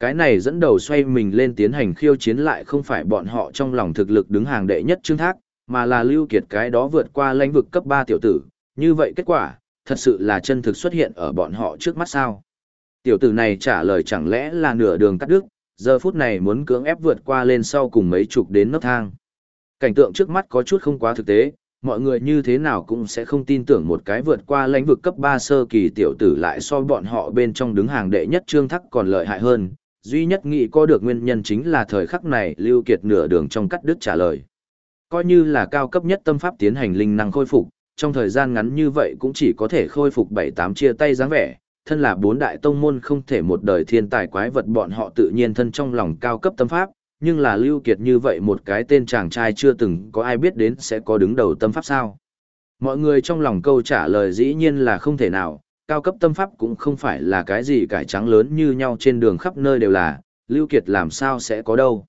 Cái này dẫn đầu xoay mình lên tiến hành khiêu chiến lại không phải bọn họ trong lòng thực lực đứng hàng đệ nhất Trương Thác, mà là Lưu Kiệt cái đó vượt qua lãnh vực cấp 3 tiểu tử, như vậy kết quả, thật sự là chân thực xuất hiện ở bọn họ trước mắt sao. Tiểu tử này trả lời chẳng lẽ là nửa đường cắt đứt, giờ phút này muốn cưỡng ép vượt qua lên sau cùng mấy chục đến nấc thang. Cảnh tượng trước mắt có chút không quá thực tế, mọi người như thế nào cũng sẽ không tin tưởng một cái vượt qua lãnh vực cấp 3 sơ kỳ tiểu tử lại so bọn họ bên trong đứng hàng đệ nhất trương thắc còn lợi hại hơn. Duy nhất nghĩ có được nguyên nhân chính là thời khắc này Lưu Kiệt nửa đường trong cắt đứt trả lời. Coi như là cao cấp nhất tâm pháp tiến hành linh năng khôi phục, trong thời gian ngắn như vậy cũng chỉ có thể khôi phục 7-8 chia tay dáng vẻ, thân là bốn đại tông môn không thể một đời thiên tài quái vật bọn họ tự nhiên thân trong lòng cao cấp tâm pháp, nhưng là Lưu Kiệt như vậy một cái tên chàng trai chưa từng có ai biết đến sẽ có đứng đầu tâm pháp sao. Mọi người trong lòng câu trả lời dĩ nhiên là không thể nào, cao cấp tâm pháp cũng không phải là cái gì cải trắng lớn như nhau trên đường khắp nơi đều là, Lưu Kiệt làm sao sẽ có đâu.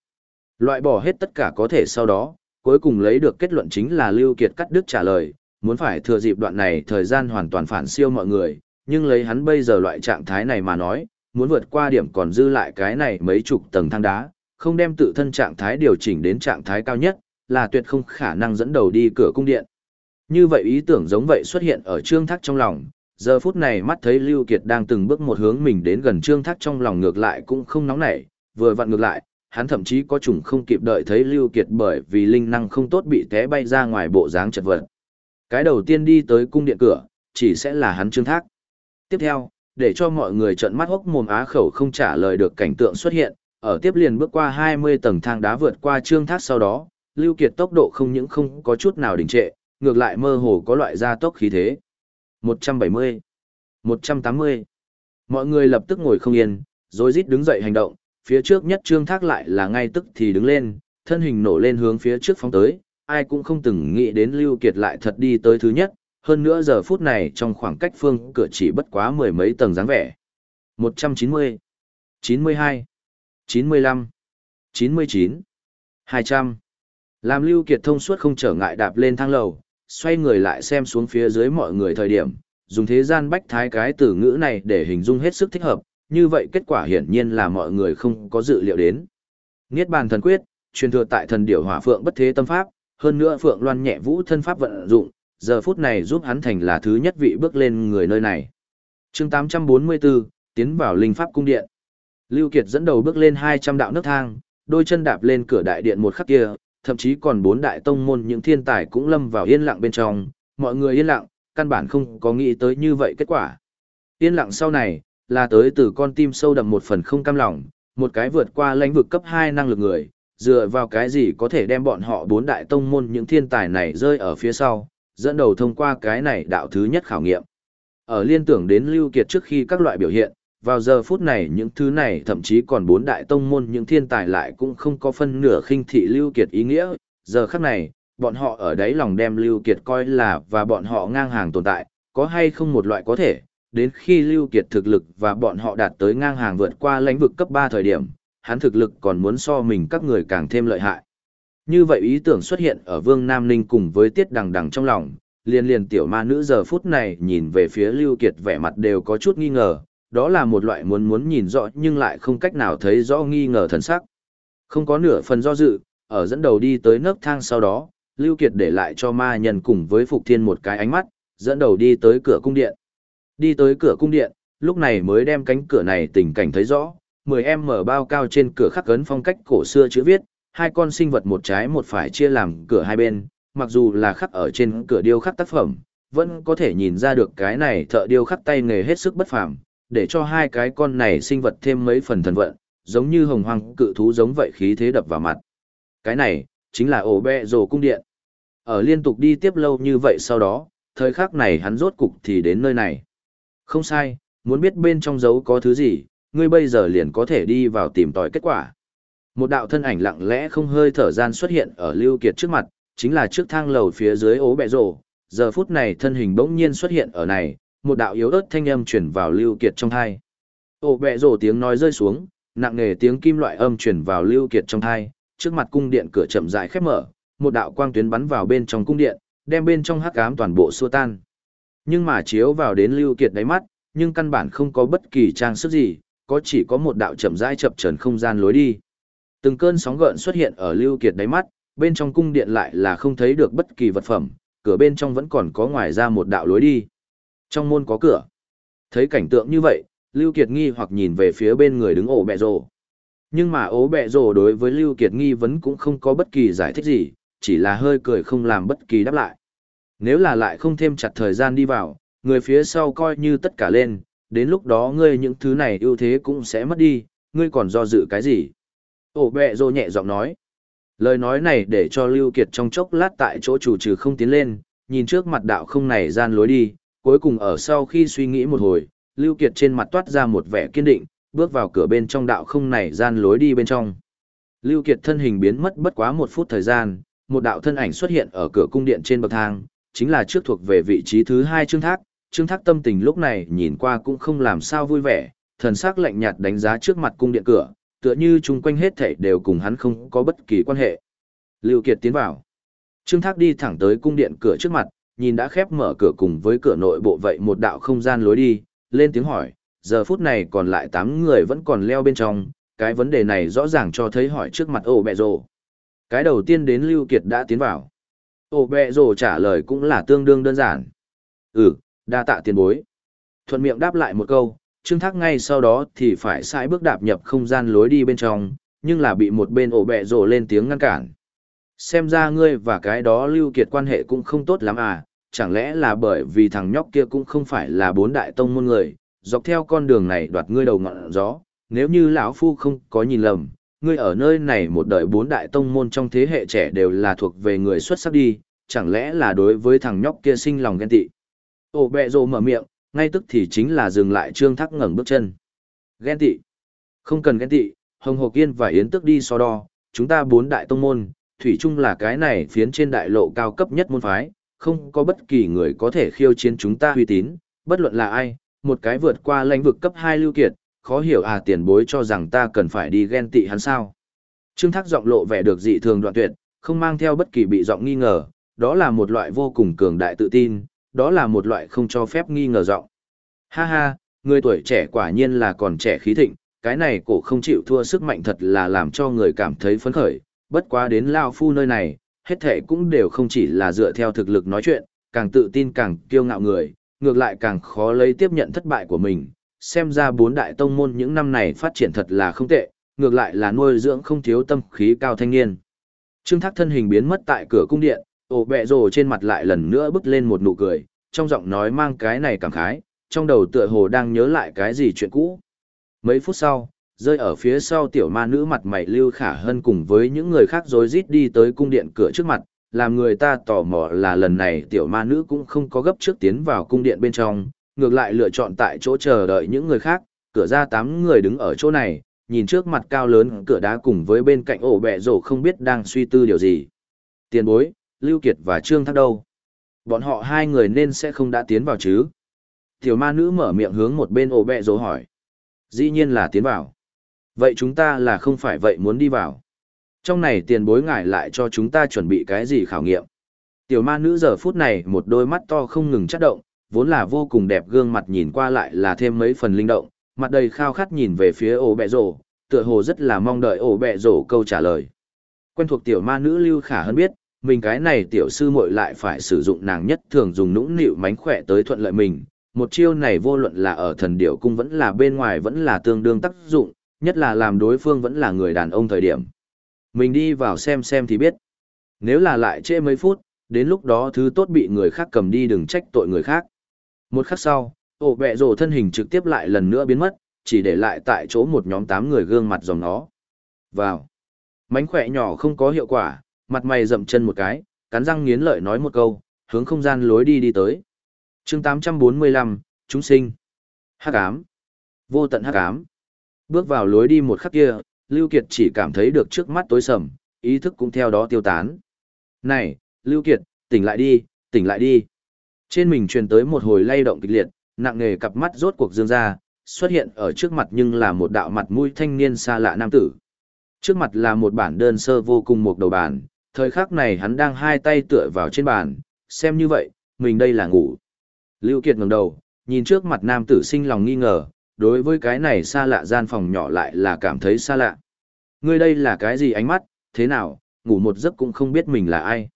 Loại bỏ hết tất cả có thể sau đó, cuối cùng lấy được kết luận chính là Lưu Kiệt cắt đứt trả lời, muốn phải thừa dịp đoạn này thời gian hoàn toàn phản siêu mọi người, nhưng lấy hắn bây giờ loại trạng thái này mà nói, muốn vượt qua điểm còn dư lại cái này mấy chục tầng thang đá, không đem tự thân trạng thái điều chỉnh đến trạng thái cao nhất, là tuyệt không khả năng dẫn đầu đi cửa cung điện. Như vậy ý tưởng giống vậy xuất hiện ở Trương Thác trong lòng, giờ phút này mắt thấy Lưu Kiệt đang từng bước một hướng mình đến gần Trương Thác trong lòng ngược lại cũng không nóng nảy, vừa vặn ngược lại, hắn thậm chí có chủng không kịp đợi thấy Lưu Kiệt bởi vì linh năng không tốt bị té bay ra ngoài bộ dáng chật vật. Cái đầu tiên đi tới cung điện cửa, chỉ sẽ là hắn Trương Thác. Tiếp theo, để cho mọi người trợn mắt hốc mồm á khẩu không trả lời được cảnh tượng xuất hiện, ở tiếp liền bước qua 20 tầng thang đá vượt qua trương thác sau đó, Lưu Kiệt tốc độ không những không có chút nào đình trệ, ngược lại mơ hồ có loại gia tốc khí thế. 170, 180. Mọi người lập tức ngồi không yên, rồi rít đứng dậy hành động, phía trước nhất trương thác lại là ngay tức thì đứng lên, thân hình nổ lên hướng phía trước phóng tới, ai cũng không từng nghĩ đến Lưu Kiệt lại thật đi tới thứ nhất, hơn nữa giờ phút này trong khoảng cách phương cửa chỉ bất quá mười mấy tầng dáng vẻ. 190, 92, 95, 99, 200. Làm Lưu Kiệt thông suốt không trở ngại đạp lên thang lầu, xoay người lại xem xuống phía dưới mọi người thời điểm, dùng thế gian bách thái cái từ ngữ này để hình dung hết sức thích hợp, như vậy kết quả hiển nhiên là mọi người không có dự liệu đến. Niết bàn thần quyết, truyền thừa tại thần điểu hỏa phượng bất thế tâm pháp, hơn nữa phượng loan nhẹ vũ thân pháp vận dụng, giờ phút này giúp hắn thành là thứ nhất vị bước lên người nơi này. chương 844, tiến vào linh pháp cung điện. Lưu Kiệt dẫn đầu bước lên 200 đạo nước thang, đôi chân đạp lên cửa đại điện một khắc kia, thậm chí còn bốn đại tông môn những thiên tài cũng lâm vào yên lặng bên trong, mọi người yên lặng, căn bản không có nghĩ tới như vậy kết quả. Yên lặng sau này, là tới từ con tim sâu đậm một phần không cam lòng, một cái vượt qua lãnh vực cấp 2 năng lực người, dựa vào cái gì có thể đem bọn họ bốn đại tông môn những thiên tài này rơi ở phía sau, dẫn đầu thông qua cái này đạo thứ nhất khảo nghiệm. Ở liên tưởng đến Lưu Kiệt trước khi các loại biểu hiện, vào giờ phút này những thứ này thậm chí còn bốn đại tông môn những thiên tài lại cũng không có phân nửa khinh thị Lưu Kiệt ý nghĩa, giờ khắc này, bọn họ ở đấy lòng đem Lưu Kiệt coi là và bọn họ ngang hàng tồn tại, có hay không một loại có thể, đến khi Lưu Kiệt thực lực và bọn họ đạt tới ngang hàng vượt qua lãnh vực cấp 3 thời điểm, hắn thực lực còn muốn so mình các người càng thêm lợi hại. Như vậy ý tưởng xuất hiện ở Vương Nam Ninh cùng với Tiết Đằng Đằng trong lòng, liền liền tiểu ma nữ giờ phút này nhìn về phía Lưu Kiệt vẻ mặt đều có chút nghi ngờ, đó là một loại muốn muốn nhìn rõ nhưng lại không cách nào thấy rõ nghi ngờ thần sắc. Không có nửa phần do dự, ở dẫn đầu đi tới nấc thang sau đó, Lưu Kiệt để lại cho ma nhân cùng với Phục Thiên một cái ánh mắt, dẫn đầu đi tới cửa cung điện. Đi tới cửa cung điện, lúc này mới đem cánh cửa này tình cảnh thấy rõ, 10 em mở bao cao trên cửa khắc ấn phong cách cổ xưa chữ viết, hai con sinh vật một trái một phải chia làm cửa hai bên, mặc dù là khắc ở trên cửa điêu khắc tác phẩm, vẫn có thể nhìn ra được cái này thợ điêu khắc tay nghề hết sức bất phàm, để cho hai cái con này sinh vật thêm mấy phần thần vận, giống như hồng hoàng cự thú giống vậy khí thế đập vào mặt. Cái này, chính là ổ bẹ rồ cung điện. Ở liên tục đi tiếp lâu như vậy sau đó, thời khắc này hắn rốt cục thì đến nơi này. Không sai, muốn biết bên trong dấu có thứ gì, ngươi bây giờ liền có thể đi vào tìm tòi kết quả. Một đạo thân ảnh lặng lẽ không hơi thở gian xuất hiện ở Lưu Kiệt trước mặt, chính là trước thang lầu phía dưới ố bẹ rổ. Giờ phút này thân hình bỗng nhiên xuất hiện ở này, một đạo yếu ớt thanh âm truyền vào Lưu Kiệt trong tai. Ố bẹ rổ tiếng nói rơi xuống, nặng nề tiếng kim loại âm truyền vào Lưu Kiệt trong tai, trước mặt cung điện cửa chậm rãi khép mở, một đạo quang tuyến bắn vào bên trong cung điện, đem bên trong hắc ám toàn bộ xua tan. Nhưng mà chiếu vào đến Lưu Kiệt đáy mắt, nhưng căn bản không có bất kỳ trang sức gì, có chỉ có một đạo chậm rãi chập chờn không gian lối đi. Từng cơn sóng gợn xuất hiện ở Lưu Kiệt đáy mắt, bên trong cung điện lại là không thấy được bất kỳ vật phẩm, cửa bên trong vẫn còn có ngoài ra một đạo lối đi. Trong môn có cửa. Thấy cảnh tượng như vậy, Lưu Kiệt nghi hoặc nhìn về phía bên người đứng ổ bẹ rồ. Nhưng mà ố bẹ rồ đối với Lưu Kiệt nghi vấn cũng không có bất kỳ giải thích gì, chỉ là hơi cười không làm bất kỳ đáp lại. Nếu là lại không thêm chặt thời gian đi vào, người phía sau coi như tất cả lên, đến lúc đó ngươi những thứ này ưu thế cũng sẽ mất đi, ngươi còn do dự cái gì? Ổ bẹ rồ nhẹ giọng nói. Lời nói này để cho Lưu Kiệt trong chốc lát tại chỗ chủ trừ không tiến lên, nhìn trước mặt đạo không này gian lối đi, cuối cùng ở sau khi suy nghĩ một hồi, Lưu Kiệt trên mặt toát ra một vẻ kiên định, bước vào cửa bên trong đạo không này gian lối đi bên trong. Lưu Kiệt thân hình biến mất bất quá một phút thời gian, một đạo thân ảnh xuất hiện ở cửa cung điện trên bậc thang, chính là trước thuộc về vị trí thứ hai Trương Thác. Trương Thác tâm tình lúc này nhìn qua cũng không làm sao vui vẻ, thần sắc lạnh nhạt đánh giá trước mặt cung điện cửa, tựa như chung quanh hết thảy đều cùng hắn không có bất kỳ quan hệ. Lưu Kiệt tiến vào. Trương Thác đi thẳng tới cung điện cửa trước mặt, nhìn đã khép mở cửa cùng với cửa nội bộ vậy một đạo không gian lối đi, lên tiếng hỏi, giờ phút này còn lại 8 người vẫn còn leo bên trong, cái vấn đề này rõ ràng cho thấy hỏi trước mặt ổ bẹ rồ. Cái đầu tiên đến Lưu Kiệt đã tiến vào. Ổ bẹ rồ trả lời cũng là tương đương đơn giản. Ừ, đa tạ tiền bối. Thuận miệng đáp lại một câu, Trương Thác ngay sau đó thì phải sai bước đạp nhập không gian lối đi bên trong, nhưng là bị một bên ổ bẹ rồ lên tiếng ngăn cản. Xem ra ngươi và cái đó Lưu Kiệt quan hệ cũng không tốt lắm à, chẳng lẽ là bởi vì thằng nhóc kia cũng không phải là bốn đại tông môn người, dọc theo con đường này đoạt ngươi đầu ngọn gió, nếu như lão phu không có nhìn lầm, ngươi ở nơi này một đời bốn đại tông môn trong thế hệ trẻ đều là thuộc về người xuất sắc đi, chẳng lẽ là đối với thằng nhóc kia sinh lòng ghen tị. Ô bẹ rồ mở miệng, ngay tức thì chính là dừng lại trương thắc ngẩng bước chân. Ghen tị. Không cần ghen tị, Hồng Hồ Kiên và Yến tức đi so đo, chúng ta bốn đại tông môn, thủy chung là cái này phiến trên đại lộ cao cấp nhất môn phái, không có bất kỳ người có thể khiêu chiến chúng ta uy tín, bất luận là ai, một cái vượt qua lãnh vực cấp 2 lưu kiệt, khó hiểu à tiền bối cho rằng ta cần phải đi ghen tị hắn sao. Trương Thác giọng lộ vẻ được dị thường đoạn tuyệt, không mang theo bất kỳ bị giọng nghi ngờ, đó là một loại vô cùng cường đại tự tin, đó là một loại không cho phép nghi ngờ giọng. Ha ha, người tuổi trẻ quả nhiên là còn trẻ khí thịnh, cái này cổ không chịu thua sức mạnh thật là làm cho người cảm thấy phấn khởi, bất quá đến Lao Phu nơi này, hết thể cũng đều không chỉ là dựa theo thực lực nói chuyện, càng tự tin càng kiêu ngạo người, ngược lại càng khó lấy tiếp nhận thất bại của mình. Xem ra bốn đại tông môn những năm này phát triển thật là không tệ, ngược lại là nuôi dưỡng không thiếu tâm khí cao thanh niên. Trương Thác thân hình biến mất tại cửa cung điện, ổ bẹ rồ trên mặt lại lần nữa bước lên một nụ cười, trong giọng nói mang cái này cảm khái, trong đầu tựa hồ đang nhớ lại cái gì chuyện cũ. Mấy phút sau, rơi ở phía sau tiểu ma nữ mặt mày lưu khả hơn cùng với những người khác rối rít đi tới cung điện cửa trước mặt, làm người ta tò mò là lần này tiểu ma nữ cũng không có gấp trước tiến vào cung điện bên trong, ngược lại lựa chọn tại chỗ chờ đợi những người khác, cửa ra tám người đứng ở chỗ này, nhìn trước mặt cao lớn cửa đá cùng với bên cạnh ổ bẹ rổ không biết đang suy tư điều gì. Tiền bối, Lưu Kiệt và Trương Thác đâu? Bọn họ hai người nên sẽ không đã tiến vào chứ? Tiểu ma nữ mở miệng hướng một bên ổ bẹ rổ hỏi. Dĩ nhiên là tiến vào. Vậy chúng ta là không phải vậy muốn đi vào. Trong này tiền bối ngại lại cho chúng ta chuẩn bị cái gì khảo nghiệm. Tiểu ma nữ giờ phút này một đôi mắt to không ngừng chất động, vốn là vô cùng đẹp gương mặt nhìn qua lại là thêm mấy phần linh động, mặt đầy khao khát nhìn về phía ổ bẹ rổ, tựa hồ rất là mong đợi ổ bẹ rổ câu trả lời. Quen thuộc tiểu ma nữ lưu khả hơn biết, mình cái này tiểu sư muội lại phải sử dụng nàng nhất thường dùng nũng nịu mánh khỏe tới thuận lợi mình. Một chiêu này vô luận là ở thần điệu cung vẫn là bên ngoài vẫn là tương đương tác dụng, nhất là làm đối phương vẫn là người đàn ông thời điểm. Mình đi vào xem xem thì biết. Nếu là lại trễ mấy phút, đến lúc đó thứ tốt bị người khác cầm đi đừng trách tội người khác. Một khắc sau, ổ bẹ rổ thân hình trực tiếp lại lần nữa biến mất, chỉ để lại tại chỗ một nhóm tám người gương mặt dòng nó. Vào. Mánh khỏe nhỏ không có hiệu quả, mặt mày rậm chân một cái, cắn răng nghiến lợi nói một câu, hướng không gian lối đi đi tới. chương 845, chúng sinh. Hắc ám. Vô tận hắc ám. Bước vào lối đi một khắc kia, Lưu Kiệt chỉ cảm thấy được trước mắt tối sầm, ý thức cũng theo đó tiêu tán. Này, Lưu Kiệt, tỉnh lại đi, tỉnh lại đi. Trên mình truyền tới một hồi lay động kịch liệt, nặng nề cặp mắt rốt cuộc dương ra, xuất hiện ở trước mặt nhưng là một đạo mặt mũi thanh niên xa lạ nam tử. Trước mặt là một bản đơn sơ vô cùng một đầu bàn, thời khắc này hắn đang hai tay tựa vào trên bàn, xem như vậy, mình đây là ngủ. Lưu Kiệt ngẩng đầu, nhìn trước mặt nam tử sinh lòng nghi ngờ, đối với cái này xa lạ gian phòng nhỏ lại là cảm thấy xa lạ. Ngươi đây là cái gì ánh mắt, thế nào, ngủ một giấc cũng không biết mình là ai.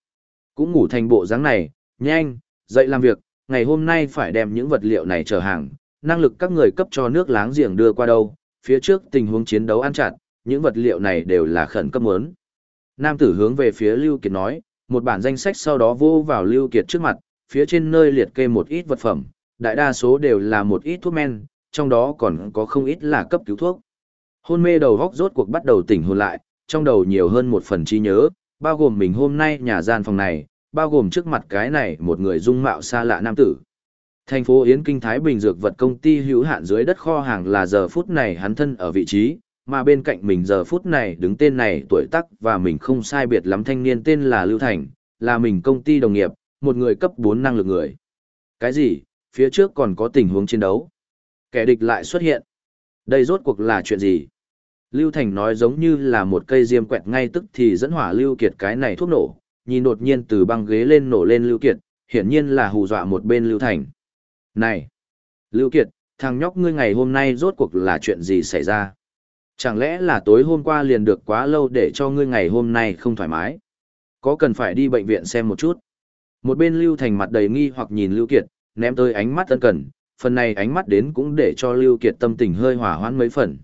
Cũng ngủ thành bộ dáng này, nhanh, dậy làm việc, ngày hôm nay phải đem những vật liệu này trở hàng, năng lực các người cấp cho nước láng giềng đưa qua đâu, phía trước tình huống chiến đấu ăn chặt, những vật liệu này đều là khẩn cấp muốn. Nam tử hướng về phía Lưu Kiệt nói, một bản danh sách sau đó vô vào Lưu Kiệt trước mặt, phía trên nơi liệt kê một ít vật phẩm, đại đa số đều là một ít thuốc men, trong đó còn có không ít là cấp cứu thuốc. Hôn mê đầu góc rốt cuộc bắt đầu tỉnh hồn lại, trong đầu nhiều hơn một phần trí nhớ, bao gồm mình hôm nay nhà gian phòng này, bao gồm trước mặt cái này một người dung mạo xa lạ nam tử. Thành phố Yến Kinh Thái Bình Dược vật công ty hữu hạn dưới đất kho hàng là giờ phút này hắn thân ở vị trí, mà bên cạnh mình giờ phút này đứng tên này tuổi tác và mình không sai biệt lắm thanh niên tên là Lưu Thành, là mình công ty đồng nghiệp, một người cấp 4 năng lực người. Cái gì, phía trước còn có tình huống chiến đấu. Kẻ địch lại xuất hiện. Đây rốt cuộc là chuyện gì? Lưu Thành nói giống như là một cây diêm quẹt ngay tức thì dẫn hỏa Lưu Kiệt cái này thuốc nổ, nhìn đột nhiên từ băng ghế lên nổ lên Lưu Kiệt, hiển nhiên là hù dọa một bên Lưu Thành. Này! Lưu Kiệt, thằng nhóc ngươi ngày hôm nay rốt cuộc là chuyện gì xảy ra? Chẳng lẽ là tối hôm qua liền được quá lâu để cho ngươi ngày hôm nay không thoải mái? Có cần phải đi bệnh viện xem một chút? Một bên Lưu Thành mặt đầy nghi hoặc nhìn Lưu Kiệt, ném tới ánh mắt ân cần, phần này ánh mắt đến cũng để cho Lưu Kiệt tâm tình hơi hỏa hoãn mấy phần.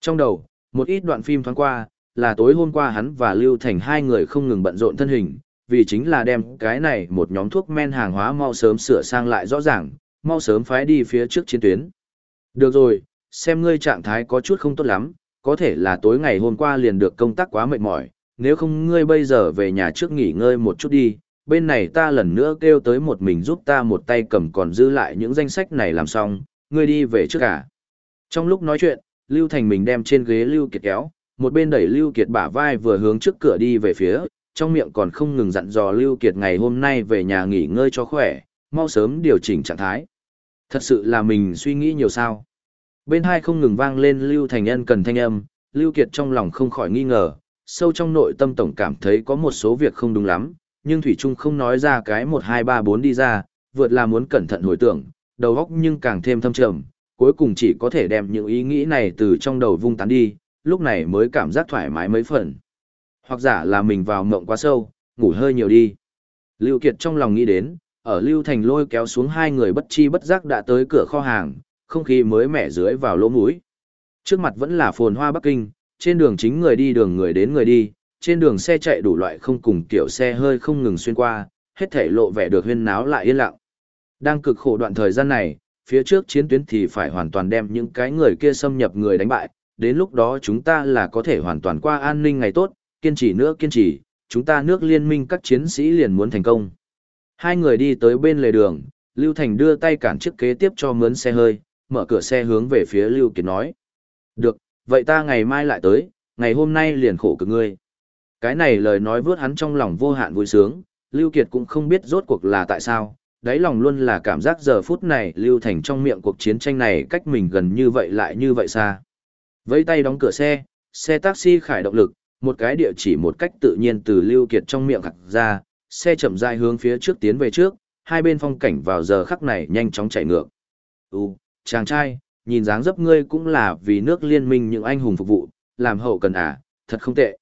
Trong đầu, một ít đoạn phim thoáng qua, là tối hôm qua hắn và Lưu Thành hai người không ngừng bận rộn thân hình, vì chính là đem cái này một nhóm thuốc men hàng hóa mau sớm sửa sang lại rõ ràng, mau sớm phái đi phía trước chiến tuyến. Được rồi, xem ngươi trạng thái có chút không tốt lắm, có thể là tối ngày hôm qua liền được công tác quá mệt mỏi, nếu không ngươi bây giờ về nhà trước nghỉ ngơi một chút đi, bên này ta lần nữa kêu tới một mình giúp ta một tay cầm còn giữ lại những danh sách này làm xong, ngươi đi về trước cả. Trong lúc nói chuyện, Lưu Thành mình đem trên ghế Lưu Kiệt kéo, một bên đẩy Lưu Kiệt bả vai vừa hướng trước cửa đi về phía, trong miệng còn không ngừng dặn dò Lưu Kiệt ngày hôm nay về nhà nghỉ ngơi cho khỏe, mau sớm điều chỉnh trạng thái. Thật sự là mình suy nghĩ nhiều sao. Bên hai không ngừng vang lên Lưu Thành Nhân cần thanh âm, Lưu Kiệt trong lòng không khỏi nghi ngờ, sâu trong nội tâm tổng cảm thấy có một số việc không đúng lắm, nhưng Thủy Trung không nói ra cái 1 2 3 4 đi ra, vượt là muốn cẩn thận hồi tưởng, đầu óc nhưng càng thêm thâm trầm, cuối cùng chỉ có thể đem những ý nghĩ này từ trong đầu vung tán đi, lúc này mới cảm giác thoải mái mấy phần. Hoặc giả là mình vào mộng quá sâu, ngủ hơi nhiều đi. Lưu Kiệt trong lòng nghĩ đến, ở Lưu Thành lôi kéo xuống hai người bất chi bất giác đã tới cửa kho hàng, không khí mới mẻ dưới vào lỗ mũi. Trước mặt vẫn là phồn hoa Bắc Kinh, trên đường chính người đi đường người đến người đi, trên đường xe chạy đủ loại không cùng kiểu xe hơi không ngừng xuyên qua, hết thể lộ vẻ được huyên náo lại yên lặng. Đang cực khổ đoạn thời gian này, phía trước chiến tuyến thì phải hoàn toàn đem những cái người kia xâm nhập người đánh bại, đến lúc đó chúng ta là có thể hoàn toàn qua an ninh ngày tốt, kiên trì nữa kiên trì, chúng ta nước liên minh các chiến sĩ liền muốn thành công. Hai người đi tới bên lề đường, Lưu Thành đưa tay cản chiếc kế tiếp cho mướn xe hơi, mở cửa xe hướng về phía Lưu Kiệt nói. Được, vậy ta ngày mai lại tới, ngày hôm nay liền khổ cực ngươi. Cái này lời nói vướt hắn trong lòng vô hạn vui sướng, Lưu Kiệt cũng không biết rốt cuộc là tại sao, đáy lòng luôn là cảm giác giờ phút này Lưu Thành trong miệng cuộc chiến tranh này cách mình gần như vậy lại như vậy xa. Vẫy tay đóng cửa xe, xe taxi khải động lực, một cái địa chỉ một cách tự nhiên từ Lưu Kiệt trong miệng gạt ra, xe chậm rãi hướng phía trước tiến về trước, hai bên phong cảnh vào giờ khắc này nhanh chóng chạy ngược. "Ừ, chàng trai, nhìn dáng dấp ngươi cũng là vì nước liên minh những anh hùng phục vụ, làm hậu cần à, thật không tệ."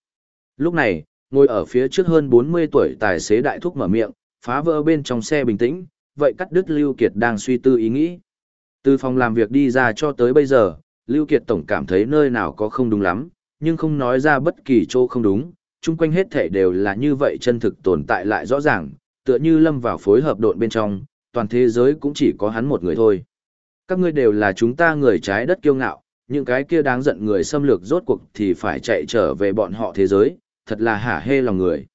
Lúc này, ngồi ở phía trước hơn 40 tuổi tài xế đại thúc mở miệng, phá vỡ bên trong xe bình tĩnh, vậy cắt đứt Lưu Kiệt đang suy tư ý nghĩ. Từ phòng làm việc đi ra cho tới bây giờ, Lưu Kiệt tổng cảm thấy nơi nào có không đúng lắm, nhưng không nói ra bất kỳ chỗ không đúng, chung quanh hết thể đều là như vậy chân thực tồn tại lại rõ ràng, tựa như lâm vào phối hợp độn bên trong, toàn thế giới cũng chỉ có hắn một người thôi. Các ngươi đều là chúng ta người trái đất kiêu ngạo, những cái kia đáng giận người xâm lược rốt cuộc thì phải chạy trở về bọn họ thế giới, thật là hả hê lòng người.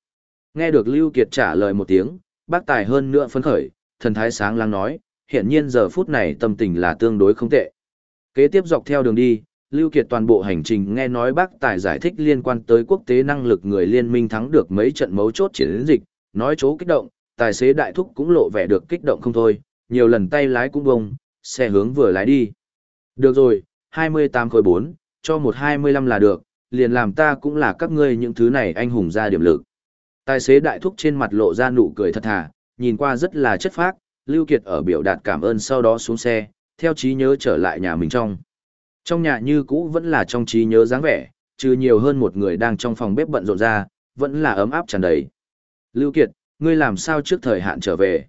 Nghe được Lưu Kiệt trả lời một tiếng, bác tài hơn nữa phấn khởi, thần thái sáng lắng nói, hiện nhiên giờ phút này tâm tình là tương đối không tệ. Kế tiếp dọc theo đường đi, Lưu Kiệt toàn bộ hành trình nghe nói bác tài giải thích liên quan tới quốc tế năng lực người liên minh thắng được mấy trận mấu chốt chiến dịch, nói chỗ kích động, tài xế đại thúc cũng lộ vẻ được kích động không thôi, nhiều lần tay lái cũng bông, xe hướng vừa lái đi. Được rồi, 28 khối 4, cho một 25 là được, liền làm ta cũng là các ngươi những thứ này anh hùng ra điểm lực. Tài xế đại thúc trên mặt lộ ra nụ cười thật thà, nhìn qua rất là chất phác, Lưu Kiệt ở biểu đạt cảm ơn sau đó xuống xe, theo trí nhớ trở lại nhà mình trong. Trong nhà như cũ vẫn là trong trí nhớ dáng vẻ, trừ nhiều hơn một người đang trong phòng bếp bận rộn ra, vẫn là ấm áp tràn đầy. Lưu Kiệt, ngươi làm sao trước thời hạn trở về?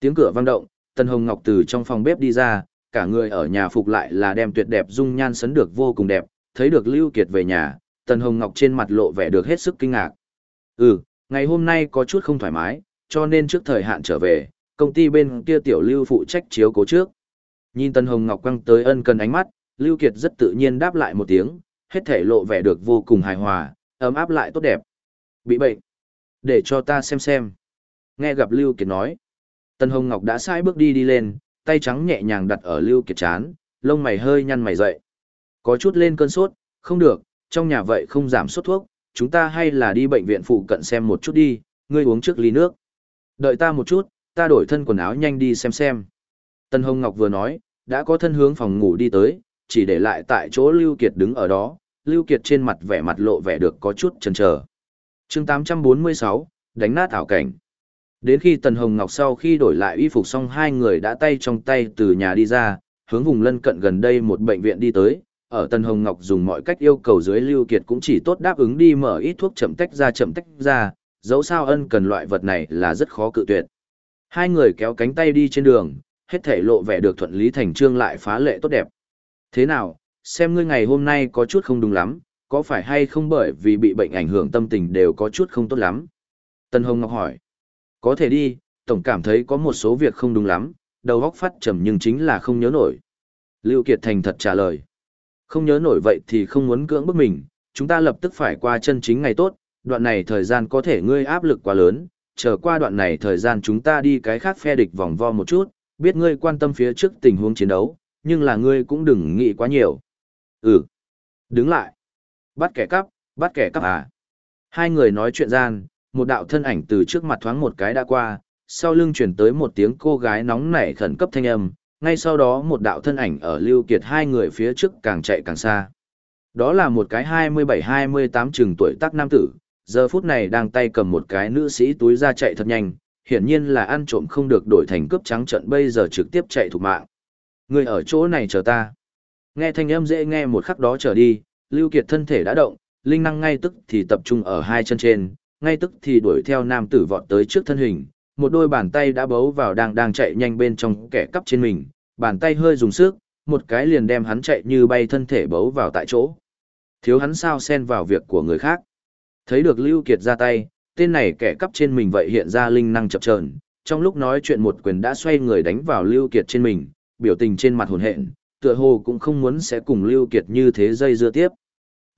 Tiếng cửa vang động, Tân Hồng Ngọc từ trong phòng bếp đi ra, cả người ở nhà phục lại là đem tuyệt đẹp dung nhan sấn được vô cùng đẹp, thấy được Lưu Kiệt về nhà, Tân Hồng Ngọc trên mặt lộ vẻ được hết sức kinh ngạc. Ừ, ngày hôm nay có chút không thoải mái, cho nên trước thời hạn trở về, công ty bên kia tiểu Lưu phụ trách chiếu cố trước. Nhìn Tân Hồng Ngọc quăng tới ân cần ánh mắt, Lưu Kiệt rất tự nhiên đáp lại một tiếng, hết thể lộ vẻ được vô cùng hài hòa, ấm áp lại tốt đẹp. Bị bệnh. Để cho ta xem xem. Nghe gặp Lưu Kiệt nói. Tân Hồng Ngọc đã sai bước đi đi lên, tay trắng nhẹ nhàng đặt ở Lưu Kiệt chán, lông mày hơi nhăn mày dậy. Có chút lên cơn sốt, không được, trong nhà vậy không giảm sốt thuốc, chúng ta hay là đi bệnh viện phụ cận xem một chút đi, ngươi uống trước ly nước. Đợi ta một chút, ta đổi thân quần áo nhanh đi xem xem. Tân Hồng Ngọc vừa nói, đã có thân hướng phòng ngủ đi tới, chỉ để lại tại chỗ Lưu Kiệt đứng ở đó, Lưu Kiệt trên mặt vẻ mặt lộ vẻ được có chút chần chờ. Chương 846, đánh nát ảo cảnh. Đến khi Tần Hồng Ngọc sau khi đổi lại y phục xong hai người đã tay trong tay từ nhà đi ra, hướng vùng lân cận gần đây một bệnh viện đi tới. Ở Tần Hồng Ngọc dùng mọi cách yêu cầu dưới Lưu Kiệt cũng chỉ tốt đáp ứng đi mở ít thuốc chậm tách ra chậm tách ra, dẫu sao ân cần loại vật này là rất khó cự tuyệt. Hai người kéo cánh tay đi trên đường, hết thể lộ vẻ được thuận lý thành trương lại phá lệ tốt đẹp. Thế nào, xem ngươi ngày hôm nay có chút không đúng lắm, có phải hay không bởi vì bị bệnh ảnh hưởng tâm tình đều có chút không tốt lắm? Tân Hồng Ngọc hỏi. Có thể đi, tổng cảm thấy có một số việc không đúng lắm, đầu óc phát trầm nhưng chính là không nhớ nổi. Lưu Kiệt thành thật trả lời. Không nhớ nổi vậy thì không muốn cưỡng bức mình, chúng ta lập tức phải qua chân chính ngày tốt, đoạn này thời gian có thể ngươi áp lực quá lớn, chờ qua đoạn này thời gian chúng ta đi cái khác phe địch vòng vo một chút, biết ngươi quan tâm phía trước tình huống chiến đấu, nhưng là ngươi cũng đừng nghĩ quá nhiều. Ừ. Đứng lại. Bắt kẻ cắp, bắt kẻ cắp à. Hai người nói chuyện gian, một đạo thân ảnh từ trước mặt thoáng một cái đã qua, sau lưng chuyển tới một tiếng cô gái nóng nảy khẩn cấp thanh âm, ngay sau đó một đạo thân ảnh ở lưu kiệt hai người phía trước càng chạy càng xa. Đó là một cái 27-28 chừng tuổi tác nam tử, giờ phút này đang tay cầm một cái nữ sĩ túi ra chạy thật nhanh, hiển nhiên là ăn trộm không được đổi thành cướp trắng trận bây giờ trực tiếp chạy thục mạng. Người ở chỗ này chờ ta. Nghe thanh âm dễ nghe một khắc đó trở đi, Lưu Kiệt thân thể đã động, linh năng ngay tức thì tập trung ở hai chân trên, ngay tức thì đuổi theo nam tử vọt tới trước thân hình, một đôi bàn tay đã bấu vào đang đang chạy nhanh bên trong kẻ cắp trên mình, bàn tay hơi dùng sức, một cái liền đem hắn chạy như bay thân thể bấu vào tại chỗ. Thiếu hắn sao xen vào việc của người khác. Thấy được Lưu Kiệt ra tay, tên này kẻ cắp trên mình vậy hiện ra linh năng chập chờn, trong lúc nói chuyện một quyền đã xoay người đánh vào Lưu Kiệt trên mình, biểu tình trên mặt hồn hện, tựa hồ cũng không muốn sẽ cùng Lưu Kiệt như thế dây dưa tiếp.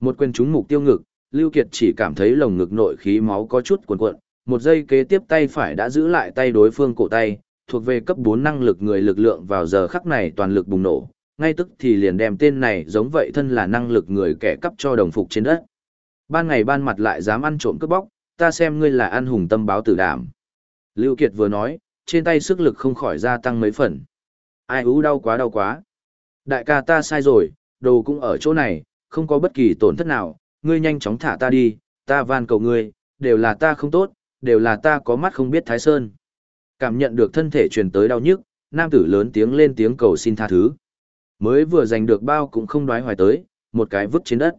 Một quyền trúng mục tiêu ngực, Lưu Kiệt chỉ cảm thấy lồng ngực nội khí máu có chút cuồn cuộn, một giây kế tiếp tay phải đã giữ lại tay đối phương cổ tay, thuộc về cấp 4 năng lực người lực lượng vào giờ khắc này toàn lực bùng nổ, ngay tức thì liền đem tên này giống vậy thân là năng lực người kẻ cấp cho đồng phục trên đất. Ban ngày ban mặt lại dám ăn trộm cướp bóc, ta xem ngươi là ăn hùng tâm báo tử đảm. Lưu Kiệt vừa nói, trên tay sức lực không khỏi gia tăng mấy phần. Ai ú đau quá đau quá. Đại ca ta sai rồi, đồ cũng ở chỗ này, không có bất kỳ tổn thất nào, ngươi nhanh chóng thả ta đi, ta van cầu ngươi, đều là ta không tốt, đều là ta có mắt không biết Thái Sơn. Cảm nhận được thân thể truyền tới đau nhức, nam tử lớn tiếng lên tiếng cầu xin tha thứ. Mới vừa giành được bao cũng không đoái hoài tới, một cái vứt trên đất.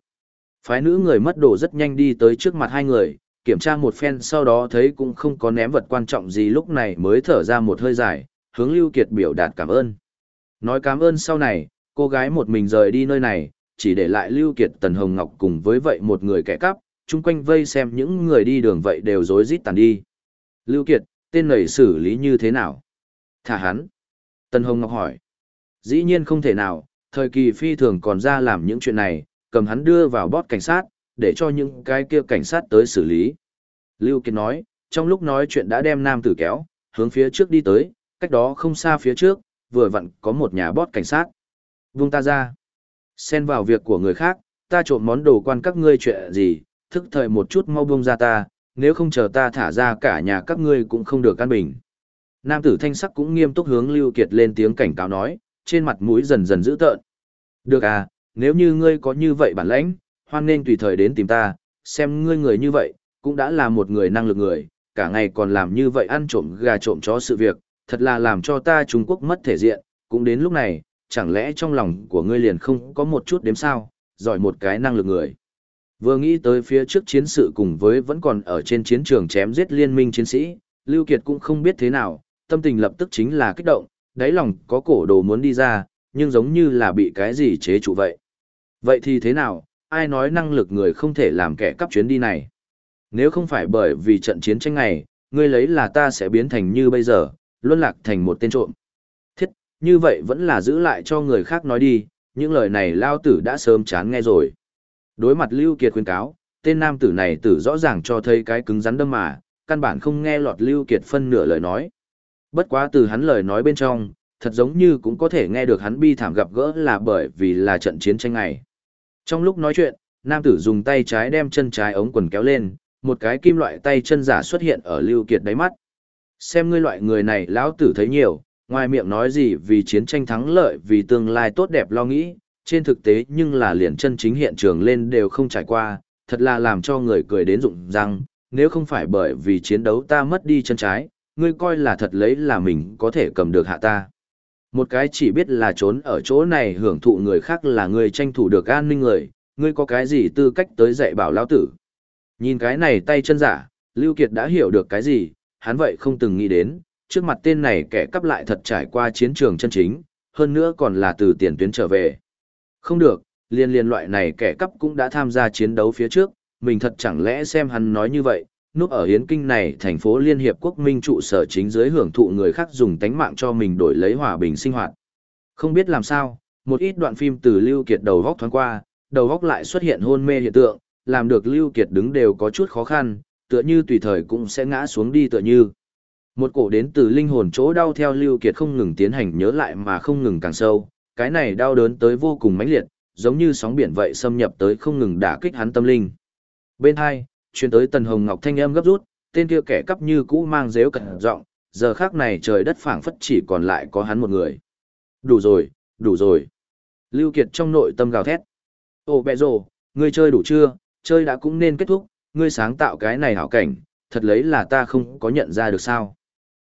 Phái nữ người mất đồ rất nhanh đi tới trước mặt hai người, kiểm tra một phen sau đó thấy cũng không có ném vật quan trọng gì lúc này mới thở ra một hơi dài, hướng Lưu Kiệt biểu đạt cảm ơn. Nói cảm ơn sau này, cô gái một mình rời đi nơi này, chỉ để lại Lưu Kiệt Tần Hồng Ngọc cùng với vậy một người kẻ cắp, chung quanh vây xem những người đi đường vậy đều rối rít tàn đi. Lưu Kiệt, tên này xử lý như thế nào? Thả hắn. Tần Hồng Ngọc hỏi. Dĩ nhiên không thể nào, thời kỳ phi thường còn ra làm những chuyện này, cầm hắn đưa vào bót cảnh sát, để cho những cái kia cảnh sát tới xử lý. Lưu Kiệt nói, trong lúc nói chuyện đã đem nam tử kéo, hướng phía trước đi tới, cách đó không xa phía trước, vừa vặn có một nhà bót cảnh sát. Vung ta ra. Xen vào việc của người khác, ta trộm món đồ quan các ngươi chuyện gì, thức thời một chút mau buông ra ta, nếu không chờ ta thả ra cả nhà các ngươi cũng không được căn bình. Nam tử thanh sắc cũng nghiêm túc hướng Lưu Kiệt lên tiếng cảnh cáo nói, trên mặt mũi dần dần dữ tợn. Được à, nếu như ngươi có như vậy bản lãnh, hoan nên tùy thời đến tìm ta, xem ngươi người như vậy, cũng đã là một người năng lực người, cả ngày còn làm như vậy ăn trộm gà trộm chó sự việc, thật là làm cho ta Trung Quốc mất thể diện, cũng đến lúc này, chẳng lẽ trong lòng của ngươi liền không có một chút đếm sao, giỏi một cái năng lực người. Vừa nghĩ tới phía trước chiến sự cùng với vẫn còn ở trên chiến trường chém giết liên minh chiến sĩ, Lưu Kiệt cũng không biết thế nào, tâm tình lập tức chính là kích động, đáy lòng có cổ đồ muốn đi ra, nhưng giống như là bị cái gì chế trụ vậy. Vậy thì thế nào, ai nói năng lực người không thể làm kẻ cắp chuyến đi này? Nếu không phải bởi vì trận chiến tranh này, ngươi lấy là ta sẽ biến thành như bây giờ, luân lạc thành một tên trộm. Thiết, như vậy vẫn là giữ lại cho người khác nói đi, những lời này lao tử đã sớm chán nghe rồi. Đối mặt Lưu Kiệt khuyên cáo, tên nam tử này tử rõ ràng cho thấy cái cứng rắn đâm mà, căn bản không nghe lọt Lưu Kiệt phân nửa lời nói. Bất quá từ hắn lời nói bên trong, thật giống như cũng có thể nghe được hắn bi thảm gặp gỡ là bởi vì là trận chiến tranh này. Trong lúc nói chuyện, nam tử dùng tay trái đem chân trái ống quần kéo lên, một cái kim loại tay chân giả xuất hiện ở Lưu Kiệt đáy mắt. Xem ngươi loại người này lão tử thấy nhiều, ngoài miệng nói gì vì chiến tranh thắng lợi vì tương lai tốt đẹp lo nghĩ, trên thực tế nhưng là liền chân chính hiện trường lên đều không trải qua, thật là làm cho người cười đến rụng răng, nếu không phải bởi vì chiến đấu ta mất đi chân trái, ngươi coi là thật lấy là mình có thể cầm được hạ ta. Một cái chỉ biết là trốn ở chỗ này hưởng thụ người khác là người tranh thủ được an ninh người, ngươi có cái gì tư cách tới dạy bảo lão tử. Nhìn cái này tay chân giả, Lưu Kiệt đã hiểu được cái gì, hắn vậy không từng nghĩ đến, trước mặt tên này kẻ cắp lại thật trải qua chiến trường chân chính, hơn nữa còn là từ tiền tuyến trở về. Không được, liên liên loại này kẻ cắp cũng đã tham gia chiến đấu phía trước, mình thật chẳng lẽ xem hắn nói như vậy, núp ở Hiến Kinh này thành phố Liên Hiệp Quốc Minh trụ sở chính dưới hưởng thụ người khác dùng tánh mạng cho mình đổi lấy hòa bình sinh hoạt. Không biết làm sao, một ít đoạn phim từ Lưu Kiệt đầu góc thoáng qua, đầu góc lại xuất hiện hôn mê hiện tượng, làm được Lưu Kiệt đứng đều có chút khó khăn, tựa như tùy thời cũng sẽ ngã xuống đi tựa như. Một cổ đến từ linh hồn chỗ đau theo Lưu Kiệt không ngừng tiến hành nhớ lại mà không ngừng càng sâu, cái này đau đớn tới vô cùng mãnh liệt, giống như sóng biển vậy xâm nhập tới không ngừng đả kích hắn tâm linh. Bên hai, truyền tới Tần Hồng Ngọc thanh âm gấp rút, tên kia kẻ cắp như cũ mang dếu cẩn giọng, giờ khác này trời đất phảng phất chỉ còn lại có hắn một người. Đủ rồi, đủ rồi. Lưu Kiệt trong nội tâm gào thét. Ô bẹ rồ, ngươi chơi đủ chưa, chơi đã cũng nên kết thúc, ngươi sáng tạo cái này hảo cảnh, thật lấy là ta không có nhận ra được sao.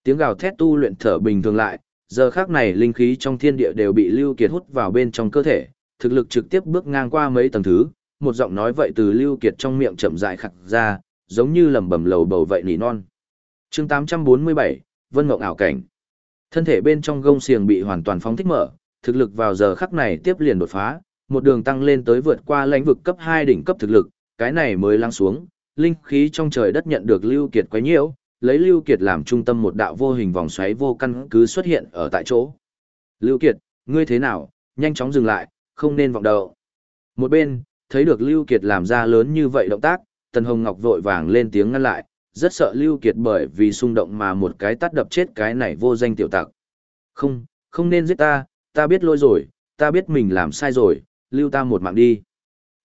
Tiếng gào thét tu luyện thở bình thường lại, giờ khác này linh khí trong thiên địa đều bị Lưu Kiệt hút vào bên trong cơ thể, thực lực trực tiếp bước ngang qua mấy tầng thứ, một giọng nói vậy từ Lưu Kiệt trong miệng chậm rãi khặt ra, giống như lẩm bẩm lầu bầu vậy nỉ non. Chương 847, Vân Ngộng ảo cảnh. Thân thể bên trong gông xiềng bị hoàn toàn phóng thích mở, thực lực vào giờ khắc này tiếp liền đột phá, một đường tăng lên tới vượt qua lãnh vực cấp 2 đỉnh cấp thực lực, cái này mới lắng xuống, linh khí trong trời đất nhận được Lưu Kiệt quấy nhiễu, lấy Lưu Kiệt làm trung tâm một đạo vô hình vòng xoáy vô căn cứ xuất hiện ở tại chỗ. Lưu Kiệt, ngươi thế nào, nhanh chóng dừng lại, không nên vọng đầu. Một bên, thấy được Lưu Kiệt làm ra lớn như vậy động tác, Tần Hồng Ngọc vội vàng lên tiếng ngăn lại, rất sợ Lưu Kiệt bởi vì xung động mà một cái tát đập chết cái này vô danh tiểu tặc. Không, không nên giết ta, ta biết lỗi rồi, ta biết mình làm sai rồi, lưu ta một mạng đi.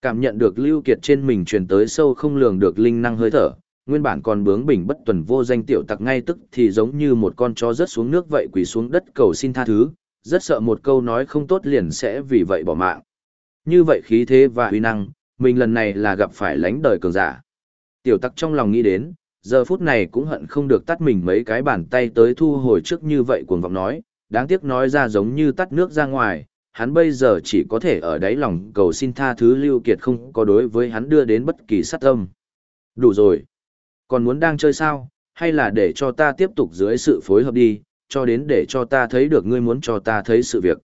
Cảm nhận được Lưu Kiệt trên mình truyền tới sâu không lường được linh năng hơi thở, nguyên bản còn bướng bỉnh bất tuần vô danh tiểu tặc ngay tức thì giống như một con chó rớt xuống nước vậy quỳ xuống đất cầu xin tha thứ, rất sợ một câu nói không tốt liền sẽ vì vậy bỏ mạng. Như vậy khí thế và uy năng, mình lần này là gặp phải lãnh đời cường giả. Tiểu Tắc trong lòng nghĩ đến, giờ phút này cũng hận không được tắt mình mấy cái bàn tay tới thu hồi trước như vậy cuồng vọng nói, đáng tiếc nói ra giống như tắt nước ra ngoài, hắn bây giờ chỉ có thể ở đáy lòng cầu xin tha thứ Lưu Kiệt không có đối với hắn đưa đến bất kỳ sát tâm. Đủ rồi. Còn muốn đang chơi sao, hay là để cho ta tiếp tục dưới sự phối hợp đi, cho đến để cho ta thấy được ngươi muốn cho ta thấy sự việc.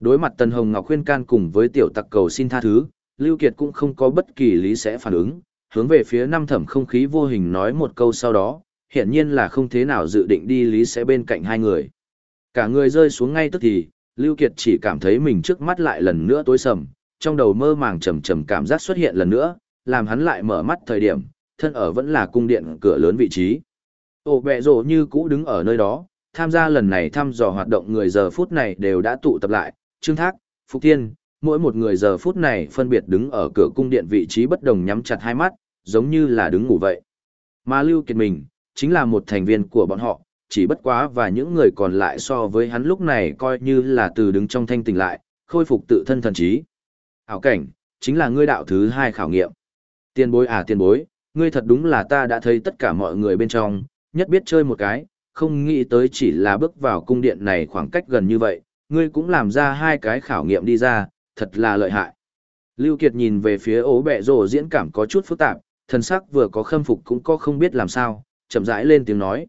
Đối mặt Tần Hồng Ngọc khuyên can cùng với tiểu tặc cầu xin tha thứ, Lưu Kiệt cũng không có bất kỳ lý sẽ phản ứng, hướng về phía năm thẩm không khí vô hình nói một câu sau đó, hiện nhiên là không thế nào dự định đi lý sẽ bên cạnh hai người. Cả người rơi xuống ngay tức thì, Lưu Kiệt chỉ cảm thấy mình trước mắt lại lần nữa tối sầm, trong đầu mơ màng trầm trầm cảm giác xuất hiện lần nữa, làm hắn lại mở mắt thời điểm, thân ở vẫn là cung điện cửa lớn vị trí. Ổ bẹ rổ như cũ đứng ở nơi đó, tham gia lần này thăm dò hoạt động người giờ phút này đều đã tụ tập lại, Trương Thác, Phục Thiên, mỗi một người giờ phút này phân biệt đứng ở cửa cung điện vị trí bất đồng nhắm chặt hai mắt, giống như là đứng ngủ vậy. Mà Lưu Kiệt mình, chính là một thành viên của bọn họ, chỉ bất quá và những người còn lại so với hắn lúc này coi như là từ đứng trong thanh tỉnh lại, khôi phục tự thân thần trí. Hảo cảnh, chính là ngươi đạo thứ hai khảo nghiệm. Tiền bối à tiền bối, ngươi thật đúng là ta đã thấy tất cả mọi người bên trong, nhất biết chơi một cái, không nghĩ tới chỉ là bước vào cung điện này khoảng cách gần như vậy, ngươi cũng làm ra hai cái khảo nghiệm đi ra, thật là lợi hại. Lưu Kiệt nhìn về phía ố bẹ rồ diễn cảm có chút phức tạp, thần sắc vừa có khâm phục cũng có không biết làm sao, chậm rãi lên tiếng nói.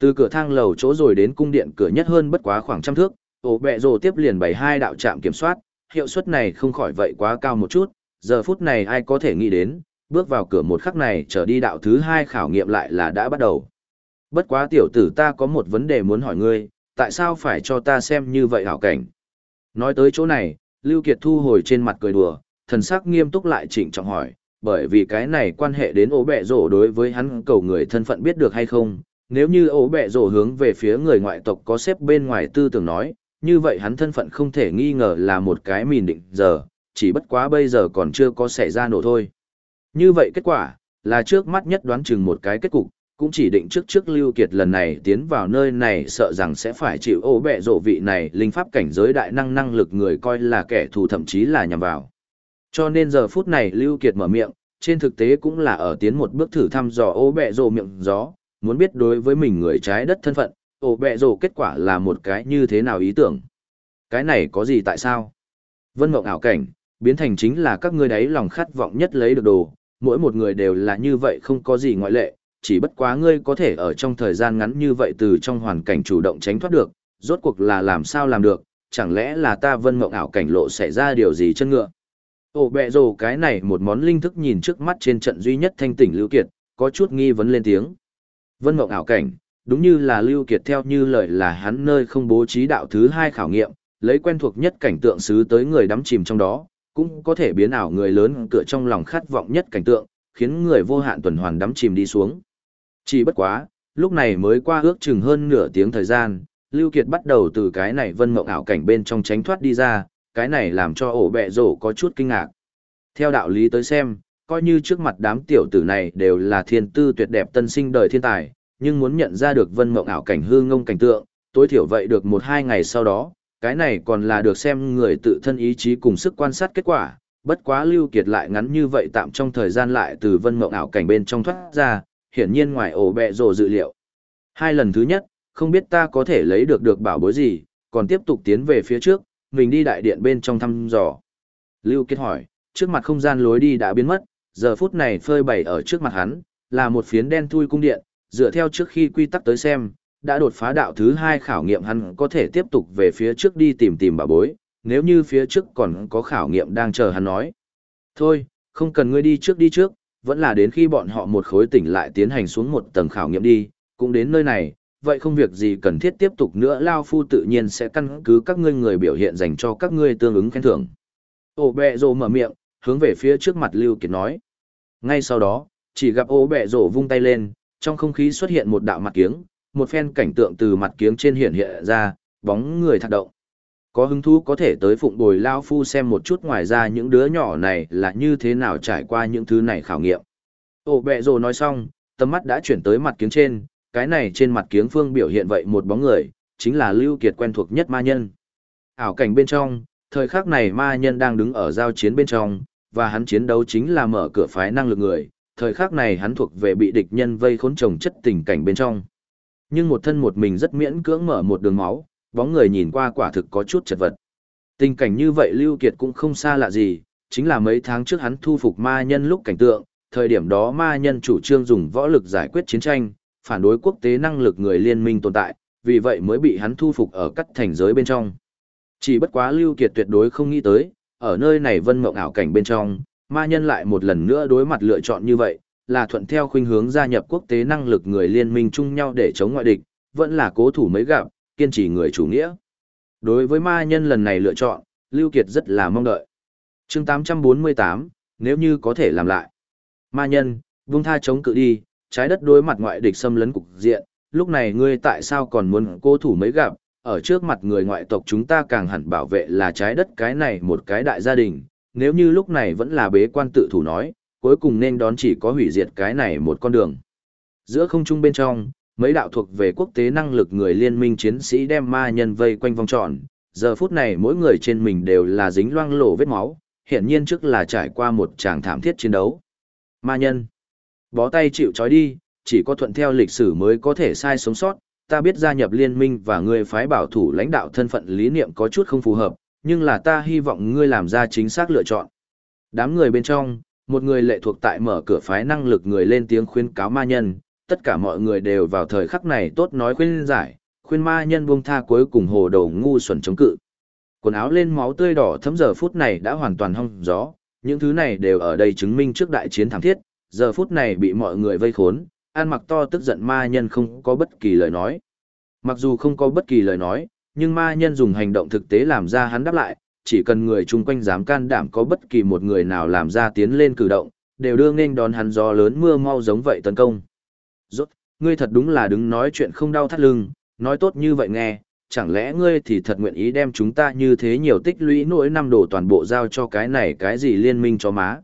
Từ cửa thang lầu chỗ rồi đến cung điện cửa nhất hơn bất quá khoảng trăm thước, ố bẹ rồ tiếp liền bày hai đạo trạm kiểm soát, hiệu suất này không khỏi vậy quá cao một chút, giờ phút này ai có thể nghĩ đến, bước vào cửa một khắc này trở đi đạo thứ hai khảo nghiệm lại là đã bắt đầu. Bất quá tiểu tử ta có một vấn đề muốn hỏi ngươi, tại sao phải cho ta xem như vậy hảo cảnh? Nói tới chỗ này, Lưu Kiệt thu hồi trên mặt cười đùa, thần sắc nghiêm túc lại chỉnh trọng hỏi, bởi vì cái này quan hệ đến ố bẹ rổ đối với hắn cầu người thân phận biết được hay không, nếu như ố bẹ rổ hướng về phía người ngoại tộc có xếp bên ngoài tư tưởng nói, như vậy hắn thân phận không thể nghi ngờ là một cái mìn định giờ, chỉ bất quá bây giờ còn chưa có xảy ra nổ thôi. Như vậy kết quả, là trước mắt nhất đoán chừng một cái kết cục, cũng chỉ định trước trước Lưu Kiệt lần này tiến vào nơi này sợ rằng sẽ phải chịu ố bẹ rộ vị này linh pháp cảnh giới đại năng năng lực người coi là kẻ thù thậm chí là nhằm vào. Cho nên giờ phút này Lưu Kiệt mở miệng, trên thực tế cũng là ở tiến một bước thử thăm dò ố bẹ rộ miệng gió, muốn biết đối với mình người trái đất thân phận, ố bẹ rộ kết quả là một cái như thế nào ý tưởng. Cái này có gì tại sao? Vân mộng ảo cảnh, biến thành chính là các ngươi đấy lòng khát vọng nhất lấy được đồ, mỗi một người đều là như vậy không có gì ngoại lệ, chỉ bất quá ngươi có thể ở trong thời gian ngắn như vậy từ trong hoàn cảnh chủ động tránh thoát được, rốt cuộc là làm sao làm được, chẳng lẽ là ta vân mộng ảo cảnh lộ xảy ra điều gì chân ngựa. Ồ bẹ rồ cái này một món linh thức nhìn trước mắt trên trận duy nhất thanh tỉnh Lưu Kiệt, có chút nghi vấn lên tiếng. Vân mộng ảo cảnh, đúng như là Lưu Kiệt theo như lời là hắn nơi không bố trí đạo thứ hai khảo nghiệm, lấy quen thuộc nhất cảnh tượng xứ tới người đắm chìm trong đó, cũng có thể biến ảo người lớn cửa trong lòng khát vọng nhất cảnh tượng, khiến người vô hạn tuần hoàn đắm chìm đi xuống. Chỉ bất quá, lúc này mới qua ước chừng hơn nửa tiếng thời gian, Lưu Kiệt bắt đầu từ cái này vân mộng ảo cảnh bên trong tránh thoát đi ra, cái này làm cho ổ bẹ rổ có chút kinh ngạc. Theo đạo lý tới xem, coi như trước mặt đám tiểu tử này đều là thiên tư tuyệt đẹp tân sinh đời thiên tài, nhưng muốn nhận ra được vân mộng ảo cảnh hư ngông cảnh tượng, tối thiểu vậy được một hai ngày sau đó, cái này còn là được xem người tự thân ý chí cùng sức quan sát kết quả, bất quá Lưu Kiệt lại ngắn như vậy tạm trong thời gian lại từ vân mộng ảo cảnh bên trong thoát ra, hiển nhiên ngoài ổ bẹ rồ dự liệu. Hai lần thứ nhất, không biết ta có thể lấy được được bảo bối gì, còn tiếp tục tiến về phía trước, mình đi đại điện bên trong thăm dò. Lưu Kiệt hỏi, trước mặt không gian lối đi đã biến mất, giờ phút này phơi bày ở trước mặt hắn, là một phiến đen thui cung điện, dựa theo trước khi quy tắc tới xem, đã đột phá đạo thứ hai khảo nghiệm hắn có thể tiếp tục về phía trước đi tìm tìm bảo bối, nếu như phía trước còn có khảo nghiệm đang chờ hắn nói. Thôi, không cần ngươi đi trước đi trước, vẫn là đến khi bọn họ một khối tỉnh lại tiến hành xuống một tầng khảo nghiệm đi, cũng đến nơi này, vậy không việc gì cần thiết tiếp tục nữa Lao Phu tự nhiên sẽ căn cứ các ngươi người biểu hiện dành cho các ngươi tương ứng khen thưởng. Ô bẹ rồ mở miệng, hướng về phía trước mặt Lưu Kiệt nói. Ngay sau đó, chỉ gặp ô bẹ rồ vung tay lên, trong không khí xuất hiện một đạo mặt kiếng, một phen cảnh tượng từ mặt kiếng trên hiện hiện ra, bóng người thạc động. Có hứng thú có thể tới phụng bồi Lao Phu xem một chút ngoài ra những đứa nhỏ này là như thế nào trải qua những thứ này khảo nghiệm. Ổ bẹ rồ nói xong, tầm mắt đã chuyển tới mặt kiếng trên, cái này trên mặt kiếng phương biểu hiện vậy một bóng người, chính là Lưu Kiệt quen thuộc nhất ma nhân. Ảo cảnh bên trong, thời khắc này ma nhân đang đứng ở giao chiến bên trong, và hắn chiến đấu chính là mở cửa phái năng lực người, thời khắc này hắn thuộc về bị địch nhân vây khốn trồng chất tình cảnh bên trong. Nhưng một thân một mình rất miễn cưỡng mở một đường máu, bóng người nhìn qua quả thực có chút chật vật. Tình cảnh như vậy Lưu Kiệt cũng không xa lạ gì, chính là mấy tháng trước hắn thu phục ma nhân lúc cảnh tượng, thời điểm đó ma nhân chủ trương dùng võ lực giải quyết chiến tranh, phản đối quốc tế năng lực người liên minh tồn tại, vì vậy mới bị hắn thu phục ở cắt thành giới bên trong. Chỉ bất quá Lưu Kiệt tuyệt đối không nghĩ tới, ở nơi này vân mộng ảo cảnh bên trong, ma nhân lại một lần nữa đối mặt lựa chọn như vậy, là thuận theo khuynh hướng gia nhập quốc tế năng lực người liên minh chung nhau để chống ngoại địch, vẫn là cố thủ mấy gặp, kiên trì người chủ nghĩa. Đối với ma nhân lần này lựa chọn, Lưu Kiệt rất là mong đợi. Chương 848, nếu như có thể làm lại. Ma nhân, vung tha chống cự đi, trái đất đối mặt ngoại địch xâm lấn cục diện, lúc này ngươi tại sao còn muốn cố thủ mấy gặp, ở trước mặt người ngoại tộc chúng ta càng hẳn bảo vệ là trái đất cái này một cái đại gia đình, nếu như lúc này vẫn là bế quan tự thủ nói, cuối cùng nên đón chỉ có hủy diệt cái này một con đường. Giữa không trung bên trong, mấy đạo thuộc về quốc tế năng lực người liên minh chiến sĩ đem ma nhân vây quanh vòng tròn, giờ phút này mỗi người trên mình đều là dính loang lổ vết máu, hiển nhiên trước là trải qua một tràng thảm thiết chiến đấu. Ma nhân, bó tay chịu trói đi, chỉ có thuận theo lịch sử mới có thể sai sống sót, ta biết gia nhập liên minh và ngươi phái bảo thủ lãnh đạo thân phận lý niệm có chút không phù hợp, nhưng là ta hy vọng ngươi làm ra chính xác lựa chọn. Đám người bên trong, một người lệ thuộc tại mở cửa phái năng lực người lên tiếng khuyên cáo ma nhân, tất cả mọi người đều vào thời khắc này tốt nói khuyên giải, khuyên ma nhân buông tha cuối cùng hồ đầu ngu xuẩn chống cự. Quần áo lên máu tươi đỏ thấm giờ phút này đã hoàn toàn hong gió, những thứ này đều ở đây chứng minh trước đại chiến thảm thiết, giờ phút này bị mọi người vây khốn, an mặc to tức giận ma nhân không có bất kỳ lời nói. Mặc dù không có bất kỳ lời nói, nhưng ma nhân dùng hành động thực tế làm ra hắn đáp lại, chỉ cần người chung quanh dám can đảm có bất kỳ một người nào làm ra tiến lên cử động, đều đưa nên đón hắn gió lớn mưa mau giống vậy tấn công. Rốt, ngươi thật đúng là đứng nói chuyện không đau thắt lưng, nói tốt như vậy nghe, chẳng lẽ ngươi thì thật nguyện ý đem chúng ta như thế nhiều tích lũy nỗi năm đồ toàn bộ giao cho cái này cái gì liên minh cho má.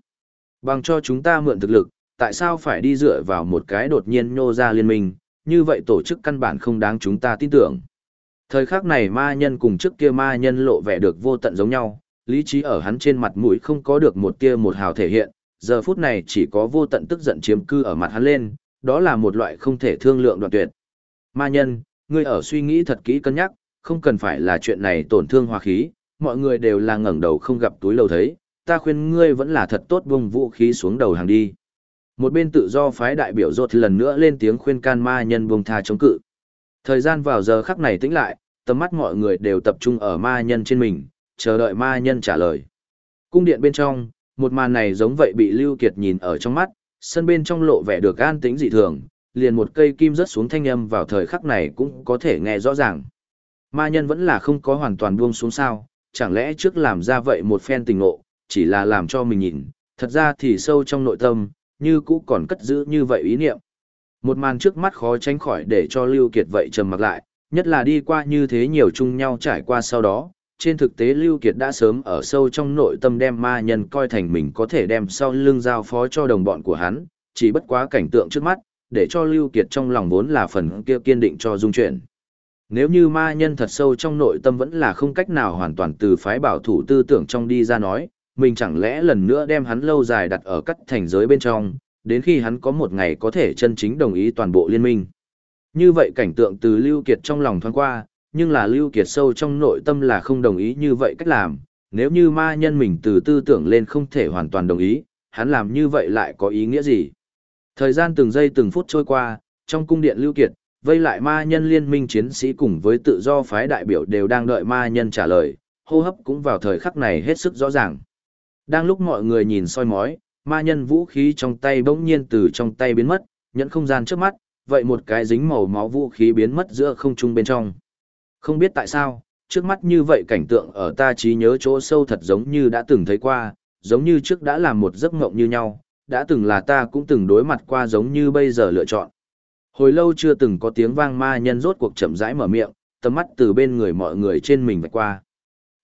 Bằng cho chúng ta mượn thực lực, tại sao phải đi dựa vào một cái đột nhiên nhô ra liên minh, như vậy tổ chức căn bản không đáng chúng ta tin tưởng. Thời khắc này ma nhân cùng trước kia ma nhân lộ vẻ được vô tận giống nhau, lý trí ở hắn trên mặt mũi không có được một tia một hào thể hiện, giờ phút này chỉ có vô tận tức giận chiếm cư ở mặt hắn lên, đó là một loại không thể thương lượng đoạn tuyệt. Ma nhân, ngươi ở suy nghĩ thật kỹ cân nhắc, không cần phải là chuyện này tổn thương hòa khí, mọi người đều là ngẩng đầu không gặp túi lầu thấy, ta khuyên ngươi vẫn là thật tốt buông vũ khí xuống đầu hàng đi. Một bên tự do phái đại biểu rốt lần nữa lên tiếng khuyên can ma nhân buông tha chống cự. Thời gian vào giờ khắc này tĩnh lại, tầm mắt mọi người đều tập trung ở ma nhân trên mình, chờ đợi ma nhân trả lời. Cung điện bên trong, một màn này giống vậy bị Lưu Kiệt nhìn ở trong mắt, sân bên trong lộ vẻ được an tĩnh dị thường, liền một cây kim rớt xuống thanh âm vào thời khắc này cũng có thể nghe rõ ràng. Ma nhân vẫn là không có hoàn toàn buông xuống sao, chẳng lẽ trước làm ra vậy một phen tình ngộ, chỉ là làm cho mình nhìn, thật ra thì sâu trong nội tâm, như cũ còn cất giữ như vậy ý niệm. Một màn trước mắt khó tránh khỏi để cho Lưu Kiệt vậy trầm mặc lại, nhất là đi qua như thế nhiều chung nhau trải qua sau đó, trên thực tế Lưu Kiệt đã sớm ở sâu trong nội tâm đem ma nhân coi thành mình có thể đem sau lưng giao phó cho đồng bọn của hắn, chỉ bất quá cảnh tượng trước mắt, để cho Lưu Kiệt trong lòng vốn là phần kia kiên định cho dung chuyển. Nếu như ma nhân thật sâu trong nội tâm vẫn là không cách nào hoàn toàn từ phái bảo thủ tư tưởng trong đi ra nói, mình chẳng lẽ lần nữa đem hắn lâu dài đặt ở cắt thành giới bên trong, đến khi hắn có một ngày có thể chân chính đồng ý toàn bộ liên minh. Như vậy cảnh tượng từ Lưu Kiệt trong lòng thoáng qua, nhưng là Lưu Kiệt sâu trong nội tâm là không đồng ý như vậy cách làm, nếu như ma nhân mình từ tư tưởng lên không thể hoàn toàn đồng ý, hắn làm như vậy lại có ý nghĩa gì? Thời gian từng giây từng phút trôi qua, trong cung điện Lưu Kiệt, vây lại ma nhân liên minh chiến sĩ cùng với tự do phái đại biểu đều đang đợi ma nhân trả lời, hô hấp cũng vào thời khắc này hết sức rõ ràng. Đang lúc mọi người nhìn soi mói, ma nhân vũ khí trong tay bỗng nhiên từ trong tay biến mất, nhẫn không gian trước mắt, vậy một cái dính màu máu vũ khí biến mất giữa không trung bên trong. Không biết tại sao, trước mắt như vậy cảnh tượng ở ta trí nhớ chỗ sâu thật giống như đã từng thấy qua, giống như trước đã làm một giấc mộng như nhau, đã từng là ta cũng từng đối mặt qua giống như bây giờ lựa chọn. Hồi lâu chưa từng có tiếng vang ma nhân rốt cuộc chậm rãi mở miệng, tầm mắt từ bên người mọi người trên mình vạch qua.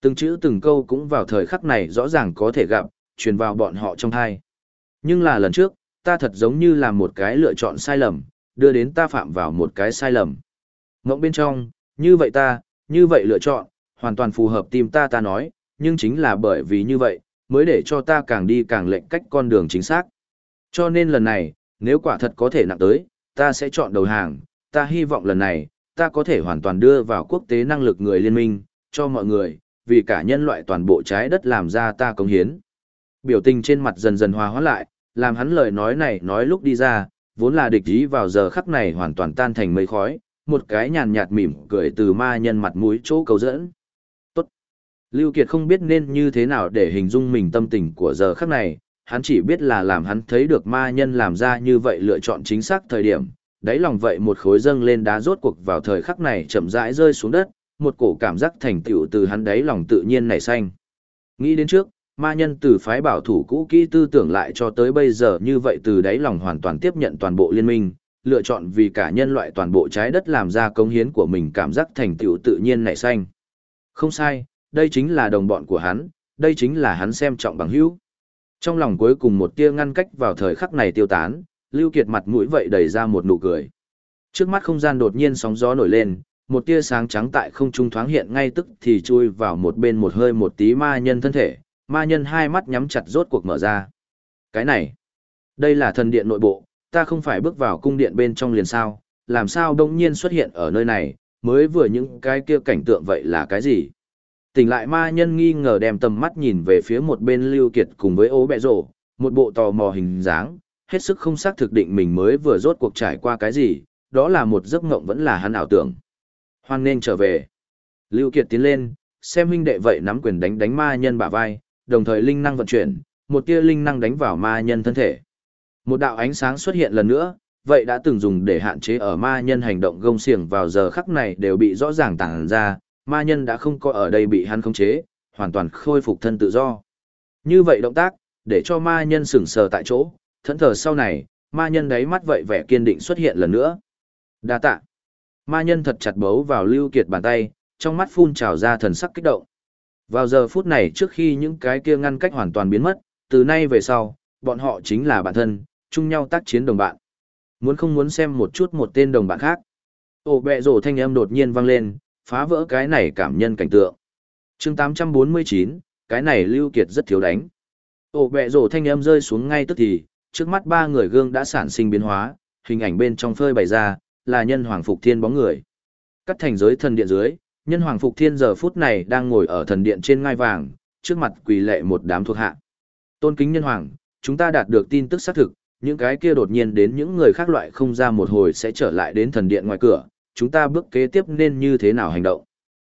Từng chữ từng câu cũng vào thời khắc này rõ ràng có thể gặp, truyền vào bọn họ trong thai. Nhưng là lần trước, ta thật giống như là một cái lựa chọn sai lầm, đưa đến ta phạm vào một cái sai lầm. Ngộng bên trong, như vậy ta, như vậy lựa chọn, hoàn toàn phù hợp tim ta ta nói, nhưng chính là bởi vì như vậy, mới để cho ta càng đi càng lệnh cách con đường chính xác. Cho nên lần này, nếu quả thật có thể nặng tới, ta sẽ chọn đầu hàng, ta hy vọng lần này, ta có thể hoàn toàn đưa vào quốc tế năng lực người liên minh, cho mọi người, vì cả nhân loại toàn bộ trái đất làm ra ta cống hiến. Biểu tình trên mặt dần dần hòa hóa lại, làm hắn lời nói này nói lúc đi ra, vốn là địch ý vào giờ khắc này hoàn toàn tan thành mây khói, một cái nhàn nhạt mỉm cười từ ma nhân mặt mũi chỗ cầu dẫn. Tốt. Lưu Kiệt không biết nên như thế nào để hình dung mình tâm tình của giờ khắc này, hắn chỉ biết là làm hắn thấy được ma nhân làm ra như vậy lựa chọn chính xác thời điểm, đáy lòng vậy một khối dâng lên đá rốt cuộc vào thời khắc này chậm rãi rơi xuống đất, một cổ cảm giác thành tựu từ hắn đáy lòng tự nhiên nảy sinh. Nghĩ đến trước, ma nhân từ phái bảo thủ cũ kỹ tư tưởng lại cho tới bây giờ như vậy từ đáy lòng hoàn toàn tiếp nhận toàn bộ liên minh, lựa chọn vì cả nhân loại toàn bộ trái đất làm ra công hiến của mình cảm giác thành tựu tự nhiên nảy xanh. Không sai, đây chính là đồng bọn của hắn, đây chính là hắn xem trọng bằng hữu. Trong lòng cuối cùng một tia ngăn cách vào thời khắc này tiêu tán, Lưu Kiệt mặt mũi vậy đầy ra một nụ cười. Trước mắt không gian đột nhiên sóng gió nổi lên, một tia sáng trắng tại không trung thoáng hiện ngay tức thì chui vào một bên một hơi một tí ma nhân thân thể, ma nhân hai mắt nhắm chặt rốt cuộc mở ra. Cái này, đây là thần điện nội bộ, ta không phải bước vào cung điện bên trong liền sao, làm sao đông nhiên xuất hiện ở nơi này, mới vừa những cái kia cảnh tượng vậy là cái gì? Tỉnh lại ma nhân nghi ngờ đem tầm mắt nhìn về phía một bên Lưu Kiệt cùng với ố bẹ rổ, một bộ tò mò hình dáng, hết sức không xác thực định mình mới vừa rốt cuộc trải qua cái gì, đó là một giấc mộng vẫn là hắn ảo tưởng. Hoan nên trở về. Lưu Kiệt tiến lên, xem huynh đệ vậy nắm quyền đánh đánh ma nhân bả vai, đồng thời linh năng vận chuyển, một tia linh năng đánh vào ma nhân thân thể. Một đạo ánh sáng xuất hiện lần nữa, vậy đã từng dùng để hạn chế ở ma nhân hành động gông xiềng vào giờ khắc này đều bị rõ ràng tàng ra, ma nhân đã không có ở đây bị hắn khống chế, hoàn toàn khôi phục thân tự do. Như vậy động tác, để cho ma nhân sững sờ tại chỗ, thẫn thờ sau này, ma nhân đáy mắt vậy vẻ kiên định xuất hiện lần nữa. Đa tạ. Ma nhân thật chặt bấu vào Lưu Kiệt bàn tay, trong mắt phun trào ra thần sắc kích động. Vào giờ phút này trước khi những cái kia ngăn cách hoàn toàn biến mất, từ nay về sau, bọn họ chính là bản thân, chung nhau tác chiến đồng bạn. Muốn không muốn xem một chút một tên đồng bạn khác. Ồ bẹ rổ thanh âm đột nhiên vang lên, phá vỡ cái này cảm nhân cảnh tượng. chương 849, cái này Lưu Kiệt rất thiếu đánh. Ồ bẹ rổ thanh âm rơi xuống ngay tức thì, trước mắt ba người gương đã sản sinh biến hóa, hình ảnh bên trong phơi bày ra, là nhân hoàng phục thiên bóng người. Cắt thành giới thần điện dưới, nhân hoàng phục thiên giờ phút này đang ngồi ở thần điện trên ngai vàng, trước mặt quỳ lệ một đám thuộc hạ. Tôn kính nhân hoàng, chúng ta đạt được tin tức xác thực, những cái kia đột nhiên đến những người khác loại không ra một hồi sẽ trở lại đến thần điện ngoài cửa, chúng ta bước kế tiếp nên như thế nào hành động.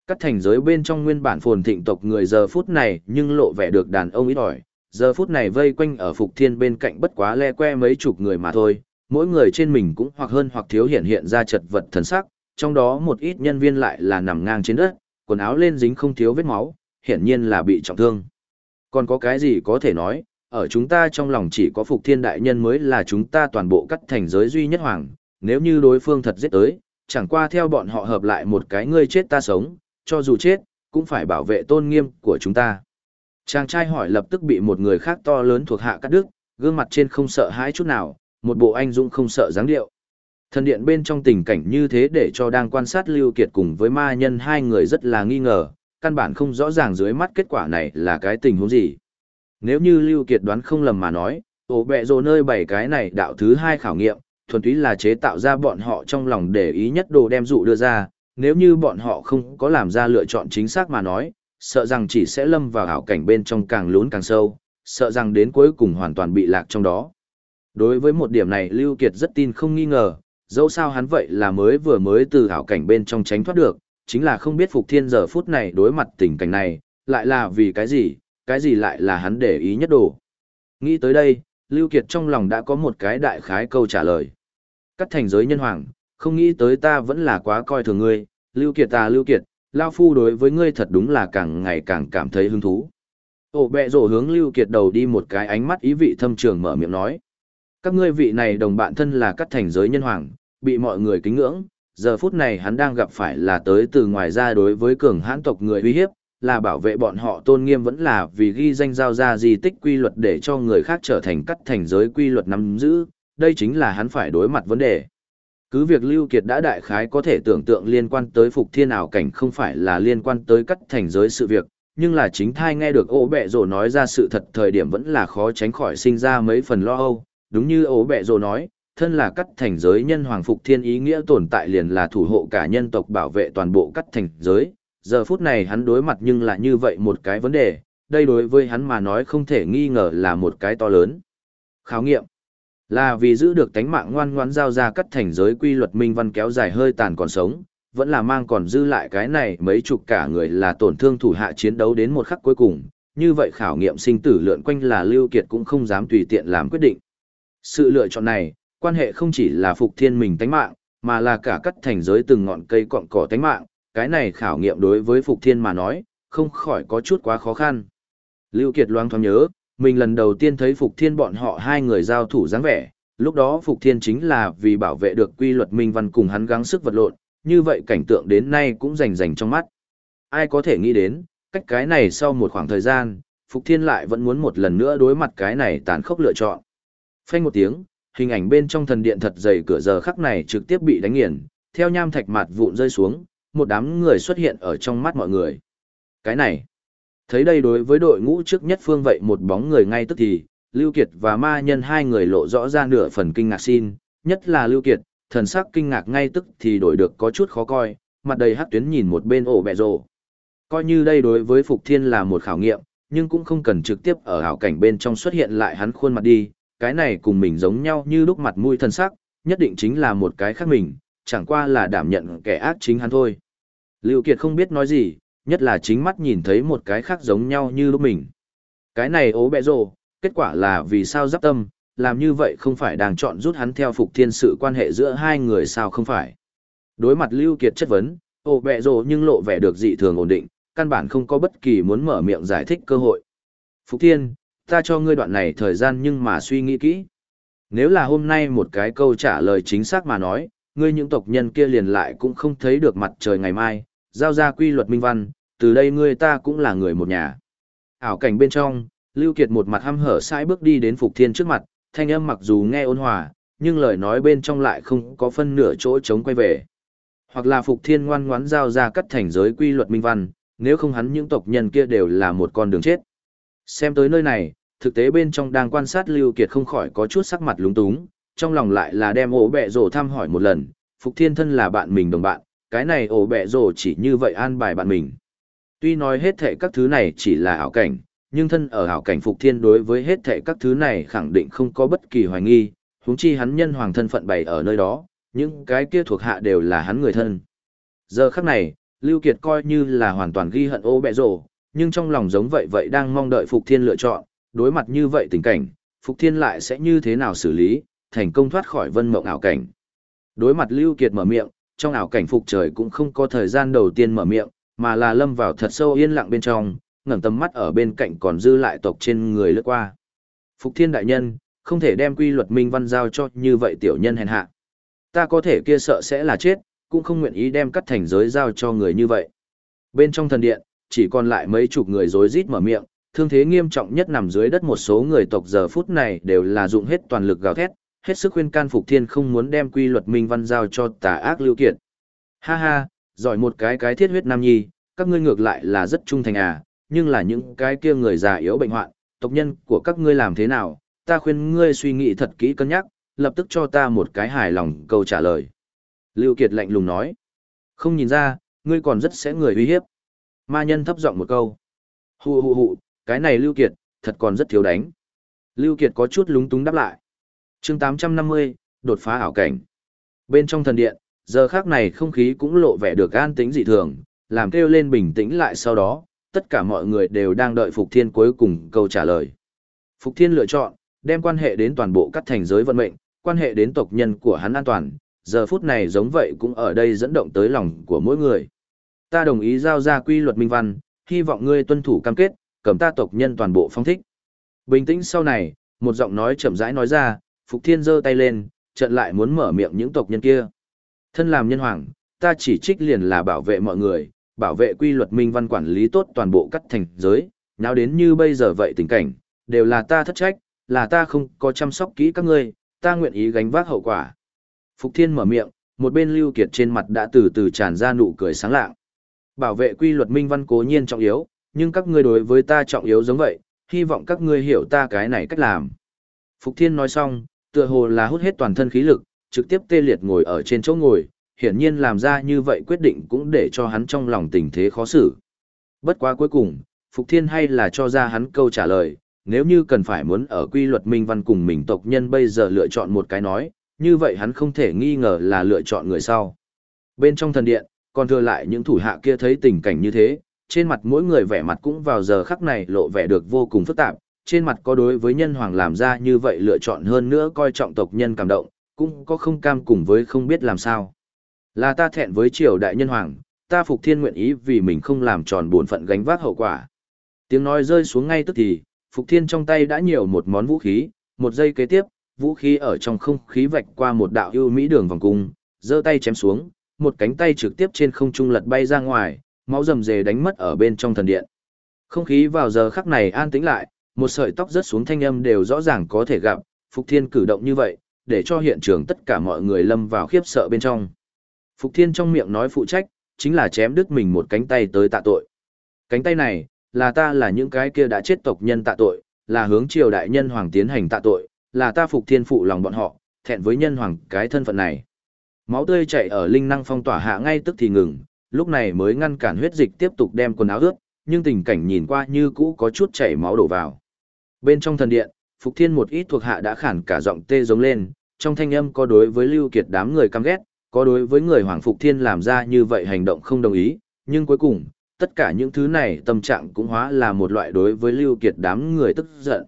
Các thành giới bên trong nguyên bản phồn thịnh tộc người giờ phút này nhưng lộ vẻ được đàn ông ít ỏi, giờ phút này vây quanh ở Phục Thiên bên cạnh bất quá le que mấy chục người mà thôi, mỗi người trên mình cũng hoặc hơn hoặc thiếu hiện hiện ra chật vật thần sắc, trong đó một ít nhân viên lại là nằm ngang trên đất, quần áo lên dính không thiếu vết máu, hiển nhiên là bị trọng thương. Còn có cái gì có thể nói, ở chúng ta trong lòng chỉ có Phục Thiên Đại Nhân mới là chúng ta toàn bộ cắt thành giới duy nhất hoàng, nếu như đối phương thật giết tới, chẳng qua theo bọn họ hợp lại một cái ngươi chết ta sống, cho dù chết, cũng phải bảo vệ tôn nghiêm của chúng ta. Chàng trai hỏi lập tức bị một người khác to lớn thuộc hạ cắt đứt, gương mặt trên không sợ hãi chút nào, một bộ anh dũng không sợ dáng điệu. Thần điện bên trong tình cảnh như thế để cho đang quan sát Lưu Kiệt cùng với ma nhân hai người rất là nghi ngờ, căn bản không rõ ràng dưới mắt kết quả này là cái tình huống gì. Nếu như Lưu Kiệt đoán không lầm mà nói, ổ bẹ rồ nơi bảy cái này đạo thứ hai khảo nghiệm, thuần túy là chế tạo ra bọn họ trong lòng để ý nhất đồ đem dụ đưa ra, nếu như bọn họ không có làm ra lựa chọn chính xác mà nói, sợ rằng chỉ sẽ lâm vào ảo cảnh bên trong càng lún càng sâu, sợ rằng đến cuối cùng hoàn toàn bị lạc trong đó. Đối với một điểm này Lưu Kiệt rất tin không nghi ngờ, dẫu sao hắn vậy là mới vừa mới từ ảo cảnh bên trong tránh thoát được, chính là không biết Phục Thiên giờ phút này đối mặt tình cảnh này, lại là vì cái gì, cái gì lại là hắn để ý nhất đồ. Nghĩ tới đây, Lưu Kiệt trong lòng đã có một cái đại khái câu trả lời. Cắt thành giới nhân hoàng, không nghĩ tới ta vẫn là quá coi thường ngươi, Lưu Kiệt ta Lưu Kiệt, Lao Phu đối với ngươi thật đúng là càng ngày càng cảm thấy hứng thú. Ổ bẹ rổ hướng Lưu Kiệt đầu đi một cái ánh mắt ý vị thâm trường mở miệng nói. Các ngươi vị này đồng bạn thân là cắt thành giới nhân hoàng, bị mọi người kính ngưỡng, giờ phút này hắn đang gặp phải là tới từ ngoài ra đối với cường hãn tộc người uy hiếp, là bảo vệ bọn họ tôn nghiêm vẫn là vì ghi danh giao ra di tích quy luật để cho người khác trở thành cắt thành giới quy luật nắm giữ, đây chính là hắn phải đối mặt vấn đề. Cứ việc Lưu Kiệt đã đại khái có thể tưởng tượng liên quan tới phục thiên ảo cảnh không phải là liên quan tới cắt thành giới sự việc, nhưng là chính thai nghe được ổ bẹ rồ nói ra sự thật thời điểm vẫn là khó tránh khỏi sinh ra mấy phần lo âu, đúng như ổ bẹ rồ nói, thân là cắt thành giới nhân hoàng phục thiên ý nghĩa tồn tại liền là thủ hộ cả nhân tộc bảo vệ toàn bộ cắt thành giới, giờ phút này hắn đối mặt nhưng là như vậy một cái vấn đề, đây đối với hắn mà nói không thể nghi ngờ là một cái to lớn. Khảo nghiệm là vì giữ được tánh mạng ngoan ngoãn giao ra cắt thành giới quy luật minh văn kéo dài hơi tàn còn sống, vẫn là mang còn dư lại cái này mấy chục cả người là tổn thương thủ hạ chiến đấu đến một khắc cuối cùng, như vậy khảo nghiệm sinh tử lượn quanh là Lưu Kiệt cũng không dám tùy tiện làm quyết định. Sự lựa chọn này, quan hệ không chỉ là phục thiên mình tánh mạng, mà là cả cắt thành giới từng ngọn cây cọng cỏ tánh mạng, cái này khảo nghiệm đối với Phục Thiên mà nói, không khỏi có chút quá khó khăn. Lưu Kiệt loáng thoáng nhớ, mình lần đầu tiên thấy Phục Thiên bọn họ hai người giao thủ dáng vẻ, lúc đó Phục Thiên chính là vì bảo vệ được quy luật minh văn cùng hắn gắng sức vật lộn, như vậy cảnh tượng đến nay cũng rành rành trong mắt. Ai có thể nghĩ đến, cách cái này sau một khoảng thời gian, Phục Thiên lại vẫn muốn một lần nữa đối mặt cái này tàn khốc lựa chọn. Phanh một tiếng, hình ảnh bên trong thần điện thật dày cửa giờ khắc này trực tiếp bị đánh nghiền, theo nham thạch mạt vụn rơi xuống, một đám người xuất hiện ở trong mắt mọi người. Cái này, thấy đây đối với đội ngũ trước nhất phương vậy một bóng người ngay tức thì, Lưu Kiệt và ma nhân hai người lộ rõ ra nửa phần kinh ngạc xin, nhất là Lưu Kiệt, thần sắc kinh ngạc ngay tức thì đổi được có chút khó coi, mặt đầy hắc tuyến nhìn một bên ổ bẹ rồ. Coi như đây đối với Phục Thiên là một khảo nghiệm, nhưng cũng không cần trực tiếp ở hảo cảnh bên trong xuất hiện lại hắn khuôn mặt đi, cái này cùng mình giống nhau như lúc mặt mũi thần sắc, nhất định chính là một cái khác mình, chẳng qua là đảm nhận kẻ ác chính hắn thôi. Lưu Kiệt không biết nói gì, nhất là chính mắt nhìn thấy một cái khác giống nhau như lúc mình. Cái này ố bẹ rồ, kết quả là vì sao giáp tâm, làm như vậy không phải đang chọn rút hắn theo phục thiên sự quan hệ giữa hai người sao không phải. Đối mặt Lưu Kiệt chất vấn, ố bẹ rồ nhưng lộ vẻ được dị thường ổn định, căn bản không có bất kỳ muốn mở miệng giải thích cơ hội. Phục thiên, ta cho ngươi đoạn này thời gian nhưng mà suy nghĩ kỹ. Nếu là hôm nay một cái câu trả lời chính xác mà nói, ngươi những tộc nhân kia liền lại cũng không thấy được mặt trời ngày mai, giao ra quy luật minh văn, từ đây ngươi ta cũng là người một nhà. Ảo cảnh bên trong, Lưu Kiệt một mặt hăm hở sai bước đi đến Phục Thiên trước mặt, thanh âm mặc dù nghe ôn hòa, nhưng lời nói bên trong lại không có phân nửa chỗ chống quay về. Hoặc là Phục Thiên ngoan ngoãn giao ra cắt thành giới quy luật minh văn, nếu không hắn những tộc nhân kia đều là một con đường chết. Xem tới nơi này, thực tế bên trong đang quan sát Lưu Kiệt không khỏi có chút sắc mặt lúng túng, trong lòng lại là đem ổ bẹ rổ thăm hỏi một lần, Phục Thiên thân là bạn mình đồng bạn, cái này ổ bẹ rổ chỉ như vậy an bài bạn mình. Tuy nói hết thệ các thứ này chỉ là ảo cảnh, nhưng thân ở ảo cảnh Phục Thiên đối với hết thệ các thứ này khẳng định không có bất kỳ hoài nghi, huống chi hắn nhân hoàng thân phận bày ở nơi đó, những cái kia thuộc hạ đều là hắn người thân. Giờ khắc này, Lưu Kiệt coi như là hoàn toàn ghi hận ô bẹ rổ, nhưng trong lòng giống vậy vậy đang mong đợi Phục Thiên lựa chọn, đối mặt như vậy tình cảnh, Phục Thiên lại sẽ như thế nào xử lý, thành công thoát khỏi vân mộng ảo cảnh. Đối mặt Lưu Kiệt mở miệng, trong ảo cảnh Phục trời cũng không có thời gian đầu tiên mở miệng, mà là lâm vào thật sâu yên lặng bên trong, ngẩng tầm mắt ở bên cạnh còn dư lại tộc trên người lướt qua. Phục Thiên đại nhân, không thể đem quy luật minh văn giao cho như vậy tiểu nhân hèn hạ. Ta có thể kia sợ sẽ là chết, cũng không nguyện ý đem cắt thành giới giao cho người như vậy. Bên trong thần điện, chỉ còn lại mấy chục người rối rít mở miệng, thương thế nghiêm trọng nhất nằm dưới đất một số người tộc giờ phút này đều là dụng hết toàn lực gào thét, hết sức khuyên can Phục Thiên không muốn đem quy luật minh văn giao cho tà ác lưu kiệt. Ha ha, giỏi một cái cái thiết huyết nam nhi, các ngươi ngược lại là rất trung thành à, nhưng là những cái kia người già yếu bệnh hoạn, tộc nhân của các ngươi làm thế nào, ta khuyên ngươi suy nghĩ thật kỹ cân nhắc, lập tức cho ta một cái hài lòng câu trả lời. Lưu Kiệt lạnh lùng nói, không nhìn ra, ngươi còn rất sẽ người uy hiếp. Ma nhân thấp giọng một câu. Hù hù hù, cái này Lưu Kiệt, thật còn rất thiếu đánh. Lưu Kiệt có chút lúng túng đáp lại. Chương 850, đột phá ảo cảnh. Bên trong thần điện, giờ khắc này không khí cũng lộ vẻ được an tĩnh dị thường, làm kêu lên bình tĩnh lại sau đó, tất cả mọi người đều đang đợi Phục Thiên cuối cùng câu trả lời. Phục Thiên lựa chọn, đem quan hệ đến toàn bộ các thành giới vận mệnh, quan hệ đến tộc nhân của hắn an toàn, giờ phút này giống vậy cũng ở đây dẫn động tới lòng của mỗi người. Ta đồng ý giao ra quy luật minh văn, hy vọng ngươi tuân thủ cam kết, cầm ta tộc nhân toàn bộ phong thích. Bình tĩnh sau này, một giọng nói chậm rãi nói ra, Phục Thiên giơ tay lên, trận lại muốn mở miệng những tộc nhân kia. Thân làm nhân hoàng, ta chỉ trích liền là bảo vệ mọi người, bảo vệ quy luật minh văn quản lý tốt toàn bộ các thành giới, nào đến như bây giờ vậy tình cảnh, đều là ta thất trách, là ta không có chăm sóc kỹ các ngươi, ta nguyện ý gánh vác hậu quả. Phục Thiên mở miệng, một bên Lưu Kiệt trên mặt đã từ từ tràn ra nụ cười sáng lạng. Bảo vệ quy luật minh văn cố nhiên trọng yếu, nhưng các ngươi đối với ta trọng yếu giống vậy, hy vọng các ngươi hiểu ta cái này cách làm. Phục Thiên nói xong, tựa hồ là hút hết toàn thân khí lực, trực tiếp tê liệt ngồi ở trên chỗ ngồi, hiển nhiên làm ra như vậy quyết định cũng để cho hắn trong lòng tình thế khó xử. Bất quá cuối cùng, Phục Thiên hay là cho ra hắn câu trả lời, nếu như cần phải muốn ở quy luật minh văn cùng mình tộc nhân bây giờ lựa chọn một cái nói, như vậy hắn không thể nghi ngờ là lựa chọn người sau. Bên trong thần điện, còn thừa lại những thủ hạ kia thấy tình cảnh như thế, trên mặt mỗi người vẻ mặt cũng vào giờ khắc này lộ vẻ được vô cùng phức tạp, trên mặt có đối với nhân hoàng làm ra như vậy lựa chọn hơn nữa coi trọng tộc nhân cảm động, cũng có không cam cùng với không biết làm sao. Là ta thẹn với triều đại nhân hoàng, ta phục thiên nguyện ý vì mình không làm tròn bổn phận gánh vác hậu quả. Tiếng nói rơi xuống ngay tức thì, phục thiên trong tay đã nhiều một món vũ khí, một giây kế tiếp, vũ khí ở trong không khí vạch qua một đạo ưu mỹ đường vòng cung, giơ tay chém xuống, một cánh tay trực tiếp trên không trung lật bay ra ngoài, máu rầm rề đánh mất ở bên trong thần điện. Không khí vào giờ khắc này an tĩnh lại, một sợi tóc rớt xuống thanh âm đều rõ ràng có thể gặp, Phục Thiên cử động như vậy, để cho hiện trường tất cả mọi người lâm vào khiếp sợ bên trong. Phục Thiên trong miệng nói phụ trách, chính là chém đứt mình một cánh tay tới tạ tội. Cánh tay này, là ta là những cái kia đã chết tộc nhân tạ tội, là hướng triều đại nhân hoàng tiến hành tạ tội, là ta Phục Thiên phụ lòng bọn họ, thẹn với nhân hoàng cái thân phận này. Máu tươi chảy ở linh năng phong tỏa hạ ngay tức thì ngừng, lúc này mới ngăn cản huyết dịch tiếp tục đem quần áo ướt, nhưng tình cảnh nhìn qua như cũ có chút chảy máu đổ vào. Bên trong thần điện, Phục Thiên một ít thuộc hạ đã khản cả giọng tê giống lên, trong thanh âm có đối với Lưu Kiệt đám người căm ghét, có đối với người Hoàng Phục Thiên làm ra như vậy hành động không đồng ý, nhưng cuối cùng, tất cả những thứ này tâm trạng cũng hóa là một loại đối với Lưu Kiệt đám người tức giận.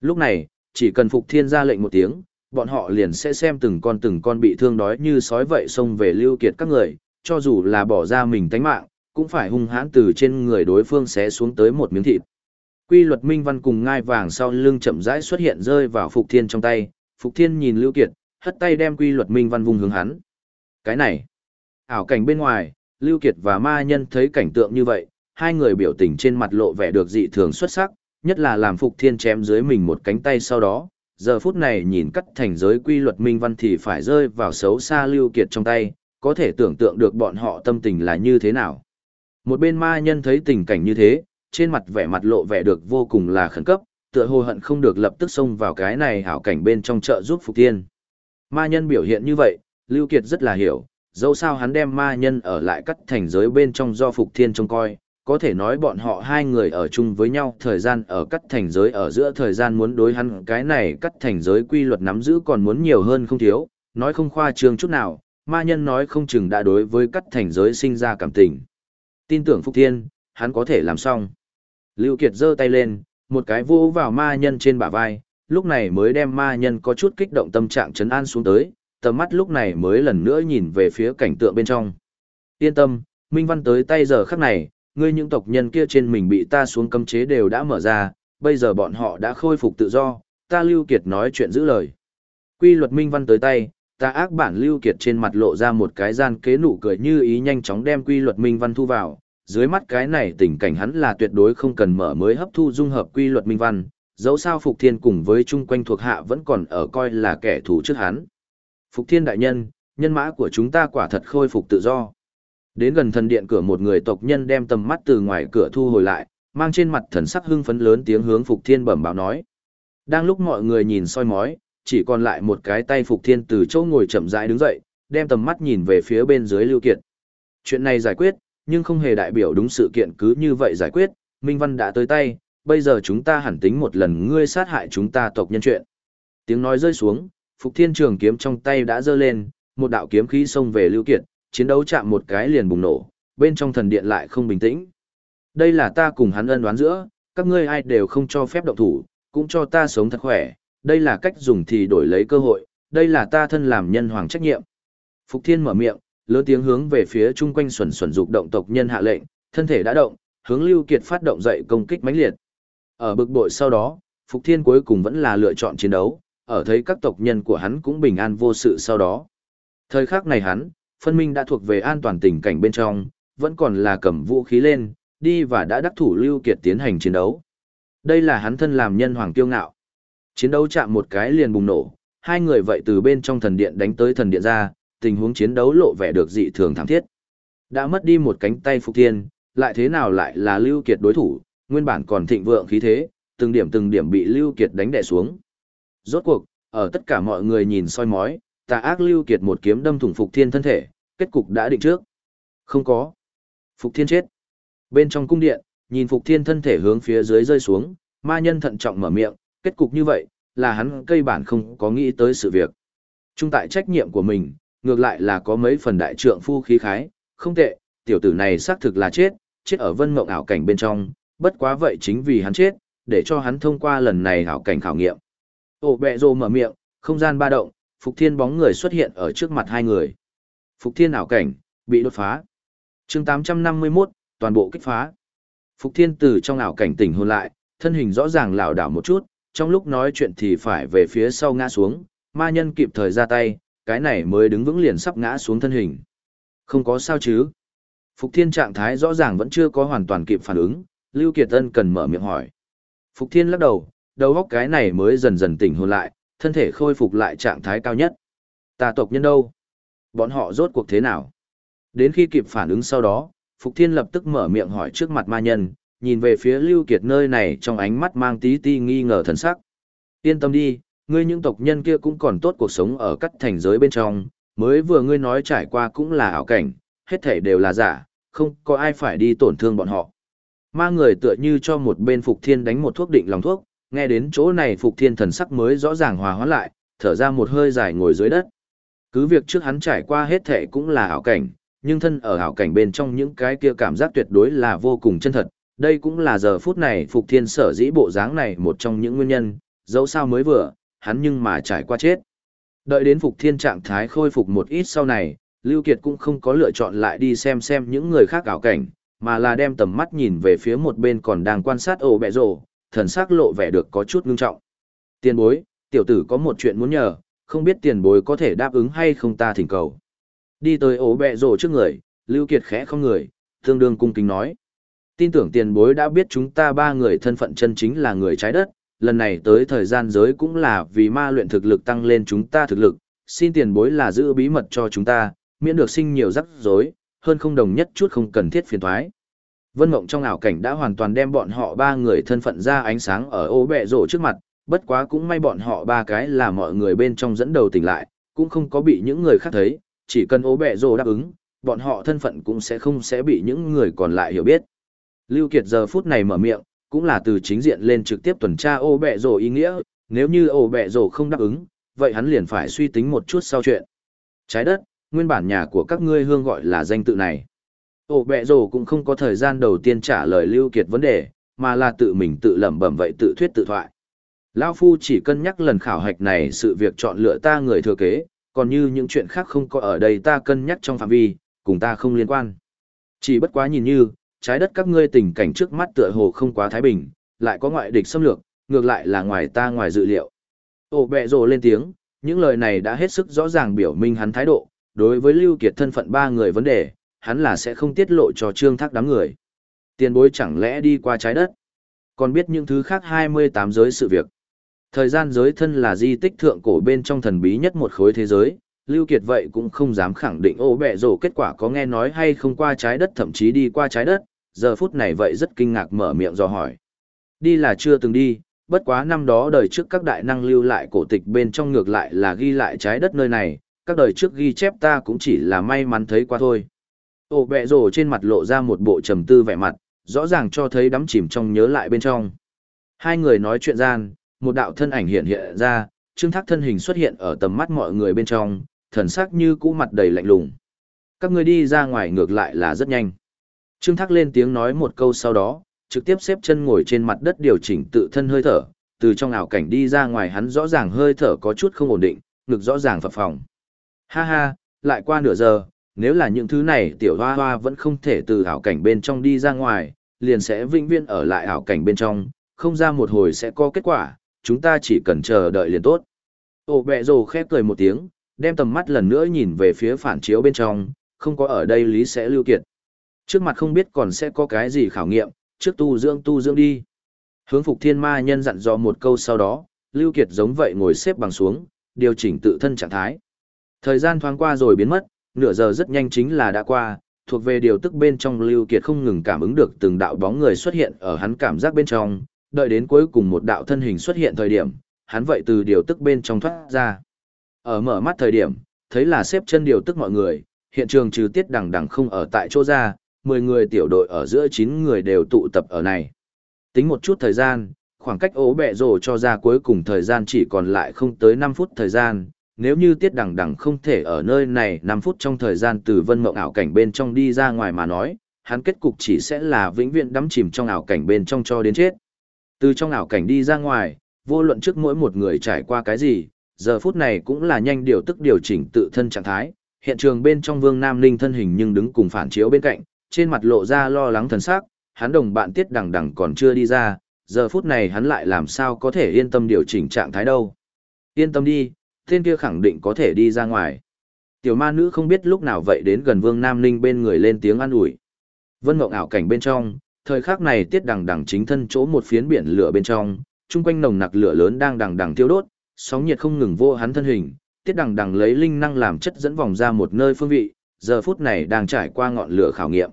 Lúc này, chỉ cần Phục Thiên ra lệnh một tiếng, bọn họ liền sẽ xem từng con từng con bị thương đói như sói vậy xông về Lưu Kiệt các người, cho dù là bỏ ra mình tánh mạng, cũng phải hung hãn từ trên người đối phương xé xuống tới một miếng thịt. Quy luật minh văn cùng ngai vàng sau lưng chậm rãi xuất hiện rơi vào Phục Thiên trong tay, Phục Thiên nhìn Lưu Kiệt, hất tay đem quy luật minh văn vùng hướng hắn. Cái này, ảo cảnh bên ngoài, Lưu Kiệt và ma nhân thấy cảnh tượng như vậy, hai người biểu tình trên mặt lộ vẻ được dị thường xuất sắc, nhất là làm Phục Thiên chém dưới mình một cánh tay sau đó, giờ phút này nhìn cắt thành giới quy luật minh văn thì phải rơi vào xấu xa Lưu Kiệt trong tay, có thể tưởng tượng được bọn họ tâm tình là như thế nào. Một bên ma nhân thấy tình cảnh như thế, trên mặt vẻ mặt lộ vẻ được vô cùng là khẩn cấp, tựa hồ hận không được lập tức xông vào cái này hảo cảnh bên trong chợ giúp Phục Thiên. Ma nhân biểu hiện như vậy, Lưu Kiệt rất là hiểu, dẫu sao hắn đem ma nhân ở lại cắt thành giới bên trong do Phục Thiên trông coi, có thể nói bọn họ hai người ở chung với nhau thời gian ở cắt thành giới ở giữa thời gian muốn đối hắn cái này cắt thành giới quy luật nắm giữ còn muốn nhiều hơn không thiếu, nói không khoa trương chút nào, ma nhân nói không chừng đã đối với cắt thành giới sinh ra cảm tình. Tin tưởng Phục Thiên, hắn có thể làm xong. Lưu Kiệt giơ tay lên, một cái vô vào ma nhân trên bả vai, lúc này mới đem ma nhân có chút kích động tâm trạng chấn an xuống tới, tầm mắt lúc này mới lần nữa nhìn về phía cảnh tượng bên trong. Yên tâm, Minh Văn tới tay giờ khắc này, ngươi những tộc nhân kia trên mình bị ta xuống cấm chế đều đã mở ra, bây giờ bọn họ đã khôi phục tự do, ta Lưu Kiệt nói chuyện giữ lời. Quy luật Minh Văn tới tay, ta ác bản Lưu Kiệt trên mặt lộ ra một cái gian kế nụ cười như ý nhanh chóng đem quy luật Minh Văn thu vào, dưới mắt cái này tình cảnh hắn là tuyệt đối không cần mở mới hấp thu dung hợp quy luật Minh Văn, dẫu sao Phục Thiên cùng với chung quanh thuộc hạ vẫn còn ở coi là kẻ thù trước hắn. Phục Thiên đại nhân, nhân mã của chúng ta quả thật khôi phục tự do. Đến gần thần điện cửa một người tộc nhân đem tầm mắt từ ngoài cửa thu hồi lại, mang trên mặt thần sắc hưng phấn lớn tiếng hướng Phục Thiên bẩm báo nói. Đang lúc mọi người nhìn soi mói, chỉ còn lại một cái tay Phục Thiên từ chỗ ngồi chậm rãi đứng dậy, đem tầm mắt nhìn về phía bên dưới Lưu Kiệt. Chuyện này giải quyết, nhưng không hề đại biểu đúng sự kiện cứ như vậy giải quyết, Minh Văn đã tới tay, bây giờ chúng ta hẳn tính một lần ngươi sát hại chúng ta tộc nhân chuyện. Tiếng nói rơi xuống, Phục Thiên trường kiếm trong tay đã giơ lên, một đạo kiếm khí xông về Lưu Kiệt, chiến đấu chạm một cái liền bùng nổ, bên trong thần điện lại không bình tĩnh. Đây là ta cùng hắn ân đoán giữa, các ngươi ai đều không cho phép động thủ, cũng cho ta sống thật khỏe, đây là cách dùng thì đổi lấy cơ hội, đây là ta thân làm nhân hoàng trách nhiệm. Phục Thiên mở miệng, lớn tiếng hướng về phía chung quanh xuẩn xuẩn dục động tộc nhân hạ lệnh, thân thể đã động, hướng Lưu Kiệt phát động dậy công kích mãnh liệt. Ở bực bội sau đó, Phục Thiên cuối cùng vẫn là lựa chọn chiến đấu, ở thấy các tộc nhân của hắn cũng bình an vô sự sau đó. Thời khắc này hắn, phân minh đã thuộc về an toàn tình cảnh bên trong, vẫn còn là cầm vũ khí lên, đi và đã đắc thủ Lưu Kiệt tiến hành chiến đấu. Đây là hắn thân làm nhân hoàng tiêu ngạo. Chiến đấu chạm một cái liền bùng nổ, hai người vậy từ bên trong thần điện đánh tới thần điện ra, tình huống chiến đấu lộ vẻ được dị thường thảm thiết. Đã mất đi một cánh tay Phục Thiên, lại thế nào lại là Lưu Kiệt đối thủ, nguyên bản còn thịnh vượng khí thế, từng điểm từng điểm bị Lưu Kiệt đánh đè xuống. Rốt cuộc, ở tất cả mọi người nhìn soi mói, tà ác Lưu Kiệt một kiếm đâm thủng Phục Thiên thân thể, kết cục đã định trước. Không có. Phục Thiên chết. Bên trong cung điện, nhìn Phục Thiên thân thể hướng phía dưới rơi xuống, ma nhân thận trọng mở miệng, kết cục như vậy, là hắn cây bản không có nghĩ tới sự việc. Trung tại trách nhiệm của mình, ngược lại là có mấy phần đại trượng phu khí khái, không tệ, tiểu tử này xác thực là chết, chết ở vân mộng ảo cảnh bên trong, bất quá vậy chính vì hắn chết, để cho hắn thông qua lần này ảo cảnh khảo nghiệm. Ổ bẹ rồ mở miệng, không gian ba động, Phục Thiên bóng người xuất hiện ở trước mặt hai người. Phục Thiên ảo cảnh, bị đột phá. chương 851, toàn bộ kích phá. Phục Thiên từ trong ảo cảnh tỉnh hồn lại, thân hình rõ ràng lảo đảo một chút, trong lúc nói chuyện thì phải về phía sau ngã xuống, ma nhân kịp thời ra tay, cái này mới đứng vững liền sắp ngã xuống thân hình. Không có sao chứ. Phục Thiên trạng thái rõ ràng vẫn chưa có hoàn toàn kịp phản ứng, Lưu Kiệt Ân cần mở miệng hỏi. Phục Thiên lắc đầu, đầu óc cái này mới dần dần tỉnh hồn lại, thân thể khôi phục lại trạng thái cao nhất. Tà tộc nhân đâu? Bọn họ rốt cuộc thế nào? Đến khi kịp phản ứng sau đó, Phục Thiên lập tức mở miệng hỏi trước mặt ma nhân, nhìn về phía Lưu Kiệt nơi này trong ánh mắt mang tí ti nghi ngờ thần sắc. Yên tâm đi, ngươi những tộc nhân kia cũng còn tốt cuộc sống ở các thành giới bên trong, Mới vừa ngươi nói trải qua cũng là ảo cảnh, hết thể đều là giả, không có ai phải đi tổn thương bọn họ. Ma người tựa như cho một bên Phục Thiên đánh một thuốc định lòng thuốc, nghe đến chỗ này Phục Thiên thần sắc mới rõ ràng hòa hóa lại, thở ra một hơi dài ngồi dưới đất. Cứ việc trước hắn trải qua hết thể cũng là ảo cảnh, nhưng thân ở ảo cảnh bên trong những cái kia cảm giác tuyệt đối là vô cùng chân thật. Đây cũng là giờ phút này Phục Thiên sở dĩ bộ dáng này một trong những nguyên nhân, dẫu sao mới vừa, hắn nhưng mà trải qua chết. Đợi đến Phục Thiên trạng thái khôi phục một ít sau này, Lưu Kiệt cũng không có lựa chọn lại đi xem xem những người khác ảo cảnh, mà là đem tầm mắt nhìn về phía một bên còn đang quan sát ổ bẹ rồ, thần sắc lộ vẻ được có chút ngưng trọng. Tiền bối, tiểu tử có một chuyện muốn nhờ, không biết tiền bối có thể đáp ứng hay không ta thỉnh cầu. Đi tới ổ bẹ rồ trước người, Lưu Kiệt khẽ không người, tương đương cung kính nói. Tin tưởng tiền bối đã biết chúng ta ba người thân phận chân chính là người trái đất, lần này tới thời gian giới cũng là vì ma luyện thực lực tăng lên chúng ta thực lực, xin tiền bối là giữ bí mật cho chúng ta, miễn được sinh nhiều rắc rối, hơn không đồng nhất chút không cần thiết phiền thoái. Vân Mộng trong ảo cảnh đã hoàn toàn đem bọn họ ba người thân phận ra ánh sáng ở ô bẹ rổ trước mặt, bất quá cũng may bọn họ ba cái là mọi người bên trong dẫn đầu tỉnh lại, cũng không có bị những người khác thấy, chỉ cần ô bẹ rổ đáp ứng, bọn họ thân phận cũng sẽ không sẽ bị những người còn lại hiểu biết. Lưu Kiệt giờ phút này mở miệng, cũng là từ chính diện lên trực tiếp tuần tra ô bẹ rổ ý nghĩa, nếu như ô bẹ rổ không đáp ứng, vậy hắn liền phải suy tính một chút sau chuyện. Trái đất, nguyên bản nhà của các ngươi hương gọi là danh tự này. Ô bẹ rổ cũng không có thời gian đầu tiên trả lời Lưu Kiệt vấn đề, mà là tự mình tự lẩm bẩm vậy tự thuyết tự thoại. Lão Phu chỉ cân nhắc lần khảo hạch này sự việc chọn lựa ta người thừa kế, còn như những chuyện khác không có ở đây ta cân nhắc trong phạm vi, cùng ta không liên quan. Chỉ bất quá nhìn như, trái đất các ngươi tình cảnh trước mắt tựa hồ không quá thái bình, lại có ngoại địch xâm lược, ngược lại là ngoài ta ngoài dự liệu. Ổ bẹ rồ lên tiếng, những lời này đã hết sức rõ ràng biểu minh hắn thái độ, đối với Lưu Kiệt thân phận ba người vấn đề, hắn là sẽ không tiết lộ cho trương thác đám người. Tiền bối chẳng lẽ đi qua trái đất, còn biết những thứ khác 28 giới sự việc. Thời gian giới thân là di tích thượng cổ bên trong thần bí nhất một khối thế giới, Lưu Kiệt vậy cũng không dám khẳng định ô bẹ rổ kết quả có nghe nói hay không qua trái đất thậm chí đi qua trái đất, giờ phút này vậy rất kinh ngạc mở miệng do hỏi. Đi là chưa từng đi, bất quá năm đó đời trước các đại năng lưu lại cổ tịch bên trong ngược lại là ghi lại trái đất nơi này, các đời trước ghi chép ta cũng chỉ là may mắn thấy qua thôi. Ô bẹ rổ trên mặt lộ ra một bộ trầm tư vẻ mặt, rõ ràng cho thấy đắm chìm trong nhớ lại bên trong. Hai người nói chuyện gian, một đạo thân ảnh hiện hiện ra, trương thác thân hình xuất hiện ở tầm mắt mọi người bên trong, thần sắc như cũ mặt đầy lạnh lùng. Các ngươi đi ra ngoài ngược lại là rất nhanh. Trương Thác lên tiếng nói một câu sau đó, trực tiếp xếp chân ngồi trên mặt đất điều chỉnh tự thân hơi thở, từ trong ảo cảnh đi ra ngoài hắn rõ ràng hơi thở có chút không ổn định, ngực rõ ràng phập phồng. Ha ha, lại qua nửa giờ, nếu là những thứ này tiểu hoa hoa vẫn không thể từ ảo cảnh bên trong đi ra ngoài, liền sẽ vĩnh viễn ở lại ảo cảnh bên trong, không ra một hồi sẽ có kết quả, chúng ta chỉ cần chờ đợi liền tốt. Ô bẹ rồ khép cười một tiếng, đem tầm mắt lần nữa nhìn về phía phản chiếu bên trong, không có ở đây lý sẽ lưu kiệt. Trước mặt không biết còn sẽ có cái gì khảo nghiệm, trước tu dưỡng tu dưỡng đi. Hướng phục thiên ma nhân dặn dò một câu sau đó, lưu kiệt giống vậy ngồi xếp bằng xuống, điều chỉnh tự thân trạng thái. Thời gian thoáng qua rồi biến mất, nửa giờ rất nhanh chính là đã qua, thuộc về điều tức bên trong lưu kiệt không ngừng cảm ứng được từng đạo bóng người xuất hiện ở hắn cảm giác bên trong, đợi đến cuối cùng một đạo thân hình xuất hiện thời điểm, hắn vậy từ điều tức bên trong thoát ra. Ở mở mắt thời điểm, thấy là xếp chân điều tức mọi người, hiện trường trừ tiết đằng đằng không ở tại chỗ ra, 10 người tiểu đội ở giữa 9 người đều tụ tập ở này. Tính một chút thời gian, khoảng cách ố bẹ rồ cho ra cuối cùng thời gian chỉ còn lại không tới 5 phút thời gian. Nếu như tiết đằng đằng không thể ở nơi này 5 phút trong thời gian từ vân mộng ảo cảnh bên trong đi ra ngoài mà nói, hắn kết cục chỉ sẽ là vĩnh viễn đắm chìm trong ảo cảnh bên trong cho đến chết. Từ trong ảo cảnh đi ra ngoài, vô luận trước mỗi một người trải qua cái gì, giờ phút này cũng là nhanh điều tức điều chỉnh tự thân trạng thái. Hiện trường bên trong Vương Nam Ninh thân hình nhưng đứng cùng phản chiếu bên cạnh, trên mặt lộ ra lo lắng thần sắc, hắn đồng bạn Tiết Đằng Đằng còn chưa đi ra, giờ phút này hắn lại làm sao có thể yên tâm điều chỉnh trạng thái đâu. Yên tâm đi, tên kia khẳng định có thể đi ra ngoài. Tiểu ma nữ không biết lúc nào vậy đến gần Vương Nam Ninh bên người lên tiếng an ủi. Vân Mộng ảo cảnh bên trong, thời khắc này Tiết Đằng Đằng chính thân chỗ một phiến biển lửa bên trong, chung quanh nồng nặc lửa lớn đang đằng đằng tiêu đốt, sóng nhiệt không ngừng vô hắn thân hình, tiết đằng đằng lấy linh năng làm chất dẫn vòng ra một nơi phương vị, giờ phút này đang trải qua ngọn lửa khảo nghiệm.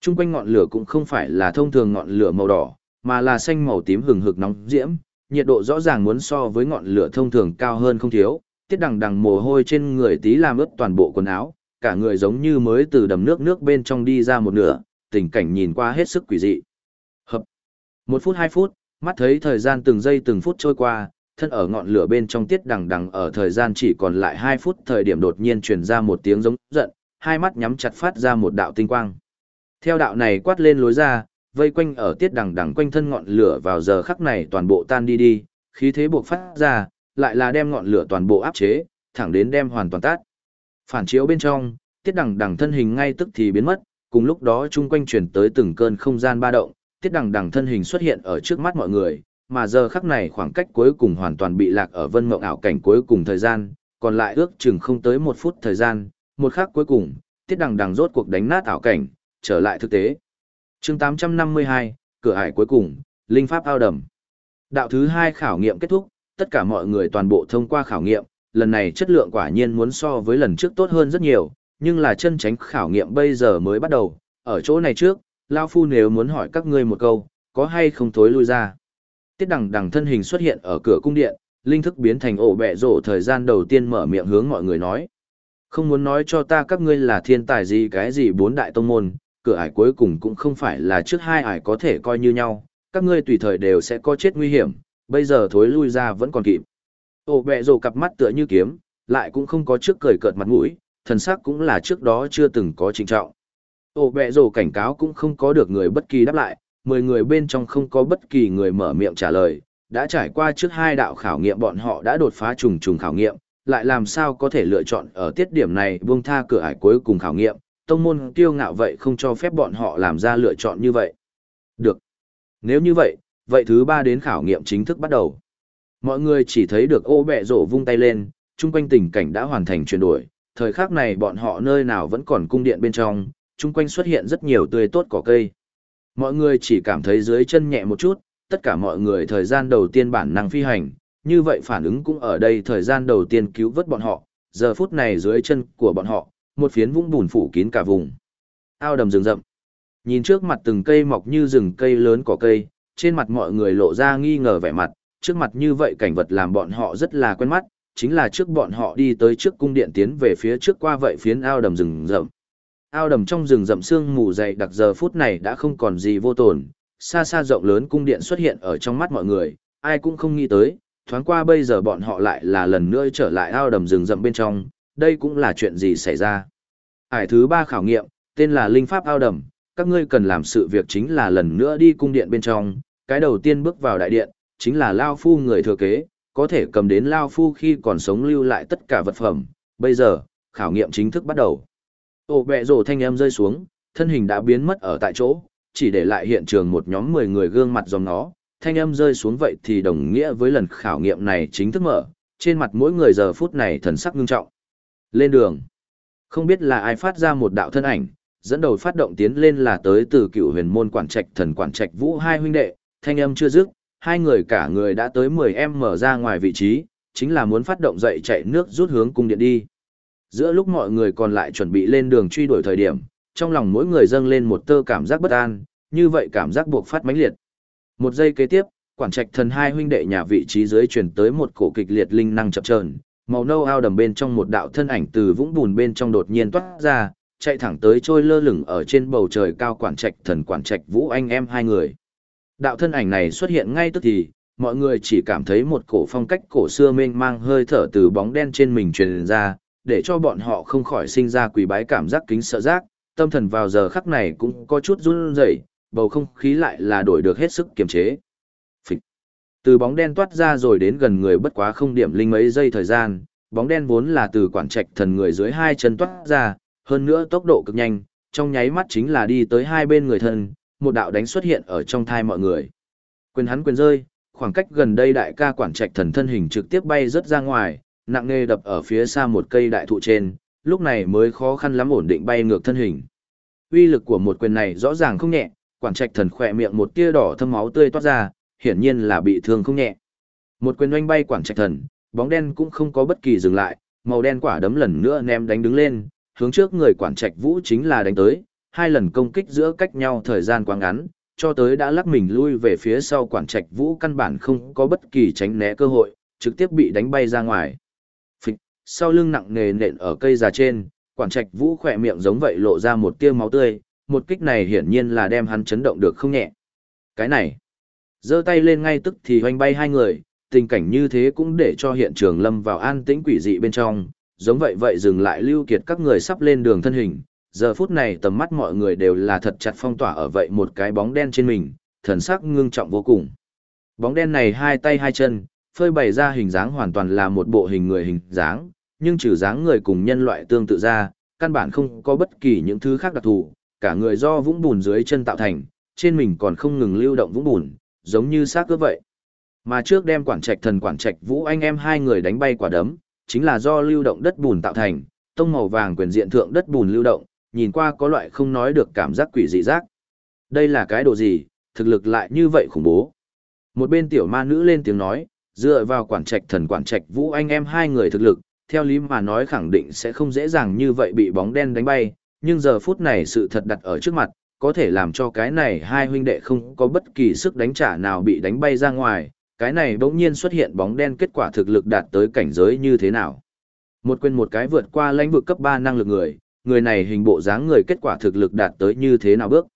Trung quanh ngọn lửa cũng không phải là thông thường ngọn lửa màu đỏ, mà là xanh màu tím hừng hực nóng diễm, nhiệt độ rõ ràng muốn so với ngọn lửa thông thường cao hơn không thiếu, tiết đằng đằng mồ hôi trên người tí làm ướt toàn bộ quần áo, cả người giống như mới từ đầm nước nước bên trong đi ra một nửa, tình cảnh nhìn qua hết sức quỷ dị. Hập. Một phút hai phút, mắt thấy thời gian từng giây từng phút trôi qua, thân ở ngọn lửa bên trong tiết đằng đằng ở thời gian chỉ còn lại hai phút thời điểm đột nhiên truyền ra một tiếng giống giận, hai mắt nhắm chặt phát ra một đạo tinh quang. Theo đạo này quát lên lối ra, vây quanh ở tiết đằng đằng quanh thân ngọn lửa vào giờ khắc này toàn bộ tan đi đi, khí thế buộc phát ra, lại là đem ngọn lửa toàn bộ áp chế, thẳng đến đem hoàn toàn tát. Phản chiếu bên trong, tiết đằng đằng thân hình ngay tức thì biến mất, cùng lúc đó chung quanh chuyển tới từng cơn không gian ba động, tiết đằng đằng thân hình xuất hiện ở trước mắt mọi người, mà giờ khắc này khoảng cách cuối cùng hoàn toàn bị lạc ở vân mộng ảo cảnh cuối cùng thời gian, còn lại ước chừng không tới một phút thời gian, một khắc cuối cùng, tiết đằng đằng rốt cuộc đánh nát ảo cảnh, trở lại thực tế. chương 852, cửa hải cuối cùng, linh pháp ao đầm. Đạo thứ hai khảo nghiệm kết thúc, tất cả mọi người toàn bộ thông qua khảo nghiệm, lần này chất lượng quả nhiên muốn so với lần trước tốt hơn rất nhiều, nhưng là chân tránh khảo nghiệm bây giờ mới bắt đầu, ở chỗ này trước, Lao Phu nếu muốn hỏi các ngươi một câu, có hay không thối lui ra. Tiết đằng đằng thân hình xuất hiện ở cửa cung điện, linh thức biến thành ổ bẹ rổ thời gian đầu tiên mở miệng hướng mọi người nói. Không muốn nói cho ta các ngươi là thiên tài gì cái gì bốn đại tông môn, cửa ải cuối cùng cũng không phải là trước hai ải có thể coi như nhau, các ngươi tùy thời đều sẽ có chết nguy hiểm, bây giờ thối lui ra vẫn còn kịp. Ổ bẹ rổ cặp mắt tựa như kiếm, lại cũng không có trước cười cợt mặt mũi, thần sắc cũng là trước đó chưa từng có trình trọng. Ổ bẹ rổ cảnh cáo cũng không có được người bất kỳ đáp lại, mười người bên trong không có bất kỳ người mở miệng trả lời, đã trải qua trước hai đạo khảo nghiệm bọn họ đã đột phá trùng trùng khảo nghiệm, lại làm sao có thể lựa chọn ở tiết điểm này buông tha cửa ải cuối cùng khảo nghiệm, tông môn kiêu ngạo vậy không cho phép bọn họ làm ra lựa chọn như vậy. Được. Nếu như vậy, vậy thứ ba đến khảo nghiệm chính thức bắt đầu. Mọi người chỉ thấy được ô bẹ rổ vung tay lên, chung quanh tình cảnh đã hoàn thành chuyển đổi, thời khắc này bọn họ nơi nào vẫn còn cung điện bên trong, chung quanh xuất hiện rất nhiều tươi tốt cỏ cây. Mọi người chỉ cảm thấy dưới chân nhẹ một chút, tất cả mọi người thời gian đầu tiên bản năng phi hành, như vậy phản ứng cũng ở đây thời gian đầu tiên cứu vớt bọn họ, giờ phút này dưới chân của bọn họ, một phiến vũng bùn phủ kín cả vùng. Ao đầm rừng rậm. Nhìn trước mặt từng cây mọc như rừng cây lớn cỏ cây, trên mặt mọi người lộ ra nghi ngờ vẻ mặt, trước mặt như vậy cảnh vật làm bọn họ rất là quen mắt, chính là trước bọn họ đi tới trước cung điện tiến về phía trước qua vậy phiến ao đầm rừng rậm. Ao đầm trong rừng rậm sương mù dày đặc giờ phút này đã không còn gì vô tồn, xa xa rộng lớn cung điện xuất hiện ở trong mắt mọi người, ai cũng không nghĩ tới, thoáng qua bây giờ bọn họ lại là lần nữa trở lại ao đầm rừng rậm bên trong, đây cũng là chuyện gì xảy ra. Hải thứ ba khảo nghiệm, tên là Linh Pháp ao đầm, các ngươi cần làm sự việc chính là lần nữa đi cung điện bên trong, cái đầu tiên bước vào đại điện, chính là Lao Phu người thừa kế, có thể cầm đến Lao Phu khi còn sống lưu lại tất cả vật phẩm, bây giờ, khảo nghiệm chính thức bắt đầu. Ổ bẹ rổ thanh em rơi xuống, thân hình đã biến mất ở tại chỗ, chỉ để lại hiện trường một nhóm 10 người gương mặt dòng nó, thanh âm rơi xuống vậy thì đồng nghĩa với lần khảo nghiệm này chính thức mở, trên mặt mỗi người giờ phút này thần sắc ngưng trọng. Lên đường. Không biết là ai phát ra một đạo thân ảnh, dẫn đầu phát động tiến lên là tới từ cựu huyền môn quản trạch thần quản trạch vũ hai huynh đệ, thanh âm chưa dứt, hai người cả người đã tới 10 em mở ra ngoài vị trí, chính là muốn phát động dậy chạy nước rút hướng cung điện đi. Giữa lúc mọi người còn lại chuẩn bị lên đường truy đuổi thời điểm, trong lòng mỗi người dâng lên một tơ cảm giác bất an, như vậy cảm giác buộc phát mãnh liệt. Một giây kế tiếp, quản trạch thần hai huynh đệ nhà vị trí dưới truyền tới một cổ kịch liệt linh năng chập chờn, màu nâu ao đầm bên trong một đạo thân ảnh từ vũng bùn bên trong đột nhiên toát ra, chạy thẳng tới trôi lơ lửng ở trên bầu trời cao quản trạch thần quản trạch vũ anh em hai người. Đạo thân ảnh này xuất hiện ngay tức thì, mọi người chỉ cảm thấy một cổ phong cách cổ xưa mênh mang hơi thở từ bóng đen trên mình truyền ra, để cho bọn họ không khỏi sinh ra quỳ bái cảm giác kính sợ giác, tâm thần vào giờ khắc này cũng có chút run rẩy, bầu không khí lại là đổi được hết sức kiềm chế. Phịch. Từ bóng đen toát ra rồi đến gần người bất quá không điểm linh mấy giây thời gian, bóng đen vốn là từ quản trạch thần người dưới hai chân toát ra, hơn nữa tốc độ cực nhanh, trong nháy mắt chính là đi tới hai bên người thân, một đạo đánh xuất hiện ở trong thai mọi người. Quyền hắn quyền rơi, khoảng cách gần đây đại ca quản trạch thần thân hình trực tiếp bay rất ra ngoài, nặng nề đập ở phía xa một cây đại thụ trên, lúc này mới khó khăn lắm ổn định bay ngược thân hình. Uy lực của một quyền này rõ ràng không nhẹ, quản trạch thần khỏe miệng một tia đỏ thâm máu tươi toát ra, hiển nhiên là bị thương không nhẹ. Một quyền oanh bay quản trạch thần, bóng đen cũng không có bất kỳ dừng lại, màu đen quả đấm lần nữa ném đánh đứng lên, hướng trước người quản trạch vũ chính là đánh tới, hai lần công kích giữa cách nhau thời gian quá ngắn, cho tới đã lắc mình lui về phía sau quản trạch vũ căn bản không có bất kỳ tránh né cơ hội, trực tiếp bị đánh bay ra ngoài. Sau lưng nặng nề nện ở cây già trên, quản trạch vũ khỏe miệng giống vậy lộ ra một tia máu tươi, một kích này hiển nhiên là đem hắn chấn động được không nhẹ. Cái này, giơ tay lên ngay tức thì hoành bay hai người, tình cảnh như thế cũng để cho hiện trường lâm vào an tĩnh quỷ dị bên trong, giống vậy vậy dừng lại lưu kiệt các người sắp lên đường thân hình, giờ phút này tầm mắt mọi người đều là thật chặt phong tỏa ở vậy một cái bóng đen trên mình, thần sắc ngưng trọng vô cùng. Bóng đen này hai tay hai chân, phơi bày ra hình dáng hoàn toàn là một bộ hình người hình dáng, nhưng trừ dáng người cùng nhân loại tương tự ra, căn bản không có bất kỳ những thứ khác đặc thù, cả người do vũng bùn dưới chân tạo thành, trên mình còn không ngừng lưu động vũng bùn, giống như xác cướp vậy. Mà trước đem quản trạch thần quản trạch vũ anh em hai người đánh bay quả đấm, chính là do lưu động đất bùn tạo thành, tông màu vàng quyền diện thượng đất bùn lưu động, nhìn qua có loại không nói được cảm giác quỷ dị giác. Đây là cái đồ gì, thực lực lại như vậy khủng bố. Một bên tiểu ma nữ lên tiếng nói, dựa vào quản trạch thần quản trạch vũ anh em hai người thực lực, theo lý mà nói khẳng định sẽ không dễ dàng như vậy bị bóng đen đánh bay, nhưng giờ phút này sự thật đặt ở trước mặt, có thể làm cho cái này hai huynh đệ không có bất kỳ sức đánh trả nào bị đánh bay ra ngoài, cái này bỗng nhiên xuất hiện bóng đen kết quả thực lực đạt tới cảnh giới như thế nào. Một quên một cái vượt qua lãnh vực cấp 3 năng lực người, người này hình bộ dáng người kết quả thực lực đạt tới như thế nào bước.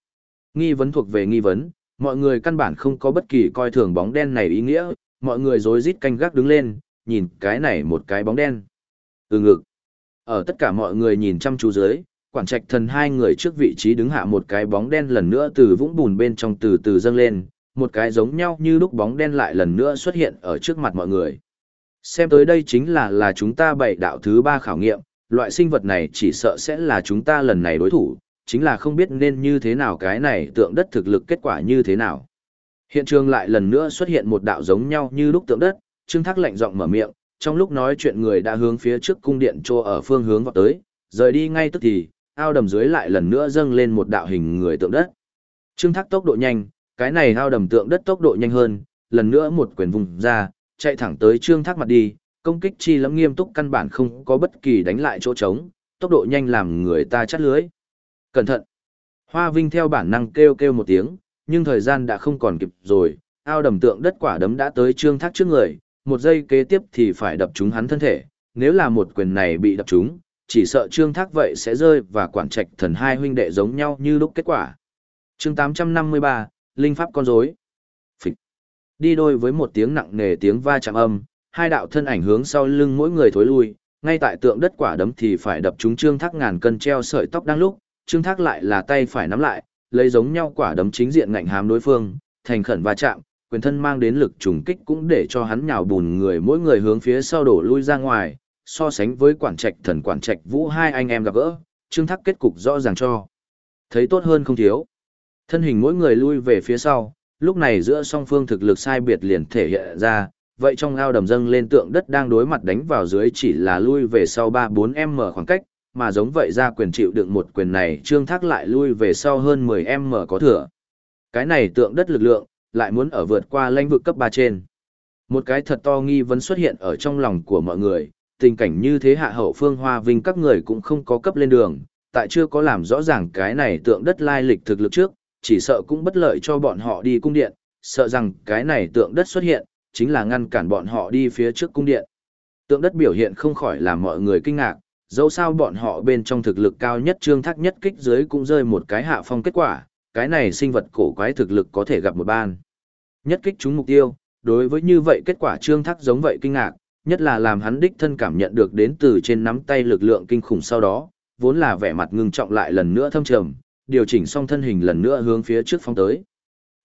Nghi vấn thuộc về nghi vấn, mọi người căn bản không có bất kỳ coi thường bóng đen này ý nghĩa, mọi người rối rít canh gác đứng lên, nhìn cái này một cái bóng đen. Ừ ngực. Ở tất cả mọi người nhìn chăm chú dưới, quản trạch thần hai người trước vị trí đứng hạ một cái bóng đen lần nữa từ vũng bùn bên trong từ từ dâng lên, một cái giống nhau như lúc bóng đen lại lần nữa xuất hiện ở trước mặt mọi người. Xem tới đây chính là là chúng ta bảy đạo thứ ba khảo nghiệm, loại sinh vật này chỉ sợ sẽ là chúng ta lần này đối thủ, chính là không biết nên như thế nào cái này tượng đất thực lực kết quả như thế nào. Hiện trường lại lần nữa xuất hiện một đạo giống nhau như lúc tượng đất, Trương Thác lạnh giọng mở miệng, trong lúc nói chuyện người đã hướng phía trước cung điện trô ở phương hướng vào tới, rời đi ngay tức thì, ao đầm dưới lại lần nữa dâng lên một đạo hình người tượng đất. Trương Thác tốc độ nhanh, cái này ao đầm tượng đất tốc độ nhanh hơn, lần nữa một quyền vùng ra, chạy thẳng tới Trương Thác mặt đi, công kích chi lắm nghiêm túc căn bản không có bất kỳ đánh lại chỗ trống, tốc độ nhanh làm người ta chắt lưới. Cẩn thận! Hoa Vinh theo bản năng kêu kêu một tiếng, nhưng thời gian đã không còn kịp rồi, ao đầm tượng đất quả đấm đã tới Trương Thác trước người, một giây kế tiếp thì phải đập trúng hắn thân thể, nếu là một quyền này bị đập trúng, chỉ sợ Trương Thác vậy sẽ rơi và quản trạch thần hai huynh đệ giống nhau như lúc kết quả. chương 853, Linh Pháp con rối Phịch. Đi đôi với một tiếng nặng nề tiếng va chạm âm, hai đạo thân ảnh hướng sau lưng mỗi người thối lui, ngay tại tượng đất quả đấm thì phải đập trúng Trương Thác ngàn cân treo sợi tóc đang lúc, Trương Thác lại là tay phải nắm lại, lấy giống nhau quả đấm chính diện ngạnh hám đối phương, thành khẩn va chạm, quyền thân mang đến lực trùng kích cũng để cho hắn nhào bùn người mỗi người hướng phía sau đổ lui ra ngoài, so sánh với quản trạch thần quản trạch vũ hai anh em gặp gỡ, Trương Thác kết cục rõ ràng cho. Thấy tốt hơn không thiếu. Thân hình mỗi người lui về phía sau, lúc này giữa song phương thực lực sai biệt liền thể hiện ra, vậy trong ao đầm dâng lên tượng đất đang đối mặt đánh vào dưới chỉ là lui về sau 3-4m khoảng cách, mà giống vậy ra quyền chịu đựng một quyền này trương thác lại lui về sau hơn 10m có thừa. Cái này tượng đất lực lượng, lại muốn ở vượt qua lãnh vực cấp 3 trên. Một cái thật to nghi vấn xuất hiện ở trong lòng của mọi người, tình cảnh như thế hạ hậu phương hoa vinh các người cũng không có cấp lên đường, tại chưa có làm rõ ràng cái này tượng đất lai lịch thực lực trước, chỉ sợ cũng bất lợi cho bọn họ đi cung điện, sợ rằng cái này tượng đất xuất hiện, chính là ngăn cản bọn họ đi phía trước cung điện. Tượng đất biểu hiện không khỏi làm mọi người kinh ngạc, dẫu sao bọn họ bên trong thực lực cao nhất trương thác nhất kích dưới cũng rơi một cái hạ phong kết quả, cái này sinh vật cổ quái thực lực có thể gặp một ban. Nhất kích trúng mục tiêu, đối với như vậy kết quả trương thác giống vậy kinh ngạc, nhất là làm hắn đích thân cảm nhận được đến từ trên nắm tay lực lượng kinh khủng sau đó, vốn là vẻ mặt ngưng trọng lại lần nữa thâm trầm, điều chỉnh xong thân hình lần nữa hướng phía trước phong tới.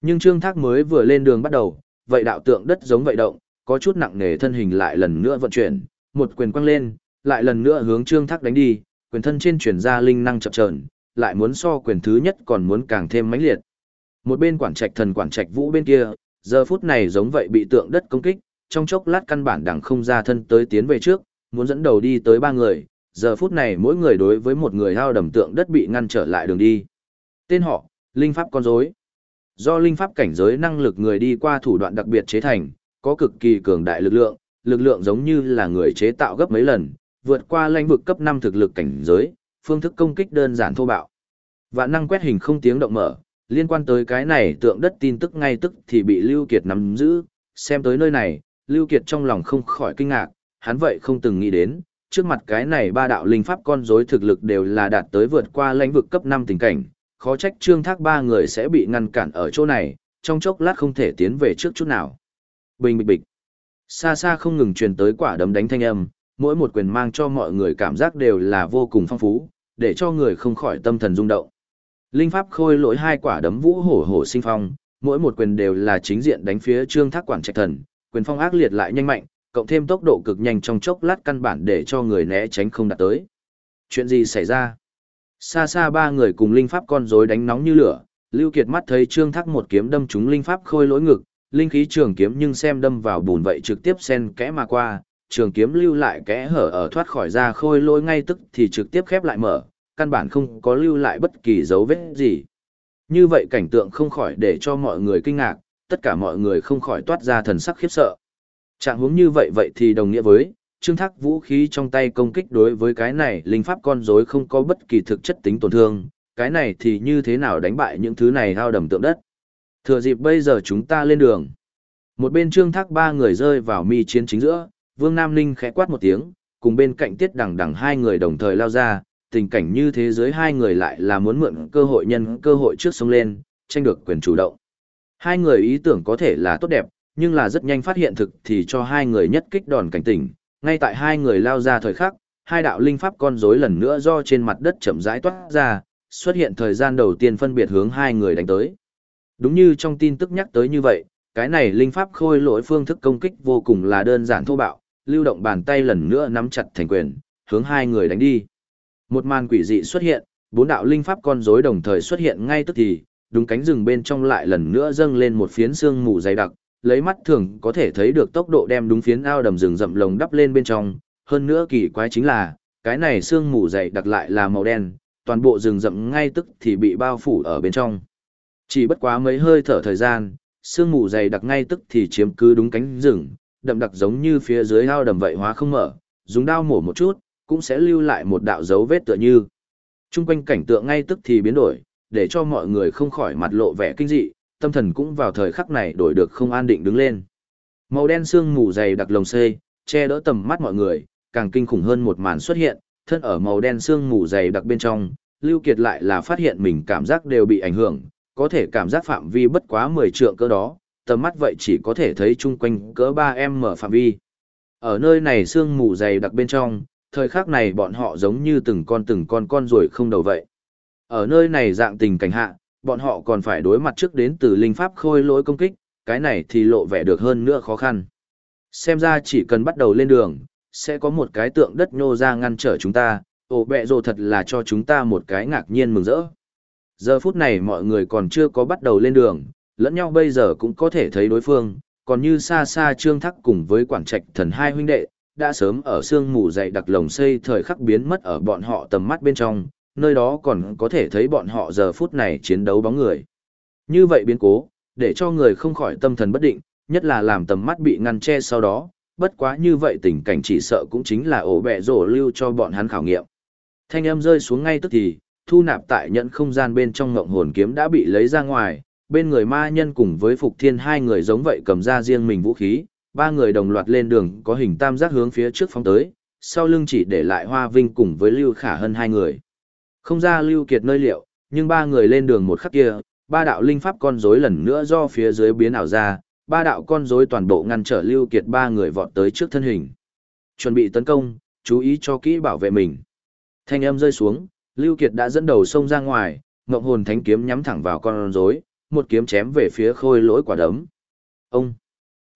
Nhưng Trương Thác mới vừa lên đường bắt đầu, vậy đạo tượng đất giống vậy động, có chút nặng nề thân hình lại lần nữa vận chuyển, một quyền quăng lên, lại lần nữa hướng Trương Thác đánh đi, quyền thân trên chuyển ra linh năng chập chờn, lại muốn so quyền thứ nhất còn muốn càng thêm mãnh liệt. Một bên quản trạch thần quản trạch vũ bên kia, giờ phút này giống vậy bị tượng đất công kích, trong chốc lát căn bản đằng không ra thân tới tiến về trước, muốn dẫn đầu đi tới ba người, giờ phút này mỗi người đối với một người hao đầm tượng đất bị ngăn trở lại đường đi. Tên họ, Linh Pháp con rối. Do Linh Pháp cảnh giới năng lực người đi qua thủ đoạn đặc biệt chế thành, có cực kỳ cường đại lực lượng, lực lượng giống như là người chế tạo gấp mấy lần, vượt qua lãnh vực cấp 5 thực lực cảnh giới, phương thức công kích đơn giản thô bạo. Vạn năng quét hình không tiếng động mở, liên quan tới cái này tượng đất tin tức ngay tức thì bị Lưu Kiệt nắm giữ, xem tới nơi này, Lưu Kiệt trong lòng không khỏi kinh ngạc, hắn vậy không từng nghĩ đến, trước mặt cái này ba đạo linh pháp con rối thực lực đều là đạt tới vượt qua lãnh vực cấp 5 tình cảnh, khó trách trương thác ba người sẽ bị ngăn cản ở chỗ này, trong chốc lát không thể tiến về trước chút nào. Bình bịch bịch. Xa xa không ngừng truyền tới quả đấm đánh thanh âm, mỗi một quyền mang cho mọi người cảm giác đều là vô cùng phong phú, để cho người không khỏi tâm thần rung động. Linh pháp khôi lỗi hai quả đấm vũ hổ hổ sinh phong, mỗi một quyền đều là chính diện đánh phía trương thác quản trạch thần, quyền phong ác liệt lại nhanh mạnh, cộng thêm tốc độ cực nhanh trong chốc lát căn bản để cho người né tránh không đạt tới. Chuyện gì xảy ra? Xa xa ba người cùng linh pháp con rối đánh nóng như lửa, Lưu Kiệt mắt thấy Trương Thác một kiếm đâm trúng linh pháp khôi lỗi ngực, linh khí trường kiếm nhưng xem đâm vào bùn vậy trực tiếp xen kẽ mà qua, trường kiếm lưu lại kẽ hở ở thoát khỏi ra khôi lôi ngay tức thì trực tiếp khép lại mở, căn bản không có lưu lại bất kỳ dấu vết gì. Như vậy cảnh tượng không khỏi để cho mọi người kinh ngạc, tất cả mọi người không khỏi toát ra thần sắc khiếp sợ. Trạng huống như vậy vậy thì đồng nghĩa với, Trương Thác vũ khí trong tay công kích đối với cái này linh pháp con rối không có bất kỳ thực chất tính tổn thương, cái này thì như thế nào đánh bại những thứ này hao đầm tượng đất. Thừa dịp bây giờ chúng ta lên đường. Một bên Trương Thác ba người rơi vào mi chiến chính giữa, Vương Nam Ninh khẽ quát một tiếng, cùng bên cạnh Tiết Đằng Đằng hai người đồng thời lao ra, tình cảnh như thế giới hai người lại là muốn mượn cơ hội nhân cơ hội trước sông lên, tranh được quyền chủ động. Hai người ý tưởng có thể là tốt đẹp, nhưng là rất nhanh phát hiện thực thì cho hai người nhất kích đòn cảnh tỉnh, ngay tại hai người lao ra thời khắc, hai đạo linh pháp con rối lần nữa do trên mặt đất chậm rãi toát ra, xuất hiện thời gian đầu tiên phân biệt hướng hai người đánh tới. Đúng như trong tin tức nhắc tới như vậy, cái này linh pháp khôi lỗi phương thức công kích vô cùng là đơn giản thô bạo, lưu động bàn tay lần nữa nắm chặt thành quyền, hướng hai người đánh đi. Một màn quỷ dị xuất hiện, bốn đạo linh pháp con rối đồng thời xuất hiện ngay tức thì, đúng cánh rừng bên trong lại lần nữa dâng lên một phiến xương mù dày đặc, lấy mắt thường có thể thấy được tốc độ đem đúng phiến ao đầm rừng rậm lồng đắp lên bên trong, hơn nữa kỳ quái chính là, cái này xương mù dày đặc lại là màu đen, toàn bộ rừng rậm ngay tức thì bị bao phủ ở bên trong. Chỉ bất quá mấy hơi thở thời gian, sương mù dày đặc ngay tức thì chiếm cứ đúng cánh rừng, đậm đặc giống như phía dưới ao đầm vậy hóa không mở, dùng đao mổ một chút, cũng sẽ lưu lại một đạo dấu vết tựa như. Trung quanh cảnh tượng ngay tức thì biến đổi, để cho mọi người không khỏi mặt lộ vẻ kinh dị, tâm thần cũng vào thời khắc này đổi được không an định đứng lên. Màu đen sương mù dày đặc lồng xê, che đỡ tầm mắt mọi người, càng kinh khủng hơn một màn xuất hiện, thân ở màu đen sương mù dày đặc bên trong, Lưu Kiệt lại là phát hiện mình cảm giác đều bị ảnh hưởng, có thể cảm giác phạm vi bất quá 10 trượng cỡ đó, tầm mắt vậy chỉ có thể thấy chung quanh cỡ 3 mở phạm vi. Ở nơi này sương mù dày đặc bên trong, thời khắc này bọn họ giống như từng con từng con con rồi không đầu vậy. Ở nơi này dạng tình cảnh hạ, bọn họ còn phải đối mặt trước đến từ linh pháp khôi lỗi công kích, cái này thì lộ vẻ được hơn nữa khó khăn. Xem ra chỉ cần bắt đầu lên đường, sẽ có một cái tượng đất nhô ra ngăn trở chúng ta, ồ bẹ rồ thật là cho chúng ta một cái ngạc nhiên mừng rỡ. Giờ phút này mọi người còn chưa có bắt đầu lên đường, lẫn nhau bây giờ cũng có thể thấy đối phương, còn như xa xa trương thắc cùng với quảng trạch thần hai huynh đệ, đã sớm ở sương mù dày đặc lồng xây thời khắc biến mất ở bọn họ tầm mắt bên trong, nơi đó còn có thể thấy bọn họ giờ phút này chiến đấu bóng người. Như vậy biến cố, để cho người không khỏi tâm thần bất định, nhất là làm tầm mắt bị ngăn che sau đó, bất quá như vậy tình cảnh chỉ sợ cũng chính là ổ bẹ rổ lưu cho bọn hắn khảo nghiệm. Thanh âm rơi xuống ngay tức thì, thu nạp tại nhận không gian bên trong ngộng hồn kiếm đã bị lấy ra ngoài, bên người ma nhân cùng với Phục Thiên hai người giống vậy cầm ra riêng mình vũ khí, ba người đồng loạt lên đường có hình tam giác hướng phía trước phóng tới, sau lưng chỉ để lại Hoa Vinh cùng với Lưu Khả Hân hai người. Không ra Lưu Kiệt nơi liệu, nhưng ba người lên đường một khắc kia, ba đạo linh pháp con rối lần nữa do phía dưới biến ảo ra, ba đạo con rối toàn bộ ngăn trở Lưu Kiệt ba người vọt tới trước thân hình. Chuẩn bị tấn công, chú ý cho kỹ bảo vệ mình. Thanh âm rơi xuống, Lưu Kiệt đã dẫn đầu xông ra ngoài, ngọc hồn thánh kiếm nhắm thẳng vào con rối, một kiếm chém về phía khôi lỗi quả đấm. Ông!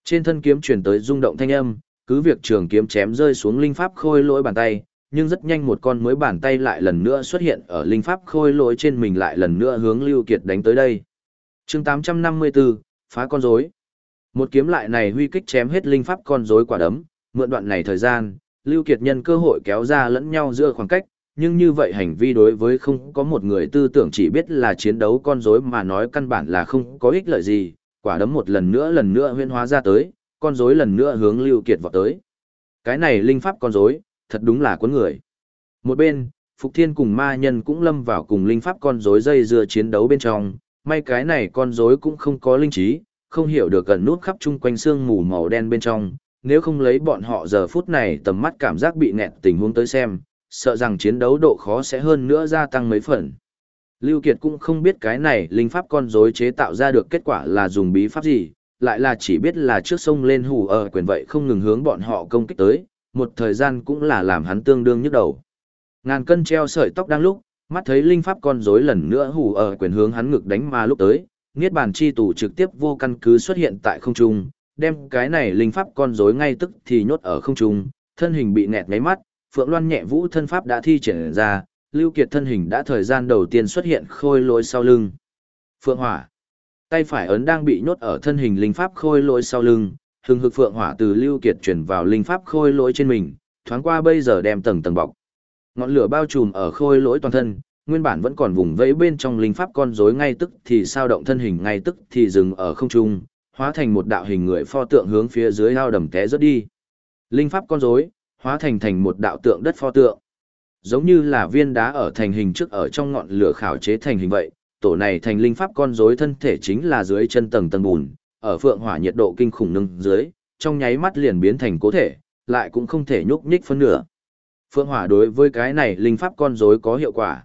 Trên thân kiếm truyền tới rung động thanh âm, cứ việc trường kiếm chém rơi xuống linh pháp khôi lỗi bàn tay, nhưng rất nhanh một con mới bàn tay lại lần nữa xuất hiện ở linh pháp khôi lỗi trên mình lại lần nữa hướng Lưu Kiệt đánh tới đây. Chương 854, phá con rối. Một kiếm lại này huy kích chém hết linh pháp con rối quả đấm, mượn đoạn này thời gian, Lưu Kiệt nhân cơ hội kéo ra lẫn nhau giữa khoảng cách, nhưng như vậy hành vi đối với không có một người tư tưởng chỉ biết là chiến đấu con rối mà nói căn bản là không có ích lợi gì, quả đấm một lần nữa lần nữa huyên hóa ra tới, con rối lần nữa hướng Lưu Kiệt vọt tới. Cái này linh pháp con rối, thật đúng là cuốn người. Một bên, Phục Thiên cùng ma nhân cũng lâm vào cùng linh pháp con rối dây dưa chiến đấu bên trong, may cái này con rối cũng không có linh trí, không hiểu được gần nút khắp chung quanh xương mù màu đen bên trong, nếu không lấy bọn họ giờ phút này tầm mắt cảm giác bị nẹt tình huống tới xem, sợ rằng chiến đấu độ khó sẽ hơn nữa gia tăng mấy phần. Lưu Kiệt cũng không biết cái này linh pháp con rối chế tạo ra được kết quả là dùng bí pháp gì, lại là chỉ biết là trước sông lên hù ở quyền vậy không ngừng hướng bọn họ công kích tới, một thời gian cũng là làm hắn tương đương nhức đầu. Ngàn cân treo sợi tóc đang lúc, mắt thấy linh pháp con rối lần nữa hù ở quyền hướng hắn ngực đánh mà lúc tới, Niết bàn chi tủ trực tiếp vô căn cứ xuất hiện tại không trung, đem cái này linh pháp con rối ngay tức thì nhốt ở không trung, thân hình bị nẹt ngáy mắt, Phượng Loan nhẹ vũ thân pháp đã thi triển ra, Lưu Kiệt thân hình đã thời gian đầu tiên xuất hiện khôi lối sau lưng. Phượng Hỏa. Tay phải ấn đang bị nhốt ở thân hình linh pháp khôi lối sau lưng, hừng hực Phượng Hỏa từ Lưu Kiệt chuyển vào linh pháp khôi lối trên mình, thoáng qua bây giờ đem tầng tầng bọc. Ngọn lửa bao trùm ở khôi lối toàn thân, nguyên bản vẫn còn vùng vẫy bên trong linh pháp con rối ngay tức thì sao động thân hình ngay tức thì dừng ở không trung, hóa thành một đạo hình người pho tượng hướng phía dưới ao đầm té rớt đi. Linh pháp con rối hóa thành thành một đạo tượng đất pho tượng. Giống như là viên đá ở thành hình trước ở trong ngọn lửa khảo chế thành hình vậy, tổ này thành linh pháp con rối thân thể chính là dưới chân tầng tầng bùn, ở phượng hỏa nhiệt độ kinh khủng nâng dưới, trong nháy mắt liền biến thành cố thể, lại cũng không thể nhúc nhích phân nửa. Phượng hỏa đối với cái này linh pháp con rối có hiệu quả.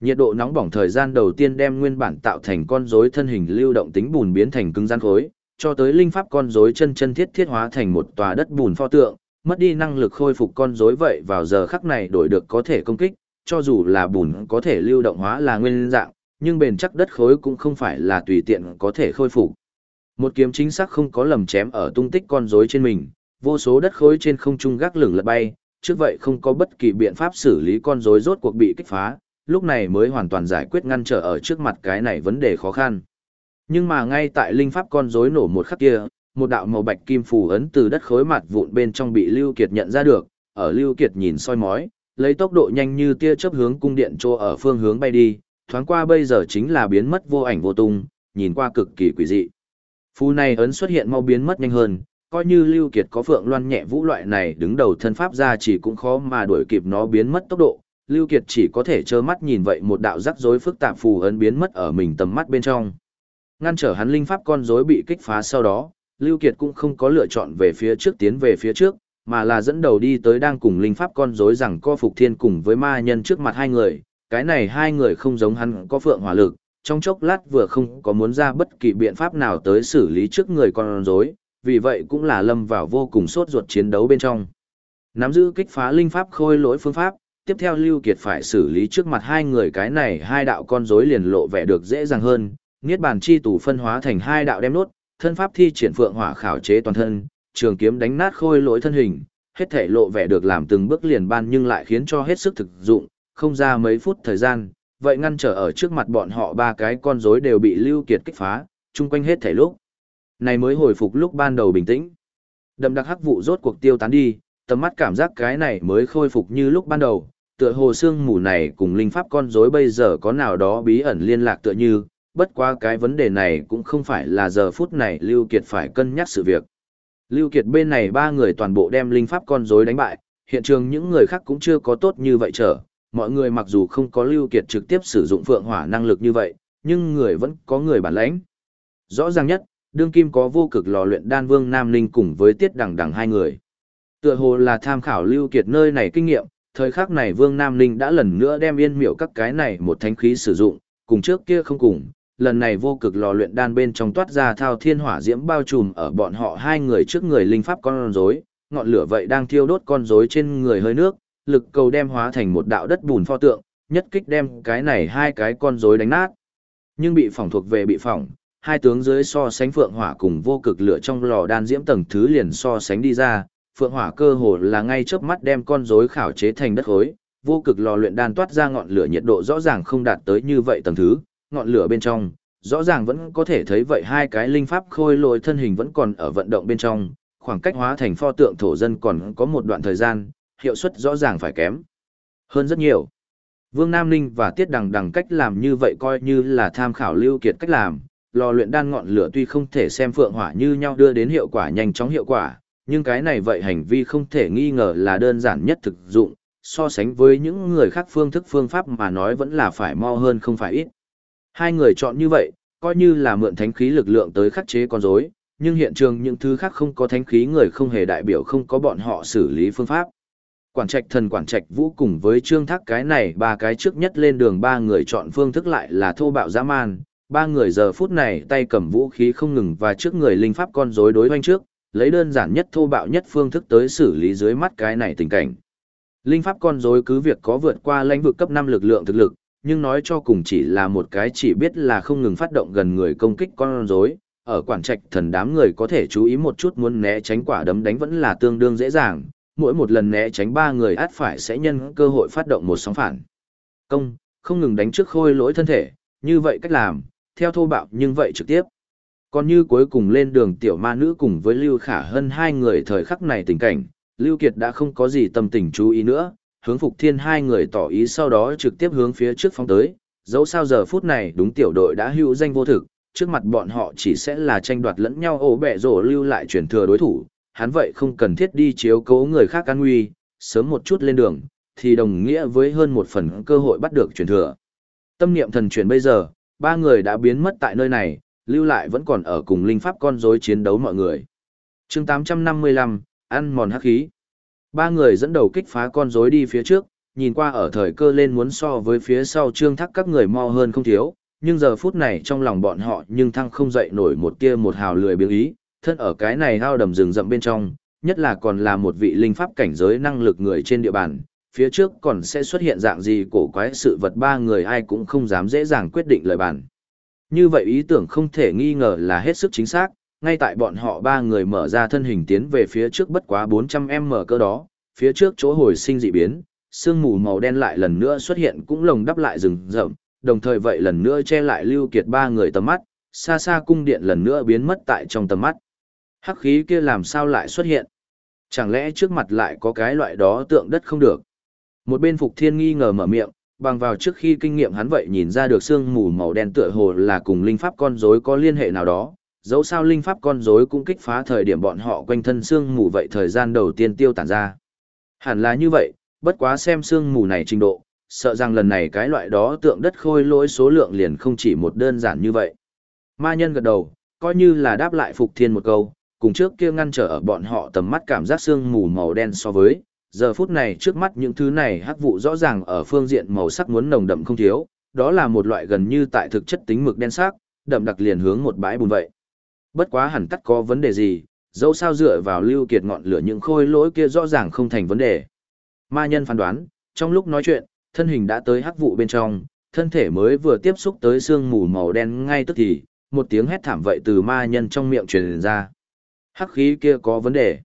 Nhiệt độ nóng bỏng thời gian đầu tiên đem nguyên bản tạo thành con rối thân hình lưu động tính bùn biến thành cứng rắn khối, cho tới linh pháp con rối chân chân thiết thiết hóa thành một tòa đất bùn pho tượng, mất đi năng lực khôi phục con rối vậy vào giờ khắc này đổi được có thể công kích, cho dù là bùn có thể lưu động hóa là nguyên dạng, nhưng bền chắc đất khối cũng không phải là tùy tiện có thể khôi phục. Một kiếm chính xác không có lầm chém ở tung tích con rối trên mình, vô số đất khối trên không trung gác lửng lật bay, trước vậy không có bất kỳ biện pháp xử lý con rối rốt cuộc bị kích phá, lúc này mới hoàn toàn giải quyết ngăn trở ở trước mặt cái này vấn đề khó khăn. Nhưng mà ngay tại linh pháp con rối nổ một khắc kia, một đạo màu bạch kim phù ấn từ đất khối mặt vụn bên trong bị Lưu Kiệt nhận ra được, ở Lưu Kiệt nhìn soi mói, lấy tốc độ nhanh như tia chớp hướng cung điện trô ở phương hướng bay đi, thoáng qua bây giờ chính là biến mất vô ảnh vô tung, nhìn qua cực kỳ quỷ dị. Phù này ấn xuất hiện mau biến mất nhanh hơn, coi như Lưu Kiệt có Phượng Loan nhẹ vũ loại này đứng đầu thân pháp ra chỉ cũng khó mà đuổi kịp nó biến mất tốc độ, Lưu Kiệt chỉ có thể trơ mắt nhìn vậy một đạo rắc rối phức tạp phù ấn biến mất ở mình tầm mắt bên trong. Ngăn trở hắn linh pháp con rối bị kích phá sau đó, Lưu Kiệt cũng không có lựa chọn về phía trước tiến về phía trước, mà là dẫn đầu đi tới đang cùng linh pháp con rối rằng co phục thiên cùng với ma nhân trước mặt hai người. Cái này hai người không giống hắn có phượng hỏa lực, trong chốc lát vừa không có muốn ra bất kỳ biện pháp nào tới xử lý trước người con rối, vì vậy cũng là lâm vào vô cùng sốt ruột chiến đấu bên trong. Nắm giữ kích phá linh pháp khôi lỗi phương pháp, tiếp theo Lưu Kiệt phải xử lý trước mặt hai người cái này hai đạo con rối liền lộ vẻ được dễ dàng hơn, niết bàn chi tủ phân hóa thành hai đạo đem nốt, thân pháp thi triển phượng hỏa khảo chế toàn thân, trường kiếm đánh nát khôi lỗi thân hình, hết thể lộ vẻ được làm từng bước liền ban nhưng lại khiến cho hết sức thực dụng, không ra mấy phút thời gian, vậy ngăn trở ở trước mặt bọn họ ba cái con rối đều bị Lưu Kiệt kích phá, chung quanh hết thể lúc. Này mới hồi phục lúc ban đầu bình tĩnh. Đậm đặc hắc vụ rốt cuộc tiêu tán đi, tầm mắt cảm giác cái này mới khôi phục như lúc ban đầu, tựa hồ xương mù này cùng linh pháp con rối bây giờ có nào đó bí ẩn liên lạc tựa như, bất quá cái vấn đề này cũng không phải là giờ phút này Lưu Kiệt phải cân nhắc sự việc. Lưu Kiệt bên này ba người toàn bộ đem linh pháp con rối đánh bại, hiện trường những người khác cũng chưa có tốt như vậy trở, mọi người mặc dù không có Lưu Kiệt trực tiếp sử dụng phượng hỏa năng lực như vậy, nhưng người vẫn có người bản lãnh. Rõ ràng nhất, đương kim có vô cực lò luyện đan vương Nam Linh cùng với tiết đằng đằng hai người. Tựa hồ là tham khảo Lưu Kiệt nơi này kinh nghiệm, thời khắc này Vương Nam Linh đã lần nữa đem yên miểu các cái này một thánh khí sử dụng, cùng trước kia không cùng, lần này vô cực lò luyện đan bên trong toát ra thao thiên hỏa diễm bao trùm ở bọn họ hai người trước người linh pháp con rối, ngọn lửa vậy đang thiêu đốt con rối trên người hơi nước, lực cầu đem hóa thành một đạo đất bùn pho tượng, nhất kích đem cái này hai cái con rối đánh nát. Nhưng bị phỏng thuộc về bị phỏng, hai tướng dưới so sánh phượng hỏa cùng vô cực lửa trong lò đan diễm tầng thứ liền so sánh đi ra, phượng hỏa cơ hồ là ngay chớp mắt đem con rối khảo chế thành đất khối, vô cực lò luyện đan toát ra ngọn lửa nhiệt độ rõ ràng không đạt tới như vậy tầng thứ, ngọn lửa bên trong, rõ ràng vẫn có thể thấy vậy hai cái linh pháp khôi lỗi thân hình vẫn còn ở vận động bên trong, khoảng cách hóa thành pho tượng thổ dân còn có một đoạn thời gian, hiệu suất rõ ràng phải kém hơn rất nhiều. Vương Nam Ninh và Tiết Đằng Đằng cách làm như vậy coi như là tham khảo lưu kiệt cách làm, lò luyện đan ngọn lửa tuy không thể xem phượng hỏa như nhau đưa đến hiệu quả nhanh chóng hiệu quả, nhưng cái này vậy hành vi không thể nghi ngờ là đơn giản nhất thực dụng, so sánh với những người khác phương thức phương pháp mà nói vẫn là phải mo hơn không phải ít. Hai người chọn như vậy, coi như là mượn thánh khí lực lượng tới khắc chế con rối, nhưng hiện trường những thứ khác không có thánh khí người không hề đại biểu không có bọn họ xử lý phương pháp. Quản trạch thần quản trạch vũ cùng với trương thác cái này ba cái trước nhất lên đường ba người chọn phương thức lại là thô bạo dã man, ba người giờ phút này tay cầm vũ khí không ngừng và trước người linh pháp con rối đối hoanh trước, lấy đơn giản nhất thô bạo nhất phương thức tới xử lý dưới mắt cái này tình cảnh. Linh pháp con rối cứ việc có vượt qua lãnh vực cấp 5 lực lượng thực lực, nhưng nói cho cùng chỉ là một cái chỉ biết là không ngừng phát động gần người công kích con rối, ở quản trạch thần đám người có thể chú ý một chút muốn né tránh quả đấm đánh vẫn là tương đương dễ dàng, mỗi một lần né tránh ba người át phải sẽ nhân cơ hội phát động một sóng phản. Công, không ngừng đánh trước khôi lỗi thân thể, như vậy cách làm, theo thô bạo nhưng vậy trực tiếp. Còn như cuối cùng lên đường tiểu ma nữ cùng với Lưu Khả hơn hai người thời khắc này tình cảnh, Lưu Kiệt đã không có gì tâm tình chú ý nữa, hướng Phục Thiên hai người tỏ ý sau đó trực tiếp hướng phía trước phóng tới, dẫu sao giờ phút này đúng tiểu đội đã hữu danh vô thực, trước mặt bọn họ chỉ sẽ là tranh đoạt lẫn nhau ổ bẹ rổ lưu lại truyền thừa đối thủ, hắn vậy không cần thiết đi chiếu cố người khác an nguy, sớm một chút lên đường, thì đồng nghĩa với hơn một phần cơ hội bắt được truyền thừa. Tâm niệm thần chuyển bây giờ, ba người đã biến mất tại nơi này, lưu lại vẫn còn ở cùng linh pháp con rối chiến đấu mọi người. chương 855, ăn mòn hắc khí. Ba người dẫn đầu kích phá con rối đi phía trước, nhìn qua ở thời cơ lên muốn so với phía sau trương thắc các người mo hơn không thiếu, nhưng giờ phút này trong lòng bọn họ nhưng thăng không dậy nổi một kia một hào lười biếng ý, thân ở cái này hao đầm rừng rậm bên trong, nhất là còn là một vị linh pháp cảnh giới năng lực người trên địa bàn, phía trước còn sẽ xuất hiện dạng gì cổ quái sự vật ba người ai cũng không dám dễ dàng quyết định lời bàn. Như vậy ý tưởng không thể nghi ngờ là hết sức chính xác, ngay tại bọn họ ba người mở ra thân hình tiến về phía trước bất quá 400m cơ đó, phía trước chỗ hồi sinh dị biến, sương mù màu đen lại lần nữa xuất hiện cũng lồng đắp lại rừng rậm, đồng thời vậy lần nữa che lại lưu kiệt ba người tầm mắt, xa xa cung điện lần nữa biến mất tại trong tầm mắt. Hắc khí kia làm sao lại xuất hiện? Chẳng lẽ trước mặt lại có cái loại đó tượng đất không được? Một bên Phục Thiên nghi ngờ mở miệng, bằng vào trước khi kinh nghiệm hắn vậy nhìn ra được sương mù màu đen tựa hồ là cùng linh pháp con rối có liên hệ nào đó, dẫu sao linh pháp con rối cũng kích phá thời điểm bọn họ quanh thân xương mù vậy thời gian đầu tiên tiêu tản ra. Hẳn là như vậy, bất quá xem xương mù này trình độ, sợ rằng lần này cái loại đó tượng đất khôi lỗi số lượng liền không chỉ một đơn giản như vậy. Ma nhân gật đầu, coi như là đáp lại Phục Thiên một câu, cùng trước kia ngăn trở ở bọn họ tầm mắt cảm giác xương mù màu đen so với, giờ phút này trước mắt những thứ này hắc vụ rõ ràng ở phương diện màu sắc muốn nồng đậm không thiếu, đó là một loại gần như tại thực chất tính mực đen sắc, đậm đặc liền hướng một bãi bùn vậy. Bất quá hẳn tắt có vấn đề gì, dẫu sao dựa vào lưu kiệt ngọn lửa những khôi lỗi kia rõ ràng không thành vấn đề. Ma nhân phán đoán, trong lúc nói chuyện, thân hình đã tới hắc vụ bên trong, thân thể mới vừa tiếp xúc tới xương mù màu đen ngay tức thì, một tiếng hét thảm vậy từ ma nhân trong miệng truyền ra. Hắc khí kia có vấn đề.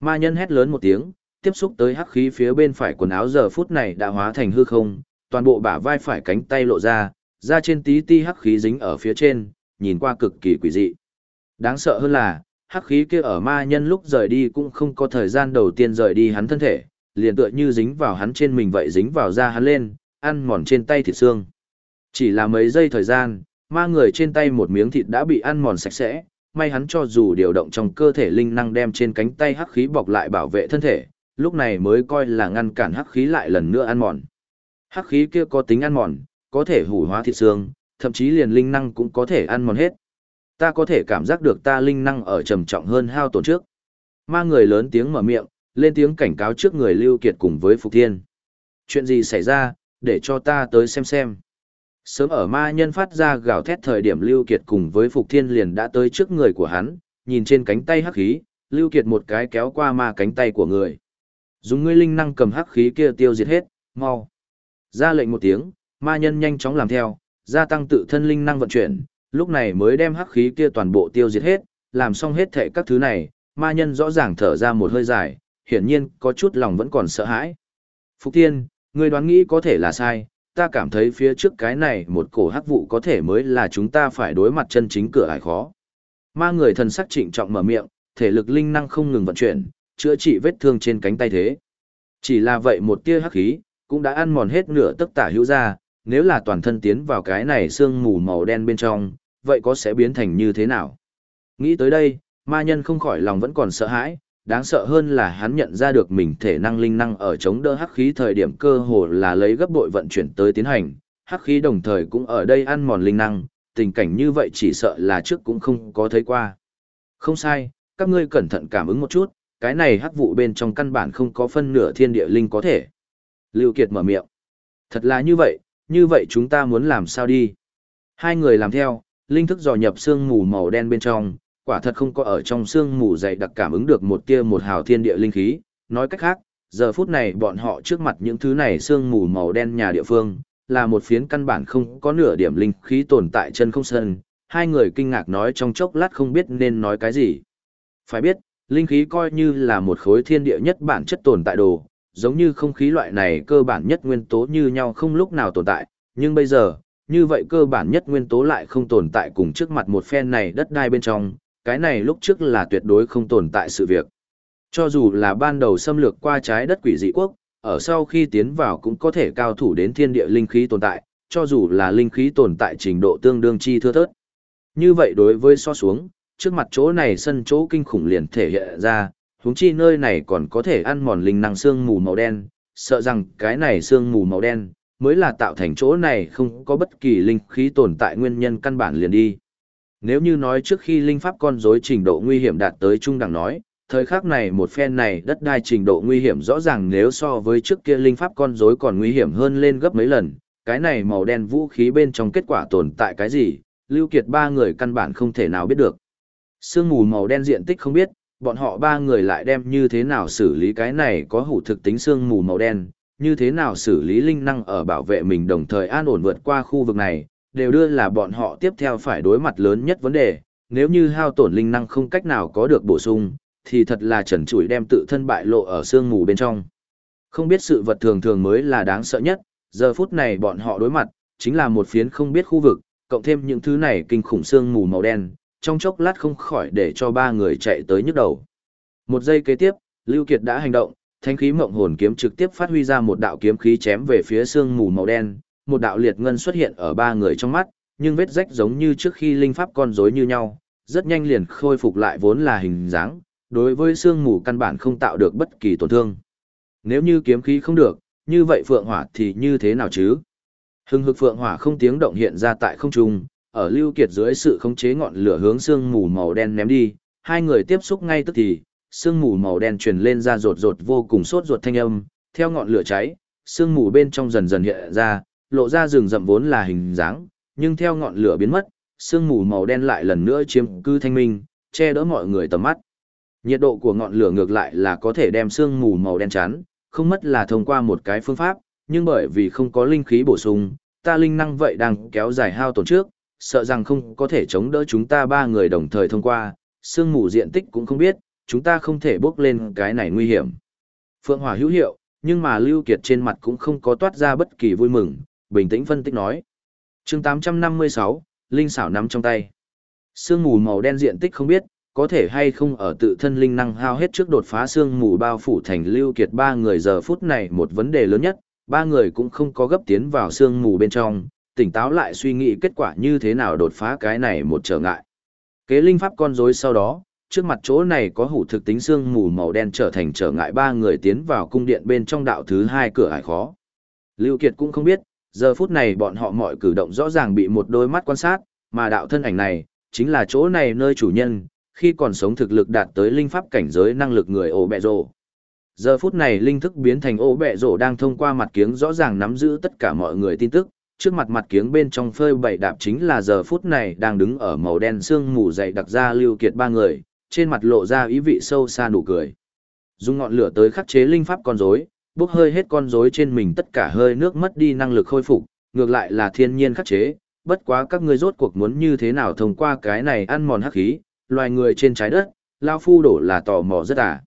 Ma nhân hét lớn một tiếng, tiếp xúc tới hắc khí phía bên phải quần áo giờ phút này đã hóa thành hư không, toàn bộ bả vai phải cánh tay lộ ra, ra trên tí ti hắc khí dính ở phía trên, nhìn qua cực kỳ quỷ dị. Đáng sợ hơn là, hắc khí kia ở ma nhân lúc rời đi cũng không có thời gian đầu tiên rời đi hắn thân thể, liền tựa như dính vào hắn trên mình vậy dính vào da hắn lên, ăn mòn trên tay thịt xương. Chỉ là mấy giây thời gian, ma người trên tay một miếng thịt đã bị ăn mòn sạch sẽ, may hắn cho dù điều động trong cơ thể linh năng đem trên cánh tay hắc khí bọc lại bảo vệ thân thể, lúc này mới coi là ngăn cản hắc khí lại lần nữa ăn mòn. Hắc khí kia có tính ăn mòn, có thể hủ hóa thịt xương, thậm chí liền linh năng cũng có thể ăn mòn hết. Ta có thể cảm giác được ta linh năng ở trầm trọng hơn hao tổn trước. Ma người lớn tiếng mở miệng, lên tiếng cảnh cáo trước người Lưu Kiệt cùng với Phục Thiên. Chuyện gì xảy ra, để cho ta tới xem xem. Sớm ở ma nhân phát ra gào thét thời điểm Lưu Kiệt cùng với Phục Thiên liền đã tới trước người của hắn, nhìn trên cánh tay hắc khí, Lưu Kiệt một cái kéo qua ma cánh tay của người. Dùng ngươi linh năng cầm hắc khí kia tiêu diệt hết, mau. Ra lệnh một tiếng, ma nhân nhanh chóng làm theo, gia tăng tự thân linh năng vận chuyển, lúc này mới đem hắc khí kia toàn bộ tiêu diệt hết, làm xong hết thệ các thứ này, ma nhân rõ ràng thở ra một hơi dài, hiển nhiên có chút lòng vẫn còn sợ hãi. Phục Thiên, ngươi đoán nghĩ có thể là sai, ta cảm thấy phía trước cái này một cổ hắc vụ có thể mới là chúng ta phải đối mặt chân chính cửa ải khó. Ma người thần sắc trịnh trọng mở miệng, thể lực linh năng không ngừng vận chuyển, chữa trị vết thương trên cánh tay thế. Chỉ là vậy một tia hắc khí, cũng đã ăn mòn hết nửa tất tả hữu ra, nếu là toàn thân tiến vào cái này xương mù màu đen bên trong, vậy có sẽ biến thành như thế nào? Nghĩ tới đây, ma nhân không khỏi lòng vẫn còn sợ hãi, đáng sợ hơn là hắn nhận ra được mình thể năng linh năng ở chống đỡ hắc khí thời điểm cơ hồ là lấy gấp bội vận chuyển tới tiến hành, hắc khí đồng thời cũng ở đây ăn mòn linh năng, tình cảnh như vậy chỉ sợ là trước cũng không có thấy qua. Không sai, các ngươi cẩn thận cảm ứng một chút, cái này hắc vụ bên trong căn bản không có phân nửa thiên địa linh có thể. Lưu Kiệt mở miệng. Thật là như vậy, như vậy chúng ta muốn làm sao đi? Hai người làm theo, linh thức dò nhập xương mù màu đen bên trong, quả thật không có ở trong xương mù dày đặc cảm ứng được một tia một hào thiên địa linh khí. Nói cách khác, giờ phút này bọn họ trước mặt những thứ này xương mù màu đen nhà địa phương, là một phiến căn bản không có nửa điểm linh khí tồn tại chân không sơn. Hai người kinh ngạc nói trong chốc lát không biết nên nói cái gì. Phải biết, linh khí coi như là một khối thiên địa nhất bản chất tồn tại đồ, giống như không khí loại này cơ bản nhất nguyên tố như nhau không lúc nào tồn tại, nhưng bây giờ, như vậy cơ bản nhất nguyên tố lại không tồn tại cùng trước mặt một phen này đất đai bên trong, cái này lúc trước là tuyệt đối không tồn tại sự việc. Cho dù là ban đầu xâm lược qua trái đất quỷ dị quốc, ở sau khi tiến vào cũng có thể cao thủ đến thiên địa linh khí tồn tại, cho dù là linh khí tồn tại trình độ tương đương chi thưa thớt. Như vậy đối với so xuống, trước mặt chỗ này sân chỗ kinh khủng liền thể hiện ra, huống chi nơi này còn có thể ăn mòn linh năng xương mù màu đen, sợ rằng cái này xương mù màu đen mới là tạo thành chỗ này không có bất kỳ linh khí tồn tại nguyên nhân căn bản liền đi. Nếu như nói trước khi linh pháp con rối trình độ nguy hiểm đạt tới trung đẳng nói, thời khắc này một phen này đất đai trình độ nguy hiểm rõ ràng nếu so với trước kia linh pháp con rối còn nguy hiểm hơn lên gấp mấy lần, cái này màu đen vũ khí bên trong kết quả tồn tại cái gì, Lưu Kiệt ba người căn bản không thể nào biết được. Sương mù màu đen diện tích không biết, bọn họ ba người lại đem như thế nào xử lý cái này có hủ thực tính sương mù màu đen, như thế nào xử lý linh năng ở bảo vệ mình đồng thời an ổn vượt qua khu vực này, đều đưa là bọn họ tiếp theo phải đối mặt lớn nhất vấn đề, nếu như hao tổn linh năng không cách nào có được bổ sung, thì thật là trần trụi đem tự thân bại lộ ở sương mù bên trong. Không biết sự vật thường thường mới là đáng sợ nhất, giờ phút này bọn họ đối mặt, chính là một phiến không biết khu vực, cộng thêm những thứ này kinh khủng sương mù màu đen, trong chốc lát không khỏi để cho ba người chạy tới nhức đầu. Một giây kế tiếp, Lưu Kiệt đã hành động, thanh khí mộng hồn kiếm trực tiếp phát huy ra một đạo kiếm khí chém về phía xương mù màu đen, một đạo liệt ngân xuất hiện ở ba người trong mắt, nhưng vết rách giống như trước khi linh pháp con rối như nhau, rất nhanh liền khôi phục lại vốn là hình dáng, đối với xương mù căn bản không tạo được bất kỳ tổn thương. Nếu như kiếm khí không được, như vậy phượng hỏa thì như thế nào chứ? Hưng hực phượng hỏa không tiếng động hiện ra tại không trung, ở lưu kiệt dưới sự khống chế ngọn lửa hướng xương mù màu đen ném đi, hai người tiếp xúc ngay tức thì, sương mù màu đen truyền lên ra rột rột vô cùng sốt ruột thanh âm, theo ngọn lửa cháy, sương mù bên trong dần dần hiện ra, lộ ra rừng rậm vốn là hình dáng, nhưng theo ngọn lửa biến mất, sương mù màu đen lại lần nữa chiếm cư thanh minh, che đỡ mọi người tầm mắt. Nhiệt độ của ngọn lửa ngược lại là có thể đem sương mù màu đen chắn, không mất là thông qua một cái phương pháp, nhưng bởi vì không có linh khí bổ sung, ta linh năng vậy đang kéo dài hao tổn trước, sợ rằng không có thể chống đỡ chúng ta ba người đồng thời thông qua, sương mù diện tích cũng không biết, chúng ta không thể bước lên cái này nguy hiểm. Phượng Hỏa hữu hiệu, nhưng mà Lưu Kiệt trên mặt cũng không có toát ra bất kỳ vui mừng, bình tĩnh phân tích nói. Chương 856, Linh xảo nắm trong tay. Sương mù màu đen diện tích không biết, có thể hay không ở tự thân linh năng hao hết trước đột phá sương mù bao phủ thành Lưu Kiệt ba người giờ phút này một vấn đề lớn nhất, ba người cũng không có gấp tiến vào sương mù bên trong, tỉnh táo lại suy nghĩ kết quả như thế nào đột phá cái này một trở ngại. Kế linh pháp con rối sau đó, trước mặt chỗ này có hủ thực tính xương mù màu đen trở thành trở ngại ba người tiến vào cung điện bên trong đạo thứ hai cửa ải khó. Lưu Kiệt cũng không biết, giờ phút này bọn họ mọi cử động rõ ràng bị một đôi mắt quan sát, mà đạo thân ảnh này, chính là chỗ này nơi chủ nhân, khi còn sống thực lực đạt tới linh pháp cảnh giới năng lực người ổ bẹ rồ. Giờ phút này linh thức biến thành ổ bẹ rồ đang thông qua mặt kiếng rõ ràng nắm giữ tất cả mọi người tin tức, trước mặt mặt kiếng bên trong phơi bảy đạp chính là giờ phút này đang đứng ở màu đen xương mù dày đặc ra lưu kiệt ba người, trên mặt lộ ra ý vị sâu xa nụ cười. Dùng ngọn lửa tới khắc chế linh pháp con rối, bốc hơi hết con rối trên mình tất cả hơi nước mất đi năng lực khôi phục, ngược lại là thiên nhiên khắc chế, bất quá các ngươi rốt cuộc muốn như thế nào thông qua cái này ăn mòn hắc khí, loài người trên trái đất, lao phu đổ là tò mò rất à.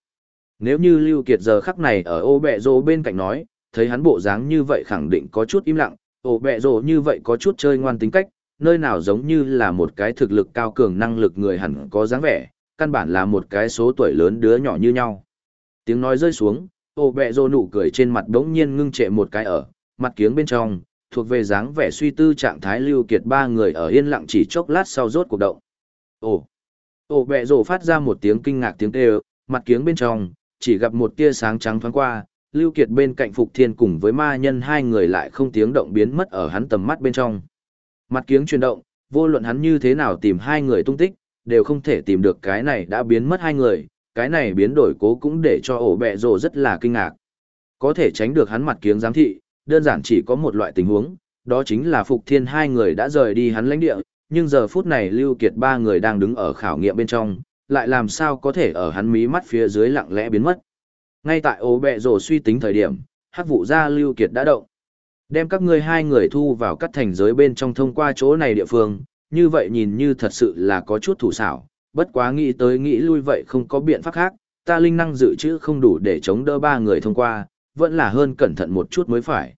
Nếu như Lưu Kiệt giờ khắc này ở ô bẹ rồ bên cạnh nói, thấy hắn bộ dáng như vậy khẳng định có chút im lặng, ô bẹ rồ như vậy có chút chơi ngoan tính cách, nơi nào giống như là một cái thực lực cao cường năng lực người hẳn có dáng vẻ, căn bản là một cái số tuổi lớn đứa nhỏ như nhau. Tiếng nói rơi xuống, ô bẹ rô nụ cười trên mặt đống nhiên ngưng trệ một cái ở, mặt kiếng bên trong, thuộc về dáng vẻ suy tư trạng thái lưu kiệt ba người ở yên lặng chỉ chốc lát sau rốt cuộc động. Ồ! Ô bẹ rô phát ra một tiếng kinh ngạc tiếng kêu, mặt kiếng bên trong, chỉ gặp một tia sáng trắng thoáng qua, lưu kiệt bên cạnh Phục Thiên cùng với ma nhân hai người lại không tiếng động biến mất ở hắn tầm mắt bên trong. Mặt kiếng chuyển động, vô luận hắn như thế nào tìm hai người tung tích, đều không thể tìm được cái này đã biến mất hai người, cái này biến đổi cố cũng để cho ổ bẹ rồ rất là kinh ngạc. Có thể tránh được hắn mặt kiếng giám thị, đơn giản chỉ có một loại tình huống, đó chính là Phục Thiên hai người đã rời đi hắn lãnh địa, nhưng giờ phút này Lưu Kiệt ba người đang đứng ở khảo nghiệm bên trong, lại làm sao có thể ở hắn mí mắt phía dưới lặng lẽ biến mất. Ngay tại ố bẹ rồ suy tính thời điểm, hắc vụ gia Lưu Kiệt đã động. Đem các ngươi hai người thu vào cắt thành giới bên trong thông qua chỗ này địa phương, như vậy nhìn như thật sự là có chút thủ xảo, bất quá nghĩ tới nghĩ lui vậy không có biện pháp khác, ta linh năng dự trữ không đủ để chống đỡ ba người thông qua, vẫn là hơn cẩn thận một chút mới phải.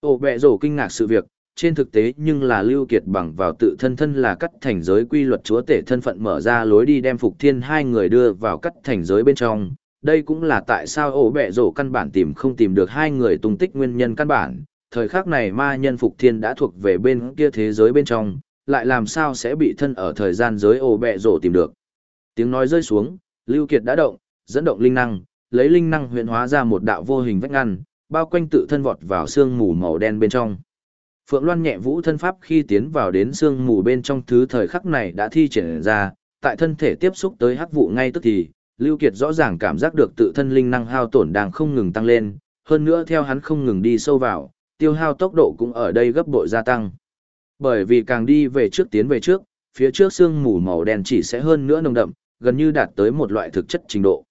Ổ bẹ rổ kinh ngạc sự việc, trên thực tế nhưng là Lưu Kiệt bằng vào tự thân thân là cắt thành giới quy luật chúa tể thân phận mở ra lối đi đem Phục Thiên hai người đưa vào cắt thành giới bên trong. Đây cũng là tại sao ổ bẹ rổ căn bản tìm không tìm được hai người tung tích nguyên nhân căn bản. Thời khắc này ma nhân Phục Thiên đã thuộc về bên kia thế giới bên trong, lại làm sao sẽ bị thân ở thời gian giới ổ bẹ rổ tìm được. Tiếng nói rơi xuống, Lưu Kiệt đã động, dẫn động linh năng, lấy linh năng huyện hóa ra một đạo vô hình vách ngăn, bao quanh tự thân vọt vào xương mù màu đen bên trong. Phượng Loan nhẹ vũ thân pháp khi tiến vào đến xương mù bên trong thứ thời khắc này đã thi triển ra, tại thân thể tiếp xúc tới hắc vụ ngay tức thì, Lưu Kiệt rõ ràng cảm giác được tự thân linh năng hao tổn đang không ngừng tăng lên, hơn nữa theo hắn không ngừng đi sâu vào, tiêu hao tốc độ cũng ở đây gấp bội gia tăng. Bởi vì càng đi về trước tiến về trước, phía trước xương mù màu đen chỉ sẽ hơn nữa nồng đậm, gần như đạt tới một loại thực chất trình độ.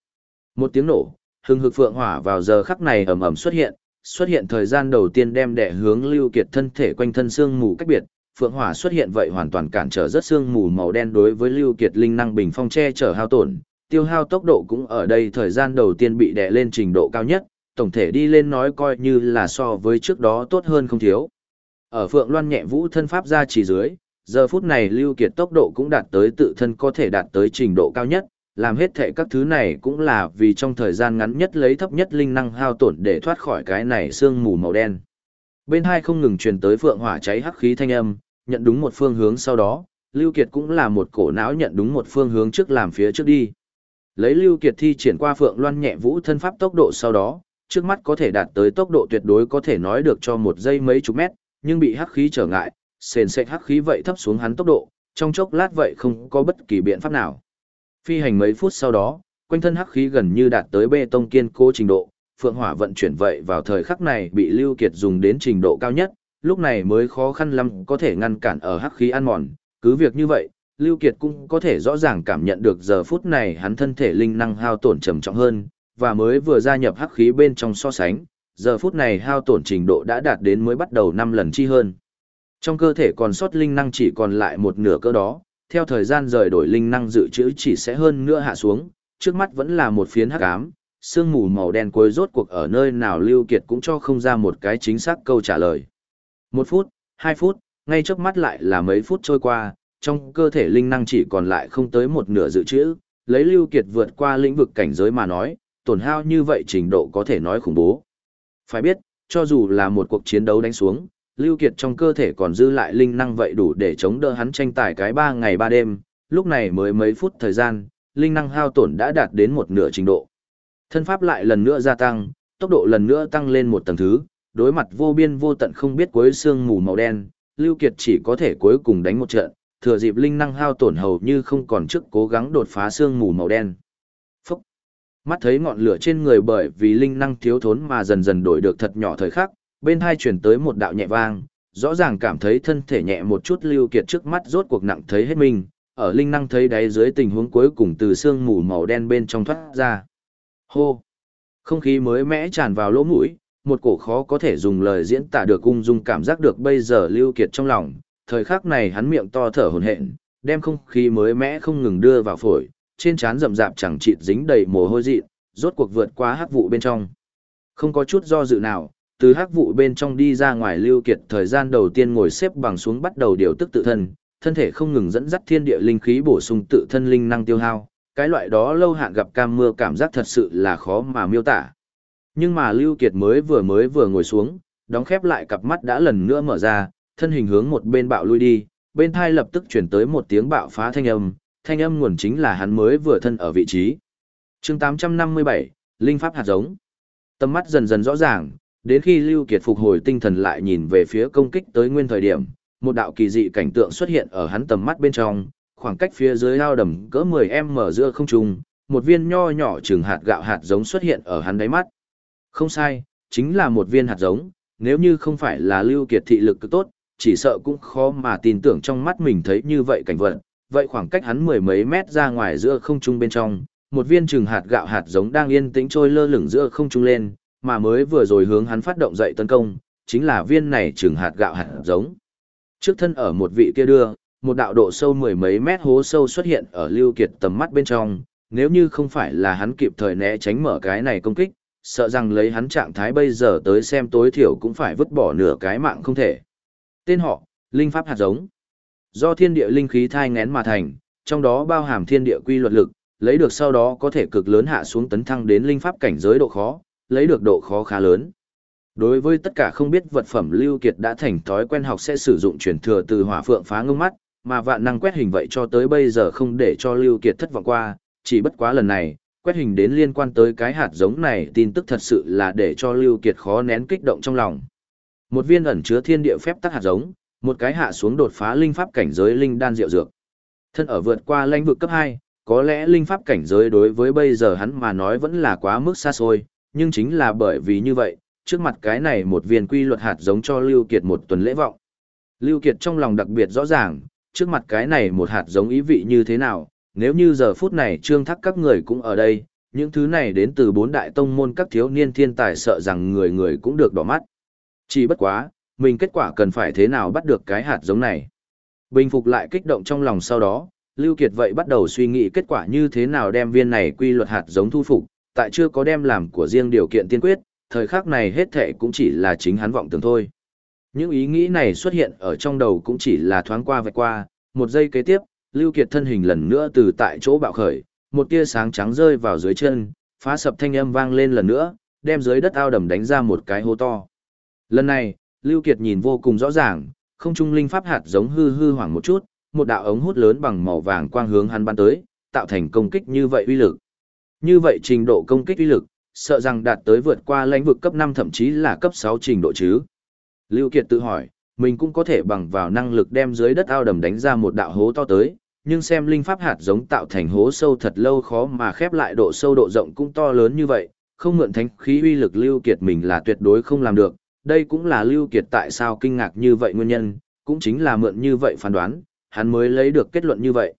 Một tiếng nổ, hừng hực phượng hỏa vào giờ khắc này ầm ầm xuất hiện, xuất hiện thời gian đầu tiên đem đẻ hướng lưu kiệt thân thể quanh thân xương mù cách biệt, phượng hỏa xuất hiện vậy hoàn toàn cản trở rất xương mù màu đen đối với lưu kiệt linh năng bình phong che chở hao tổn, tiêu hao tốc độ cũng ở đây thời gian đầu tiên bị đè lên trình độ cao nhất, tổng thể đi lên nói coi như là so với trước đó tốt hơn không thiếu. Ở Phượng Loan nhẹ vũ thân pháp ra chỉ dưới, giờ phút này Lưu Kiệt tốc độ cũng đạt tới tự thân có thể đạt tới trình độ cao nhất, làm hết thệ các thứ này cũng là vì trong thời gian ngắn nhất lấy thấp nhất linh năng hao tổn để thoát khỏi cái này sương mù màu đen. Bên hai không ngừng truyền tới phượng hỏa cháy hắc khí thanh âm, nhận đúng một phương hướng sau đó, Lưu Kiệt cũng là một cổ não nhận đúng một phương hướng trước làm phía trước đi. Lấy Lưu Kiệt thi triển qua phượng loan nhẹ vũ thân pháp tốc độ sau đó, trước mắt có thể đạt tới tốc độ tuyệt đối có thể nói được cho một giây mấy chục mét, nhưng bị hắc khí trở ngại, sền sệt hắc khí vậy thấp xuống hắn tốc độ, trong chốc lát vậy không có bất kỳ biện pháp nào. Phi hành mấy phút sau đó, quanh thân hắc khí gần như đạt tới bê tông kiên cố trình độ, phượng hỏa vận chuyển vậy vào thời khắc này bị Lưu Kiệt dùng đến trình độ cao nhất, lúc này mới khó khăn lắm có thể ngăn cản ở hắc khí ăn mòn, cứ việc như vậy, Lưu Kiệt cũng có thể rõ ràng cảm nhận được giờ phút này hắn thân thể linh năng hao tổn trầm trọng hơn, và mới vừa gia nhập hắc khí bên trong so sánh, giờ phút này hao tổn trình độ đã đạt đến mới bắt đầu 5 lần chi hơn. Trong cơ thể còn sót linh năng chỉ còn lại một nửa cơ đó, theo thời gian rời đổi linh năng dự trữ chỉ sẽ hơn nữa hạ xuống, trước mắt vẫn là một phiến hắc ám, sương mù màu đen cuối rốt cuộc ở nơi nào Lưu Kiệt cũng cho không ra một cái chính xác câu trả lời. Một phút, hai phút, ngay trước mắt lại là mấy phút trôi qua, trong cơ thể linh năng chỉ còn lại không tới một nửa dự trữ, lấy Lưu Kiệt vượt qua lĩnh vực cảnh giới mà nói, tổn hao như vậy trình độ có thể nói khủng bố. Phải biết, cho dù là một cuộc chiến đấu đánh xuống, Lưu Kiệt trong cơ thể còn dư lại linh năng vậy đủ để chống đỡ hắn tranh tài cái 3 ngày 3 đêm, lúc này mới mấy phút thời gian, linh năng hao tổn đã đạt đến một nửa trình độ. Thân pháp lại lần nữa gia tăng, tốc độ lần nữa tăng lên một tầng thứ, đối mặt vô biên vô tận không biết cuối xương mù màu đen, Lưu Kiệt chỉ có thể cuối cùng đánh một trận, thừa dịp linh năng hao tổn hầu như không còn trước cố gắng đột phá xương mù màu đen. Mắt thấy ngọn lửa trên người bởi vì linh năng thiếu thốn mà dần dần đổi được thật nhỏ thời khắc, bên hai chuyển tới một đạo nhẹ vang, rõ ràng cảm thấy thân thể nhẹ một chút lưu kiệt trước mắt rốt cuộc nặng thấy hết mình, ở linh năng thấy đáy dưới tình huống cuối cùng từ xương mù màu đen bên trong thoát ra. Hô! Không khí mới mẽ tràn vào lỗ mũi, một cổ khó có thể dùng lời diễn tả được ung dung cảm giác được bây giờ lưu kiệt trong lòng, thời khắc này hắn miệng to thở hổn hển, đem không khí mới mẽ không ngừng đưa vào phổi, trên trán rậm rạp chẳng chịt dính đầy mồ hôi dị, rốt cuộc vượt qua hắc vụ bên trong. Không có chút do dự nào, từ hắc vụ bên trong đi ra ngoài lưu kiệt thời gian đầu tiên ngồi xếp bằng xuống bắt đầu điều tức tự thân, thân thể không ngừng dẫn dắt thiên địa linh khí bổ sung tự thân linh năng tiêu hao, cái loại đó lâu hạn gặp cam mưa cảm giác thật sự là khó mà miêu tả. Nhưng mà lưu kiệt mới vừa mới vừa ngồi xuống, đóng khép lại cặp mắt đã lần nữa mở ra, thân hình hướng một bên bạo lui đi, bên thai lập tức chuyển tới một tiếng bạo phá thanh âm, thanh âm nguồn chính là hắn mới vừa thân ở vị trí. chương 857, Linh Pháp hạt giống. Tâm mắt dần dần rõ ràng, đến khi Lưu Kiệt phục hồi tinh thần lại nhìn về phía công kích tới nguyên thời điểm, một đạo kỳ dị cảnh tượng xuất hiện ở hắn tầm mắt bên trong, khoảng cách phía dưới ao đầm cỡ 10m giữa không trung, một viên nho nhỏ chừng hạt gạo hạt giống xuất hiện ở hắn đáy mắt. Không sai, chính là một viên hạt giống, nếu như không phải là Lưu Kiệt thị lực cực tốt, chỉ sợ cũng khó mà tin tưởng trong mắt mình thấy như vậy cảnh vật. Vậy khoảng cách hắn mười mấy mét ra ngoài giữa không trung bên trong, một viên trừng hạt gạo hạt giống đang yên tĩnh trôi lơ lửng giữa không trung lên, mà mới vừa rồi hướng hắn phát động dậy tấn công, chính là viên này trừng hạt gạo hạt giống. Trước thân ở một vị kia đưa, một đạo độ sâu mười mấy mét hố sâu xuất hiện ở Lưu Kiệt tầm mắt bên trong, nếu như không phải là hắn kịp thời né tránh mở cái này công kích, sợ rằng lấy hắn trạng thái bây giờ tới xem tối thiểu cũng phải vứt bỏ nửa cái mạng không thể. Tên họ, Linh Pháp hạt giống. Do thiên địa linh khí thai ngén mà thành, trong đó bao hàm thiên địa quy luật lực, lấy được sau đó có thể cực lớn hạ xuống tấn thăng đến linh pháp cảnh giới độ khó, lấy được độ khó khá lớn. Đối với tất cả không biết vật phẩm Lưu Kiệt đã thành thói quen học sẽ sử dụng truyền thừa từ hỏa phượng phá ngưng mắt, mà vạn năng quét hình vậy cho tới bây giờ không để cho Lưu Kiệt thất vọng qua, chỉ bất quá lần này, quét hình đến liên quan tới cái hạt giống này tin tức thật sự là để cho Lưu Kiệt khó nén kích động trong lòng. Một viên ẩn chứa thiên địa phép tắc hạt giống, một cái hạ xuống đột phá linh pháp cảnh giới linh đan diệu dược. Thân ở vượt qua lãnh vực cấp 2, có lẽ linh pháp cảnh giới đối với bây giờ hắn mà nói vẫn là quá mức xa xôi, nhưng chính là bởi vì như vậy, trước mặt cái này một viên quy luật hạt giống cho Lưu Kiệt một tuần lễ vọng. Lưu Kiệt trong lòng đặc biệt rõ ràng, trước mặt cái này một hạt giống ý vị như thế nào, nếu như giờ phút này trương thắc các người cũng ở đây, những thứ này đến từ bốn đại tông môn các thiếu niên thiên tài sợ rằng người người cũng được đỏ mắt. Chỉ bất quá, mình kết quả cần phải thế nào bắt được cái hạt giống này. Bình phục lại kích động trong lòng sau đó, Lưu Kiệt vậy bắt đầu suy nghĩ kết quả như thế nào đem viên này quy luật hạt giống thu phục, tại chưa có đem làm của riêng điều kiện tiên quyết, thời khắc này hết thệ cũng chỉ là chính hắn vọng tưởng thôi. Những ý nghĩ này xuất hiện ở trong đầu cũng chỉ là thoáng qua vạch qua, một giây kế tiếp, Lưu Kiệt thân hình lần nữa từ tại chỗ bạo khởi, một tia sáng trắng rơi vào dưới chân, phá sập thanh âm vang lên lần nữa, đem dưới đất ao đầm đánh ra một cái hố to. Lần này, Lưu Kiệt nhìn vô cùng rõ ràng, không trung linh pháp hạt giống hư hư hoảng một chút, một đạo ống hút lớn bằng màu vàng quang hướng hắn bắn tới, tạo thành công kích như vậy uy lực. Như vậy trình độ công kích uy lực, sợ rằng đạt tới vượt qua lãnh vực cấp 5 thậm chí là cấp 6 trình độ chứ. Lưu Kiệt tự hỏi, mình cũng có thể bằng vào năng lực đem dưới đất ao đầm đánh ra một đạo hố to tới, nhưng xem linh pháp hạt giống tạo thành hố sâu thật lâu khó mà khép lại độ sâu độ rộng cũng to lớn như vậy, không mượn thánh khí uy lực Lưu Kiệt mình là tuyệt đối không làm được, đây cũng là Lưu Kiệt tại sao kinh ngạc như vậy nguyên nhân, cũng chính là mượn như vậy phán đoán, hắn mới lấy được kết luận như vậy.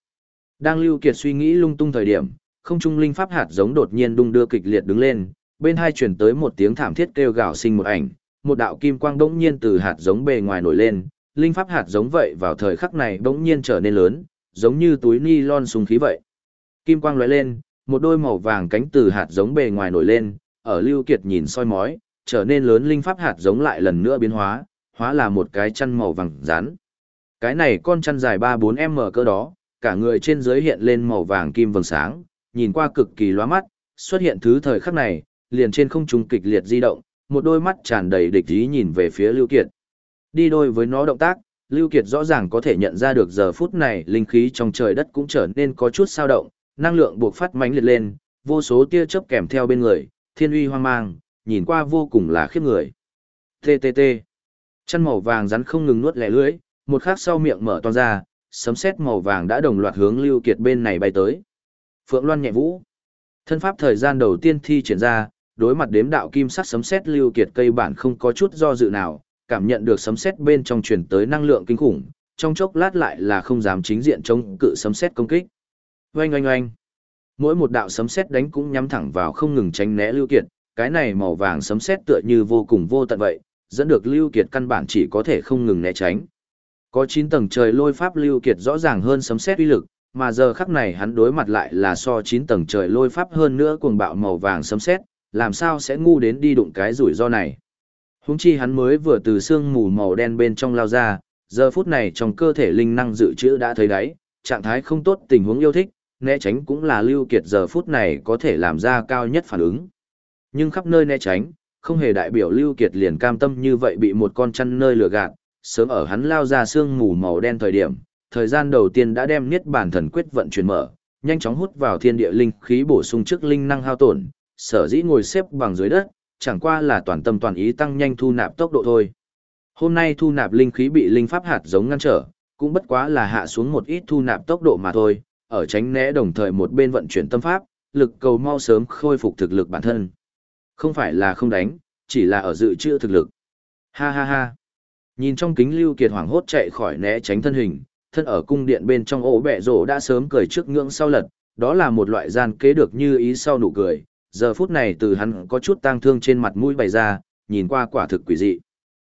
Đang Lưu Kiệt suy nghĩ lung tung thời điểm, không trung linh pháp hạt giống đột nhiên đung đưa kịch liệt đứng lên, bên hai truyền tới một tiếng thảm thiết kêu gào sinh một ảnh, một đạo kim quang đống nhiên từ hạt giống bề ngoài nổi lên, linh pháp hạt giống vậy vào thời khắc này đống nhiên trở nên lớn, giống như túi ni lon súng khí vậy. Kim quang lóe lên, một đôi màu vàng cánh từ hạt giống bề ngoài nổi lên, ở Lưu Kiệt nhìn soi mói, trở nên lớn linh pháp hạt giống lại lần nữa biến hóa, hóa là một cái chăn màu vàng rán. Cái này con chăn dài 3-4m cỡ đó, cả người trên dưới hiện lên màu vàng kim vầng sáng, nhìn qua cực kỳ loa mắt, xuất hiện thứ thời khắc này, liền trên không trung kịch liệt di động, một đôi mắt tràn đầy địch ý nhìn về phía Lưu Kiệt. Đi đôi với nó động tác, Lưu Kiệt rõ ràng có thể nhận ra được giờ phút này linh khí trong trời đất cũng trở nên có chút sao động, năng lượng buộc phát mãnh liệt lên, vô số tia chớp kèm theo bên người, thiên uy hoang mang, nhìn qua vô cùng là khiếp người. TTT. Chân màu vàng rắn không ngừng nuốt lẻ lưỡi, một khắc sau miệng mở to ra, sấm sét màu vàng đã đồng loạt hướng Lưu Kiệt bên này bay tới. Phượng Loan nhẹ vũ. Thân pháp thời gian đầu tiên thi triển ra, đối mặt đếm đạo kim sắc sấm sét Lưu Kiệt cây bản không có chút do dự nào, cảm nhận được sấm sét bên trong truyền tới năng lượng kinh khủng, trong chốc lát lại là không dám chính diện chống cự sấm sét công kích. Oanh oanh oanh. Mỗi một đạo sấm sét đánh cũng nhắm thẳng vào không ngừng tránh né Lưu Kiệt, cái này màu vàng sấm sét tựa như vô cùng vô tận vậy, dẫn được Lưu Kiệt căn bản chỉ có thể không ngừng né tránh. Có 9 tầng trời lôi pháp Lưu Kiệt rõ ràng hơn sấm sét uy lực, mà giờ khắc này hắn đối mặt lại là so 9 tầng trời lôi pháp hơn nữa cuồng bạo màu vàng sấm sét, làm sao sẽ ngu đến đi đụng cái rủi ro này. Húng chi hắn mới vừa từ xương mù màu đen bên trong lao ra, giờ phút này trong cơ thể linh năng dự trữ đã thấy đáy, trạng thái không tốt tình huống yêu thích, né tránh cũng là lưu kiệt giờ phút này có thể làm ra cao nhất phản ứng. Nhưng khắp nơi né tránh, không hề đại biểu lưu kiệt liền cam tâm như vậy bị một con chăn nơi lừa gạt, sớm ở hắn lao ra xương mù màu đen thời điểm, thời gian đầu tiên đã đem niết bản thần quyết vận chuyển mở, nhanh chóng hút vào thiên địa linh khí bổ sung trước linh năng hao tổn, sở dĩ ngồi xếp bằng dưới đất, chẳng qua là toàn tâm toàn ý tăng nhanh thu nạp tốc độ thôi. Hôm nay thu nạp linh khí bị linh pháp hạt giống ngăn trở, cũng bất quá là hạ xuống một ít thu nạp tốc độ mà thôi, ở tránh né đồng thời một bên vận chuyển tâm pháp, lực cầu mau sớm khôi phục thực lực bản thân. Không phải là không đánh, chỉ là ở dự trữ thực lực. Ha ha ha. Nhìn trong kính Lưu Kiệt hoảng hốt chạy khỏi né tránh thân hình, thân ở cung điện bên trong ổ bẹ rổ đã sớm cười trước ngưỡng sau lật, đó là một loại gian kế được như ý sau nụ cười, giờ phút này từ hắn có chút tang thương trên mặt mũi bày ra, nhìn qua quả thực quỷ dị.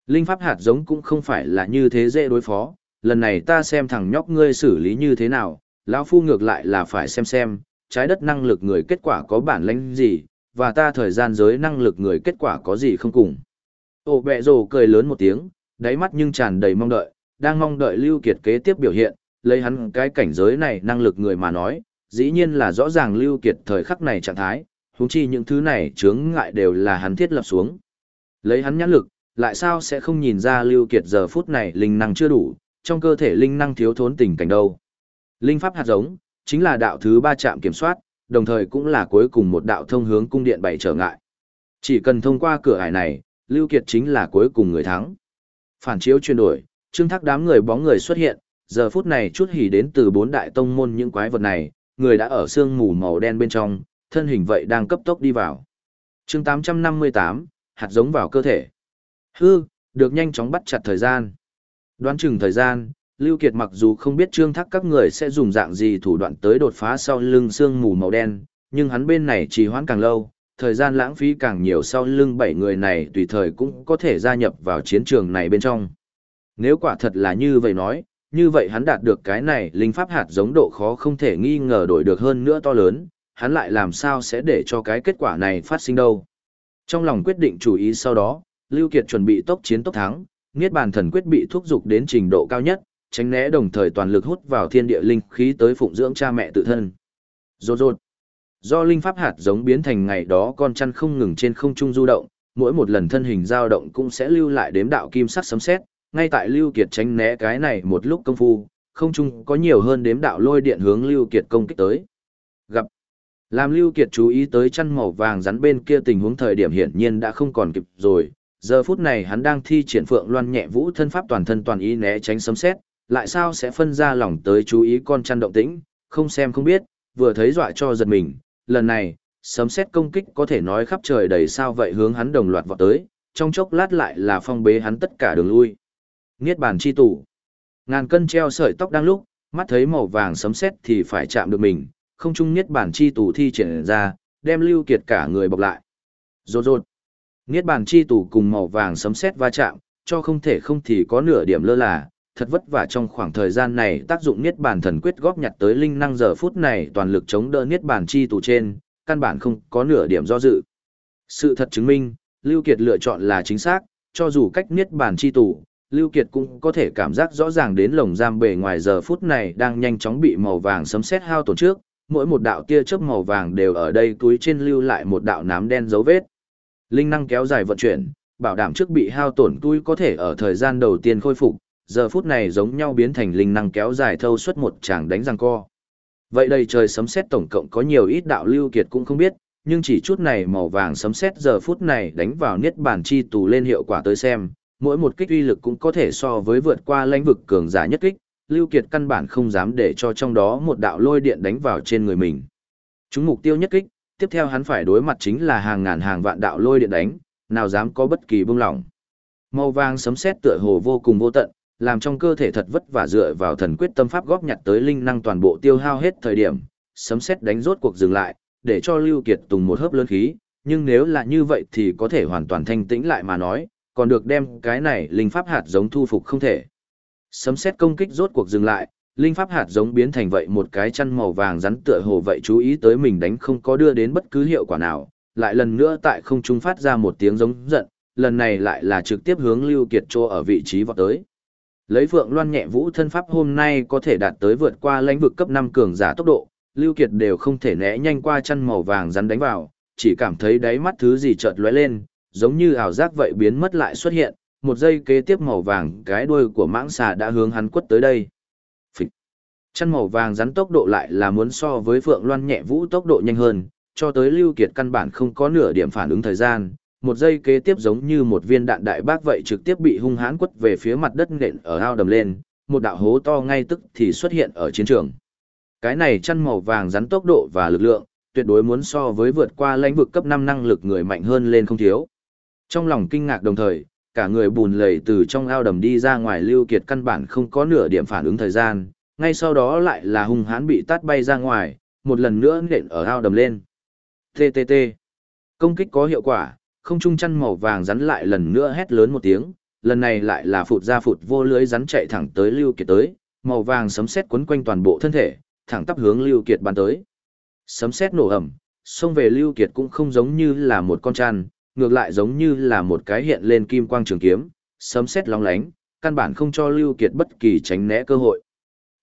Linh pháp hạt giống cũng không phải là như thế dễ đối phó, lần này ta xem thằng nhóc ngươi xử lý như thế nào, lão phu ngược lại là phải xem xem, trái đất năng lực người kết quả có bản lĩnh gì, và ta thời gian giới năng lực người kết quả có gì không cùng. Ô bẹ rồ cười lớn một tiếng, đáy mắt nhưng tràn đầy mong đợi, đang mong đợi Lưu Kiệt kế tiếp biểu hiện, lấy hắn cái cảnh giới này năng lực người mà nói, dĩ nhiên là rõ ràng Lưu Kiệt thời khắc này trạng thái, huống chi những thứ này chướng ngại đều là hắn thiết lập xuống. Lấy hắn nhãn lực, lại sao sẽ không nhìn ra Lưu Kiệt giờ phút này linh năng chưa đủ, trong cơ thể linh năng thiếu thốn tình cảnh đâu. Linh pháp hạt giống, chính là đạo thứ ba chạm kiểm soát, đồng thời cũng là cuối cùng một đạo thông hướng cung điện bảy trở ngại. Chỉ cần thông qua cửa ải này, Lưu Kiệt chính là cuối cùng người thắng. Phản chiếu chuyển đổi, trương thác đám người bóng người xuất hiện, giờ phút này chút hỉ đến từ bốn đại tông môn những quái vật này, người đã ở sương mù màu đen bên trong, thân hình vậy đang cấp tốc đi vào. chương 858, hạt giống vào cơ thể. Hư, được nhanh chóng bắt chặt thời gian. Đoán chừng thời gian, Lưu Kiệt mặc dù không biết trương thác các người sẽ dùng dạng gì thủ đoạn tới đột phá sau lưng xương mù màu đen, nhưng hắn bên này trì hoãn càng lâu, thời gian lãng phí càng nhiều sau lưng bảy người này tùy thời cũng có thể gia nhập vào chiến trường này bên trong. Nếu quả thật là như vậy nói, như vậy hắn đạt được cái này linh pháp hạt giống độ khó không thể nghi ngờ đổi được hơn nữa to lớn, hắn lại làm sao sẽ để cho cái kết quả này phát sinh đâu. Trong lòng quyết định chủ ý sau đó, Lưu Kiệt chuẩn bị tốc chiến tốc thắng, Niết bàn thần quyết bị thúc dục đến trình độ cao nhất, tránh né đồng thời toàn lực hút vào thiên địa linh khí tới phụng dưỡng cha mẹ tự thân. Rốt rốt. Do linh pháp hạt giống biến thành ngày đó con chăn không ngừng trên không trung du động, mỗi một lần thân hình dao động cũng sẽ lưu lại đếm đạo kim sắc sấm sét, ngay tại Lưu Kiệt tránh né cái này một lúc công phu, không trung có nhiều hơn đếm đạo lôi điện hướng Lưu Kiệt công kích tới. Gặp làm Lưu Kiệt chú ý tới chăn màu vàng rắn bên kia tình huống thời điểm hiển nhiên đã không còn kịp rồi, giờ phút này hắn đang thi triển phượng loan nhẹ vũ thân pháp toàn thân toàn ý né tránh sấm sét, lại sao sẽ phân ra lòng tới chú ý con chăn động tĩnh, không xem không biết, vừa thấy dọa cho giật mình, lần này, sấm sét công kích có thể nói khắp trời đầy sao vậy hướng hắn đồng loạt vọt tới, trong chốc lát lại là phong bế hắn tất cả đường lui. Niết bàn chi tủ. Ngàn cân treo sợi tóc đang lúc, mắt thấy màu vàng sấm sét thì phải chạm được mình, không trung niết bàn chi tủ thi triển ra, đem Lưu Kiệt cả người bọc lại. Rốt rốt. Niết bàn chi tủ cùng màu vàng sấm sét va chạm, cho không thể không thì có nửa điểm lơ là, thật vất vả trong khoảng thời gian này tác dụng niết bàn thần quyết góp nhặt tới linh năng giờ phút này toàn lực chống đỡ niết bàn chi tù trên, căn bản không có nửa điểm do dự. Sự thật chứng minh, Lưu Kiệt lựa chọn là chính xác, cho dù cách niết bàn chi tù, Lưu Kiệt cũng có thể cảm giác rõ ràng đến lồng giam bề ngoài giờ phút này đang nhanh chóng bị màu vàng sấm sét hao tổn trước, mỗi một đạo tia chớp màu vàng đều ở đây túi trên lưu lại một đạo nám đen dấu vết. Linh năng kéo dài vận chuyển, bảo đảm trước bị hao tổn túi có thể ở thời gian đầu tiên khôi phục, giờ phút này giống nhau biến thành linh năng kéo dài thâu suốt một tràng đánh răng co. Vậy đây trời sấm sét tổng cộng có nhiều ít đạo lưu kiệt cũng không biết, nhưng chỉ chút này màu vàng sấm sét giờ phút này đánh vào niết bàn chi tù lên hiệu quả tới xem, mỗi một kích uy lực cũng có thể so với vượt qua lãnh vực cường giả nhất kích, Lưu Kiệt căn bản không dám để cho trong đó một đạo lôi điện đánh vào trên người mình. Chúng mục tiêu nhất kích, tiếp theo hắn phải đối mặt chính là hàng ngàn hàng vạn đạo lôi điện đánh, nào dám có bất kỳ buông lỏng. Màu vàng sấm sét tựa hồ vô cùng vô tận, làm trong cơ thể thật vất vả dựa vào thần quyết tâm pháp góp nhặt tới linh năng toàn bộ tiêu hao hết thời điểm, sấm sét đánh rốt cuộc dừng lại, để cho Lưu Kiệt tùng một hớp lớn khí, nhưng nếu là như vậy thì có thể hoàn toàn thanh tĩnh lại mà nói, còn được đem cái này linh pháp hạt giống thu phục không thể. Sấm sét công kích rốt cuộc dừng lại, linh pháp hạt giống biến thành vậy một cái chăn màu vàng rắn tựa hồ vậy chú ý tới mình đánh không có đưa đến bất cứ hiệu quả nào, lại lần nữa tại không trung phát ra một tiếng giống giận, lần này lại là trực tiếp hướng Lưu Kiệt Trô ở vị trí vọt tới. Lấy Phượng Loan nhẹ vũ thân pháp hôm nay có thể đạt tới vượt qua lãnh vực cấp 5 cường giả tốc độ, Lưu Kiệt đều không thể né nhanh qua chân màu vàng rắn đánh vào, chỉ cảm thấy đáy mắt thứ gì chợt lóe lên, giống như ảo giác vậy biến mất lại xuất hiện, một giây kế tiếp màu vàng cái đuôi của mãng xà đã hướng hắn quất tới đây. Phịch. Chân màu vàng rắn tốc độ lại là muốn so với Phượng Loan nhẹ vũ tốc độ nhanh hơn, cho tới Lưu Kiệt căn bản không có nửa điểm phản ứng thời gian, một giây kế tiếp giống như một viên đạn đại bác vậy trực tiếp bị hung hãn quất về phía mặt đất nện ở ao đầm lên, một đạo hố to ngay tức thì xuất hiện ở chiến trường. Cái này chăn màu vàng rắn tốc độ và lực lượng, tuyệt đối muốn so với vượt qua lãnh vực cấp 5 năng lực người mạnh hơn lên không thiếu. Trong lòng kinh ngạc đồng thời, cả người bùn lầy từ trong ao đầm đi ra ngoài lưu kiệt căn bản không có nửa điểm phản ứng thời gian, ngay sau đó lại là hung hãn bị tát bay ra ngoài, một lần nữa nện ở ao đầm lên. TTT. Công kích có hiệu quả, không trung chăn màu vàng rắn lại lần nữa hét lớn một tiếng, lần này lại là phụt ra phụt vô lưới rắn chạy thẳng tới Lưu Kiệt tới, màu vàng sấm sét quấn quanh toàn bộ thân thể, thẳng tắp hướng Lưu Kiệt bắn tới. Sấm sét nổ ầm, xông về Lưu Kiệt cũng không giống như là một con chăn, ngược lại giống như là một cái hiện lên kim quang trường kiếm, sấm sét lóng lánh, căn bản không cho Lưu Kiệt bất kỳ tránh né cơ hội.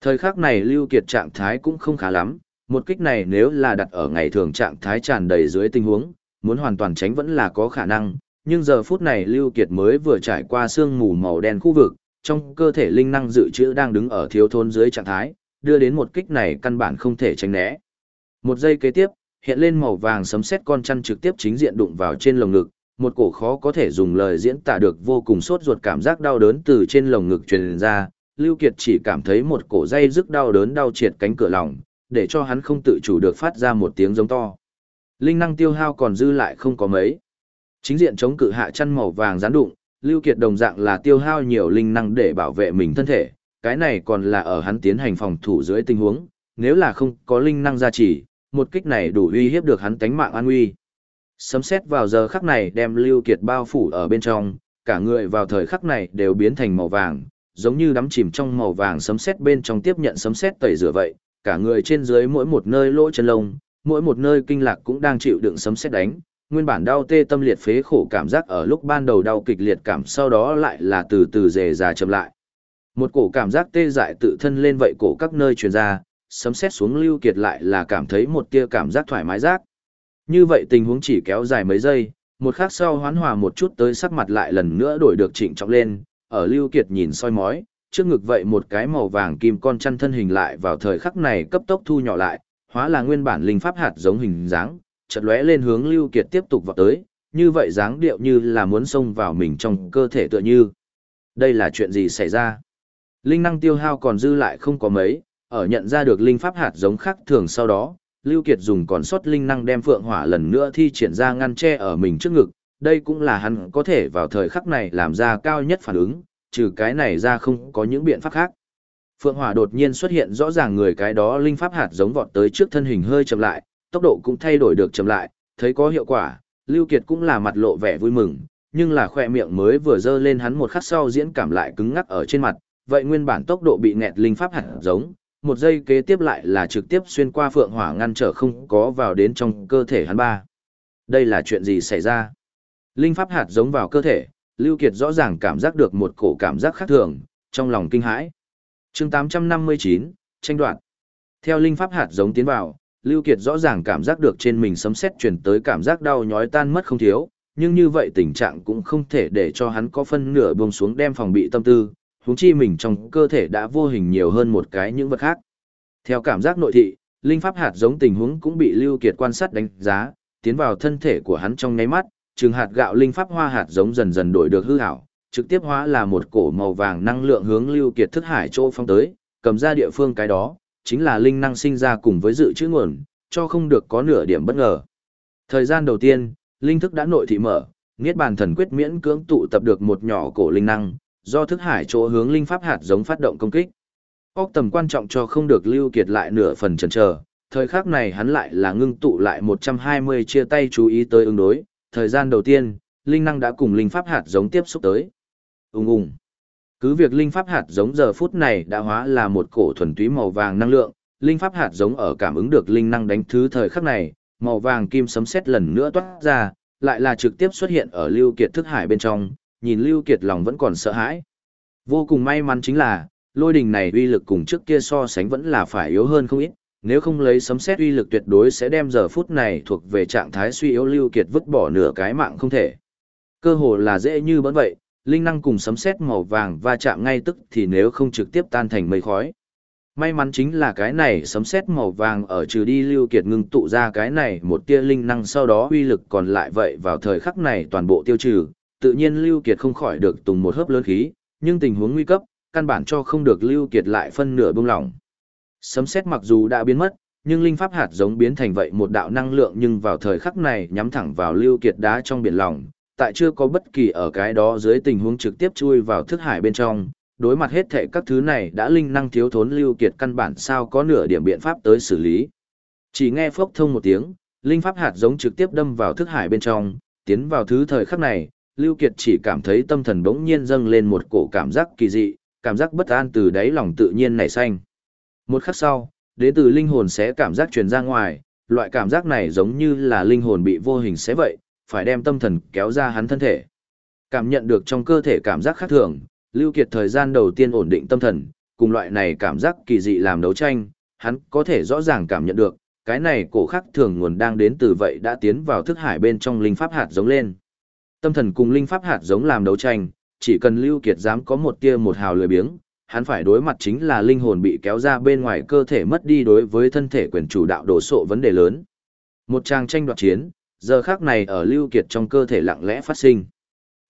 Thời khắc này Lưu Kiệt trạng thái cũng không khá lắm, một kích này nếu là đặt ở ngày thường trạng thái tràn đầy dưới tình huống, muốn hoàn toàn tránh vẫn là có khả năng, nhưng giờ phút này Lưu Kiệt mới vừa trải qua sương mù màu đen khu vực, trong cơ thể linh năng dự trữ đang đứng ở thiếu thốn dưới trạng thái, đưa đến một kích này căn bản không thể tránh né. Một giây kế tiếp, hiện lên màu vàng sấm sét con chăn trực tiếp chính diện đụng vào trên lồng ngực, một cổ khó có thể dùng lời diễn tả được vô cùng sốt ruột cảm giác đau đớn từ trên lồng ngực truyền ra, Lưu Kiệt chỉ cảm thấy một cổ dây rức đau đớn đau triệt cánh cửa lòng, để cho hắn không tự chủ được phát ra một tiếng giống to. Linh năng tiêu hao còn dư lại không có mấy. Chính diện chống cự hạ chăn màu vàng gián đụng, Lưu Kiệt đồng dạng là tiêu hao nhiều linh năng để bảo vệ mình thân thể, cái này còn là ở hắn tiến hành phòng thủ dưới tình huống, nếu là không có linh năng gia trì, một kích này đủ uy hiếp được hắn tánh mạng an nguy. Sấm xét vào giờ khắc này đem Lưu Kiệt bao phủ ở bên trong, cả người vào thời khắc này đều biến thành màu vàng, giống như đắm chìm trong màu vàng sấm xét bên trong tiếp nhận sấm xét tẩy rửa vậy, cả người trên dưới mỗi một nơi lỗ chân lông, mỗi một nơi kinh lạc cũng đang chịu đựng sấm xét đánh, nguyên bản đau tê tâm liệt phế khổ cảm giác ở lúc ban đầu đau kịch liệt cảm sau đó lại là từ từ dề già chậm lại. Một cổ cảm giác tê dại tự thân lên vậy cổ các nơi truyền ra, sấm xét xuống lưu kiệt lại là cảm thấy một tia cảm giác thoải mái giác. Như vậy tình huống chỉ kéo dài mấy giây, một khắc sau hoán hòa một chút tới sắc mặt lại lần nữa đổi được trịnh trọng lên, ở lưu kiệt nhìn soi mói, trước ngực vậy một cái màu vàng kim con chăn thân hình lại vào thời khắc này cấp tốc thu nhỏ lại, hóa là nguyên bản linh pháp hạt giống hình dáng, chợt lóe lên hướng Lưu Kiệt tiếp tục vọt tới, như vậy dáng điệu như là muốn xông vào mình trong cơ thể tựa như. Đây là chuyện gì xảy ra? Linh năng tiêu hao còn dư lại không có mấy, ở nhận ra được linh pháp hạt giống khác thường sau đó, Lưu Kiệt dùng còn sót linh năng đem phượng hỏa lần nữa thi triển ra ngăn che ở mình trước ngực, đây cũng là hắn có thể vào thời khắc này làm ra cao nhất phản ứng, trừ cái này ra không có những biện pháp khác. Phượng hỏa đột nhiên xuất hiện rõ ràng người cái đó linh pháp hạt giống vọt tới trước thân hình hơi chậm lại, tốc độ cũng thay đổi được chậm lại, thấy có hiệu quả, Lưu Kiệt cũng là mặt lộ vẻ vui mừng, nhưng là khoe miệng mới vừa dơ lên hắn một khắc sau diễn cảm lại cứng ngắc ở trên mặt, vậy nguyên bản tốc độ bị nghẹt linh pháp hạt giống, một giây kế tiếp lại là trực tiếp xuyên qua phượng hỏa ngăn trở không có vào đến trong cơ thể hắn ba. Đây là chuyện gì xảy ra? Linh pháp hạt giống vào cơ thể, Lưu Kiệt rõ ràng cảm giác được một cổ cảm giác khác thường, trong lòng kinh hãi. Chương 859, tranh đoạt. Theo linh pháp hạt giống tiến vào, Lưu Kiệt rõ ràng cảm giác được trên mình sấm sét truyền tới cảm giác đau nhói tan mất không thiếu, nhưng như vậy tình trạng cũng không thể để cho hắn có phân nửa buông xuống đem phòng bị tâm tư, huống chi mình trong cơ thể đã vô hình nhiều hơn một cái những vật khác. Theo cảm giác nội thị, linh pháp hạt giống tình huống cũng bị Lưu Kiệt quan sát đánh giá, tiến vào thân thể của hắn trong nháy mắt, trường hạt gạo linh pháp hoa hạt giống dần dần đổi được hư ảo, trực tiếp hóa là một cổ màu vàng năng lượng hướng Lưu Kiệt thức hải chỗ phong tới, cầm ra địa phương cái đó, chính là linh năng sinh ra cùng với dự trữ nguồn, cho không được có nửa điểm bất ngờ. Thời gian đầu tiên, linh thức đã nội thị mở, Niết bàn thần quyết miễn cưỡng tụ tập được một nhỏ cổ linh năng, do thức hải chỗ hướng linh pháp hạt giống phát động công kích. Ốc tầm quan trọng cho không được lưu kiệt lại nửa phần chần chờ, thời khắc này hắn lại là ngưng tụ lại 120 chia tay chú ý tới ứng đối, thời gian đầu tiên, linh năng đã cùng linh pháp hạt giống tiếp xúc tới. Ung ung. Cứ việc linh pháp hạt giống giờ phút này đã hóa là một cổ thuần túy màu vàng năng lượng, linh pháp hạt giống ở cảm ứng được linh năng đánh thứ thời khắc này, màu vàng kim sấm sét lần nữa toát ra, lại là trực tiếp xuất hiện ở Lưu Kiệt thức hải bên trong, nhìn Lưu Kiệt lòng vẫn còn sợ hãi. Vô cùng may mắn chính là, lôi đình này uy lực cùng trước kia so sánh vẫn là phải yếu hơn không ít, nếu không lấy sấm sét uy lực tuyệt đối sẽ đem giờ phút này thuộc về trạng thái suy yếu Lưu Kiệt vứt bỏ nửa cái mạng không thể. Cơ hồ là dễ như bỡn vậy, linh năng cùng sấm sét màu vàng va chạm ngay tức thì nếu không trực tiếp tan thành mây khói. May mắn chính là cái này sấm sét màu vàng ở trừ đi lưu kiệt ngưng tụ ra cái này một tia linh năng sau đó uy lực còn lại vậy vào thời khắc này toàn bộ tiêu trừ, tự nhiên lưu kiệt không khỏi được tùng một hớp lớn khí, nhưng tình huống nguy cấp, căn bản cho không được Lưu Kiệt lại phân nửa buông lỏng. Sấm sét mặc dù đã biến mất, nhưng linh pháp hạt giống biến thành vậy một đạo năng lượng nhưng vào thời khắc này nhắm thẳng vào Lưu Kiệt đá trong biển lòng, tại chưa có bất kỳ ở cái đó dưới tình huống trực tiếp chui vào thức hải bên trong, đối mặt hết thệ các thứ này đã linh năng thiếu thốn Lưu Kiệt căn bản sao có nửa điểm biện pháp tới xử lý. Chỉ nghe phốc thông một tiếng, linh pháp hạt giống trực tiếp đâm vào thức hải bên trong, tiến vào thứ thời khắc này, Lưu Kiệt chỉ cảm thấy tâm thần bỗng nhiên dâng lên một cổ cảm giác kỳ dị, cảm giác bất an từ đáy lòng tự nhiên nảy sinh. Một khắc sau, đến từ linh hồn sẽ cảm giác truyền ra ngoài, loại cảm giác này giống như là linh hồn bị vô hình xé vậy, phải đem tâm thần kéo ra hắn thân thể. Cảm nhận được trong cơ thể cảm giác khác thường, Lưu Kiệt thời gian đầu tiên ổn định tâm thần, cùng loại này cảm giác kỳ dị làm đấu tranh, hắn có thể rõ ràng cảm nhận được, cái này cổ khác thường nguồn đang đến từ vậy đã tiến vào thức hải bên trong linh pháp hạt giống lên. Tâm thần cùng linh pháp hạt giống làm đấu tranh, chỉ cần Lưu Kiệt dám có một tia một hào lười biếng, hắn phải đối mặt chính là linh hồn bị kéo ra bên ngoài cơ thể mất đi đối với thân thể quyền chủ đạo đổ sộ vấn đề lớn. Một trang tranh đoạt chiến, giờ khắc này ở Lưu Kiệt trong cơ thể lặng lẽ phát sinh.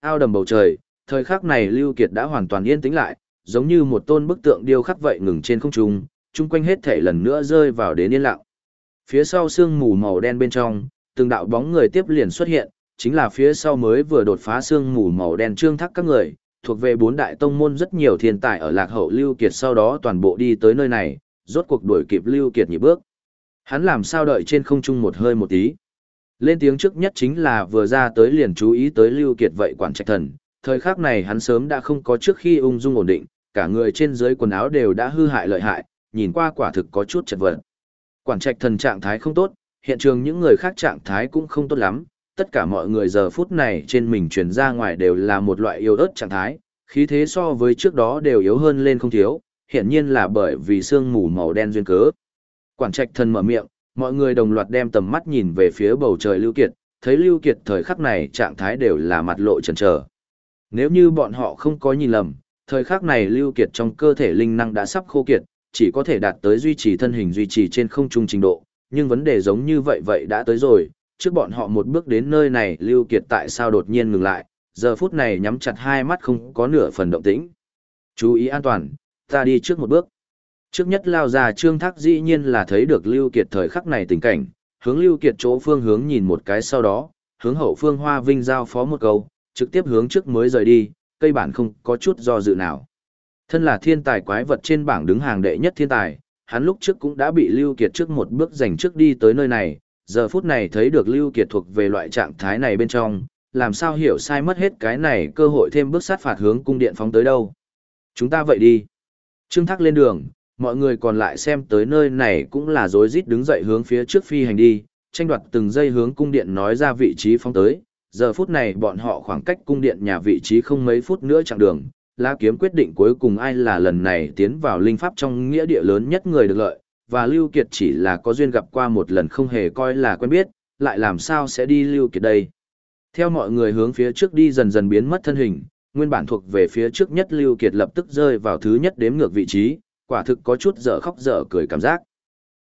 Ao đầm bầu trời, thời khắc này Lưu Kiệt đã hoàn toàn yên tĩnh lại, giống như một tôn bức tượng điêu khắc vậy ngừng trên không trung, chung quanh hết thể lần nữa rơi vào đến yên lặng. Phía sau sương mù màu đen bên trong, từng đạo bóng người tiếp liền xuất hiện, chính là phía sau mới vừa đột phá sương mù màu đen trương thắc các người, thuộc về bốn đại tông môn rất nhiều thiên tài ở lạc hậu Lưu Kiệt sau đó toàn bộ đi tới nơi này, rốt cuộc đuổi kịp Lưu Kiệt nhịp bước. Hắn làm sao đợi trên không trung một hơi một tí. Lên tiếng trước nhất chính là vừa ra tới liền chú ý tới Lưu Kiệt vậy quản trạch thần, thời khắc này hắn sớm đã không có trước khi ung dung ổn định, cả người trên dưới quần áo đều đã hư hại lợi hại, nhìn qua quả thực có chút chật vật. Quản trạch thần trạng thái không tốt, hiện trường những người khác trạng thái cũng không tốt lắm, tất cả mọi người giờ phút này trên mình truyền ra ngoài đều là một loại yếu ớt trạng thái, khí thế so với trước đó đều yếu hơn lên không thiếu, hiện nhiên là bởi vì sương mù màu đen duyên cớ. Quản trạch thần mở miệng, mọi người đồng loạt đem tầm mắt nhìn về phía bầu trời Lưu Kiệt, thấy Lưu Kiệt thời khắc này trạng thái đều là mặt lộ chần chờ. Nếu như bọn họ không có nhìn lầm, thời khắc này Lưu Kiệt trong cơ thể linh năng đã sắp khô kiệt, chỉ có thể đạt tới duy trì thân hình duy trì trên không trung trình độ, nhưng vấn đề giống như vậy vậy đã tới rồi, trước bọn họ một bước đến nơi này Lưu Kiệt tại sao đột nhiên ngừng lại, giờ phút này nhắm chặt hai mắt không có nửa phần động tĩnh. Chú ý an toàn, ta đi trước một bước. Trước nhất lao ra trương thác dĩ nhiên là thấy được Lưu Kiệt thời khắc này tình cảnh, hướng Lưu Kiệt chỗ phương hướng nhìn một cái sau đó, hướng hậu phương Hoa Vinh giao phó một câu, trực tiếp hướng trước mới rời đi, cây bản không có chút do dự nào. Thân là thiên tài quái vật trên bảng đứng hàng đệ nhất thiên tài, hắn lúc trước cũng đã bị Lưu Kiệt trước một bước giành trước đi tới nơi này, giờ phút này thấy được Lưu Kiệt thuộc về loại trạng thái này bên trong, làm sao hiểu sai mất hết cái này cơ hội thêm bước sát phạt hướng cung điện phóng tới đâu. Chúng ta vậy đi. Trương Thác lên đường, mọi người còn lại xem tới nơi này cũng là rối rít đứng dậy hướng phía trước phi hành đi, tranh đoạt từng giây hướng cung điện nói ra vị trí phóng tới. Giờ phút này bọn họ khoảng cách cung điện nhà vị trí không mấy phút nữa chặng đường, La Kiếm quyết định cuối cùng ai là lần này tiến vào linh pháp trong nghĩa địa lớn nhất người được lợi, và Lưu Kiệt chỉ là có duyên gặp qua một lần không hề coi là quen biết, lại làm sao sẽ đi Lưu Kiệt đây. Theo mọi người hướng phía trước đi dần dần biến mất thân hình, nguyên bản thuộc về phía trước nhất Lưu Kiệt lập tức rơi vào thứ nhất đếm ngược vị trí, quả thực có chút dở khóc dở cười cảm giác.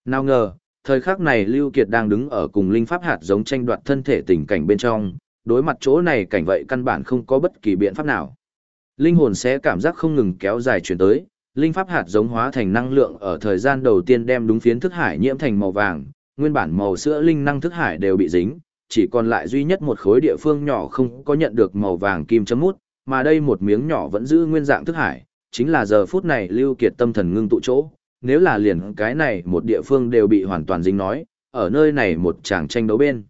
Nào ngờ, thời khắc này Lưu Kiệt đang đứng ở cùng linh pháp hạt giống tranh đoạt thân thể tình cảnh bên trong, đối mặt chỗ này cảnh vậy căn bản không có bất kỳ biện pháp nào. Linh hồn sẽ cảm giác không ngừng kéo dài chuyển tới, linh pháp hạt giống hóa thành năng lượng ở thời gian đầu tiên đem đúng phiến thức hải nhiễm thành màu vàng, nguyên bản màu sữa linh năng thức hải đều bị dính, chỉ còn lại duy nhất một khối địa phương nhỏ không có nhận được màu vàng kim chấm mút, mà đây một miếng nhỏ vẫn giữ nguyên dạng thức hải, chính là giờ phút này lưu kiệt tâm thần ngưng tụ chỗ, nếu là liền cái này một địa phương đều bị hoàn toàn dính nói, ở nơi này một tràng tranh đấu bên.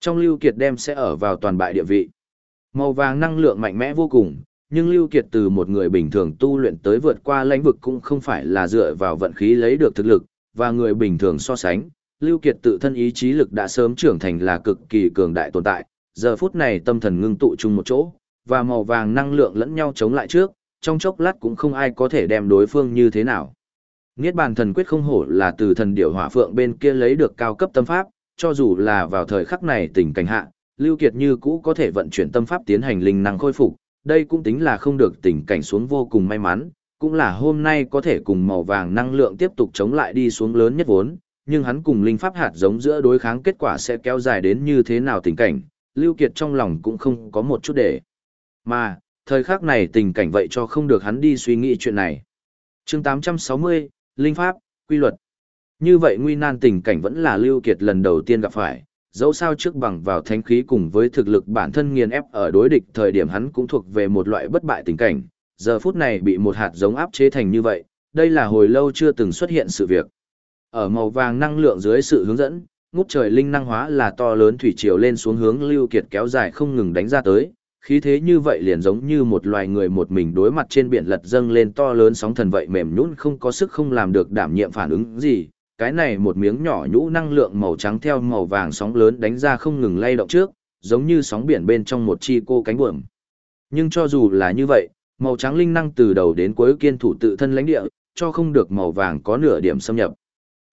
Trong lưu kiệt đem sẽ ở vào toàn bại địa vị. Màu vàng năng lượng mạnh mẽ vô cùng, nhưng Lưu Kiệt từ một người bình thường tu luyện tới vượt qua lãnh vực cũng không phải là dựa vào vận khí lấy được thực lực, và người bình thường so sánh, Lưu Kiệt tự thân ý chí lực đã sớm trưởng thành là cực kỳ cường đại tồn tại, giờ phút này tâm thần ngưng tụ chung một chỗ, và màu vàng năng lượng lẫn nhau chống lại trước, trong chốc lát cũng không ai có thể đem đối phương như thế nào. Niết bàn thần quyết không hổ là từ thần điểu hỏa phượng bên kia lấy được cao cấp tâm pháp, cho dù là vào thời khắc này tình cảnh hạ, Lưu Kiệt như cũ có thể vận chuyển tâm pháp tiến hành linh năng khôi phục, đây cũng tính là không được tình cảnh xuống vô cùng may mắn, cũng là hôm nay có thể cùng màu vàng năng lượng tiếp tục chống lại đi xuống lớn nhất vốn, nhưng hắn cùng linh pháp hạt giống giữa đối kháng kết quả sẽ kéo dài đến như thế nào tình cảnh, Lưu Kiệt trong lòng cũng không có một chút để. Mà, Thời khắc này tình cảnh vậy cho không được hắn đi suy nghĩ chuyện này. chương 860, Linh Pháp, Quy luật. Như vậy nguy nan tình cảnh vẫn là Lưu Kiệt lần đầu tiên gặp phải, dẫu sao trước bằng vào thánh khí cùng với thực lực bản thân nghiền ép ở đối địch thời điểm hắn cũng thuộc về một loại bất bại tình cảnh, giờ phút này bị một hạt giống áp chế thành như vậy, đây là hồi lâu chưa từng xuất hiện sự việc. Ở màu vàng năng lượng dưới sự hướng dẫn, ngút trời linh năng hóa là to lớn thủy triều lên xuống hướng Lưu Kiệt kéo dài không ngừng đánh ra tới, khí thế như vậy liền giống như một loài người một mình đối mặt trên biển lật dâng lên to lớn sóng thần vậy mềm nhũn không có sức không làm được đảm nhiệm phản ứng gì. Cái này một miếng nhỏ nhũ năng lượng màu trắng theo màu vàng sóng lớn đánh ra không ngừng lay động trước, giống như sóng biển bên trong một chi cô cánh buồm. Nhưng cho dù là như vậy, màu trắng linh năng từ đầu đến cuối kiên thủ tự thân lãnh địa, cho không được màu vàng có nửa điểm xâm nhập.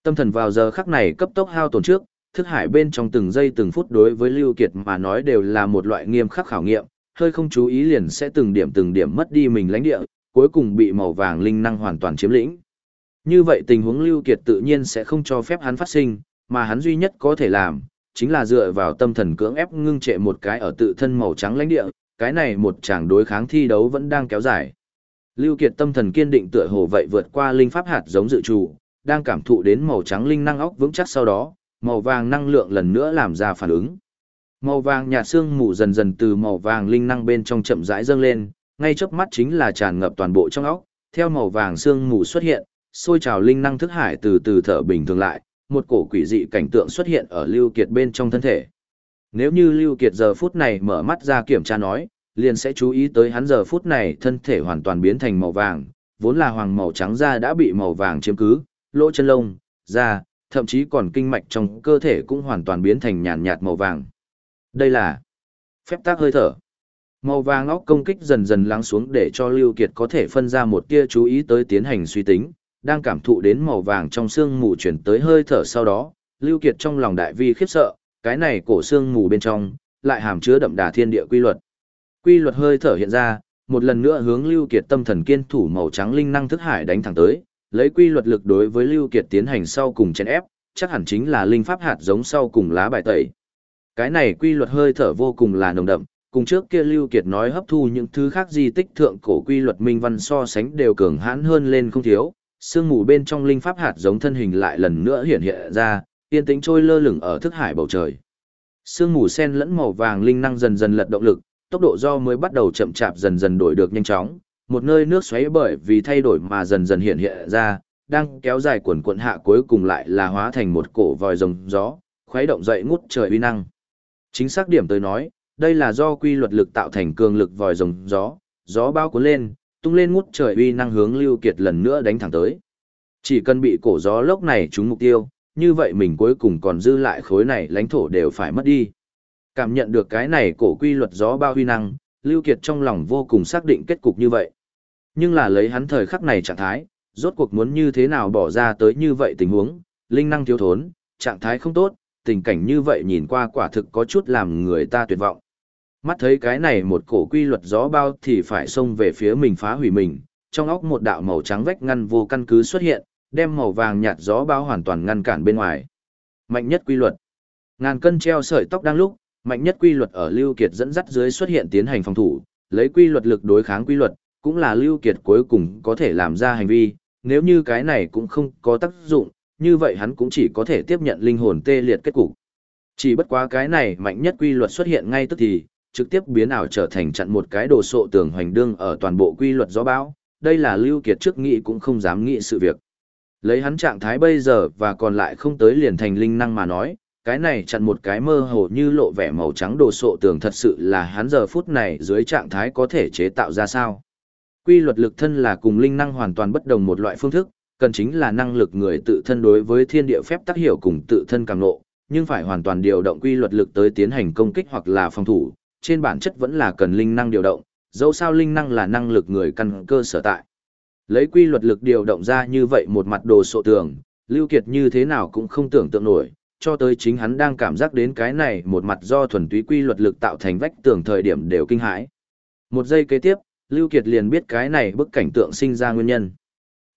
Tâm thần vào giờ khắc này cấp tốc hao tổn trước, thức hải bên trong từng giây từng phút đối với Lưu Kiệt mà nói đều là một loại nghiêm khắc khảo nghiệm, hơi không chú ý liền sẽ từng điểm từng điểm mất đi mình lãnh địa, cuối cùng bị màu vàng linh năng hoàn toàn chiếm lĩnh. Như vậy tình huống Lưu Kiệt tự nhiên sẽ không cho phép hắn phát sinh, mà hắn duy nhất có thể làm, chính là dựa vào tâm thần cưỡng ép ngưng trệ một cái ở tự thân màu trắng lãnh địa, cái này một tràng đối kháng thi đấu vẫn đang kéo dài. Lưu Kiệt tâm thần kiên định tựa hồ vậy vượt qua linh pháp hạt giống dự trù, đang cảm thụ đến màu trắng linh năng óc vững chắc sau đó, màu vàng năng lượng lần nữa làm ra phản ứng. Màu vàng nhạt xương mù dần dần từ màu vàng linh năng bên trong chậm rãi dâng lên, ngay chớp mắt chính là tràn ngập toàn bộ trong óc, theo màu vàng xương mù xuất hiện, sôi trào linh năng thức hải từ từ thở bình thường lại, một cổ quỷ dị cảnh tượng xuất hiện ở Lưu Kiệt bên trong thân thể. Nếu như Lưu Kiệt giờ phút này mở mắt ra kiểm tra nói, liền sẽ chú ý tới hắn giờ phút này thân thể hoàn toàn biến thành màu vàng, vốn là hoàng màu trắng da đã bị màu vàng chiếm cứ, lỗ chân lông, da, thậm chí còn kinh mạch trong cơ thể cũng hoàn toàn biến thành nhàn nhạt màu vàng. Đây là phép tác hơi thở. Màu vàng óc công kích dần dần lắng xuống để cho Lưu Kiệt có thể phân ra một tia chú ý tới tiến hành suy tính, đang cảm thụ đến màu vàng trong xương mù chuyển tới hơi thở sau đó, Lưu Kiệt trong lòng đại vi khiếp sợ, cái này cổ xương mù bên trong, lại hàm chứa đậm đà thiên địa quy luật. Quy luật hơi thở hiện ra, một lần nữa hướng Lưu Kiệt tâm thần kiên thủ màu trắng linh năng thức hải đánh thẳng tới, lấy quy luật lực đối với Lưu Kiệt tiến hành sau cùng chèn ép, chắc hẳn chính là linh pháp hạt giống sau cùng lá bài tẩy. Cái này quy luật hơi thở vô cùng là nồng đậm, cùng trước kia Lưu Kiệt nói hấp thu những thứ khác di tích thượng cổ quy luật minh văn so sánh đều cường hãn hơn lên không thiếu, sương mù bên trong linh pháp hạt giống thân hình lại lần nữa hiện hiện ra, yên tĩnh trôi lơ lửng ở thức hải bầu trời. Sương mù sen lẫn màu vàng linh năng dần dần lật động lực, tốc độ do mới bắt đầu chậm chạp dần dần đổi được nhanh chóng, một nơi nước xoáy bởi vì thay đổi mà dần dần hiện hiện ra, đang kéo dài quần quận hạ cuối cùng lại là hóa thành một cổ vòi rồng gió, khuấy động dậy ngút trời uy năng. Chính xác điểm tới nói, đây là do quy luật lực tạo thành cường lực vòi rồng gió, gió bao cuốn lên, tung lên ngút trời uy năng hướng Lưu Kiệt lần nữa đánh thẳng tới. Chỉ cần bị cổ gió lốc này trúng mục tiêu, như vậy mình cuối cùng còn dư lại khối này lãnh thổ đều phải mất đi. Cảm nhận được cái này cổ quy luật gió bao uy năng, Lưu Kiệt trong lòng vô cùng xác định kết cục như vậy. Nhưng là lấy hắn thời khắc này trạng thái, rốt cuộc muốn như thế nào bỏ ra tới như vậy tình huống, linh năng thiếu thốn, trạng thái không tốt, tình cảnh như vậy nhìn qua quả thực có chút làm người ta tuyệt vọng. Mắt thấy cái này một cổ quy luật gió bao thì phải xông về phía mình phá hủy mình, trong óc một đạo màu trắng vách ngăn vô căn cứ xuất hiện, đem màu vàng nhạt gió bao hoàn toàn ngăn cản bên ngoài. Mạnh nhất quy luật. Ngàn cân treo sợi tóc đang lúc, mạnh nhất quy luật ở Lưu Kiệt dẫn dắt dưới xuất hiện tiến hành phòng thủ, lấy quy luật lực đối kháng quy luật, cũng là Lưu Kiệt cuối cùng có thể làm ra hành vi, nếu như cái này cũng không có tác dụng, như vậy hắn cũng chỉ có thể tiếp nhận linh hồn tê liệt kết cục. Chỉ bất quá cái này mạnh nhất quy luật xuất hiện ngay tức thì, trực tiếp biến ảo trở thành chặn một cái đồ sộ tường hoành đương ở toàn bộ quy luật gió bão, đây là Lưu Kiệt trước nghĩ cũng không dám nghĩ sự việc. Lấy hắn trạng thái bây giờ và còn lại không tới liền thành linh năng mà nói, cái này chặn một cái mơ hồ như lộ vẻ màu trắng đồ sộ tường thật sự là hắn giờ phút này dưới trạng thái có thể chế tạo ra sao. Quy luật lực thân là cùng linh năng hoàn toàn bất đồng một loại phương thức, cần chính là năng lực người tự thân đối với thiên địa phép tác hiểu cùng tự thân càng nộ, nhưng phải hoàn toàn điều động quy luật lực tới tiến hành công kích hoặc là phòng thủ, trên bản chất vẫn là cần linh năng điều động, dẫu sao linh năng là năng lực người căn cơ sở tại. Lấy quy luật lực điều động ra như vậy một mặt đồ sộ tường, Lưu Kiệt như thế nào cũng không tưởng tượng nổi, cho tới chính hắn đang cảm giác đến cái này một mặt do thuần túy quy luật lực tạo thành vách tường thời điểm đều kinh hãi. Một giây kế tiếp, Lưu Kiệt liền biết cái này bức cảnh tượng sinh ra nguyên nhân.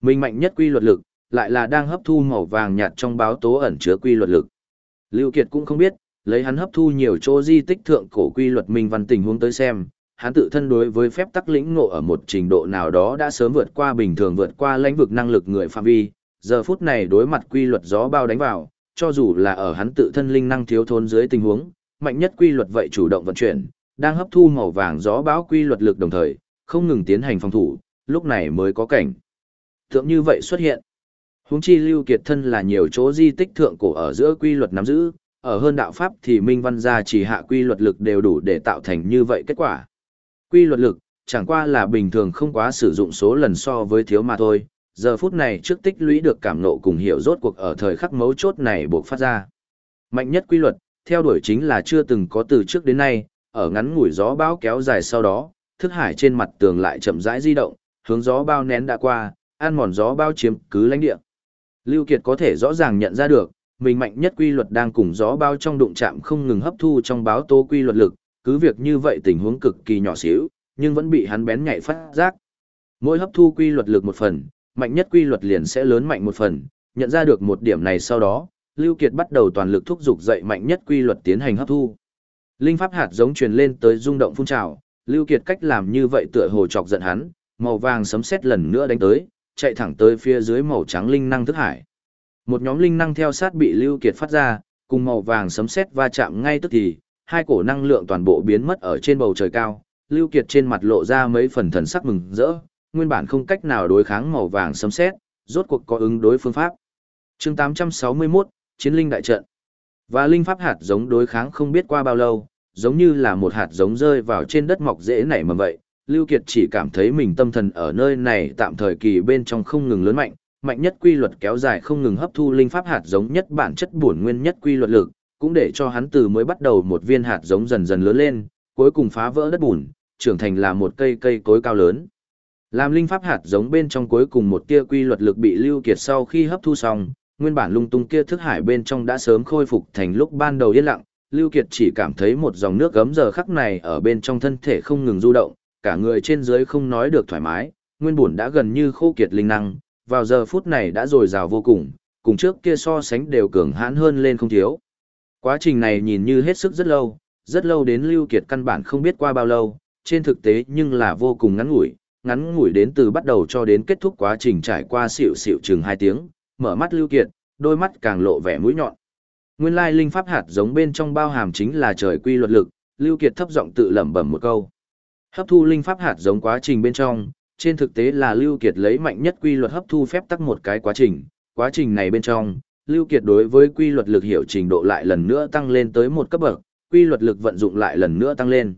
Mình mạnh nhất quy luật lực, lại là đang hấp thu màu vàng nhạt trong báo tố ẩn chứa quy luật lực. Lưu Kiệt cũng không biết, lấy hắn hấp thu nhiều chỗ di tích thượng cổ quy luật minh văn tình huống tới xem, hắn tự thân đối với phép tắc lĩnh ngộ ở một trình độ nào đó đã sớm vượt qua bình thường vượt qua lãnh vực năng lực người phạm vi, giờ phút này đối mặt quy luật gió bao đánh vào, cho dù là ở hắn tự thân linh năng thiếu thốn dưới tình huống, mạnh nhất quy luật vậy chủ động vận chuyển, đang hấp thu màu vàng gió bão quy luật lực đồng thời, không ngừng tiến hành phòng thủ, lúc này mới có cảnh. Tượng như vậy xuất hiện. Huống chi Lưu Kiệt thân là nhiều chỗ di tích thượng cổ ở giữa quy luật nắm giữ, ở hơn đạo pháp thì minh văn gia chỉ hạ quy luật lực đều đủ để tạo thành như vậy kết quả. Quy luật lực, chẳng qua là bình thường không quá sử dụng số lần so với thiếu mà thôi, giờ phút này trước tích lũy được cảm nộ cùng hiểu rốt cuộc ở thời khắc mấu chốt này buộc phát ra. Mạnh nhất quy luật, theo đuổi chính là chưa từng có từ trước đến nay, ở ngắn ngủi gió bão kéo dài sau đó, thức hải trên mặt tường lại chậm rãi di động, hướng gió bao nén đã qua, an mòn gió bao chiếm cứ lãnh địa. Lưu Kiệt có thể rõ ràng nhận ra được, mình mạnh nhất quy luật đang cùng gió bao trong đụng chạm không ngừng hấp thu trong báo tố quy luật lực, cứ việc như vậy tình huống cực kỳ nhỏ xíu, nhưng vẫn bị hắn bén nhạy phát giác. Mỗi hấp thu quy luật lực một phần, mạnh nhất quy luật liền sẽ lớn mạnh một phần, nhận ra được một điểm này sau đó, Lưu Kiệt bắt đầu toàn lực thúc giục dậy mạnh nhất quy luật tiến hành hấp thu. Linh pháp hạt giống truyền lên tới rung động phun trào, Lưu Kiệt cách làm như vậy tựa hồ chọc giận hắn, màu vàng sấm sét lần nữa đánh tới, chạy thẳng tới phía dưới màu trắng linh năng thức hải. Một nhóm linh năng theo sát bị Lưu Kiệt phát ra, cùng màu vàng sấm sét va chạm ngay tức thì, hai cổ năng lượng toàn bộ biến mất ở trên bầu trời cao. Lưu Kiệt trên mặt lộ ra mấy phần thần sắc mừng rỡ, nguyên bản không cách nào đối kháng màu vàng sấm sét, rốt cuộc có ứng đối phương pháp. Chương 861, Chiến linh đại trận. Và linh pháp hạt giống đối kháng không biết qua bao lâu, giống như là một hạt giống rơi vào trên đất mọc dễ nảy mầm vậy. Lưu Kiệt chỉ cảm thấy mình tâm thần ở nơi này tạm thời kỳ bên trong không ngừng lớn mạnh, mạnh nhất quy luật kéo dài không ngừng hấp thu linh pháp hạt giống nhất bản chất bổn nguyên nhất quy luật lực, cũng để cho hắn từ mới bắt đầu một viên hạt giống dần dần lớn lên, cuối cùng phá vỡ đất bùn, trưởng thành là một cây cây cối cao lớn. Làm linh pháp hạt giống bên trong cuối cùng một tia quy luật lực bị Lưu Kiệt sau khi hấp thu xong, nguyên bản lung tung kia thức hải bên trong đã sớm khôi phục thành lúc ban đầu yên lặng, Lưu Kiệt chỉ cảm thấy một dòng nước gấm giờ khắc này ở bên trong thân thể không ngừng du động, cả người trên dưới không nói được thoải mái, nguyên bổn đã gần như khô kiệt linh năng, vào giờ phút này đã dồi dào vô cùng, cùng trước kia so sánh đều cường hãn hơn lên không thiếu. Quá trình này nhìn như hết sức rất lâu, rất lâu đến Lưu Kiệt căn bản không biết qua bao lâu, trên thực tế nhưng là vô cùng ngắn ngủi, ngắn ngủi đến từ bắt đầu cho đến kết thúc quá trình trải qua xịu xịu chừng 2 tiếng, mở mắt Lưu Kiệt, đôi mắt càng lộ vẻ mũi nhọn. Nguyên lai linh pháp hạt giống bên trong bao hàm chính là trời quy luật lực, Lưu Kiệt thấp giọng tự lẩm bẩm một câu. Hấp thu linh pháp hạt giống quá trình bên trong, trên thực tế là Lưu Kiệt lấy mạnh nhất quy luật hấp thu phép tắc một cái quá trình, quá trình này bên trong, Lưu Kiệt đối với quy luật lực hiểu trình độ lại lần nữa tăng lên tới một cấp bậc, quy luật lực vận dụng lại lần nữa tăng lên.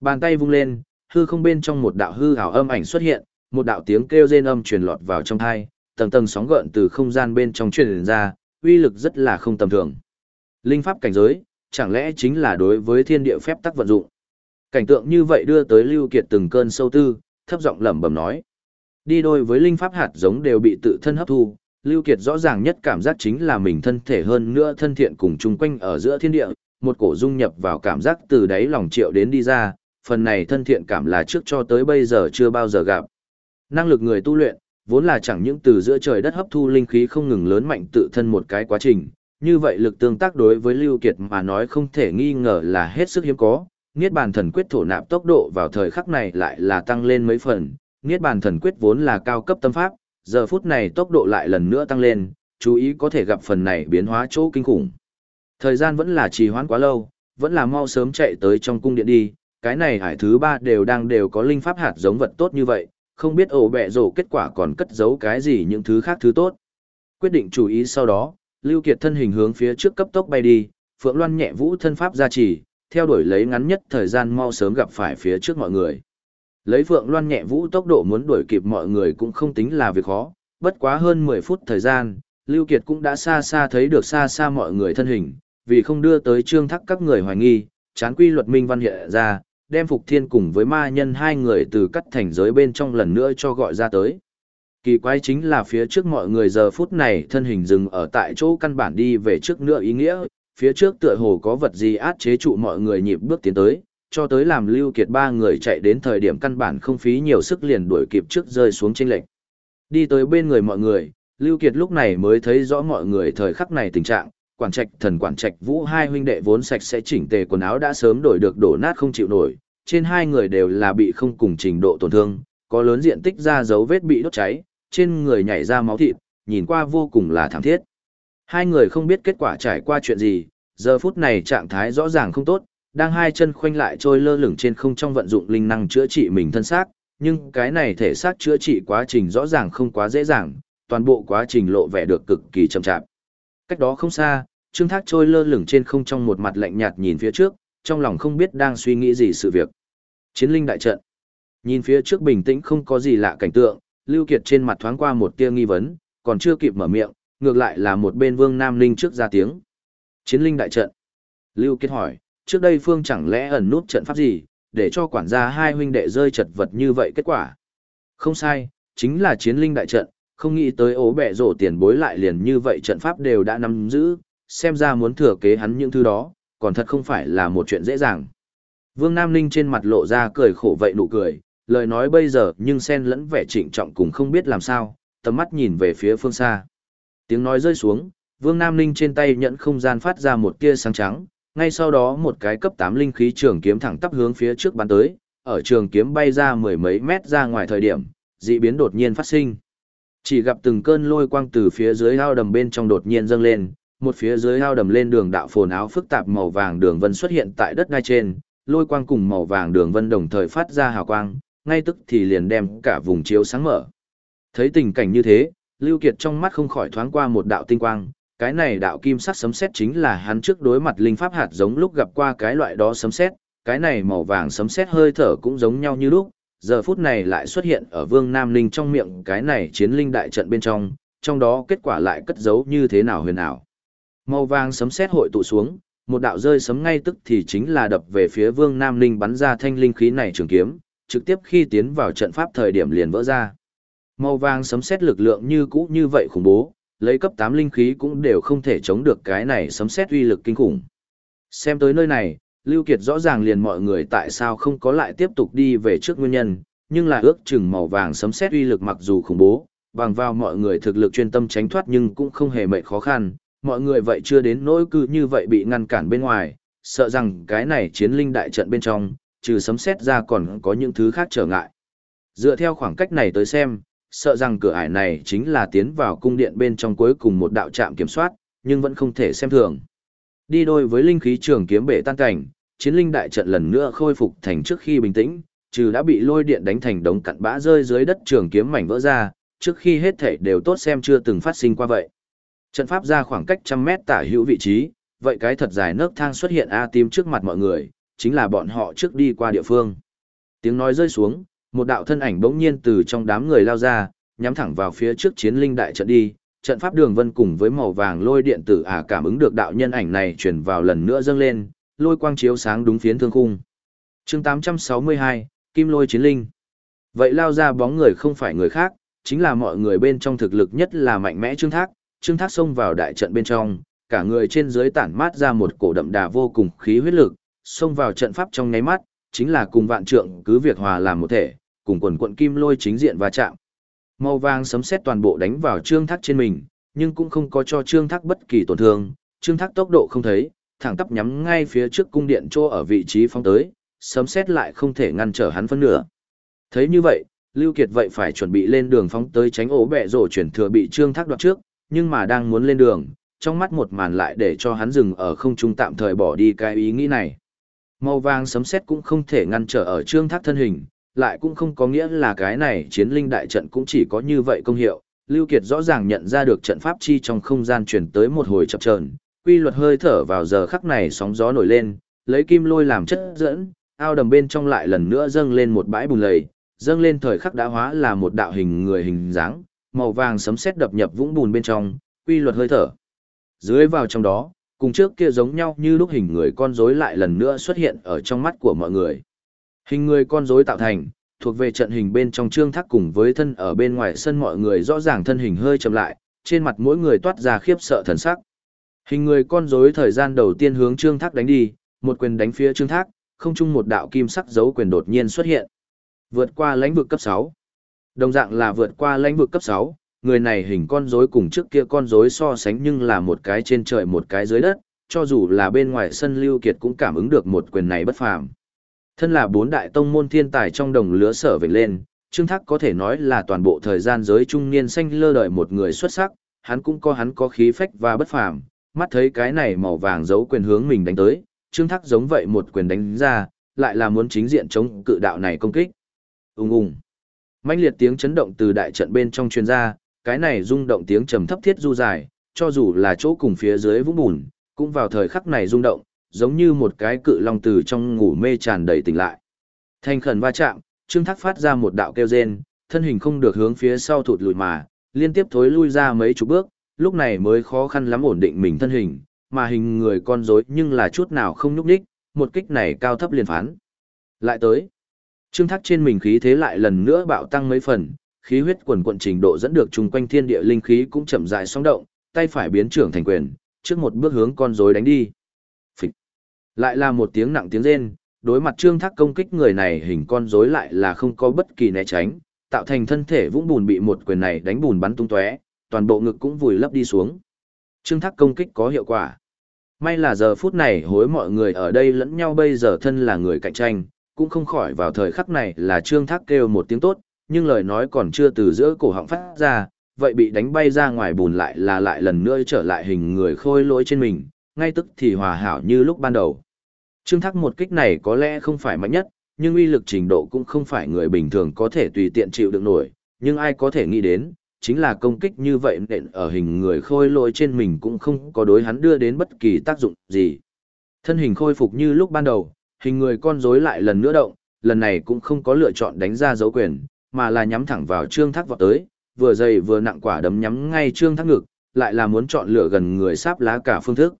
Bàn tay vung lên, hư không bên trong một đạo hư ảo âm ảnh xuất hiện, một đạo tiếng kêu rên âm truyền lọt vào trong tai, tầng tầng sóng gợn từ không gian bên trong truyền ra, uy lực rất là không tầm thường. Linh pháp cảnh giới, chẳng lẽ chính là đối với thiên địa phép tắc vận dụng. Cảnh tượng như vậy đưa tới Lưu Kiệt từng cơn sâu tư, thấp giọng lẩm bẩm nói. Đi đôi với linh pháp hạt giống đều bị tự thân hấp thu, Lưu Kiệt rõ ràng nhất cảm giác chính là mình thân thể hơn nữa thân thiện cùng chung quanh ở giữa thiên địa, một cổ dung nhập vào cảm giác từ đáy lòng triệu đến đi ra, phần này thân thiện cảm là trước cho tới bây giờ chưa bao giờ gặp. Năng lực người tu luyện, vốn là chẳng những từ giữa trời đất hấp thu linh khí không ngừng lớn mạnh tự thân một cái quá trình, như vậy lực tương tác đối với Lưu Kiệt mà nói không thể nghi ngờ là hết sức hiếm có. Niết bàn thần quyết thổ nạp tốc độ vào thời khắc này lại là tăng lên mấy phần, Niết bàn thần quyết vốn là cao cấp tâm pháp, giờ phút này tốc độ lại lần nữa tăng lên, chú ý có thể gặp phần này biến hóa chỗ kinh khủng. Thời gian vẫn là trì hoãn quá lâu, vẫn là mau sớm chạy tới trong cung điện đi, cái này hải thứ ba đều đang đều có linh pháp hạt giống vật tốt như vậy, không biết ổ bẹ rổ kết quả còn cất giấu cái gì những thứ khác thứ tốt. Quyết định chú ý sau đó, Lưu Kiệt thân hình hướng phía trước cấp tốc bay đi, Phượng Loan nhẹ vũ thân pháp gia trì, theo đuổi lấy ngắn nhất thời gian mau sớm gặp phải phía trước mọi người. Lấy Phượng Loan nhẹ vũ tốc độ muốn đuổi kịp mọi người cũng không tính là việc khó, bất quá hơn 10 phút thời gian, Lưu Kiệt cũng đã xa xa thấy được xa xa mọi người thân hình, vì không đưa tới trương thắc các người hoài nghi, chán quy luật minh văn hiện ra, đem Phục Thiên cùng với ma nhân hai người từ cắt thành giới bên trong lần nữa cho gọi ra tới. Kỳ quái chính là phía trước mọi người giờ phút này thân hình dừng ở tại chỗ căn bản đi về trước nữa ý nghĩa, phía trước tựa hồ có vật gì át chế trụ mọi người nhịp bước tiến tới, cho tới làm lưu kiệt ba người chạy đến thời điểm căn bản không phí nhiều sức liền đuổi kịp trước rơi xuống trên lệnh. Đi tới bên người mọi người, lưu kiệt lúc này mới thấy rõ mọi người thời khắc này tình trạng, quản trạch thần quản trạch vũ hai huynh đệ vốn sạch sẽ chỉnh tề quần áo đã sớm đổi được đổ nát không chịu nổi, trên hai người đều là bị không cùng trình độ tổn thương, có lớn diện tích ra dấu vết bị đốt cháy, trên người nhảy ra máu thịt, nhìn qua vô cùng là thảm thiết. Hai người không biết kết quả trải qua chuyện gì, giờ phút này trạng thái rõ ràng không tốt, đang hai chân khoanh lại trôi lơ lửng trên không trong vận dụng linh năng chữa trị mình thân xác, nhưng cái này thể xác chữa trị quá trình rõ ràng không quá dễ dàng, toàn bộ quá trình lộ vẻ được cực kỳ chậm chạp. Cách đó không xa, Trương Thác trôi lơ lửng trên không trong một mặt lạnh nhạt nhìn phía trước, trong lòng không biết đang suy nghĩ gì sự việc. Chiến linh đại trận. Nhìn phía trước bình tĩnh không có gì lạ cảnh tượng, Lưu Kiệt trên mặt thoáng qua một tia nghi vấn, còn chưa kịp mở miệng, ngược lại là một bên Vương Nam Linh trước ra tiếng. Chiến linh đại trận. Lưu Kiệt hỏi, trước đây Phương chẳng lẽ ẩn nút trận pháp gì, để cho quản gia hai huynh đệ rơi chật vật như vậy kết quả. Không sai, chính là chiến linh đại trận, không nghĩ tới ố bẻ rổ tiền bối lại liền như vậy trận pháp đều đã nắm giữ, xem ra muốn thừa kế hắn những thứ đó, còn thật không phải là một chuyện dễ dàng. Vương Nam Ninh trên mặt lộ ra cười khổ vậy nụ cười, lời nói bây giờ nhưng xen lẫn vẻ trịnh trọng cùng không biết làm sao, tầm mắt nhìn về phía phương xa. Tiếng nói rơi xuống, Vương Nam Ninh trên tay nhận không gian phát ra một tia sáng trắng, ngay sau đó một cái cấp 8 linh khí trường kiếm thẳng tắp hướng phía trước bắn tới, ở trường kiếm bay ra mười mấy mét ra ngoài thời điểm, dị biến đột nhiên phát sinh. Chỉ gặp từng cơn lôi quang từ phía dưới ao đầm bên trong đột nhiên dâng lên, một phía dưới ao đầm lên đường đạo phồn áo phức tạp màu vàng đường vân xuất hiện tại đất ngay trên, lôi quang cùng màu vàng đường vân đồng thời phát ra hào quang, ngay tức thì liền đem cả vùng chiếu sáng mở. Thấy tình cảnh như thế, Lưu Kiệt trong mắt không khỏi thoáng qua một đạo tinh quang, cái này đạo kim sắc sấm sét chính là hắn trước đối mặt linh pháp hạt giống lúc gặp qua cái loại đó sấm sét, cái này màu vàng sấm sét hơi thở cũng giống nhau như lúc, giờ phút này lại xuất hiện ở Vương Nam Linh trong miệng cái này chiến linh đại trận bên trong, trong đó kết quả lại cất giấu như thế nào huyền ảo. Màu vàng sấm sét hội tụ xuống, một đạo rơi sấm ngay tức thì chính là đập về phía Vương Nam Linh bắn ra thanh linh khí này trường kiếm, trực tiếp khi tiến vào trận pháp thời điểm liền vỡ ra. Màu vàng sấm sét lực lượng như cũ như vậy khủng bố, lấy cấp 8 linh khí cũng đều không thể chống được cái này sấm sét uy lực kinh khủng. Xem tới nơi này, Lưu Kiệt rõ ràng liền mọi người tại sao không có lại tiếp tục đi về trước nguyên nhân, nhưng là ước chừng màu vàng sấm sét uy lực mặc dù khủng bố, bằng vào mọi người thực lực chuyên tâm tránh thoát nhưng cũng không hề mệt khó khăn, mọi người vậy chưa đến nỗi cư như vậy bị ngăn cản bên ngoài, sợ rằng cái này chiến linh đại trận bên trong, trừ sấm sét ra còn có những thứ khác trở ngại. Dựa theo khoảng cách này tới xem, sợ rằng cửa ải này chính là tiến vào cung điện bên trong cuối cùng một đạo trạm kiểm soát, nhưng vẫn không thể xem thường. Đi đôi với linh khí trường kiếm bể tan cảnh, chiến linh đại trận lần nữa khôi phục thành trước khi bình tĩnh, trừ đã bị lôi điện đánh thành đống cặn bã rơi dưới đất trường kiếm mảnh vỡ ra, trước khi hết thể đều tốt xem chưa từng phát sinh qua vậy. Trận pháp ra khoảng cách trăm mét tả hữu vị trí, vậy cái thật dài nấc thang xuất hiện A tim trước mặt mọi người, chính là bọn họ trước đi qua địa phương. Tiếng nói rơi xuống, một đạo thân ảnh bỗng nhiên từ trong đám người lao ra, nhắm thẳng vào phía trước chiến linh đại trận đi, trận pháp đường vân cùng với màu vàng lôi điện tử ả cảm ứng được đạo nhân ảnh này chuyển vào lần nữa dâng lên, lôi quang chiếu sáng đúng phiến thương khung. chương 862, Kim lôi chiến linh. Vậy lao ra bóng người không phải người khác, chính là mọi người bên trong thực lực nhất là mạnh mẽ Trương Thác, Trương Thác xông vào đại trận bên trong, cả người trên dưới tản mát ra một cổ đậm đà vô cùng khí huyết lực, xông vào trận pháp trong nháy mắt, chính là cùng vạn trượng cứ việc hòa làm một thể, cùng quần quận kim lôi chính diện va chạm. Màu vàng sấm sét toàn bộ đánh vào Trương Thác trên mình, nhưng cũng không có cho Trương Thác bất kỳ tổn thương, Trương Thác tốc độ không thấy, thẳng tắp nhắm ngay phía trước cung điện chỗ ở vị trí phóng tới, sấm sét lại không thể ngăn trở hắn phân nửa. Thấy như vậy, Lưu Kiệt vậy phải chuẩn bị lên đường phóng tới tránh ổ bẹ rổ chuyển thừa bị Trương Thác đoạt trước, nhưng mà đang muốn lên đường, trong mắt một màn lại để cho hắn dừng ở không trung tạm thời bỏ đi cái ý nghĩ này. Màu vàng sấm sét cũng không thể ngăn trở ở Trương Thác thân hình, lại cũng không có nghĩa là cái này chiến linh đại trận cũng chỉ có như vậy công hiệu. Lưu Kiệt rõ ràng nhận ra được trận pháp chi trong không gian truyền tới một hồi chập chờn, quy luật hơi thở vào giờ khắc này sóng gió nổi lên, lấy kim lôi làm chất dẫn, ao đầm bên trong lại lần nữa dâng lên một bãi bùn lầy, dâng lên thời khắc đã hóa là một đạo hình người hình dáng, màu vàng sấm sét đập nhập vũng bùn bên trong, quy luật hơi thở. Dưới vào trong đó, cùng trước kia giống nhau như lúc hình người con rối lại lần nữa xuất hiện ở trong mắt của mọi người. Hình người con rối tạo thành, thuộc về trận hình bên trong trương thác cùng với thân ở bên ngoài sân mọi người rõ ràng thân hình hơi chậm lại, trên mặt mỗi người toát ra khiếp sợ thần sắc. Hình người con rối thời gian đầu tiên hướng trương thác đánh đi, một quyền đánh phía trương thác, không chung một đạo kim sắc dấu quyền đột nhiên xuất hiện. Vượt qua lãnh vực cấp 6. Đồng dạng là vượt qua lãnh vực cấp 6, người này hình con rối cùng trước kia con rối so sánh nhưng là một cái trên trời một cái dưới đất, cho dù là bên ngoài sân Lưu Kiệt cũng cảm ứng được một quyền này bất phàm. Thân là bốn đại tông môn thiên tài trong đồng lứa sở về lên, Trương Thác có thể nói là toàn bộ thời gian giới trung niên xanh lơ đợi một người xuất sắc, hắn cũng có hắn có khí phách và bất phàm, mắt thấy cái này màu vàng giấu quyền hướng mình đánh tới, Trương Thác giống vậy một quyền đánh ra, lại là muốn chính diện chống cự đạo này công kích. Ùng ùng. Mãnh liệt tiếng chấn động từ đại trận bên trong truyền ra, cái này rung động tiếng trầm thấp thiết du dài, cho dù là chỗ cùng phía dưới vũng bùn, cũng vào thời khắc này rung động, giống như một cái cự long từ trong ngủ mê tràn đầy tỉnh lại. Thanh khẩn va chạm, Trương Thác phát ra một đạo kêu rên, thân hình không được hướng phía sau thụt lùi mà, liên tiếp thối lui ra mấy chục bước, lúc này mới khó khăn lắm ổn định mình thân hình, mà hình người con rối nhưng là chút nào không nhúc nhích, một kích này cao thấp liền phán. Lại tới. Trương Thác trên mình khí thế lại lần nữa bạo tăng mấy phần, khí huyết quần quận trình độ dẫn được chung quanh thiên địa linh khí cũng chậm rãi sóng động, tay phải biến trưởng thành quyền, trước một bước hướng con rối đánh đi. Lại là một tiếng nặng tiếng rên, đối mặt Trương Thác công kích người này hình con rối lại là không có bất kỳ né tránh, tạo thành thân thể vũng bùn bị một quyền này đánh bùn bắn tung tóe, toàn bộ ngực cũng vùi lấp đi xuống. Trương Thác công kích có hiệu quả. May là giờ phút này hối mọi người ở đây lẫn nhau bây giờ thân là người cạnh tranh, cũng không khỏi vào thời khắc này là Trương Thác kêu một tiếng tốt, nhưng lời nói còn chưa từ giữa cổ họng phát ra, vậy bị đánh bay ra ngoài bùn lại là lại lần nữa trở lại hình người khôi lỗi trên mình, ngay tức thì hòa hảo như lúc ban đầu. Trương Thác một kích này có lẽ không phải mạnh nhất, nhưng uy lực trình độ cũng không phải người bình thường có thể tùy tiện chịu được nổi, nhưng ai có thể nghĩ đến, chính là công kích như vậy nện ở hình người khôi lỗi trên mình cũng không có đối hắn đưa đến bất kỳ tác dụng gì. Thân hình khôi phục như lúc ban đầu, hình người con rối lại lần nữa động, lần này cũng không có lựa chọn đánh ra dấu quyền, mà là nhắm thẳng vào trương thác vọt tới, vừa dày vừa nặng quả đấm nhắm ngay trương thác ngực, lại là muốn chọn lựa gần người sáp lá cả phương thức.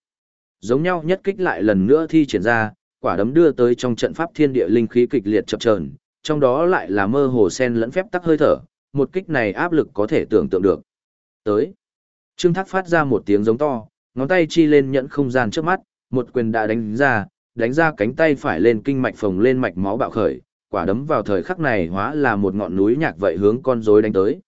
Giống nhau nhất kích lại lần nữa thi triển ra, quả đấm đưa tới trong trận pháp thiên địa linh khí kịch liệt chập chờn, trong đó lại là mơ hồ sen lẫn phép tắc hơi thở, một kích này áp lực có thể tưởng tượng được. Tới. Trương Thác phát ra một tiếng giống to, ngón tay chi lên nhẫn không gian trước mắt, một quyền đã đánh ra, đánh ra cánh tay phải lên kinh mạch phồng lên mạch máu bạo khởi, quả đấm vào thời khắc này hóa là một ngọn núi nhạc vậy hướng con rối đánh tới.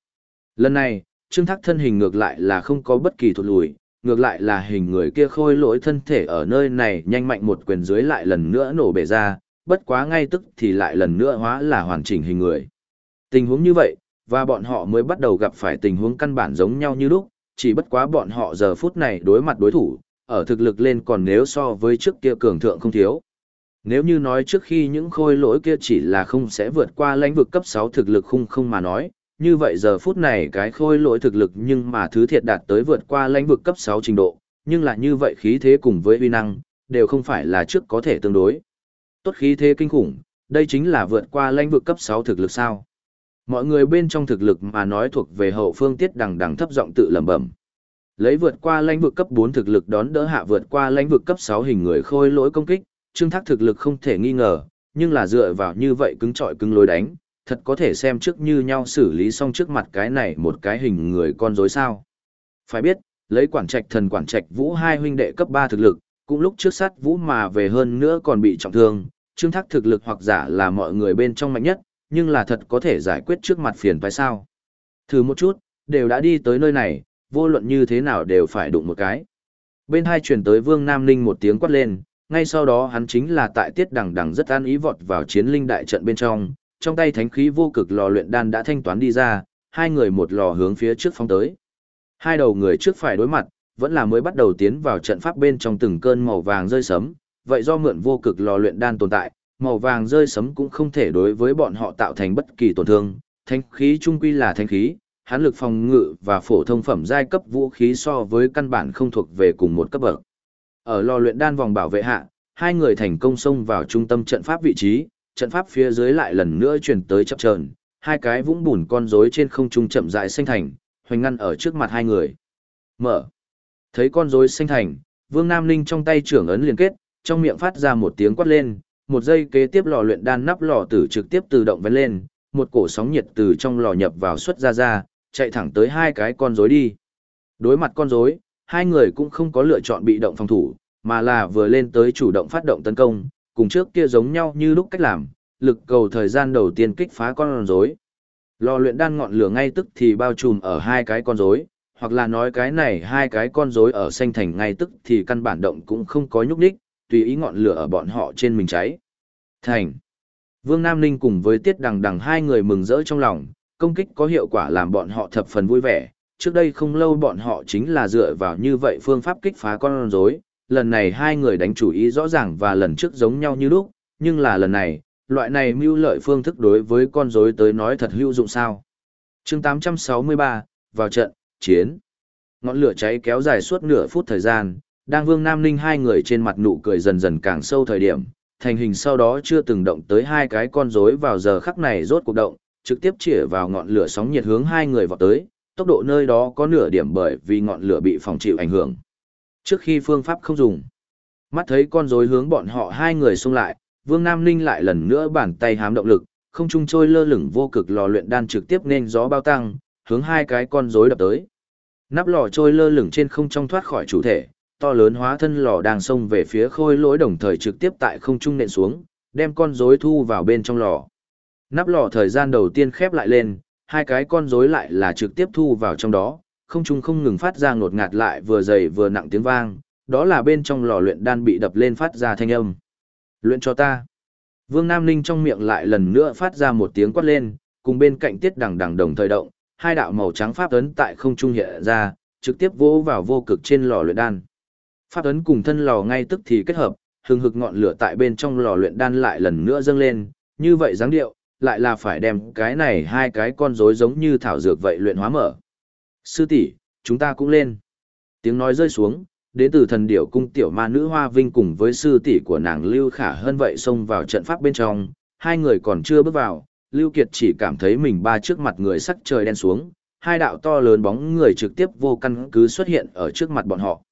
Lần này, Trương Thác thân hình ngược lại là không có bất kỳ thụt lùi, ngược lại là hình người kia khôi lỗi thân thể ở nơi này nhanh mạnh một quyền dưới lại lần nữa nổ bể ra, bất quá ngay tức thì lại lần nữa hóa là hoàn chỉnh hình người. Tình huống như vậy, và bọn họ mới bắt đầu gặp phải tình huống căn bản giống nhau như lúc, chỉ bất quá bọn họ giờ phút này đối mặt đối thủ, ở thực lực lên còn nếu so với trước kia cường thượng không thiếu. Nếu như nói trước khi những khôi lỗi kia chỉ là không sẽ vượt qua lãnh vực cấp 6 thực lực khung không mà nói, như vậy giờ phút này cái khôi lỗi thực lực nhưng mà thứ thiệt đạt tới vượt qua lãnh vực cấp 6 trình độ, nhưng là như vậy khí thế cùng với uy năng, đều không phải là trước có thể tương đối. Tốt khí thế kinh khủng, đây chính là vượt qua lãnh vực cấp 6 thực lực sao. Mọi người bên trong thực lực mà nói thuộc về hậu phương tiết đằng đằng thấp giọng tự lẩm bẩm. Lấy vượt qua lãnh vực cấp 4 thực lực đón đỡ hạ vượt qua lãnh vực cấp 6 hình người khôi lỗi công kích, Trương Thác thực lực không thể nghi ngờ, nhưng là dựa vào như vậy cứng trọi cứng lối đánh, thật có thể xem trước như nhau xử lý xong trước mặt cái này một cái hình người con rối sao. Phải biết, lấy quản trạch thần quản trạch vũ hai huynh đệ cấp 3 thực lực, cũng lúc trước sát vũ mà về hơn nữa còn bị trọng thương, Trương Thác thực lực hoặc giả là mọi người bên trong mạnh nhất, nhưng là thật có thể giải quyết trước mặt phiền phải sao. Thử một chút, đều đã đi tới nơi này, vô luận như thế nào đều phải đụng một cái. Bên hai truyền tới Vương Nam Ninh một tiếng quát lên, ngay sau đó hắn chính là tại tiết đằng đằng rất an ý vọt vào chiến linh đại trận bên trong, trong tay thánh khí vô cực lò luyện đan đã thanh toán đi ra, hai người một lò hướng phía trước phóng tới. Hai đầu người trước phải đối mặt, vẫn là mới bắt đầu tiến vào trận pháp bên trong từng cơn màu vàng rơi sấm, vậy do mượn vô cực lò luyện đan tồn tại, màu vàng rơi sấm cũng không thể đối với bọn họ tạo thành bất kỳ tổn thương, thánh khí trung quy là thánh khí, hán lực phòng ngự và phổ thông phẩm giai cấp vũ khí so với căn bản không thuộc về cùng một cấp bậc. Ở lò luyện đan vòng bảo vệ hạ, hai người thành công xông vào trung tâm trận pháp vị trí, trận pháp phía dưới lại lần nữa chuyển tới chập chờn, hai cái vũng bùn con rối trên không trung chậm rãi sinh thành, hoành ngăn ở trước mặt hai người. Mở. Thấy con rối sinh thành, Vương Nam Ninh trong tay trưởng ấn liên kết, trong miệng phát ra một tiếng quát lên, một giây kế tiếp lò luyện đan nắp lò tử trực tiếp tự động vén lên, một cổ sóng nhiệt từ trong lò nhập vào xuất ra ra, chạy thẳng tới hai cái con rối đi. Đối mặt con rối, hai người cũng không có lựa chọn bị động phòng thủ, mà là vừa lên tới chủ động phát động tấn công, cùng trước kia giống nhau như lúc cách làm, lực cầu thời gian đầu tiên kích phá con rối. Lò luyện đan ngọn lửa ngay tức thì bao trùm ở hai cái con rối, hoặc là nói cái này hai cái con rối ở xanh thành ngay tức thì căn bản động cũng không có nhúc nhích, tùy ý ngọn lửa ở bọn họ trên mình cháy. Thành. Vương Nam Ninh cùng với Tiết Đằng Đằng hai người mừng rỡ trong lòng, công kích có hiệu quả làm bọn họ thập phần vui vẻ. Trước đây không lâu bọn họ chính là dựa vào như vậy phương pháp kích phá con rối, lần này hai người đánh chủ ý rõ ràng và lần trước giống nhau như lúc, nhưng là lần này, loại này mưu lợi phương thức đối với con rối tới nói thật hữu dụng sao. chương 863, vào trận, chiến. Ngọn lửa cháy kéo dài suốt nửa phút thời gian, đang Vương Nam Ninh hai người trên mặt nụ cười dần dần càng sâu thời điểm, thành hình sau đó chưa từng động tới hai cái con rối vào giờ khắc này rốt cuộc động, trực tiếp chĩa vào ngọn lửa sóng nhiệt hướng hai người vào tới, tốc độ nơi đó có nửa điểm bởi vì ngọn lửa bị phòng chịu ảnh hưởng. Trước khi phương pháp không dùng, mắt thấy con rối hướng bọn họ hai người xung lại, Vương Nam Ninh lại lần nữa bàn tay hám động lực, không trung trôi lơ lửng vô cực lò luyện đan trực tiếp nên gió bao tăng, hướng hai cái con rối đập tới. Nắp lò trôi lơ lửng trên không trong thoát khỏi chủ thể, to lớn hóa thân lò đang xông về phía khôi lỗi đồng thời trực tiếp tại không trung nện xuống, đem con rối thu vào bên trong lò. Nắp lò thời gian đầu tiên khép lại lên, hai cái con rối lại là trực tiếp thu vào trong đó, không trung không ngừng phát ra ngột ngạt lại vừa dày vừa nặng tiếng vang, đó là bên trong lò luyện đan bị đập lên phát ra thanh âm. Luyện cho ta. Vương Nam Ninh trong miệng lại lần nữa phát ra một tiếng quát lên, cùng bên cạnh tiết đằng đằng đồng thời động, hai đạo màu trắng pháp ấn tại không trung hiện ra, trực tiếp vỗ vào vô cực trên lò luyện đan. Pháp ấn cùng thân lò ngay tức thì kết hợp, hừng hực ngọn lửa tại bên trong lò luyện đan lại lần nữa dâng lên, như vậy dáng điệu, lại là phải đem cái này hai cái con rối giống như thảo dược vậy luyện hóa mở. Sư tỷ, chúng ta cũng lên. Tiếng nói rơi xuống, đến từ thần điểu cung tiểu ma nữ Hoa Vinh cùng với sư tỷ của nàng Lưu Khả hơn vậy xông vào trận pháp bên trong, hai người còn chưa bước vào, Lưu Kiệt chỉ cảm thấy mình ba trước mặt người sắc trời đen xuống, hai đạo to lớn bóng người trực tiếp vô căn cứ xuất hiện ở trước mặt bọn họ.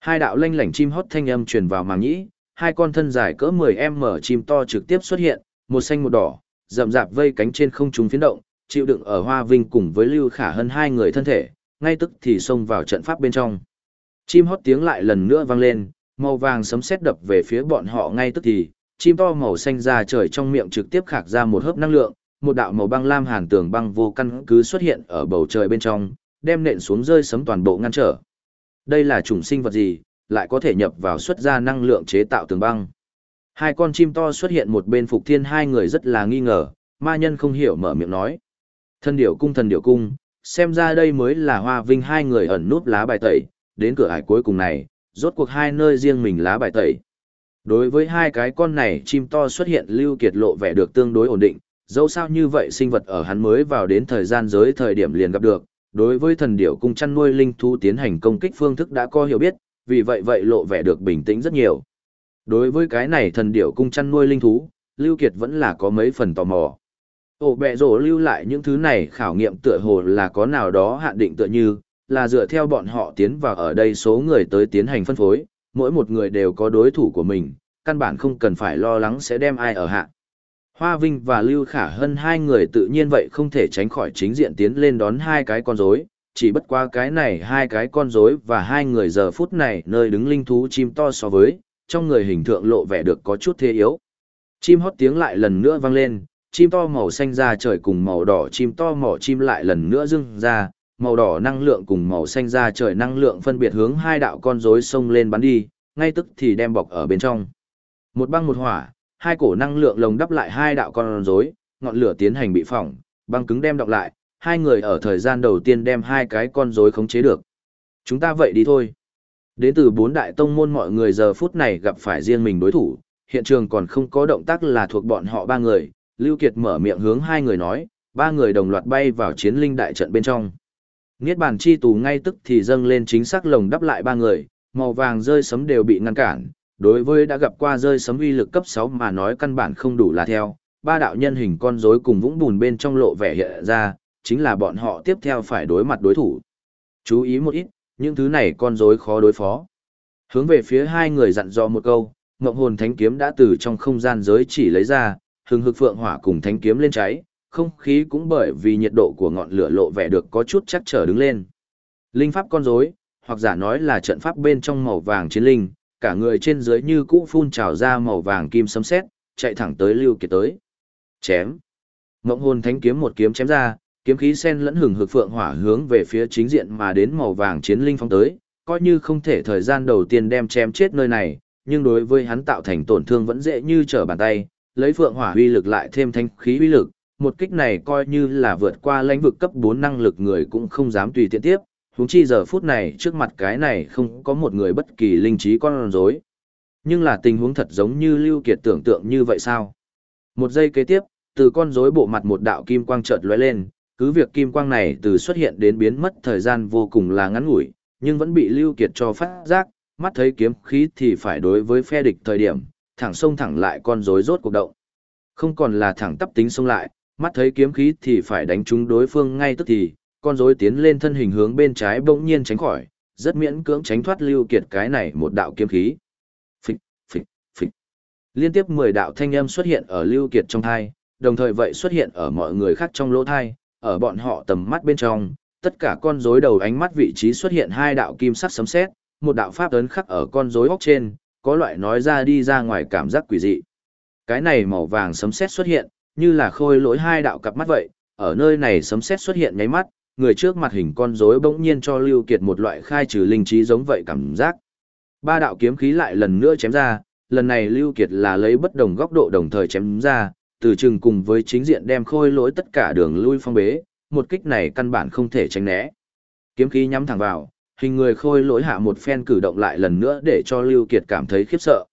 Hai đạo lanh lảnh chim hót thanh âm truyền vào màng nhĩ, hai con thân dài cỡ 10m chim to trực tiếp xuất hiện, một xanh một đỏ, rậm rạp vây cánh trên không trung phiến động, chịu đựng ở Hoa Vinh cùng với Lưu Khả hơn hai người thân thể, ngay tức thì xông vào trận pháp bên trong. Chim hót tiếng lại lần nữa vang lên, màu vàng sấm sét đập về phía bọn họ ngay tức thì, chim to màu xanh ra trời trong miệng trực tiếp khạc ra một hớp năng lượng, một đạo màu băng lam hàn tường băng vô căn cứ xuất hiện ở bầu trời bên trong, đem nện xuống rơi sấm toàn bộ ngăn trở. Đây là chủng sinh vật gì, lại có thể nhập vào xuất ra năng lượng chế tạo tường băng. Hai con chim to xuất hiện một bên Phục Thiên hai người rất là nghi ngờ, ma nhân không hiểu mở miệng nói. Thần điểu cung thần điểu cung, xem ra đây mới là hoa vinh hai người ẩn núp lá bài tẩy, đến cửa ải cuối cùng này, rốt cuộc hai nơi riêng mình lá bài tẩy. Đối với hai cái con này chim to xuất hiện lưu kiệt lộ vẻ được tương đối ổn định, dẫu sao như vậy sinh vật ở hắn mới vào đến thời gian giới thời điểm liền gặp được, đối với thần điểu cung chăn nuôi linh thú tiến hành công kích phương thức đã có hiểu biết, vì vậy vậy lộ vẻ được bình tĩnh rất nhiều. Đối với cái này thần điểu cung chăn nuôi linh thú, Lưu Kiệt vẫn là có mấy phần tò mò. Ổ bẹ rổ lưu lại những thứ này khảo nghiệm tựa hồ là có nào đó hạn định tựa như, là dựa theo bọn họ tiến vào ở đây số người tới tiến hành phân phối, mỗi một người đều có đối thủ của mình, căn bản không cần phải lo lắng sẽ đem ai ở hạ. Hoa Vinh và Lưu Khả Hân hai người tự nhiên vậy không thể tránh khỏi chính diện tiến lên đón hai cái con rối, chỉ bất qua cái này hai cái con rối và hai người giờ phút này nơi đứng linh thú chim to so với, trong người hình tượng lộ vẻ được có chút thế yếu. Chim hót tiếng lại lần nữa vang lên, chim to màu xanh ra trời cùng màu đỏ chim to mỏ chim lại lần nữa dưng ra, màu đỏ năng lượng cùng màu xanh ra trời năng lượng phân biệt hướng hai đạo con rối xông lên bắn đi, ngay tức thì đem bọc ở bên trong. Một băng một hỏa, hai cổ năng lượng lồng đắp lại hai đạo con rối, ngọn lửa tiến hành bị phỏng, băng cứng đem đọc lại, hai người ở thời gian đầu tiên đem hai cái con rối khống chế được. Chúng ta vậy đi thôi. Đến từ bốn đại tông môn mọi người giờ phút này gặp phải riêng mình đối thủ, hiện trường còn không có động tác là thuộc bọn họ ba người, Lưu Kiệt mở miệng hướng hai người nói, ba người đồng loạt bay vào chiến linh đại trận bên trong. Niết bàn chi tù ngay tức thì dâng lên chính xác lồng đắp lại ba người, màu vàng rơi sấm đều bị ngăn cản, đối với đã gặp qua rơi sấm uy lực cấp 6 mà nói căn bản không đủ là theo, ba đạo nhân hình con rối cùng vũng bùn bên trong lộ vẻ hiện ra, chính là bọn họ tiếp theo phải đối mặt đối thủ. Chú ý một ít, những thứ này con rối khó đối phó. Hướng về phía hai người dặn dò một câu, ngọc Hồn Thánh Kiếm đã từ trong không gian giới chỉ lấy ra, hừng hực phượng hỏa cùng thánh kiếm lên cháy, không khí cũng bởi vì nhiệt độ của ngọn lửa lộ vẻ được có chút chắc trở đứng lên. Linh pháp con rối, hoặc giả nói là trận pháp bên trong màu vàng chiến linh, cả người trên dưới như cũ phun trào ra màu vàng kim sấm sét, chạy thẳng tới Lưu Kiệt tới. Chém. Ngộng hồn thánh kiếm một kiếm chém ra, kiếm khí sen lẫn hừng hực phượng hỏa hướng về phía chính diện mà đến màu vàng chiến linh phong tới, coi như không thể thời gian đầu tiên đem chém chết nơi này, nhưng đối với hắn tạo thành tổn thương vẫn dễ như trở bàn tay, lấy phượng hỏa uy lực lại thêm thanh khí uy lực, một kích này coi như là vượt qua lãnh vực cấp 4 năng lực người cũng không dám tùy tiện tiếp, huống chi giờ phút này trước mặt cái này không có một người bất kỳ linh trí con rối. Nhưng là tình huống thật giống như Lưu Kiệt tưởng tượng như vậy sao? Một giây kế tiếp, từ con rối bộ mặt một đạo kim quang chợt lóe lên, cứ việc kim quang này từ xuất hiện đến biến mất thời gian vô cùng là ngắn ngủi, nhưng vẫn bị Lưu Kiệt cho phát giác, mắt thấy kiếm khí thì phải đối với phe địch thời điểm, thẳng sông thẳng lại con rối rốt cuộc động. Không còn là thẳng tắp tính sông lại, mắt thấy kiếm khí thì phải đánh trúng đối phương ngay tức thì, con rối tiến lên thân hình hướng bên trái bỗng nhiên tránh khỏi, rất miễn cưỡng tránh thoát Lưu Kiệt cái này một đạo kiếm khí. Phịch, phịch, phịch. Liên tiếp 10 đạo thanh âm xuất hiện ở Lưu Kiệt trong thai, đồng thời vậy xuất hiện ở mọi người khác trong lỗ thai, ở bọn họ tầm mắt bên trong, tất cả con rối đầu ánh mắt vị trí xuất hiện hai đạo kim sắc sấm sét, một đạo pháp ấn khắc ở con rối óc trên, có loại nói ra đi ra ngoài cảm giác quỷ dị. Cái này màu vàng sấm sét xuất hiện, như là khôi lỗi hai đạo cặp mắt vậy, ở nơi này sấm sét xuất hiện nháy mắt, người trước mặt hình con rối bỗng nhiên cho Lưu Kiệt một loại khai trừ linh trí giống vậy cảm giác. Ba đạo kiếm khí lại lần nữa chém ra, lần này Lưu Kiệt là lấy bất đồng góc độ đồng thời chém ra, từ chừng cùng với chính diện đem khôi lỗi tất cả đường lui phong bế, một kích này căn bản không thể tránh né. Kiếm khí nhắm thẳng vào, hình người khôi lỗi hạ một phen cử động lại lần nữa để cho Lưu Kiệt cảm thấy khiếp sợ.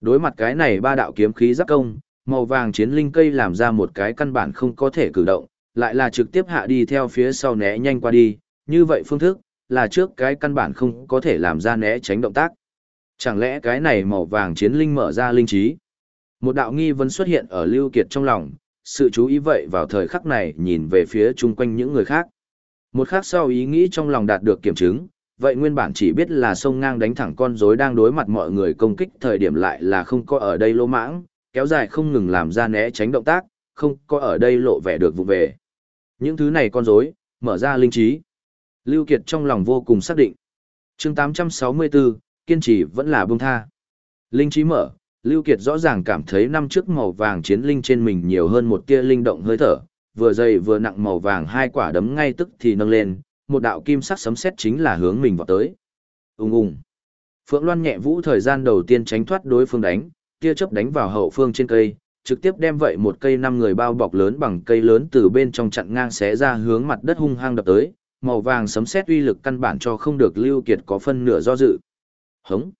Đối mặt cái này ba đạo kiếm khí giáp công, màu vàng chiến linh cây làm ra một cái căn bản không có thể cử động, lại là trực tiếp hạ đi theo phía sau né nhanh qua đi, như vậy phương thức, là trước cái căn bản không có thể làm ra né tránh động tác. Chẳng lẽ cái này màu vàng chiến linh mở ra linh trí? Một đạo nghi vấn xuất hiện ở Lưu Kiệt trong lòng, sự chú ý vậy vào thời khắc này nhìn về phía chung quanh những người khác. Một khắc sau ý nghĩ trong lòng đạt được kiểm chứng, vậy nguyên bản chỉ biết là sông ngang đánh thẳng con rối đang đối mặt mọi người công kích thời điểm lại là không có ở đây lỗ mãng, kéo dài không ngừng làm ra né tránh động tác, không có ở đây lộ vẻ được vụ về. Những thứ này con rối, mở ra linh trí. Lưu Kiệt trong lòng vô cùng xác định. Chương 864, kiên trì vẫn là buông tha. Linh trí mở, Lưu Kiệt rõ ràng cảm thấy năm trước màu vàng chiến linh trên mình nhiều hơn một tia linh động hơi thở, vừa dày vừa nặng màu vàng hai quả đấm ngay tức thì nâng lên, một đạo kim sắc sấm sét chính là hướng mình vào tới. Ung ung. Phượng Loan nhẹ vũ thời gian đầu tiên tránh thoát đối phương đánh, tia chớp đánh vào hậu phương trên cây, trực tiếp đem vậy một cây năm người bao bọc lớn bằng cây lớn từ bên trong chặn ngang xé ra hướng mặt đất hung hăng đập tới, màu vàng sấm sét uy lực căn bản cho không được Lưu Kiệt có phân nửa do dự. Hống.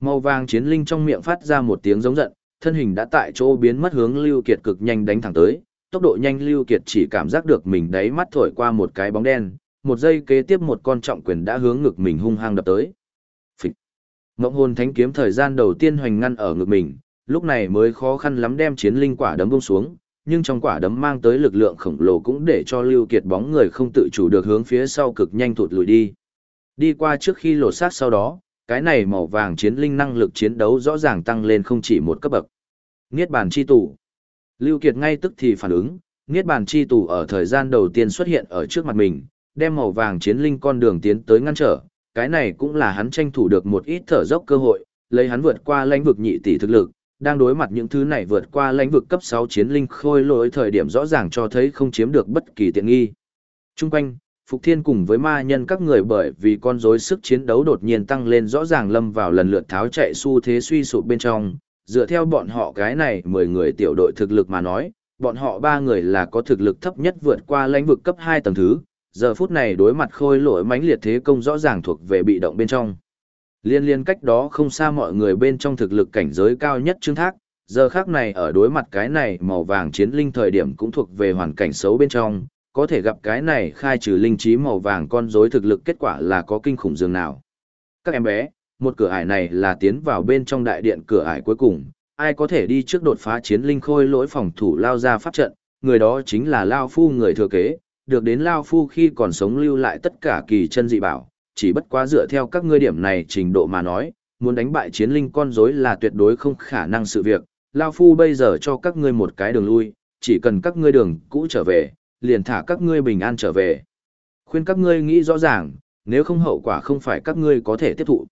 Màu vàng chiến linh trong miệng phát ra một tiếng giống giận, thân hình đã tại chỗ biến mất hướng Lưu Kiệt cực nhanh đánh thẳng tới, tốc độ nhanh Lưu Kiệt chỉ cảm giác được mình đáy mắt thổi qua một cái bóng đen, một giây kế tiếp một con trọng quyền đã hướng ngực mình hung hăng đập tới. Phịch. Ngộng hồn thánh kiếm thời gian đầu tiên hoành ngăn ở ngực mình, lúc này mới khó khăn lắm đem chiến linh quả đấm bông xuống, nhưng trong quả đấm mang tới lực lượng khổng lồ cũng để cho Lưu Kiệt bóng người không tự chủ được hướng phía sau cực nhanh thụt lùi đi. Đi qua trước khi lột xác sau đó, cái này màu vàng chiến linh năng lực chiến đấu rõ ràng tăng lên không chỉ một cấp bậc. Niết bàn chi tủ. Lưu Kiệt ngay tức thì phản ứng, Niết bàn chi tủ ở thời gian đầu tiên xuất hiện ở trước mặt mình, đem màu vàng chiến linh con đường tiến tới ngăn trở, cái này cũng là hắn tranh thủ được một ít thở dốc cơ hội, lấy hắn vượt qua lãnh vực nhị tỷ thực lực, đang đối mặt những thứ này vượt qua lãnh vực cấp 6 chiến linh khôi lỗi thời điểm rõ ràng cho thấy không chiếm được bất kỳ tiện nghi. Trung quanh, Phục Thiên cùng với ma nhân các người bởi vì con rối sức chiến đấu đột nhiên tăng lên rõ ràng lâm vào lần lượt tháo chạy xu thế suy sụp bên trong, dựa theo bọn họ cái này 10 người tiểu đội thực lực mà nói, bọn họ ba người là có thực lực thấp nhất vượt qua lãnh vực cấp 2 tầng thứ, giờ phút này đối mặt khôi lỗi mãnh liệt thế công rõ ràng thuộc về bị động bên trong. Liên liên cách đó không xa mọi người bên trong thực lực cảnh giới cao nhất trương thác, giờ khác này ở đối mặt cái này màu vàng chiến linh thời điểm cũng thuộc về hoàn cảnh xấu bên trong, có thể gặp cái này khai trừ linh trí màu vàng con rối thực lực kết quả là có kinh khủng dường nào. Các em bé, một cửa ải này là tiến vào bên trong đại điện cửa ải cuối cùng, ai có thể đi trước đột phá chiến linh khôi lỗi phòng thủ lao ra pháp trận, người đó chính là Lao Phu người thừa kế, được đến Lao Phu khi còn sống lưu lại tất cả kỳ chân dị bảo, chỉ bất quá dựa theo các ngươi điểm này trình độ mà nói, muốn đánh bại chiến linh con rối là tuyệt đối không khả năng sự việc. Lao Phu bây giờ cho các ngươi một cái đường lui, chỉ cần các ngươi đường cũ trở về, liền thả các ngươi bình an trở về. Khuyên các ngươi nghĩ rõ ràng, nếu không hậu quả không phải các ngươi có thể tiếp thụ.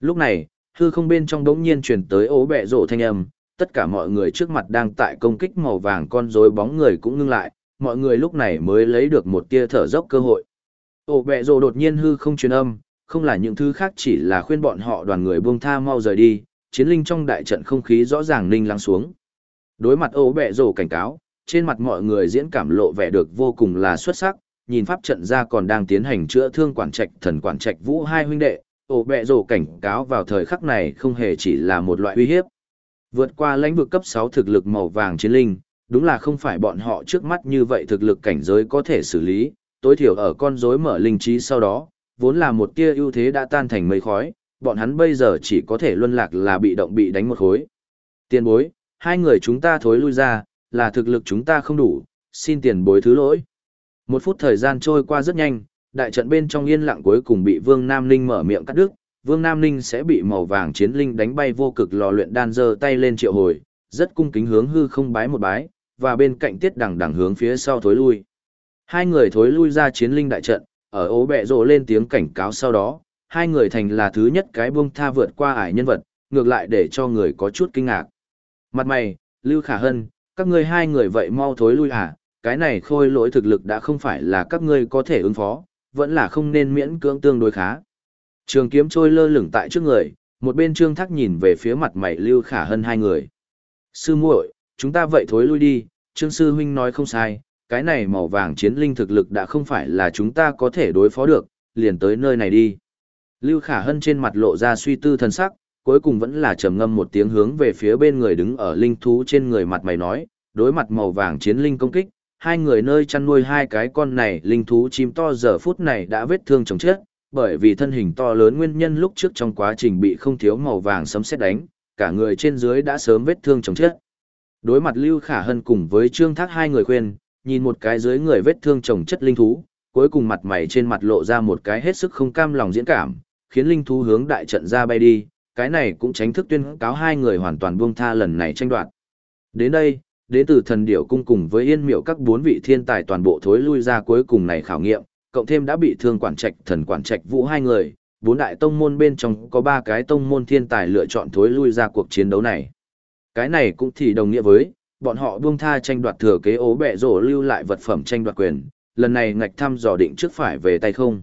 Lúc này, hư không bên trong đống nhiên truyền tới ố bẹ rổ thanh âm, tất cả mọi người trước mặt đang tại công kích màu vàng con rối bóng người cũng ngưng lại, mọi người lúc này mới lấy được một tia thở dốc cơ hội. Ổ bẹ rồ đột nhiên hư không truyền âm, không là những thứ khác chỉ là khuyên bọn họ đoàn người buông tha mau rời đi, chiến linh trong đại trận không khí rõ ràng ninh lắng xuống. đối mặt ổ bẹ rồ cảnh cáo, trên mặt mọi người diễn cảm lộ vẻ được vô cùng là xuất sắc, nhìn pháp trận ra còn đang tiến hành chữa thương quản trạch thần quản trạch vũ hai huynh đệ, ổ bẹ rồ cảnh cáo vào thời khắc này không hề chỉ là một loại uy hiếp. Vượt qua lãnh vực cấp 6 thực lực màu vàng chiến linh, đúng là không phải bọn họ trước mắt như vậy thực lực cảnh giới có thể xử lý, tối thiểu ở con rối mở linh trí sau đó, vốn là một tia ưu thế đã tan thành mây khói, bọn hắn bây giờ chỉ có thể luân lạc là bị động bị đánh một khối. Tiền bối, hai người chúng ta thối lui ra, là thực lực chúng ta không đủ, xin tiền bối thứ lỗi. Một phút thời gian trôi qua rất nhanh, đại trận bên trong yên lặng cuối cùng bị Vương Nam Ninh mở miệng cắt đứt, Vương Nam Ninh sẽ bị màu vàng chiến linh đánh bay vô cực lò luyện đan giơ tay lên triệu hồi, rất cung kính hướng hư không bái một bái, và bên cạnh tiết đằng đằng hướng phía sau thối lui. Hai người thối lui ra chiến linh đại trận, ở ố bẹ rộ lên tiếng cảnh cáo sau đó, hai người thành là thứ nhất cái buông tha vượt qua ải nhân vật, ngược lại để cho người có chút kinh ngạc. Mặt mày, Lưu Khả Hân, các ngươi hai người vậy mau thối lui à, cái này khôi lỗi thực lực đã không phải là các ngươi có thể ứng phó, vẫn là không nên miễn cưỡng tương đối khá. Trường kiếm trôi lơ lửng tại trước người, một bên trương thắc nhìn về phía mặt mày Lưu Khả Hân hai người. Sư muội, chúng ta vậy thối lui đi, trương sư huynh nói không sai, cái này màu vàng chiến linh thực lực đã không phải là chúng ta có thể đối phó được, liền tới nơi này đi. Lưu Khả Hân trên mặt lộ ra suy tư thần sắc, cuối cùng vẫn là trầm ngâm một tiếng hướng về phía bên người đứng ở linh thú trên người mặt mày nói, đối mặt màu vàng chiến linh công kích, hai người nơi chăn nuôi hai cái con này linh thú chim to giờ phút này đã vết thương chồng chết, bởi vì thân hình to lớn nguyên nhân lúc trước trong quá trình bị không thiếu màu vàng sấm sét đánh, cả người trên dưới đã sớm vết thương chồng chết. Đối mặt Lưu Khả Hân cùng với Trương Thác hai người khuyên, nhìn một cái dưới người vết thương chồng chất linh thú, cuối cùng mặt mày trên mặt lộ ra một cái hết sức không cam lòng diễn cảm, khiến linh thú hướng đại trận ra bay đi, cái này cũng tránh thức tuyên cáo hai người hoàn toàn buông tha lần này tranh đoạt. Đến đây, đến từ thần điểu cung cùng với yên miệu các bốn vị thiên tài toàn bộ thối lui ra cuối cùng này khảo nghiệm, cộng thêm đã bị thương quản trạch thần quản trạch vũ hai người, bốn đại tông môn bên trong có ba cái tông môn thiên tài lựa chọn thối lui ra cuộc chiến đấu này. Cái này cũng thì đồng nghĩa với, bọn họ buông tha tranh đoạt thừa kế ố bẹ rổ lưu lại vật phẩm tranh đoạt quyền, lần này ngạch thăm dò định trước phải về tay không.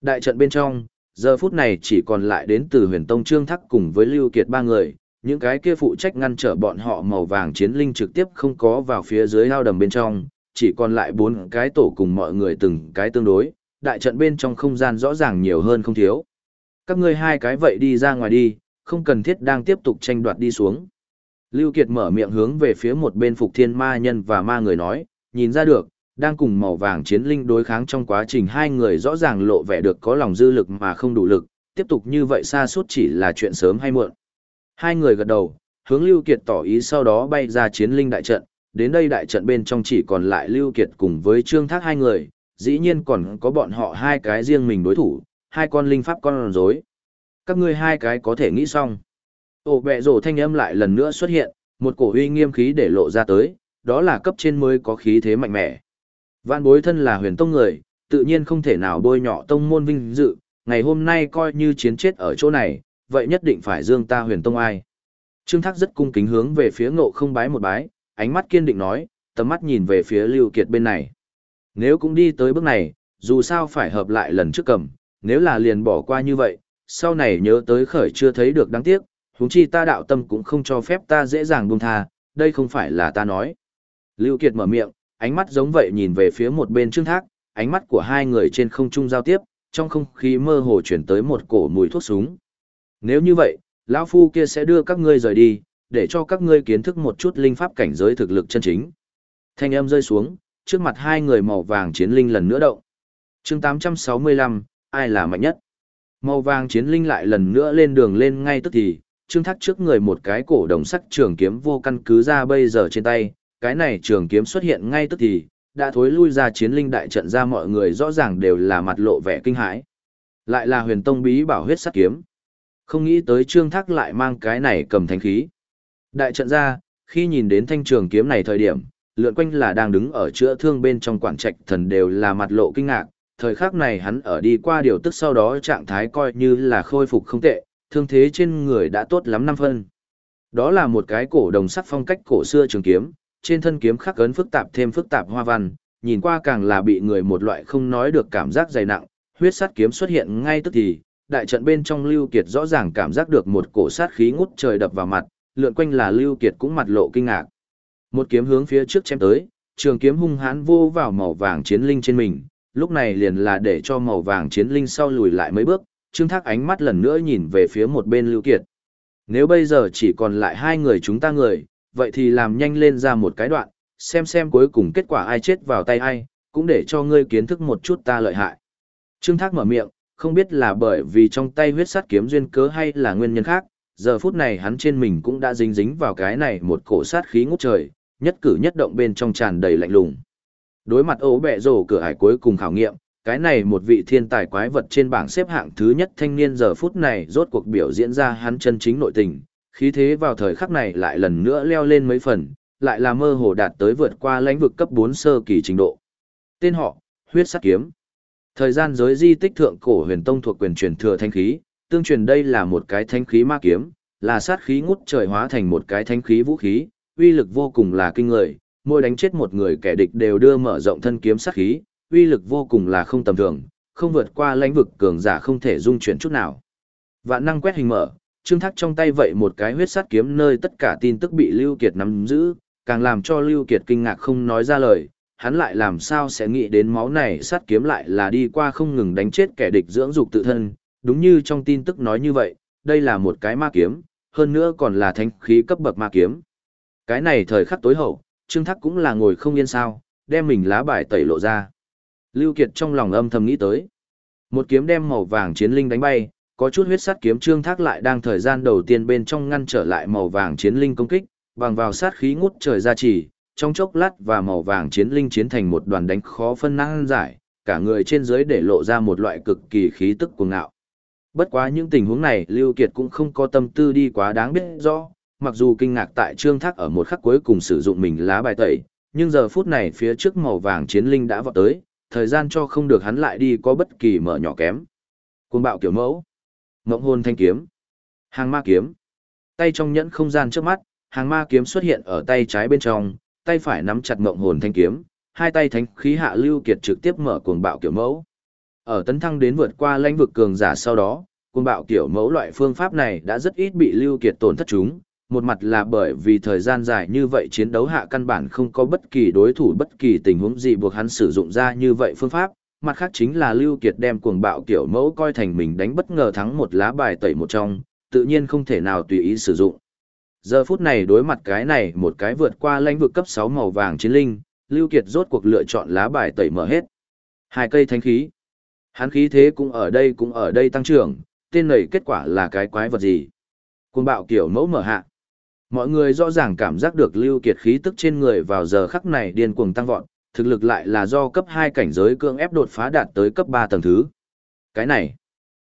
Đại trận bên trong, giờ phút này chỉ còn lại đến từ huyền tông trương thắc cùng với lưu kiệt ba người, những cái kia phụ trách ngăn trở bọn họ màu vàng chiến linh trực tiếp không có vào phía dưới ao đầm bên trong, chỉ còn lại bốn cái tổ cùng mọi người từng cái tương đối, đại trận bên trong không gian rõ ràng nhiều hơn không thiếu. Các ngươi hai cái vậy đi ra ngoài đi, không cần thiết đang tiếp tục tranh đoạt đi xuống. Lưu Kiệt mở miệng hướng về phía một bên phục thiên ma nhân và ma người nói, nhìn ra được, đang cùng màu vàng chiến linh đối kháng trong quá trình hai người rõ ràng lộ vẻ được có lòng dư lực mà không đủ lực, tiếp tục như vậy xa suốt chỉ là chuyện sớm hay muộn. Hai người gật đầu, hướng Lưu Kiệt tỏ ý sau đó bay ra chiến linh đại trận, đến đây đại trận bên trong chỉ còn lại Lưu Kiệt cùng với Trương Thác hai người, dĩ nhiên còn có bọn họ hai cái riêng mình đối thủ, hai con linh pháp con rối. Các ngươi hai cái có thể nghĩ xong. Ổ bẹ rổ thanh âm lại lần nữa xuất hiện, một cổ uy nghiêm khí để lộ ra tới, đó là cấp trên mới có khí thế mạnh mẽ. Vạn bối thân là huyền tông người, tự nhiên không thể nào bôi nhọ tông môn vinh dự, ngày hôm nay coi như chiến chết ở chỗ này, vậy nhất định phải dương ta huyền tông ai. Trương Thác rất cung kính hướng về phía ngộ không bái một bái, ánh mắt kiên định nói, tầm mắt nhìn về phía Lưu Kiệt bên này. Nếu cũng đi tới bước này, dù sao phải hợp lại lần trước cầm, nếu là liền bỏ qua như vậy, sau này nhớ tới khởi chưa thấy được đáng tiếc, huống chi ta đạo tâm cũng không cho phép ta dễ dàng buông tha, đây không phải là ta nói. Lưu Kiệt mở miệng, ánh mắt giống vậy nhìn về phía một bên Trương Thác, ánh mắt của hai người trên không trung giao tiếp, trong không khí mơ hồ chuyển tới một cổ mùi thuốc súng. Nếu như vậy, lão phu kia sẽ đưa các ngươi rời đi, để cho các ngươi kiến thức một chút linh pháp cảnh giới thực lực chân chính. Thanh âm rơi xuống, trước mặt hai người màu vàng chiến linh lần nữa động. Chương 865, ai là mạnh nhất? Màu vàng chiến linh lại lần nữa lên đường lên ngay tức thì, Trương Thác trước người một cái cổ đồng sắc trường kiếm vô căn cứ ra bây giờ trên tay, cái này trường kiếm xuất hiện ngay tức thì, đã thối lui ra chiến linh đại trận ra mọi người rõ ràng đều là mặt lộ vẻ kinh hãi. Lại là huyền tông bí bảo huyết sắc kiếm. Không nghĩ tới Trương Thác lại mang cái này cầm thanh khí. Đại trận ra, khi nhìn đến thanh trường kiếm này thời điểm, lượn quanh là đang đứng ở chữa thương bên trong quản trạch thần đều là mặt lộ kinh ngạc. Thời khắc này hắn ở đi qua điều tức sau đó trạng thái coi như là khôi phục không tệ, thương thế trên người đã tốt lắm năm phân. Đó là một cái cổ đồng sắc phong cách cổ xưa trường kiếm, trên thân kiếm khắc ấn phức tạp thêm phức tạp hoa văn, nhìn qua càng là bị người một loại không nói được cảm giác dày nặng, huyết sát kiếm xuất hiện ngay tức thì, đại trận bên trong Lưu Kiệt rõ ràng cảm giác được một cổ sát khí ngút trời đập vào mặt, lượn quanh là Lưu Kiệt cũng mặt lộ kinh ngạc. Một kiếm hướng phía trước chém tới, trường kiếm hung hãn vô vào màu vàng chiến linh trên mình, lúc này liền là để cho màu vàng chiến linh sau lùi lại mấy bước, Trương Thác ánh mắt lần nữa nhìn về phía một bên Lưu Kiệt. Nếu bây giờ chỉ còn lại hai người chúng ta người, vậy thì làm nhanh lên ra một cái đoạn, xem xem cuối cùng kết quả ai chết vào tay ai, cũng để cho ngươi kiến thức một chút ta lợi hại. Trương Thác mở miệng, không biết là bởi vì trong tay huyết sắt kiếm duyên cớ hay là nguyên nhân khác, giờ phút này hắn trên mình cũng đã dính dính vào cái này một cổ sát khí ngút trời, nhất cử nhất động bên trong tràn đầy lạnh lùng. Đối mặt ố bẹ rổ cửa hải cuối cùng khảo nghiệm, cái này một vị thiên tài quái vật trên bảng xếp hạng thứ nhất thanh niên giờ phút này rốt cuộc biểu diễn ra hắn chân chính nội tình, khí thế vào thời khắc này lại lần nữa leo lên mấy phần, lại là mơ hồ đạt tới vượt qua lãnh vực cấp 4 sơ kỳ trình độ. Tên họ, huyết sát kiếm. Thời gian giới di tích thượng cổ huyền tông thuộc quyền truyền thừa thanh khí, tương truyền đây là một cái thanh khí ma kiếm, là sát khí ngút trời hóa thành một cái thanh khí vũ khí, uy lực vô cùng là kinh người, mỗi đánh chết một người kẻ địch đều đưa mở rộng thân kiếm sát khí, uy lực vô cùng là không tầm thường, không vượt qua lãnh vực cường giả không thể dung chuyển chút nào. Vạn năng quét hình mở, Trương Thác trong tay vậy một cái huyết sát kiếm nơi tất cả tin tức bị Lưu Kiệt nắm giữ, càng làm cho Lưu Kiệt kinh ngạc không nói ra lời, hắn lại làm sao sẽ nghĩ đến máu này sát kiếm lại là đi qua không ngừng đánh chết kẻ địch dưỡng dục tự thân, đúng như trong tin tức nói như vậy, đây là một cái ma kiếm, hơn nữa còn là thánh khí cấp bậc ma kiếm. Cái này thời khắc tối hậu, Trương Thác cũng là ngồi không yên sao, đem mình lá bài tẩy lộ ra. Lưu Kiệt trong lòng âm thầm nghĩ tới. Một kiếm đem màu vàng chiến linh đánh bay, có chút huyết sát kiếm Trương Thác lại đang thời gian đầu tiên bên trong ngăn trở lại màu vàng chiến linh công kích, bằng vào sát khí ngút trời ra chỉ, trong chốc lát và màu vàng chiến linh chiến thành một đoàn đánh khó phân năng giải, cả người trên dưới để lộ ra một loại cực kỳ khí tức cuồng ngạo. Bất quá những tình huống này Lưu Kiệt cũng không có tâm tư đi quá đáng biết rõ, mặc dù kinh ngạc tại Trương Thác ở một khắc cuối cùng sử dụng mình lá bài tẩy, nhưng giờ phút này phía trước màu vàng chiến linh đã vọt tới, thời gian cho không được hắn lại đi có bất kỳ mở nhỏ kém. Cuồng bạo kiểu mẫu, ngộng hồn thanh kiếm, hàng ma kiếm, tay trong nhẫn không gian trước mắt, hàng ma kiếm xuất hiện ở tay trái bên trong, tay phải nắm chặt ngộng hồn thanh kiếm, hai tay thánh khí hạ lưu kiệt trực tiếp mở cuồng bạo kiểu mẫu. Ở tấn thăng đến vượt qua lãnh vực cường giả sau đó, cuồng bạo kiểu mẫu loại phương pháp này đã rất ít bị lưu kiệt tổn thất chúng, một mặt là bởi vì thời gian dài như vậy chiến đấu hạ căn bản không có bất kỳ đối thủ bất kỳ tình huống gì buộc hắn sử dụng ra như vậy phương pháp, mặt khác chính là Lưu Kiệt đem cuồng bạo kiểu mẫu coi thành mình đánh bất ngờ thắng một lá bài tẩy một trong, tự nhiên không thể nào tùy ý sử dụng. Giờ phút này đối mặt cái này một cái vượt qua lãnh vực cấp 6 màu vàng chiến linh, Lưu Kiệt rốt cuộc lựa chọn lá bài tẩy mở hết. Hai cây thánh khí. Hắn khí thế cũng ở đây cũng ở đây tăng trưởng, tên này kết quả là cái quái vật gì? Cuồng bạo kiểu mẫu mở hạ. Mọi người rõ ràng cảm giác được Lưu Kiệt khí tức trên người vào giờ khắc này điên cuồng tăng vọt, thực lực lại là do cấp 2 cảnh giới cương ép đột phá đạt tới cấp 3 tầng thứ. Cái này,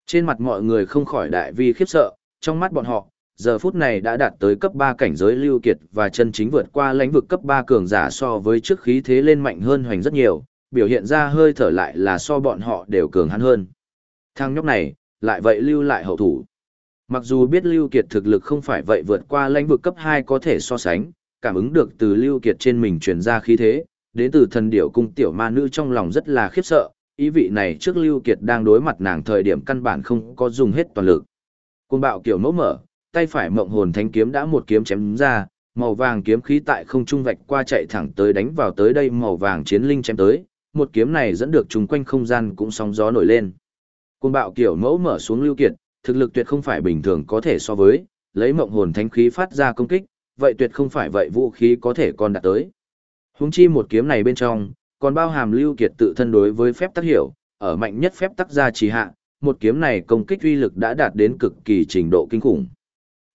trên mặt mọi người không khỏi đại vi khiếp sợ, trong mắt bọn họ, giờ phút này đã đạt tới cấp 3 cảnh giới lưu kiệt và chân chính vượt qua lãnh vực cấp 3 cường giả so với trước khí thế lên mạnh hơn hoành rất nhiều, biểu hiện ra hơi thở lại là so bọn họ đều cường hắn hơn. Thằng nhóc này, lại vậy lưu lại hậu thủ. Mặc dù biết Lưu Kiệt thực lực không phải vậy vượt qua lãnh vực cấp 2 có thể so sánh, cảm ứng được từ Lưu Kiệt trên mình truyền ra khí thế, đến từ thần điểu cung tiểu ma nữ trong lòng rất là khiếp sợ, ý vị này trước Lưu Kiệt đang đối mặt nàng thời điểm căn bản không có dùng hết toàn lực. Cuồng bạo kiểu mẫu mở, tay phải mộng hồn thánh kiếm đã một kiếm chém ra, màu vàng kiếm khí tại không trung vạch qua chạy thẳng tới đánh vào tới đây màu vàng chiến linh chém tới, một kiếm này dẫn được chúng quanh không gian cũng sóng gió nổi lên. Cuồng bạo kiểu mẫu mở xuống lưu kiệt, thực lực tuyệt không phải bình thường có thể so với, lấy mộng hồn thánh khí phát ra công kích, vậy tuyệt không phải vậy vũ khí có thể còn đạt tới. Húng chi một kiếm này bên trong, còn bao hàm lưu kiệt tự thân đối với phép tác hiểu, ở mạnh nhất phép tác gia trì hạ, một kiếm này công kích uy lực đã đạt đến cực kỳ trình độ kinh khủng.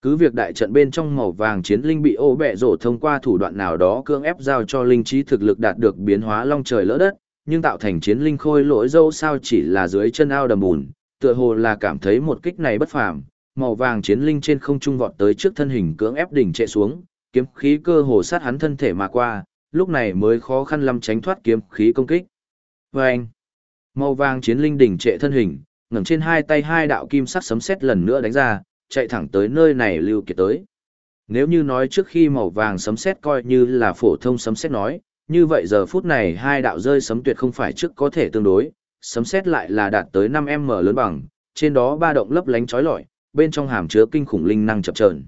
Cứ việc đại trận bên trong màu vàng chiến linh bị ô bẹ rổ thông qua thủ đoạn nào đó cưỡng ép giao cho linh trí thực lực đạt được biến hóa long trời lỡ đất, nhưng tạo thành chiến linh khôi lỗi dâu sao chỉ là dưới chân ao đầm bùn, tựa hồ là cảm thấy một kích này bất phàm, màu vàng chiến linh trên không trung vọt tới trước thân hình cưỡng ép đỉnh trệ xuống, kiếm khí cơ hồ sát hắn thân thể mà qua, lúc này mới khó khăn lắm tránh thoát kiếm khí công kích. Và anh, màu vàng chiến linh đỉnh trệ thân hình, ngẩng trên hai tay hai đạo kim sắc sấm sét lần nữa đánh ra, chạy thẳng tới nơi này lưu kiệt tới. Nếu như nói trước khi màu vàng sấm sét coi như là phổ thông sấm sét nói, như vậy giờ phút này hai đạo rơi sấm tuyệt không phải trước có thể tương đối, sấm xét lại là đạt tới 5m lớn bằng, trên đó ba động lấp lánh chói lọi, bên trong hàm chứa kinh khủng linh năng chập chờn.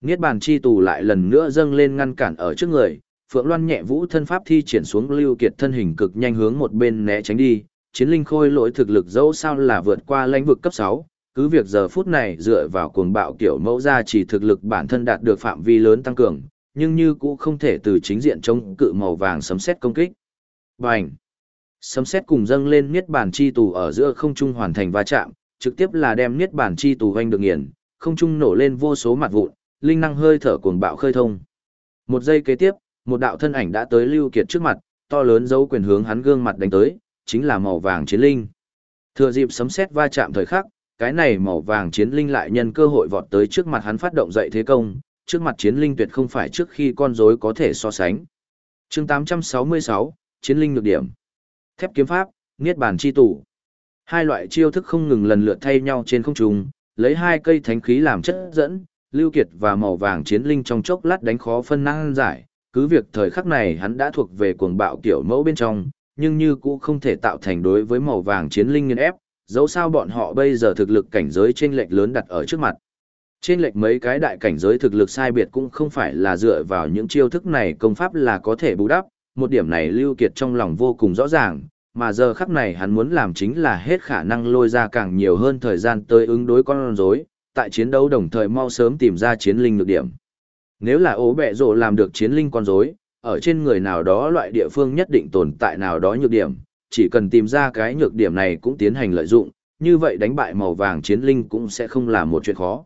Niết bàn chi tù lại lần nữa dâng lên ngăn cản ở trước người, Phượng Loan nhẹ vũ thân pháp thi triển xuống lưu kiệt thân hình cực nhanh hướng một bên né tránh đi, chiến linh khôi lỗi thực lực dẫu sao là vượt qua lãnh vực cấp 6, cứ việc giờ phút này dựa vào cuồng bạo kiểu mẫu ra chỉ thực lực bản thân đạt được phạm vi lớn tăng cường, nhưng như cũng không thể từ chính diện chống cự màu vàng sấm xét công kích. Bành! Sấm xét cùng dâng lên niết bàn chi tù ở giữa không trung hoàn thành va chạm, trực tiếp là đem niết bàn chi tù hoanh được nghiền, không trung nổ lên vô số mặt vụn, linh năng hơi thở cuồng bạo khơi thông. Một giây kế tiếp, một đạo thân ảnh đã tới Lưu Kiệt trước mặt, to lớn dấu quyền hướng hắn gương mặt đánh tới, chính là màu vàng chiến linh. Thừa dịp sấm sét va chạm thời khắc, cái này màu vàng chiến linh lại nhân cơ hội vọt tới trước mặt hắn phát động dậy thế công, trước mặt chiến linh tuyệt không phải trước khi con rối có thể so sánh. Chương 866, chiến linh nhược điểm. Thép kiếm pháp, niết bàn chi tủ. Hai loại chiêu thức không ngừng lần lượt thay nhau trên không trung, lấy hai cây thánh khí làm chất dẫn, Lưu Kiệt và màu vàng chiến linh trong chốc lát đánh khó phân năng giải, cứ việc thời khắc này hắn đã thuộc về cuồng bạo kiểu mẫu bên trong, nhưng như cũ không thể tạo thành đối với màu vàng chiến linh nghiên ép, dẫu sao bọn họ bây giờ thực lực cảnh giới trên lệch lớn đặt ở trước mặt. Trên lệch mấy cái đại cảnh giới thực lực sai biệt cũng không phải là dựa vào những chiêu thức này công pháp là có thể bù đắp, một điểm này Lưu Kiệt trong lòng vô cùng rõ ràng, mà giờ khắc này hắn muốn làm chính là hết khả năng lôi ra càng nhiều hơn thời gian tới ứng đối con rối, tại chiến đấu đồng thời mau sớm tìm ra chiến linh nhược điểm. Nếu là ố bẹ rộ làm được chiến linh con rối, ở trên người nào đó loại địa phương nhất định tồn tại nào đó nhược điểm, chỉ cần tìm ra cái nhược điểm này cũng tiến hành lợi dụng, như vậy đánh bại màu vàng chiến linh cũng sẽ không là một chuyện khó.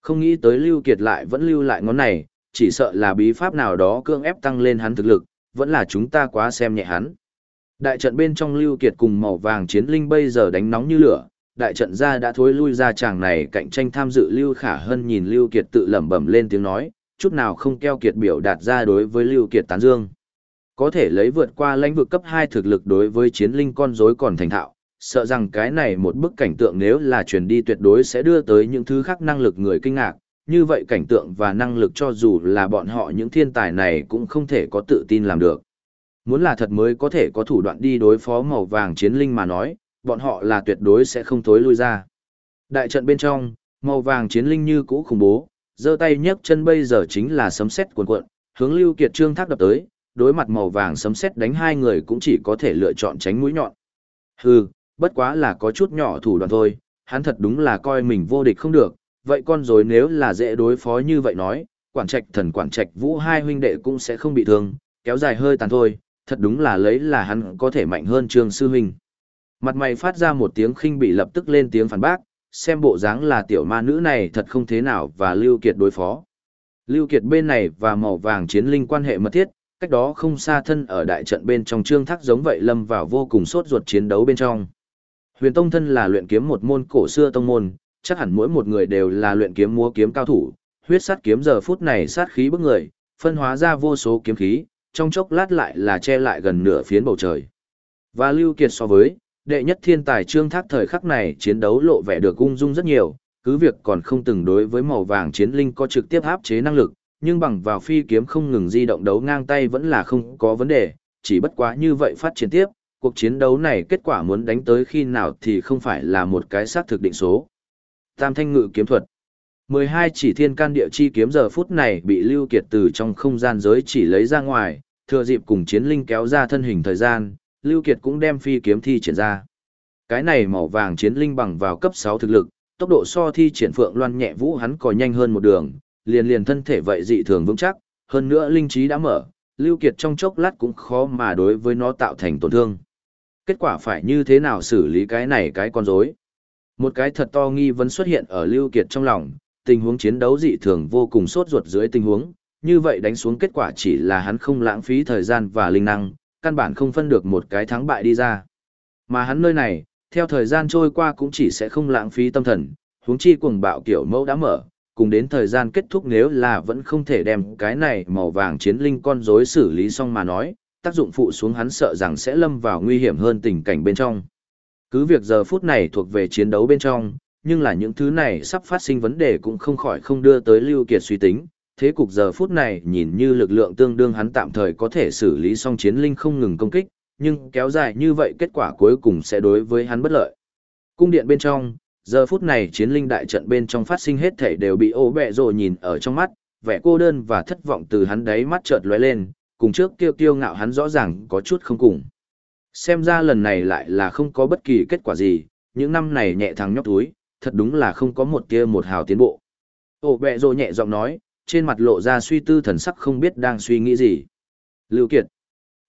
Không nghĩ tới Lưu Kiệt lại vẫn lưu lại ngón này, chỉ sợ là bí pháp nào đó cương ép tăng lên hắn thực lực, vẫn là chúng ta quá xem nhẹ hắn. Đại trận bên trong Lưu Kiệt cùng màu vàng chiến linh bây giờ đánh nóng như lửa, đại trận ra đã thối lui ra chàng này cạnh tranh tham dự Lưu Khả Hân nhìn Lưu Kiệt tự lẩm bẩm lên tiếng nói, chút nào không keo kiệt biểu đạt ra đối với Lưu Kiệt tán dương. Có thể lấy vượt qua lãnh vực cấp 2 thực lực đối với chiến linh con rối còn thành thạo, sợ rằng cái này một bức cảnh tượng nếu là truyền đi tuyệt đối sẽ đưa tới những thứ khác năng lực người kinh ngạc, như vậy cảnh tượng và năng lực cho dù là bọn họ những thiên tài này cũng không thể có tự tin làm được. Muốn là thật mới có thể có thủ đoạn đi đối phó màu vàng chiến linh mà nói, bọn họ là tuyệt đối sẽ không thối lui ra. Đại trận bên trong, màu vàng chiến linh như cũ khủng bố, giơ tay nhấc chân bây giờ chính là sấm sét cuồn cuộn, hướng Lưu Kiệt Trương thác đập tới, đối mặt màu vàng sấm sét đánh hai người cũng chỉ có thể lựa chọn tránh mũi nhọn. Hừ, bất quá là có chút nhỏ thủ đoạn thôi, hắn thật đúng là coi mình vô địch không được, vậy con rồi nếu là dễ đối phó như vậy nói, quản trạch thần quản trạch vũ hai huynh đệ cũng sẽ không bị thương, kéo dài hơi tàn thôi, thật đúng là lấy là hắn có thể mạnh hơn Trương Sư Huynh. Mặt mày phát ra một tiếng khinh bị lập tức lên tiếng phản bác, xem bộ dáng là tiểu ma nữ này thật không thế nào và Lưu Kiệt đối phó. Lưu Kiệt bên này và màu vàng chiến linh quan hệ mật thiết, cách đó không xa thân ở đại trận bên trong trương thác giống vậy lâm vào vô cùng sốt ruột chiến đấu bên trong. Huyền Tông thân là luyện kiếm một môn cổ xưa tông môn, chắc hẳn mỗi một người đều là luyện kiếm múa kiếm cao thủ, huyết sát kiếm giờ phút này sát khí bức người, phân hóa ra vô số kiếm khí, trong chốc lát lại là che lại gần nửa phiến bầu trời. Và Lưu Kiệt so với, đệ nhất thiên tài trương thác thời khắc này chiến đấu lộ vẻ được ung dung rất nhiều, cứ việc còn không từng đối với màu vàng chiến linh có trực tiếp áp chế năng lực, nhưng bằng vào phi kiếm không ngừng di động đấu ngang tay vẫn là không có vấn đề, chỉ bất quá như vậy phát triển tiếp, cuộc chiến đấu này kết quả muốn đánh tới khi nào thì không phải là một cái xác thực định số. Tam thanh ngự kiếm thuật 12 chỉ thiên can địa chi kiếm giờ phút này bị lưu kiệt từ trong không gian giới chỉ lấy ra ngoài, thừa dịp cùng chiến linh kéo ra thân hình thời gian, Lưu Kiệt cũng đem phi kiếm thi triển ra. Cái này màu vàng chiến linh bằng vào cấp 6 thực lực, tốc độ so thi triển phượng loan nhẹ vũ hắn còn nhanh hơn một đường, liền liền thân thể vậy dị thường vững chắc, hơn nữa linh trí đã mở, Lưu Kiệt trong chốc lát cũng khó mà đối với nó tạo thành tổn thương. Kết quả phải như thế nào xử lý cái này cái con rối? Một cái thật to nghi vấn xuất hiện ở Lưu Kiệt trong lòng, tình huống chiến đấu dị thường vô cùng sốt ruột dưới tình huống, như vậy đánh xuống kết quả chỉ là hắn không lãng phí thời gian và linh năng, căn bản không phân được một cái thắng bại đi ra. Mà hắn nơi này, theo thời gian trôi qua cũng chỉ sẽ không lãng phí tâm thần, huống chi cuồng bạo kiểu mẫu đã mở, cùng đến thời gian kết thúc nếu là vẫn không thể đem cái này màu vàng chiến linh con rối xử lý xong mà nói, tác dụng phụ xuống hắn sợ rằng sẽ lâm vào nguy hiểm hơn tình cảnh bên trong. Cứ việc giờ phút này thuộc về chiến đấu bên trong, nhưng là những thứ này sắp phát sinh vấn đề cũng không khỏi không đưa tới Lưu Kiệt suy tính, thế cục giờ phút này nhìn như lực lượng tương đương hắn tạm thời có thể xử lý xong chiến linh không ngừng công kích, nhưng kéo dài như vậy kết quả cuối cùng sẽ đối với hắn bất lợi. Cung điện bên trong, giờ phút này chiến linh đại trận bên trong phát sinh hết thể đều bị ô bẹ rồ nhìn ở trong mắt, vẻ cô đơn và thất vọng từ hắn đấy mắt chợt lóe lên, cùng trước kêu kiêu ngạo hắn rõ ràng có chút không cùng. Xem ra lần này lại là không có bất kỳ kết quả gì, những năm này nhẹ thằng nhóc túi, thật đúng là không có một tia một hào tiến bộ. Ổ bẹ rồ nhẹ giọng nói, trên mặt lộ ra suy tư thần sắc không biết đang suy nghĩ gì. Lưu Kiệt,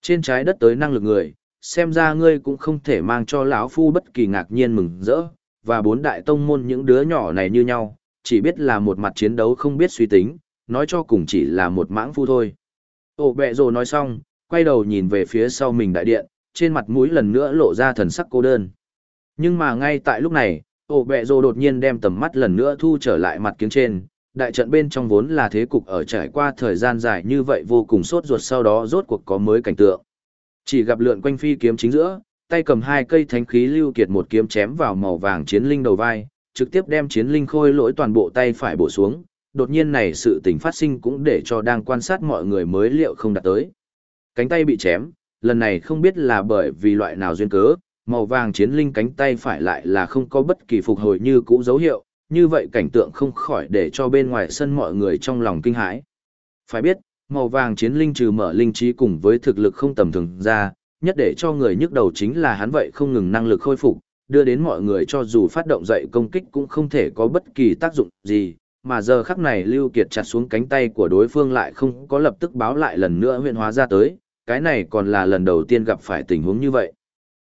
trên trái đất tới năng lực người, xem ra ngươi cũng không thể mang cho lão phu bất kỳ ngạc nhiên mừng rỡ, và bốn đại tông môn những đứa nhỏ này như nhau, chỉ biết là một mặt chiến đấu không biết suy tính, nói cho cùng chỉ là một mãng phu thôi. Ổ bẹ rồ nói xong, quay đầu nhìn về phía sau mình đại điện, trên mặt mũi lần nữa lộ ra thần sắc cô đơn. Nhưng mà ngay tại lúc này, ổ bẹ rồ đột nhiên đem tầm mắt lần nữa thu trở lại mặt kiếng trên, đại trận bên trong vốn là thế cục ở trải qua thời gian dài như vậy vô cùng sốt ruột sau đó rốt cuộc có mới cảnh tượng. Chỉ gặp lượn quanh phi kiếm chính giữa, tay cầm hai cây thánh khí lưu kiệt một kiếm chém vào màu vàng chiến linh đầu vai, trực tiếp đem chiến linh khôi lỗi toàn bộ tay phải bổ xuống. Đột nhiên này sự tình phát sinh cũng để cho đang quan sát mọi người mới liệu không đạt tới. Cánh tay bị chém, lần này không biết là bởi vì loại nào duyên cớ, màu vàng chiến linh cánh tay phải lại là không có bất kỳ phục hồi như cũ dấu hiệu, như vậy cảnh tượng không khỏi để cho bên ngoài sân mọi người trong lòng kinh hãi. Phải biết, màu vàng chiến linh trừ mở linh trí cùng với thực lực không tầm thường ra, nhất để cho người nhức đầu chính là hắn vậy không ngừng năng lực khôi phục, đưa đến mọi người cho dù phát động dậy công kích cũng không thể có bất kỳ tác dụng gì, mà giờ khắc này Lưu Kiệt chặt xuống cánh tay của đối phương lại không có lập tức báo lại lần nữa huyện hóa ra tới, cái này còn là lần đầu tiên gặp phải tình huống như vậy.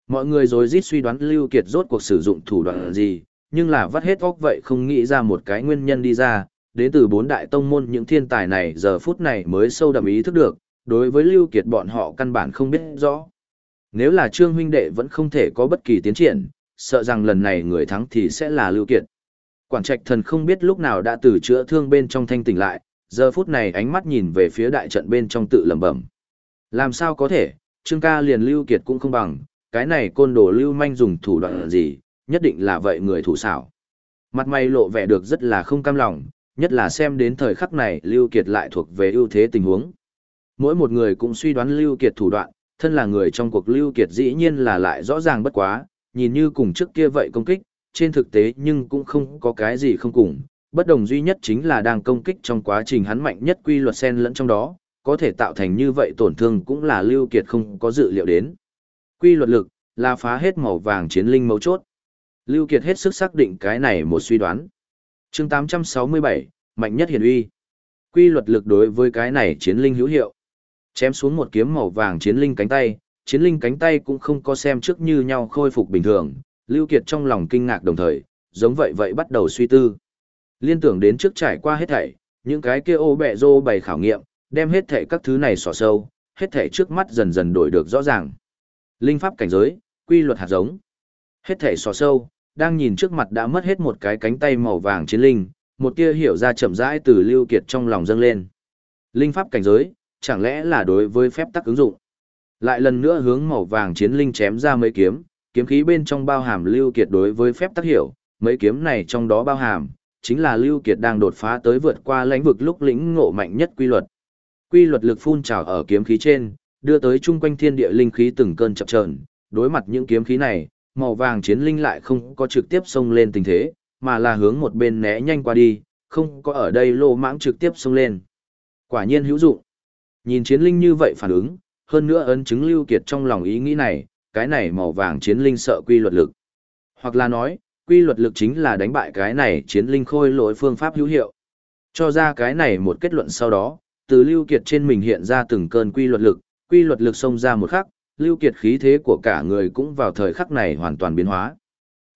Mọi người rồi rít suy đoán Lưu Kiệt rốt cuộc sử dụng thủ đoạn gì, nhưng là vắt hết óc vậy không nghĩ ra một cái nguyên nhân đi ra, đến từ bốn đại tông môn những thiên tài này giờ phút này mới sâu đậm ý thức được, đối với Lưu Kiệt bọn họ căn bản không biết rõ. Nếu là Trương huynh đệ vẫn không thể có bất kỳ tiến triển, sợ rằng lần này người thắng thì sẽ là Lưu Kiệt. Quản trạch thần không biết lúc nào đã từ chữa thương bên trong thanh tỉnh lại, giờ phút này ánh mắt nhìn về phía đại trận bên trong tự lẩm bẩm. Làm sao có thể, Trương ca liền Lưu Kiệt cũng không bằng, cái này côn đồ Lưu manh dùng thủ đoạn gì, nhất định là vậy người thủ xảo. Mặt mày lộ vẻ được rất là không cam lòng, nhất là xem đến thời khắc này Lưu Kiệt lại thuộc về ưu thế tình huống. Mỗi một người cũng suy đoán Lưu Kiệt thủ đoạn, thân là người trong cuộc Lưu Kiệt dĩ nhiên là lại rõ ràng bất quá, nhìn như cùng trước kia vậy công kích, trên thực tế nhưng cũng không có cái gì không cùng. Bất đồng duy nhất chính là đang công kích trong quá trình hắn mạnh nhất quy luật sen lẫn trong đó, có thể tạo thành như vậy tổn thương cũng là Lưu Kiệt không có dự liệu đến. Quy luật lực, là phá hết màu vàng chiến linh mấu chốt. Lưu Kiệt hết sức xác định cái này một suy đoán. Chương 867, mạnh nhất hiển uy. Quy luật lực đối với cái này chiến linh hữu hiệu. Chém xuống một kiếm màu vàng chiến linh cánh tay, chiến linh cánh tay cũng không có xem trước như nhau khôi phục bình thường. Lưu Kiệt trong lòng kinh ngạc đồng thời, giống vậy vậy bắt đầu suy tư. Liên tưởng đến trước trải qua hết thảy, những cái kia ô bẹ rô bày khảo nghiệm, đem hết thể các thứ này xỏ sâu, hết thể trước mắt dần dần đổi được rõ ràng. Linh pháp cảnh giới, quy luật hạt giống. Hết thể xỏ sâu, đang nhìn trước mặt đã mất hết một cái cánh tay màu vàng chiến linh, một tia hiểu ra chậm rãi từ Lưu Kiệt trong lòng dâng lên. Linh pháp cảnh giới, chẳng lẽ là đối với phép tắc ứng dụng? Lại lần nữa hướng màu vàng chiến linh chém ra mấy kiếm, kiếm khí bên trong bao hàm Lưu Kiệt đối với phép tắc hiểu, mấy kiếm này trong đó bao hàm, chính là Lưu Kiệt đang đột phá tới vượt qua lãnh vực lúc lĩnh ngộ mạnh nhất quy luật. Quy luật lực phun trào ở kiếm khí trên, đưa tới chung quanh thiên địa linh khí từng cơn chập chờn, đối mặt những kiếm khí này, màu vàng chiến linh lại không có trực tiếp xông lên tình thế, mà là hướng một bên né nhanh qua đi, không có ở đây lô mãng trực tiếp xông lên. Quả nhiên hữu dụng. Nhìn chiến linh như vậy phản ứng, hơn nữa ấn chứng lưu kiệt trong lòng ý nghĩ này, cái này màu vàng chiến linh sợ quy luật lực. Hoặc là nói, quy luật lực chính là đánh bại cái này chiến linh khôi lỗi phương pháp hữu hiệu. Cho ra cái này một kết luận sau đó, từ lưu kiệt trên mình hiện ra từng cơn quy luật lực, quy luật lực xông ra một khắc, lưu kiệt khí thế của cả người cũng vào thời khắc này hoàn toàn biến hóa.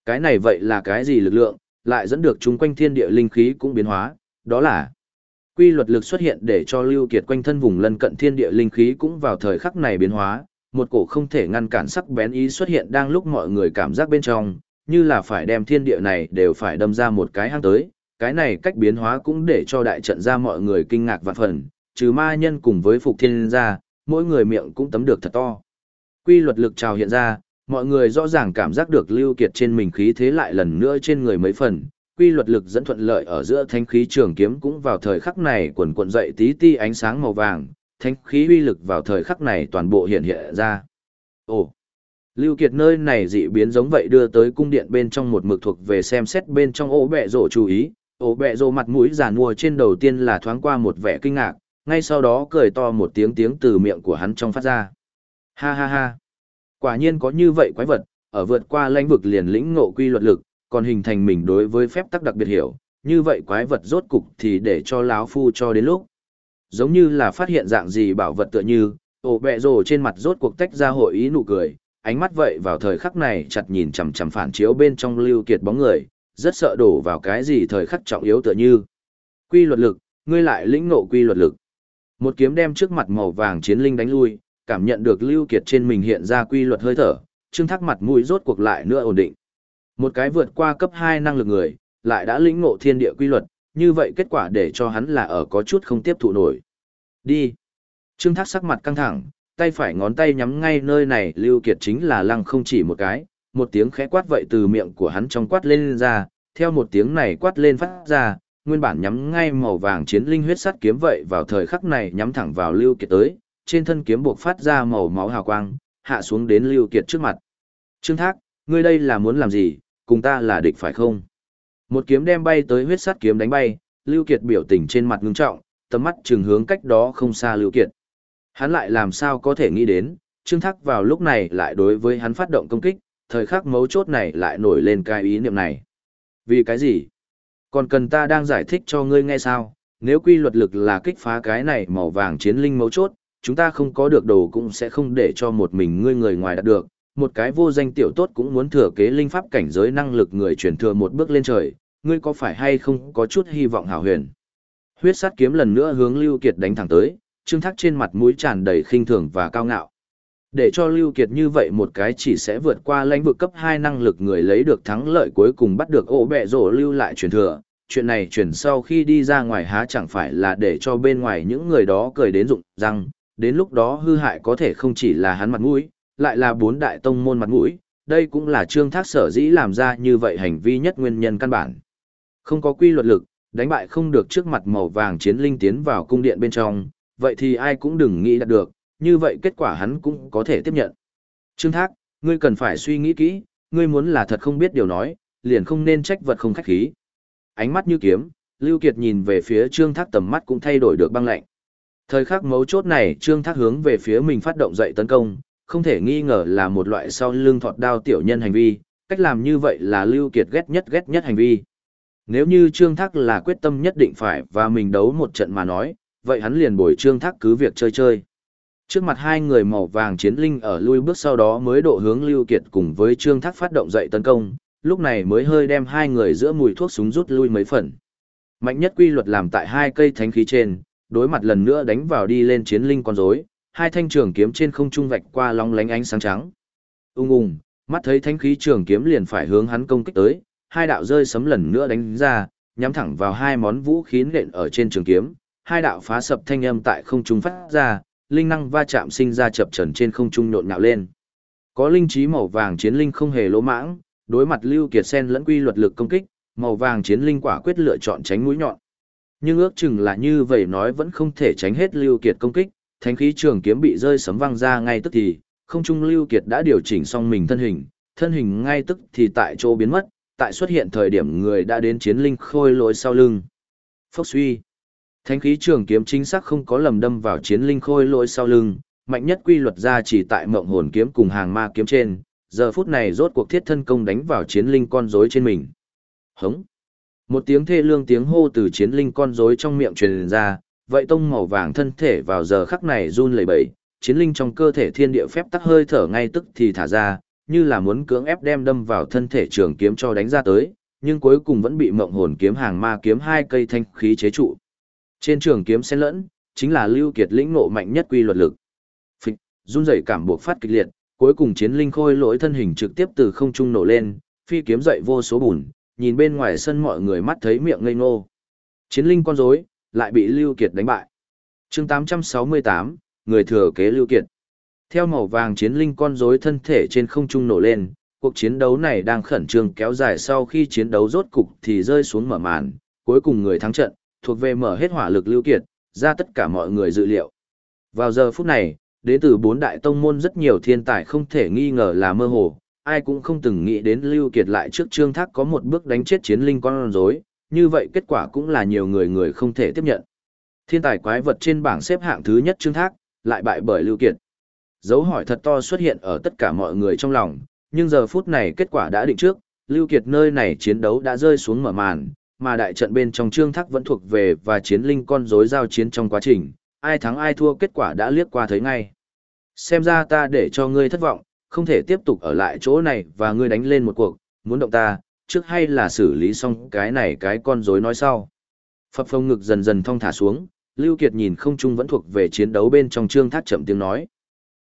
Cái này vậy là cái gì lực lượng, lại dẫn được chúng quanh thiên địa linh khí cũng biến hóa, đó là quy luật lực xuất hiện để cho lưu kiệt quanh thân vùng lân cận thiên địa linh khí cũng vào thời khắc này biến hóa, một cổ không thể ngăn cản sắc bén ý xuất hiện đang lúc mọi người cảm giác bên trong, như là phải đem thiên địa này đều phải đâm ra một cái hang tới, cái này cách biến hóa cũng để cho đại trận ra mọi người kinh ngạc vạn phần, trừ ma nhân cùng với phục thiên ra, mỗi người miệng cũng tấm được thật to. Quy luật lực trào hiện ra, mọi người rõ ràng cảm giác được lưu kiệt trên mình khí thế lại lần nữa trên người mấy phần. Quy luật lực dẫn thuận lợi ở giữa thanh khí trường kiếm cũng vào thời khắc này quần cuộn dậy tí ti ánh sáng màu vàng, thanh khí uy lực vào thời khắc này toàn bộ hiện hiện ra. Ồ! Lưu Kiệt nơi này dị biến giống vậy đưa tới cung điện bên trong một mực thuộc về xem xét bên trong ổ bẹ rổ chú ý, Ổ bẹ rổ mặt mũi giàn mua trên đầu tiên là thoáng qua một vẻ kinh ngạc, ngay sau đó cười to một tiếng tiếng từ miệng của hắn trong phát ra. Ha ha ha. Quả nhiên có như vậy quái vật, ở vượt qua lãnh vực liền lĩnh ngộ quy luật lực, còn hình thành mình đối với phép tắc đặc biệt hiểu, như vậy quái vật rốt cục thì để cho láo phu cho đến lúc. Giống như là phát hiện dạng gì bảo vật tựa như, ổ bẹ rồ trên mặt rốt cuộc tách ra hội ý nụ cười, ánh mắt vậy vào thời khắc này chặt nhìn chằm chằm phản chiếu bên trong lưu kiệt bóng người, rất sợ đổ vào cái gì thời khắc trọng yếu tựa như. Quy luật lực, ngươi lại lĩnh ngộ quy luật lực. Một kiếm đem trước mặt màu vàng chiến linh đánh lui, cảm nhận được lưu kiệt trên mình hiện ra quy luật hơi thở, trương thắc mặt mũi rốt cuộc lại nữa ổn định. Một cái vượt qua cấp 2 năng lực người, lại đã lĩnh ngộ thiên địa quy luật, như vậy kết quả để cho hắn là ở có chút không tiếp thụ nổi. Đi. Trương Thác sắc mặt căng thẳng, tay phải ngón tay nhắm ngay nơi này Lưu Kiệt chính là lăng không chỉ một cái, một tiếng khẽ quát vậy từ miệng của hắn trong quát lên ra, theo một tiếng này quát lên phát ra, nguyên bản nhắm ngay màu vàng chiến linh huyết sắt kiếm vậy vào thời khắc này nhắm thẳng vào Lưu Kiệt tới, trên thân kiếm buộc phát ra màu máu hào quang, hạ xuống đến Lưu Kiệt trước mặt. Trương Thác, ngươi đây là muốn làm gì, cùng ta là địch phải không? Một kiếm đem bay tới huyết sắt kiếm đánh bay, Lưu Kiệt biểu tình trên mặt ngưng trọng, tầm mắt trường hướng cách đó không xa Lưu Kiệt. Hắn lại làm sao có thể nghĩ đến, Trương Thác vào lúc này lại đối với hắn phát động công kích, thời khắc mấu chốt này lại nổi lên cái ý niệm này. Vì cái gì? Còn cần ta đang giải thích cho ngươi nghe sao? Nếu quy luật lực là kích phá cái này màu vàng chiến linh mấu chốt, chúng ta không có được đồ cũng sẽ không để cho một mình ngươi người ngoài đạt được, một cái vô danh tiểu tốt cũng muốn thừa kế linh pháp cảnh giới năng lực người truyền thừa một bước lên trời, ngươi có phải hay không có chút hy vọng hảo huyền. Huyết sát kiếm lần nữa hướng Lưu Kiệt đánh thẳng tới, Trương Thác trên mặt mũi tràn đầy khinh thường và cao ngạo. Để cho Lưu Kiệt như vậy một cái chỉ sẽ vượt qua lãnh vực cấp 2 năng lực người lấy được thắng lợi cuối cùng bắt được ổ bẹ rổ lưu lại truyền thừa. Chuyện này truyền sau khi đi ra ngoài há chẳng phải là để cho bên ngoài những người đó cười đến rụng răng, đến lúc đó hư hại có thể không chỉ là hắn mặt mũi, lại là bốn đại tông môn mặt mũi, đây cũng là trương thác sở dĩ làm ra như vậy hành vi nhất nguyên nhân căn bản. Không có quy luật lực, đánh bại không được trước mặt màu vàng chiến linh tiến vào cung điện bên trong, vậy thì ai cũng đừng nghĩ đạt được, như vậy kết quả hắn cũng có thể tiếp nhận. Trương Thác, ngươi cần phải suy nghĩ kỹ, ngươi muốn là thật không biết điều nói, liền không nên trách vật không khách khí. Ánh mắt như kiếm, Lưu Kiệt nhìn về phía Trương Thác tầm mắt cũng thay đổi được băng lạnh. Thời khắc mấu chốt này Trương Thác hướng về phía mình phát động dậy tấn công, không thể nghi ngờ là một loại sau lưng thọt đao tiểu nhân hành vi, cách làm như vậy là Lưu Kiệt ghét nhất ghét nhất hành vi. Nếu như Trương Thác là quyết tâm nhất định phải và mình đấu một trận mà nói, vậy hắn liền bồi Trương Thác cứ việc chơi chơi. Trước mặt hai người màu vàng chiến linh ở lui bước sau đó mới độ hướng Lưu Kiệt cùng với Trương Thác phát động dậy tấn công, lúc này mới hơi đem hai người giữa mùi thuốc súng rút lui mấy phần. Mạnh nhất quy luật làm tại hai cây thánh khí trên, đối mặt lần nữa đánh vào đi lên chiến linh con rối, hai thanh trường kiếm trên không trung vạch qua long lánh ánh sáng trắng. Ung ung, mắt thấy thánh khí trường kiếm liền phải hướng hắn công kích tới, hai đạo rơi sấm lần nữa đánh ra, nhắm thẳng vào hai món vũ khí nện ở trên trường kiếm, hai đạo phá sập thanh âm tại không trung phát ra, linh năng va chạm sinh ra chập trần trên không trung nhộn nhạo lên. Có linh trí màu vàng chiến linh không hề lỗ mãng, đối mặt Lưu Kiệt Sen lẫn quy luật lực công kích, màu vàng chiến linh quả quyết lựa chọn tránh mũi nhọn. Nhưng ước chừng là như vậy nói vẫn không thể tránh hết Lưu Kiệt công kích, thánh khí trường kiếm bị rơi sấm vang ra ngay tức thì, không trung Lưu Kiệt đã điều chỉnh xong mình thân hình, thân hình ngay tức thì tại chỗ biến mất, tại xuất hiện thời điểm người đã đến chiến linh khôi lỗi sau lưng. Phốc suy. Thánh khí trường kiếm chính xác không có lầm đâm vào chiến linh khôi lỗi sau lưng, mạnh nhất quy luật ra chỉ tại mộng hồn kiếm cùng hàng ma kiếm trên, giờ phút này rốt cuộc thiết thân công đánh vào chiến linh con rối trên mình. Hống. Một tiếng thê lương tiếng hô từ chiến linh con rối trong miệng truyền ra, vậy tông màu vàng thân thể vào giờ khắc này run lẩy bẩy, chiến linh trong cơ thể thiên địa phép tắc hơi thở ngay tức thì thả ra, như là muốn cưỡng ép đem đâm vào thân thể trường kiếm cho đánh ra tới, nhưng cuối cùng vẫn bị mộng hồn kiếm hàng ma kiếm hai cây thanh khí chế trụ. Trên trường kiếm xen lẫn, chính là lưu kiệt lĩnh ngộ mạnh nhất quy luật lực. Phịch, run rẩy cảm buộc phát kịch liệt, cuối cùng chiến linh khôi lỗi thân hình trực tiếp từ không trung nổ lên, phi kiếm dậy vô số bùn, nhìn bên ngoài sân mọi người mắt thấy miệng ngây ngô. Chiến linh con rối lại bị Lưu Kiệt đánh bại. Chương 868, người thừa kế Lưu Kiệt. Theo màu vàng chiến linh con rối thân thể trên không trung nổ lên, cuộc chiến đấu này đang khẩn trương kéo dài sau khi chiến đấu rốt cục thì rơi xuống mở màn, cuối cùng người thắng trận, thuộc về mở hết hỏa lực Lưu Kiệt, ra tất cả mọi người dự liệu. Vào giờ phút này, đến từ bốn đại tông môn rất nhiều thiên tài không thể nghi ngờ là mơ hồ, ai cũng không từng nghĩ đến Lưu Kiệt lại trước Trương Thác có một bước đánh chết chiến linh con rối, như vậy kết quả cũng là nhiều người người không thể tiếp nhận. Thiên tài quái vật trên bảng xếp hạng thứ nhất Trương Thác, lại bại bởi Lưu Kiệt. Dấu hỏi thật to xuất hiện ở tất cả mọi người trong lòng, nhưng giờ phút này kết quả đã định trước, Lưu Kiệt nơi này chiến đấu đã rơi xuống mở màn, mà đại trận bên trong Trương Thác vẫn thuộc về và chiến linh con rối giao chiến trong quá trình, ai thắng ai thua kết quả đã liếc qua thấy ngay. Xem ra ta để cho ngươi thất vọng, không thể tiếp tục ở lại chỗ này và ngươi đánh lên một cuộc, muốn động ta, trước hay là xử lý xong cái này cái con rối nói sau. Phập phong ngực dần dần thong thả xuống, Lưu Kiệt nhìn không trung vẫn thuộc về chiến đấu bên trong trương thác chậm tiếng nói.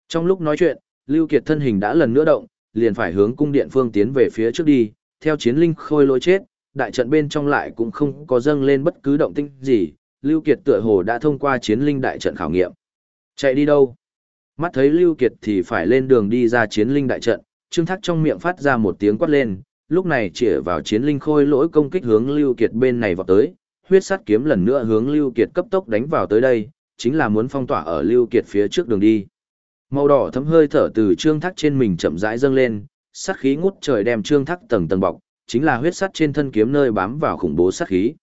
Trong lúc nói chuyện, Lưu Kiệt thân hình đã lần nữa động, liền phải hướng cung điện phương tiến về phía trước đi, theo chiến linh khôi lỗi chết, đại trận bên trong lại cũng không có dâng lên bất cứ động tĩnh gì, Lưu Kiệt tựa hồ đã thông qua chiến linh đại trận khảo nghiệm. Chạy đi đâu? Mắt thấy Lưu Kiệt thì phải lên đường đi ra chiến linh đại trận, Trương Thác trong miệng phát ra một tiếng quát lên, lúc này chỉ vào chiến linh khôi lỗi công kích hướng Lưu Kiệt bên này vọt tới, huyết Sát kiếm lần nữa hướng Lưu Kiệt cấp tốc đánh vào tới đây, chính là muốn phong tỏa ở Lưu Kiệt phía trước đường đi. Màu đỏ thấm hơi thở từ Trương Thác trên mình chậm rãi dâng lên, sát khí ngút trời đem Trương Thác tầng tầng bọc, chính là huyết sắt trên thân kiếm nơi bám vào khủng bố sát khí.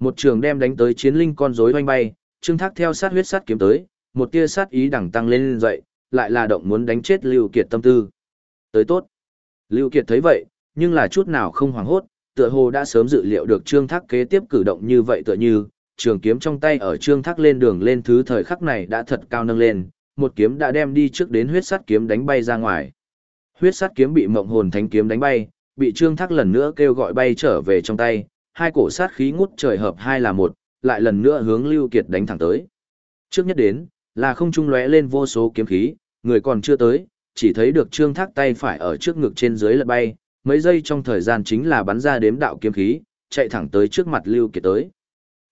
Một trường đem đánh tới chiến linh con rối oanh bay, Trương Thác theo sát huyết sắt kiếm tới, một tia sát ý đẳng tăng lên dậy, lại là động muốn đánh chết Lưu Kiệt tâm tư. Tới tốt. Lưu Kiệt thấy vậy, nhưng là chút nào không hoảng hốt, tựa hồ đã sớm dự liệu được Trương Thác kế tiếp cử động như vậy tựa như, trường kiếm trong tay ở Trương Thác lên đường lên thứ thời khắc này đã thật cao nâng lên, một kiếm đã đem đi trước đến huyết sắt kiếm đánh bay ra ngoài. Huyết sắt kiếm bị mộng hồn thánh kiếm đánh bay, bị Trương Thác lần nữa kêu gọi bay trở về trong tay, hai cổ sát khí ngút trời hợp hai là một, lại lần nữa hướng Lưu Kiệt đánh thẳng tới. Trước nhất đến, là không trung lóe lên vô số kiếm khí, người còn chưa tới, chỉ thấy được Trương Thác tay phải ở trước ngực trên dưới lật bay, mấy giây trong thời gian chính là bắn ra đếm đạo kiếm khí, chạy thẳng tới trước mặt Lưu Kiệt tới.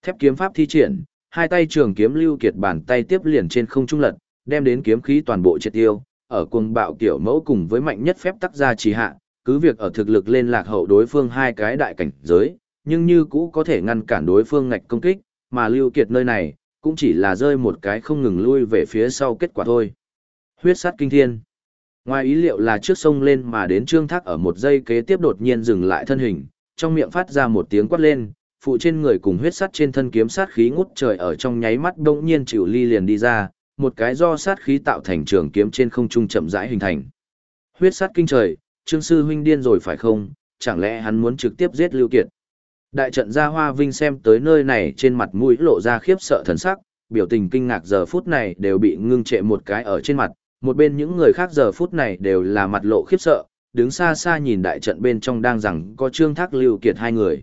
Thép kiếm pháp thi triển, hai tay trường kiếm Lưu Kiệt bàn tay tiếp liền trên không trung lật, đem đến kiếm khí toàn bộ triệt tiêu, ở cuồng bạo kiểu mẫu cùng với mạnh nhất phép tắc gia trì hạ, cứ việc ở thực lực lên lạc hậu đối phương hai cái đại cảnh giới, nhưng như cũ có thể ngăn cản đối phương ngạch công kích, mà Lưu Kiệt nơi này, cũng chỉ là rơi một cái không ngừng lui về phía sau kết quả thôi. Huyết sát kinh thiên. Ngoài ý liệu là trước sông lên mà đến trương thác ở một giây kế tiếp đột nhiên dừng lại thân hình, trong miệng phát ra một tiếng quát lên, phụ trên người cùng huyết sắt trên thân kiếm sát khí ngút trời ở trong nháy mắt đông nhiên chịu ly liền đi ra, một cái do sát khí tạo thành trường kiếm trên không trung chậm rãi hình thành. Huyết sắt kinh trời, trương sư huynh điên rồi phải không, chẳng lẽ hắn muốn trực tiếp giết Lưu Kiệt. Đại trận gia hoa vinh xem tới nơi này trên mặt mũi lộ ra khiếp sợ thần sắc, biểu tình kinh ngạc giờ phút này đều bị ngưng trệ một cái ở trên mặt, một bên những người khác giờ phút này đều là mặt lộ khiếp sợ, đứng xa xa nhìn đại trận bên trong đang rằng có Trương Thác Lưu Kiệt hai người.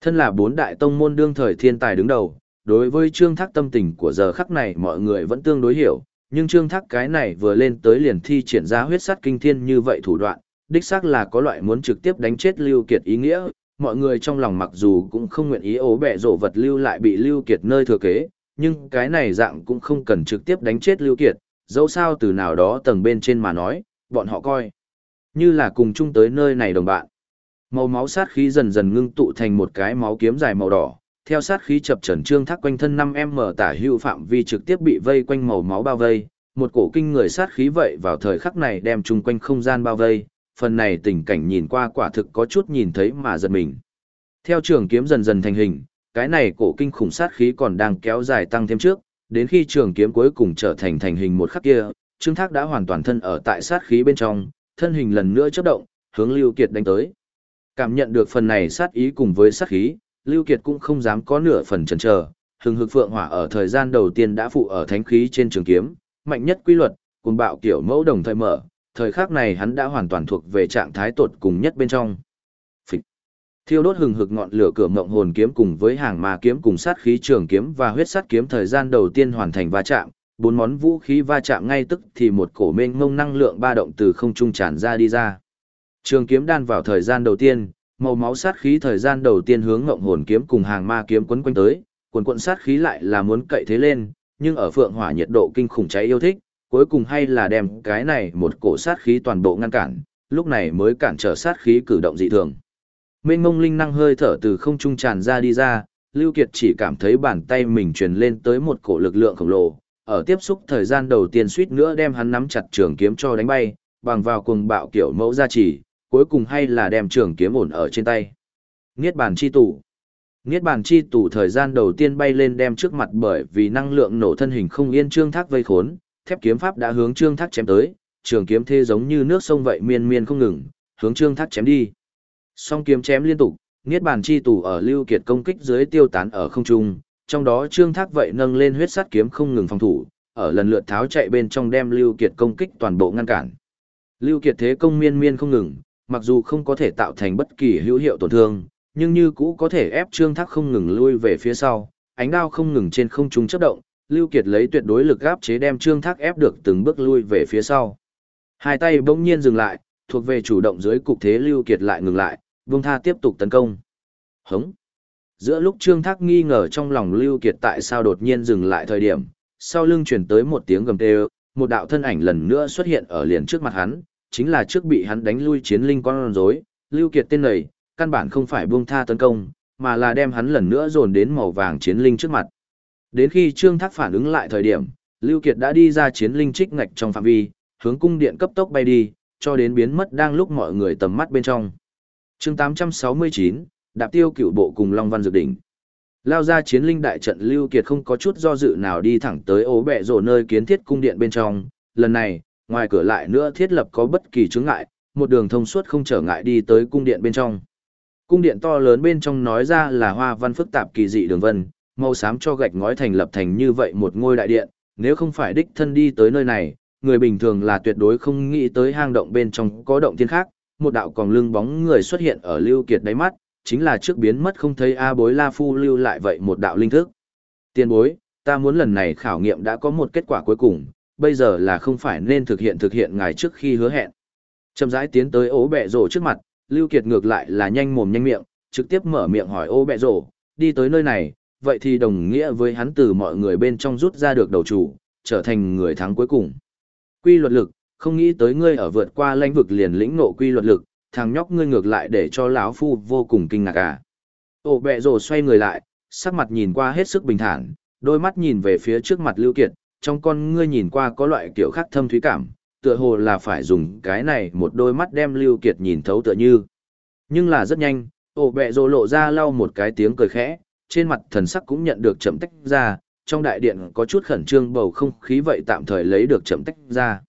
Thân là bốn đại tông môn đương thời thiên tài đứng đầu, đối với Trương Thác tâm tình của giờ khắc này mọi người vẫn tương đối hiểu, nhưng Trương Thác cái này vừa lên tới liền thi triển ra huyết sát kinh thiên như vậy thủ đoạn, đích xác là có loại muốn trực tiếp đánh chết Lưu Kiệt ý nghĩa, mọi người trong lòng mặc dù cũng không nguyện ý ố bẹ rổ vật Lưu lại bị Lưu Kiệt nơi thừa kế, nhưng cái này dạng cũng không cần trực tiếp đánh chết Lưu Kiệt, dẫu sao từ nào đó tầng bên trên mà nói, bọn họ coi như là cùng chung tới nơi này đồng bạn. Màu máu sát khí dần dần ngưng tụ thành một cái máu kiếm dài màu đỏ, theo sát khí chập trần trương thác quanh thân 5m tả hữu phạm vi trực tiếp bị vây quanh màu máu bao vây, một cổ kinh người sát khí vậy vào thời khắc này đem chung quanh không gian bao vây, phần này tình cảnh nhìn qua quả thực có chút nhìn thấy mà giật mình. Theo trường kiếm dần dần thành hình, cái này cổ kinh khủng sát khí còn đang kéo dài tăng thêm trước, đến khi trường kiếm cuối cùng trở thành thành hình một khắc kia, Trương Thác đã hoàn toàn thân ở tại sát khí bên trong, thân hình lần nữa chớp động, hướng Lưu Kiệt đánh tới. Cảm nhận được phần này sát ý cùng với sát khí, Lưu Kiệt cũng không dám có nửa phần chần chờ, hừng hực phượng hỏa ở thời gian đầu tiên đã phụ ở thánh khí trên trường kiếm, mạnh nhất quy luật, cuồng bạo kiểu mẫu đồng thời mở, thời khắc này hắn đã hoàn toàn thuộc về trạng thái tột cùng nhất bên trong. Phịch. Thiêu đốt hừng hực ngọn lửa cửa mộng hồn kiếm cùng với hàng ma kiếm cùng sát khí trường kiếm và huyết sát kiếm thời gian đầu tiên hoàn thành va chạm, bốn món vũ khí va chạm ngay tức thì một cổ mênh mông năng lượng ba động từ không trung tràn ra đi ra. Trường kiếm đan vào thời gian đầu tiên, màu máu sát khí thời gian đầu tiên hướng ngộng hồn kiếm cùng hàng ma kiếm quấn quanh tới, cuồn cuộn sát khí lại là muốn cậy thế lên, nhưng ở phượng hỏa nhiệt độ kinh khủng cháy yêu thích, cuối cùng hay là đem cái này một cổ sát khí toàn bộ ngăn cản, lúc này mới cản trở sát khí cử động dị thường. Mênh mông linh năng hơi thở từ không trung tràn ra đi ra, Lưu Kiệt chỉ cảm thấy bàn tay mình truyền lên tới một cổ lực lượng khổng lồ, ở tiếp xúc thời gian đầu tiên suýt nữa đem hắn nắm chặt trường kiếm cho đánh bay, bằng vào cuồng bạo kiểu mẫu gia chỉ, cuối cùng hay là đem trường kiếm ổn ở trên tay. Niết bàn chi tụ, Niết bàn chi tụ thời gian đầu tiên bay lên đem trước mặt bởi vì năng lượng nổ thân hình không yên trương thác vây khốn, thép kiếm pháp đã hướng trương thác chém tới, trường kiếm thế giống như nước sông vậy miên miên không ngừng, hướng trương thác chém đi. Song kiếm chém liên tục, niết bàn chi tủ ở lưu kiệt công kích dưới tiêu tán ở không trung, trong đó trương thác vậy nâng lên huyết sắt kiếm không ngừng phòng thủ, ở lần lượt tháo chạy bên trong đem lưu kiệt công kích toàn bộ ngăn cản. Lưu kiệt thế công miên miên không ngừng, mặc dù không có thể tạo thành bất kỳ hữu hiệu tổn thương, nhưng như cũ có thể ép trương thác không ngừng lui về phía sau, ánh đao không ngừng trên không trung chớp động, Lưu Kiệt lấy tuyệt đối lực áp chế đem trương thác ép được từng bước lui về phía sau. Hai tay bỗng nhiên dừng lại, thuộc về chủ động dưới cục thế Lưu Kiệt lại ngừng lại, buông tha tiếp tục tấn công. Hống! Giữa lúc trương thác nghi ngờ trong lòng Lưu Kiệt tại sao đột nhiên dừng lại thời điểm, sau lưng truyền tới một tiếng gầm tê một đạo thân ảnh lần nữa xuất hiện ở liền trước mặt hắn, chính là trước bị hắn đánh lui chiến linh con rối, Lưu Kiệt tên này, căn bản không phải buông tha tấn công, mà là đem hắn lần nữa dồn đến màu vàng chiến linh trước mặt. Đến khi Trương Thác phản ứng lại thời điểm, Lưu Kiệt đã đi ra chiến linh trích ngạch trong phạm vi, hướng cung điện cấp tốc bay đi, cho đến biến mất đang lúc mọi người tầm mắt bên trong. Chương 869, Đạp Tiêu Cửu Bộ cùng Long Văn Dược Đỉnh. Lao ra chiến linh đại trận Lưu Kiệt không có chút do dự nào đi thẳng tới ố bệ rổ nơi kiến thiết cung điện bên trong, lần này, ngoài cửa lại nữa thiết lập có bất kỳ chướng ngại, một đường thông suốt không trở ngại đi tới cung điện bên trong. Cung điện to lớn bên trong nói ra là hoa văn phức tạp kỳ dị đường vân, màu xám cho gạch ngói thành lập thành như vậy một ngôi đại điện, nếu không phải đích thân đi tới nơi này, người bình thường là tuyệt đối không nghĩ tới hang động bên trong có động thiên khác, một đạo còn lưng bóng người xuất hiện ở Lưu Kiệt đáy mắt, chính là trước biến mất không thấy A bối La Phu lưu lại vậy một đạo linh thức. Tiên bối, ta muốn lần này khảo nghiệm đã có một kết quả cuối cùng, bây giờ là không phải nên thực hiện thực hiện ngài trước khi hứa hẹn. Chậm rãi tiến tới ố bẹ rổ trước mặt, Lưu Kiệt ngược lại là nhanh mồm nhanh miệng, trực tiếp mở miệng hỏi ô bẹ rổ, đi tới nơi này, vậy thì đồng nghĩa với hắn từ mọi người bên trong rút ra được đầu chủ, trở thành người thắng cuối cùng. Quy luật lực, không nghĩ tới ngươi ở vượt qua lãnh vực liền lĩnh ngộ quy luật lực, thằng nhóc ngươi ngược lại để cho lão phu vô cùng kinh ngạc à. Ô bẹ rồ xoay người lại, sắc mặt nhìn qua hết sức bình thản, đôi mắt nhìn về phía trước mặt Lưu Kiệt, trong con ngươi nhìn qua có loại kiểu khác thâm thúy cảm, tựa hồ là phải dùng cái này một đôi mắt đem Lưu Kiệt nhìn thấu tựa như. Nhưng là rất nhanh, ổ bẹ rồ lộ ra lau một cái tiếng cười khẽ, trên mặt thần sắc cũng nhận được chậm tách ra, trong đại điện có chút khẩn trương bầu không khí vậy tạm thời lấy được chậm tách ra.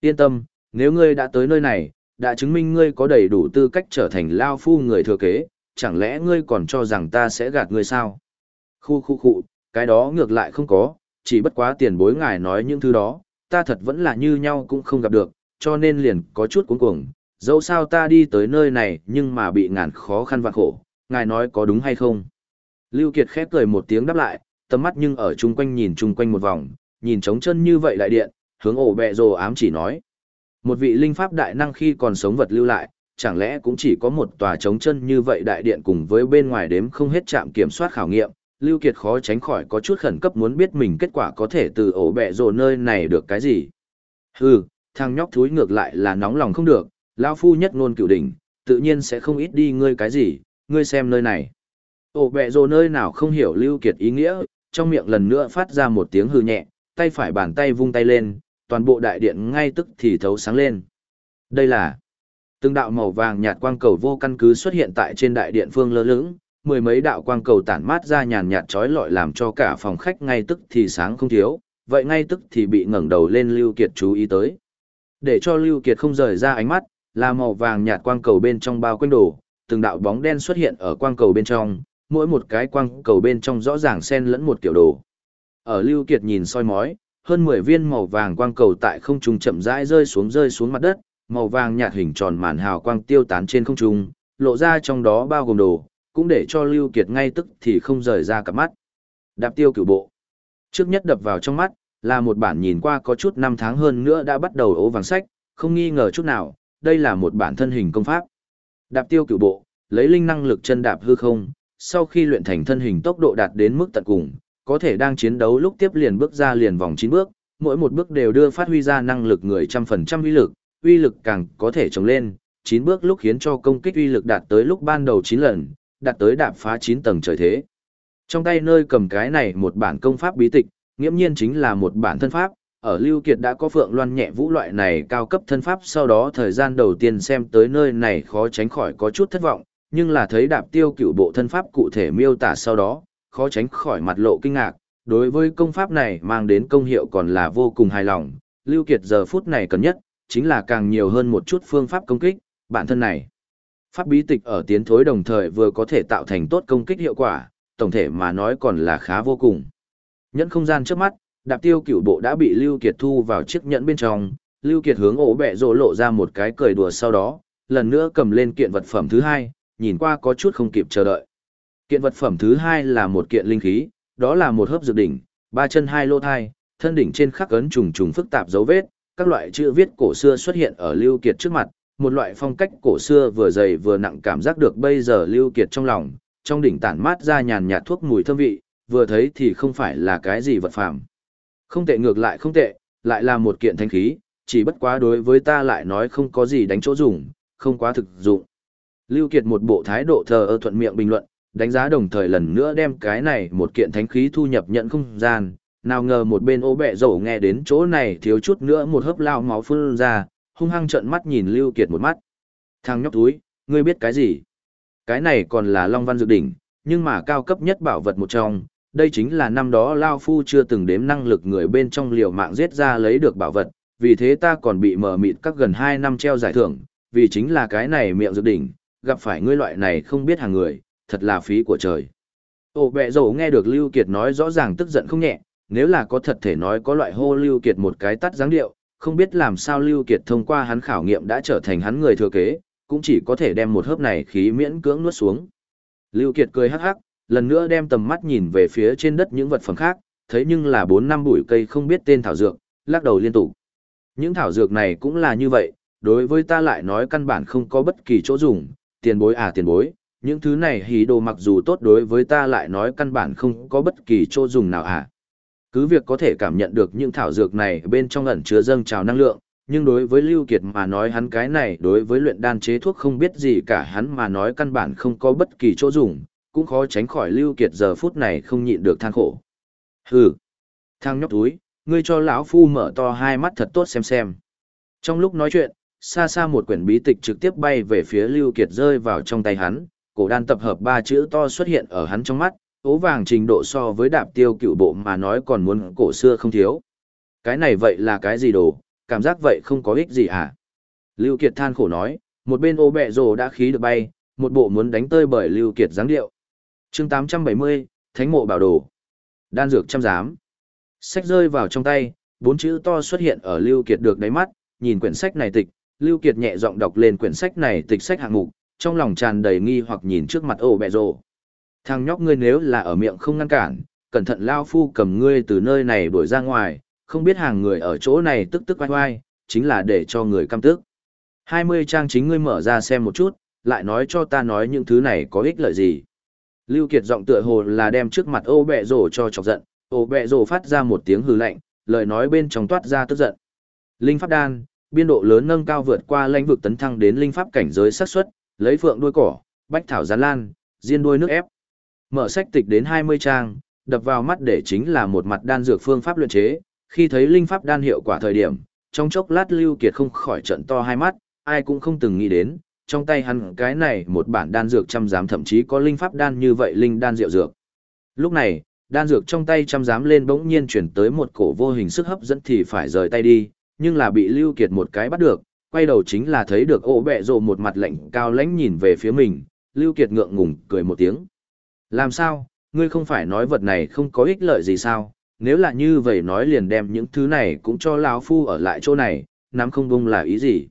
Yên tâm, nếu ngươi đã tới nơi này, đã chứng minh ngươi có đầy đủ tư cách trở thành lao phu người thừa kế, chẳng lẽ ngươi còn cho rằng ta sẽ gạt ngươi sao? Khu khu khu, cái đó ngược lại không có, chỉ bất quá tiền bối ngài nói những thứ đó, ta thật vẫn là như nhau cũng không gặp được, cho nên liền có chút cuống cuồng, dẫu sao ta đi tới nơi này nhưng mà bị ngàn khó khăn vạn khổ, ngài nói có đúng hay không? Lưu Kiệt khép cười một tiếng đáp lại, tầm mắt nhưng ở chung quanh nhìn chung quanh một vòng, nhìn trống chân như vậy đại điện, hướng ổ bẹ rồ ám chỉ nói. Một vị linh pháp đại năng khi còn sống vật lưu lại, chẳng lẽ cũng chỉ có một tòa trống chân như vậy đại điện cùng với bên ngoài đếm không hết trạm kiểm soát khảo nghiệm, Lưu Kiệt khó tránh khỏi có chút khẩn cấp muốn biết mình kết quả có thể từ ổ bẹ rồ nơi này được cái gì. Hừ, thằng nhóc thúi ngược lại là nóng lòng không được, lão phu nhất ngôn cửu đỉnh, tự nhiên sẽ không ít đi ngươi cái gì, ngươi xem nơi này. Ổ bẹ rồ nơi nào không hiểu Lưu Kiệt ý nghĩa, trong miệng lần nữa phát ra một tiếng hư nhẹ, tay phải bàn tay vung tay lên, toàn bộ đại điện ngay tức thì thấu sáng lên. Đây là từng đạo màu vàng nhạt quang cầu vô căn cứ xuất hiện tại trên đại điện phương lơ lửng, mười mấy đạo quang cầu tản mát ra nhàn nhạt chói lọi làm cho cả phòng khách ngay tức thì sáng không thiếu, vậy ngay tức thì bị ngẩng đầu lên Lưu Kiệt chú ý tới. Để cho Lưu Kiệt không rời ra ánh mắt, là màu vàng nhạt quang cầu bên trong bao quanh đồ, từng đạo bóng đen xuất hiện ở quang cầu bên trong, mỗi một cái quang cầu bên trong rõ ràng xen lẫn một kiểu đồ. Ở Lưu Kiệt nhìn soi mói, hơn 10 viên màu vàng quang cầu tại không trung chậm rãi rơi xuống rơi xuống mặt đất, màu vàng nhạt hình tròn màn hào quang tiêu tán trên không trung, lộ ra trong đó bao gồm đồ, cũng để cho Lưu Kiệt ngay tức thì không rời ra cả mắt. Đạp tiêu cửu bộ. Trước nhất đập vào trong mắt, là một bản nhìn qua có chút năm tháng hơn nữa đã bắt đầu ố vàng sách, không nghi ngờ chút nào, đây là một bản thân hình công pháp. Đạp tiêu cửu bộ, lấy linh năng lực chân đạp hư không, sau khi luyện thành thân hình tốc độ đạt đến mức tận cùng, có thể đang chiến đấu lúc tiếp liền bước ra liền vòng 9 bước, mỗi một bước đều đưa phát huy ra năng lực người trăm phần trăm uy lực, uy lực càng có thể trồng lên, 9 bước lúc khiến cho công kích uy lực đạt tới lúc ban đầu 9 lần, đạt tới đạp phá 9 tầng trời thế. Trong tay nơi cầm cái này một bản công pháp bí tịch, nghiễm nhiên chính là một bản thân pháp, ở Lưu Kiệt đã có phượng loan nhẹ vũ loại này cao cấp thân pháp sau đó thời gian đầu tiên xem tới nơi này khó tránh khỏi có chút thất vọng, nhưng là thấy đạp tiêu cựu bộ thân pháp cụ thể miêu tả sau đó, khó tránh khỏi mặt lộ kinh ngạc, đối với công pháp này mang đến công hiệu còn là vô cùng hài lòng, Lưu Kiệt giờ phút này cần nhất, chính là càng nhiều hơn một chút phương pháp công kích, bản thân này. Pháp bí tịch ở tiến thối đồng thời vừa có thể tạo thành tốt công kích hiệu quả, tổng thể mà nói còn là khá vô cùng. Nhẫn không gian trước mắt, đạp tiêu cửu bộ đã bị Lưu Kiệt thu vào chiếc nhẫn bên trong, Lưu Kiệt hướng ổ bẹ rồ lộ ra một cái cười đùa sau đó, lần nữa cầm lên kiện vật phẩm thứ hai, nhìn qua có chút không kịp chờ đợi. Kiện vật phẩm thứ hai là một kiện linh khí, đó là một hớp dược đỉnh, ba chân hai lô thai, thân đỉnh trên khắc ấn trùng trùng phức tạp dấu vết, các loại chữ viết cổ xưa xuất hiện ở Lưu Kiệt trước mặt, một loại phong cách cổ xưa vừa dày vừa nặng cảm giác được bây giờ Lưu Kiệt trong lòng, trong đỉnh tản mát ra nhàn nhạt thuốc mùi thơm vị, vừa thấy thì không phải là cái gì vật phàm. Không tệ ngược lại không tệ, lại là một kiện thanh khí, chỉ bất quá đối với ta lại nói không có gì đánh chỗ dùng, không quá thực dụng. Lưu Kiệt một bộ thái độ thờ ơ thuận miệng bình luận, đánh giá đồng thời lần nữa đem cái này một kiện thánh khí thu nhập nhận không gian, nào ngờ một bên ô bẹ rổ nghe đến chỗ này thiếu chút nữa một hớp lao máu phun ra, hung hăng trợn mắt nhìn Lưu Kiệt một mắt. Thằng nhóc túi, ngươi biết cái gì? Cái này còn là Long Văn Dược Đỉnh, nhưng mà cao cấp nhất bảo vật một trong, đây chính là năm đó Lao Phu chưa từng đếm năng lực người bên trong liều mạng giết ra lấy được bảo vật, vì thế ta còn bị mờ mịt các gần 2 năm treo giải thưởng, vì chính là cái này miệng dược đỉnh, gặp phải ngươi loại này không biết hàng người, thật là phí của trời. Ô bẹ rổ nghe được Lưu Kiệt nói rõ ràng tức giận không nhẹ, nếu là có thật thể nói có loại hô Lưu Kiệt một cái tắt dáng điệu, không biết làm sao Lưu Kiệt thông qua hắn khảo nghiệm đã trở thành hắn người thừa kế, cũng chỉ có thể đem một hớp này khí miễn cưỡng nuốt xuống. Lưu Kiệt cười hắc hắc, lần nữa đem tầm mắt nhìn về phía trên đất những vật phẩm khác, thấy nhưng là bốn năm bụi cây không biết tên thảo dược, lắc đầu liên tục. Những thảo dược này cũng là như vậy, đối với ta lại nói căn bản không có bất kỳ chỗ dùng, tiền bối à tiền bối, những thứ này hí đồ mặc dù tốt đối với ta lại nói căn bản không có bất kỳ chỗ dùng nào à. Cứ việc có thể cảm nhận được những thảo dược này bên trong ẩn chứa dâng trào năng lượng, nhưng đối với Lưu Kiệt mà nói hắn cái này đối với luyện đan chế thuốc không biết gì cả hắn mà nói căn bản không có bất kỳ chỗ dùng, cũng khó tránh khỏi Lưu Kiệt giờ phút này không nhịn được than khổ. Hừ, thang nhóc túi, ngươi cho lão phu mở to hai mắt thật tốt xem xem. Trong lúc nói chuyện, xa xa một quyển bí tịch trực tiếp bay về phía Lưu Kiệt rơi vào trong tay hắn, cổ đan tập hợp ba chữ to xuất hiện ở hắn trong mắt, ố vàng trình độ so với đạp tiêu cựu bộ mà nói còn muốn cổ xưa không thiếu. Cái này vậy là cái gì đồ, cảm giác vậy không có ích gì à? Lưu Kiệt than khổ nói, một bên ô bẹ rồ đã khí được bay, một bộ muốn đánh tơi bởi Lưu Kiệt dáng điệu. Chương 870, Thánh mộ bảo đồ. Đan dược trăm giám. Sách rơi vào trong tay, bốn chữ to xuất hiện ở Lưu Kiệt được đáy mắt, nhìn quyển sách này tịch, Lưu Kiệt nhẹ giọng đọc lên quyển sách này tịch sách hạng mục, trong lòng tràn đầy nghi hoặc nhìn trước mặt ổ bẹ rồ. Thằng nhóc ngươi nếu là ở miệng không ngăn cản, cẩn thận lao phu cầm ngươi từ nơi này đuổi ra ngoài, không biết hàng người ở chỗ này tức tức oai oai, chính là để cho người căm tức. 20 trang chính ngươi mở ra xem một chút, lại nói cho ta nói những thứ này có ích lợi gì. Lưu Kiệt giọng tựa hồ là đem trước mặt ô bẹ rồ cho chọc giận, ô bẹ rồ phát ra một tiếng hừ lạnh, lời nói bên trong toát ra tức giận. Linh pháp đan, biên độ lớn nâng cao vượt qua lãnh vực tấn thăng đến linh pháp cảnh giới xác suất, lấy phượng đuôi cỏ, bách thảo gián lan, diên đuôi nước ép. Mở sách tịch đến 20 trang, đập vào mắt để chính là một mặt đan dược phương pháp luyện chế, khi thấy linh pháp đan hiệu quả thời điểm, trong chốc lát Lưu Kiệt không khỏi trận to hai mắt, ai cũng không từng nghĩ đến, trong tay hắn cái này một bản đan dược trăm giám thậm chí có linh pháp đan như vậy linh đan diệu dược. Lúc này, đan dược trong tay trăm giám lên bỗng nhiên chuyển tới một cổ vô hình sức hấp dẫn thì phải rời tay đi, nhưng là bị Lưu Kiệt một cái bắt được, quay đầu chính là thấy được ổ bẹ rồ một mặt lạnh cao lãnh nhìn về phía mình, Lưu Kiệt ngượng ngùng cười một tiếng. Làm sao, ngươi không phải nói vật này không có ích lợi gì sao, nếu là như vậy nói liền đem những thứ này cũng cho lão phu ở lại chỗ này, nắm không bung là ý gì.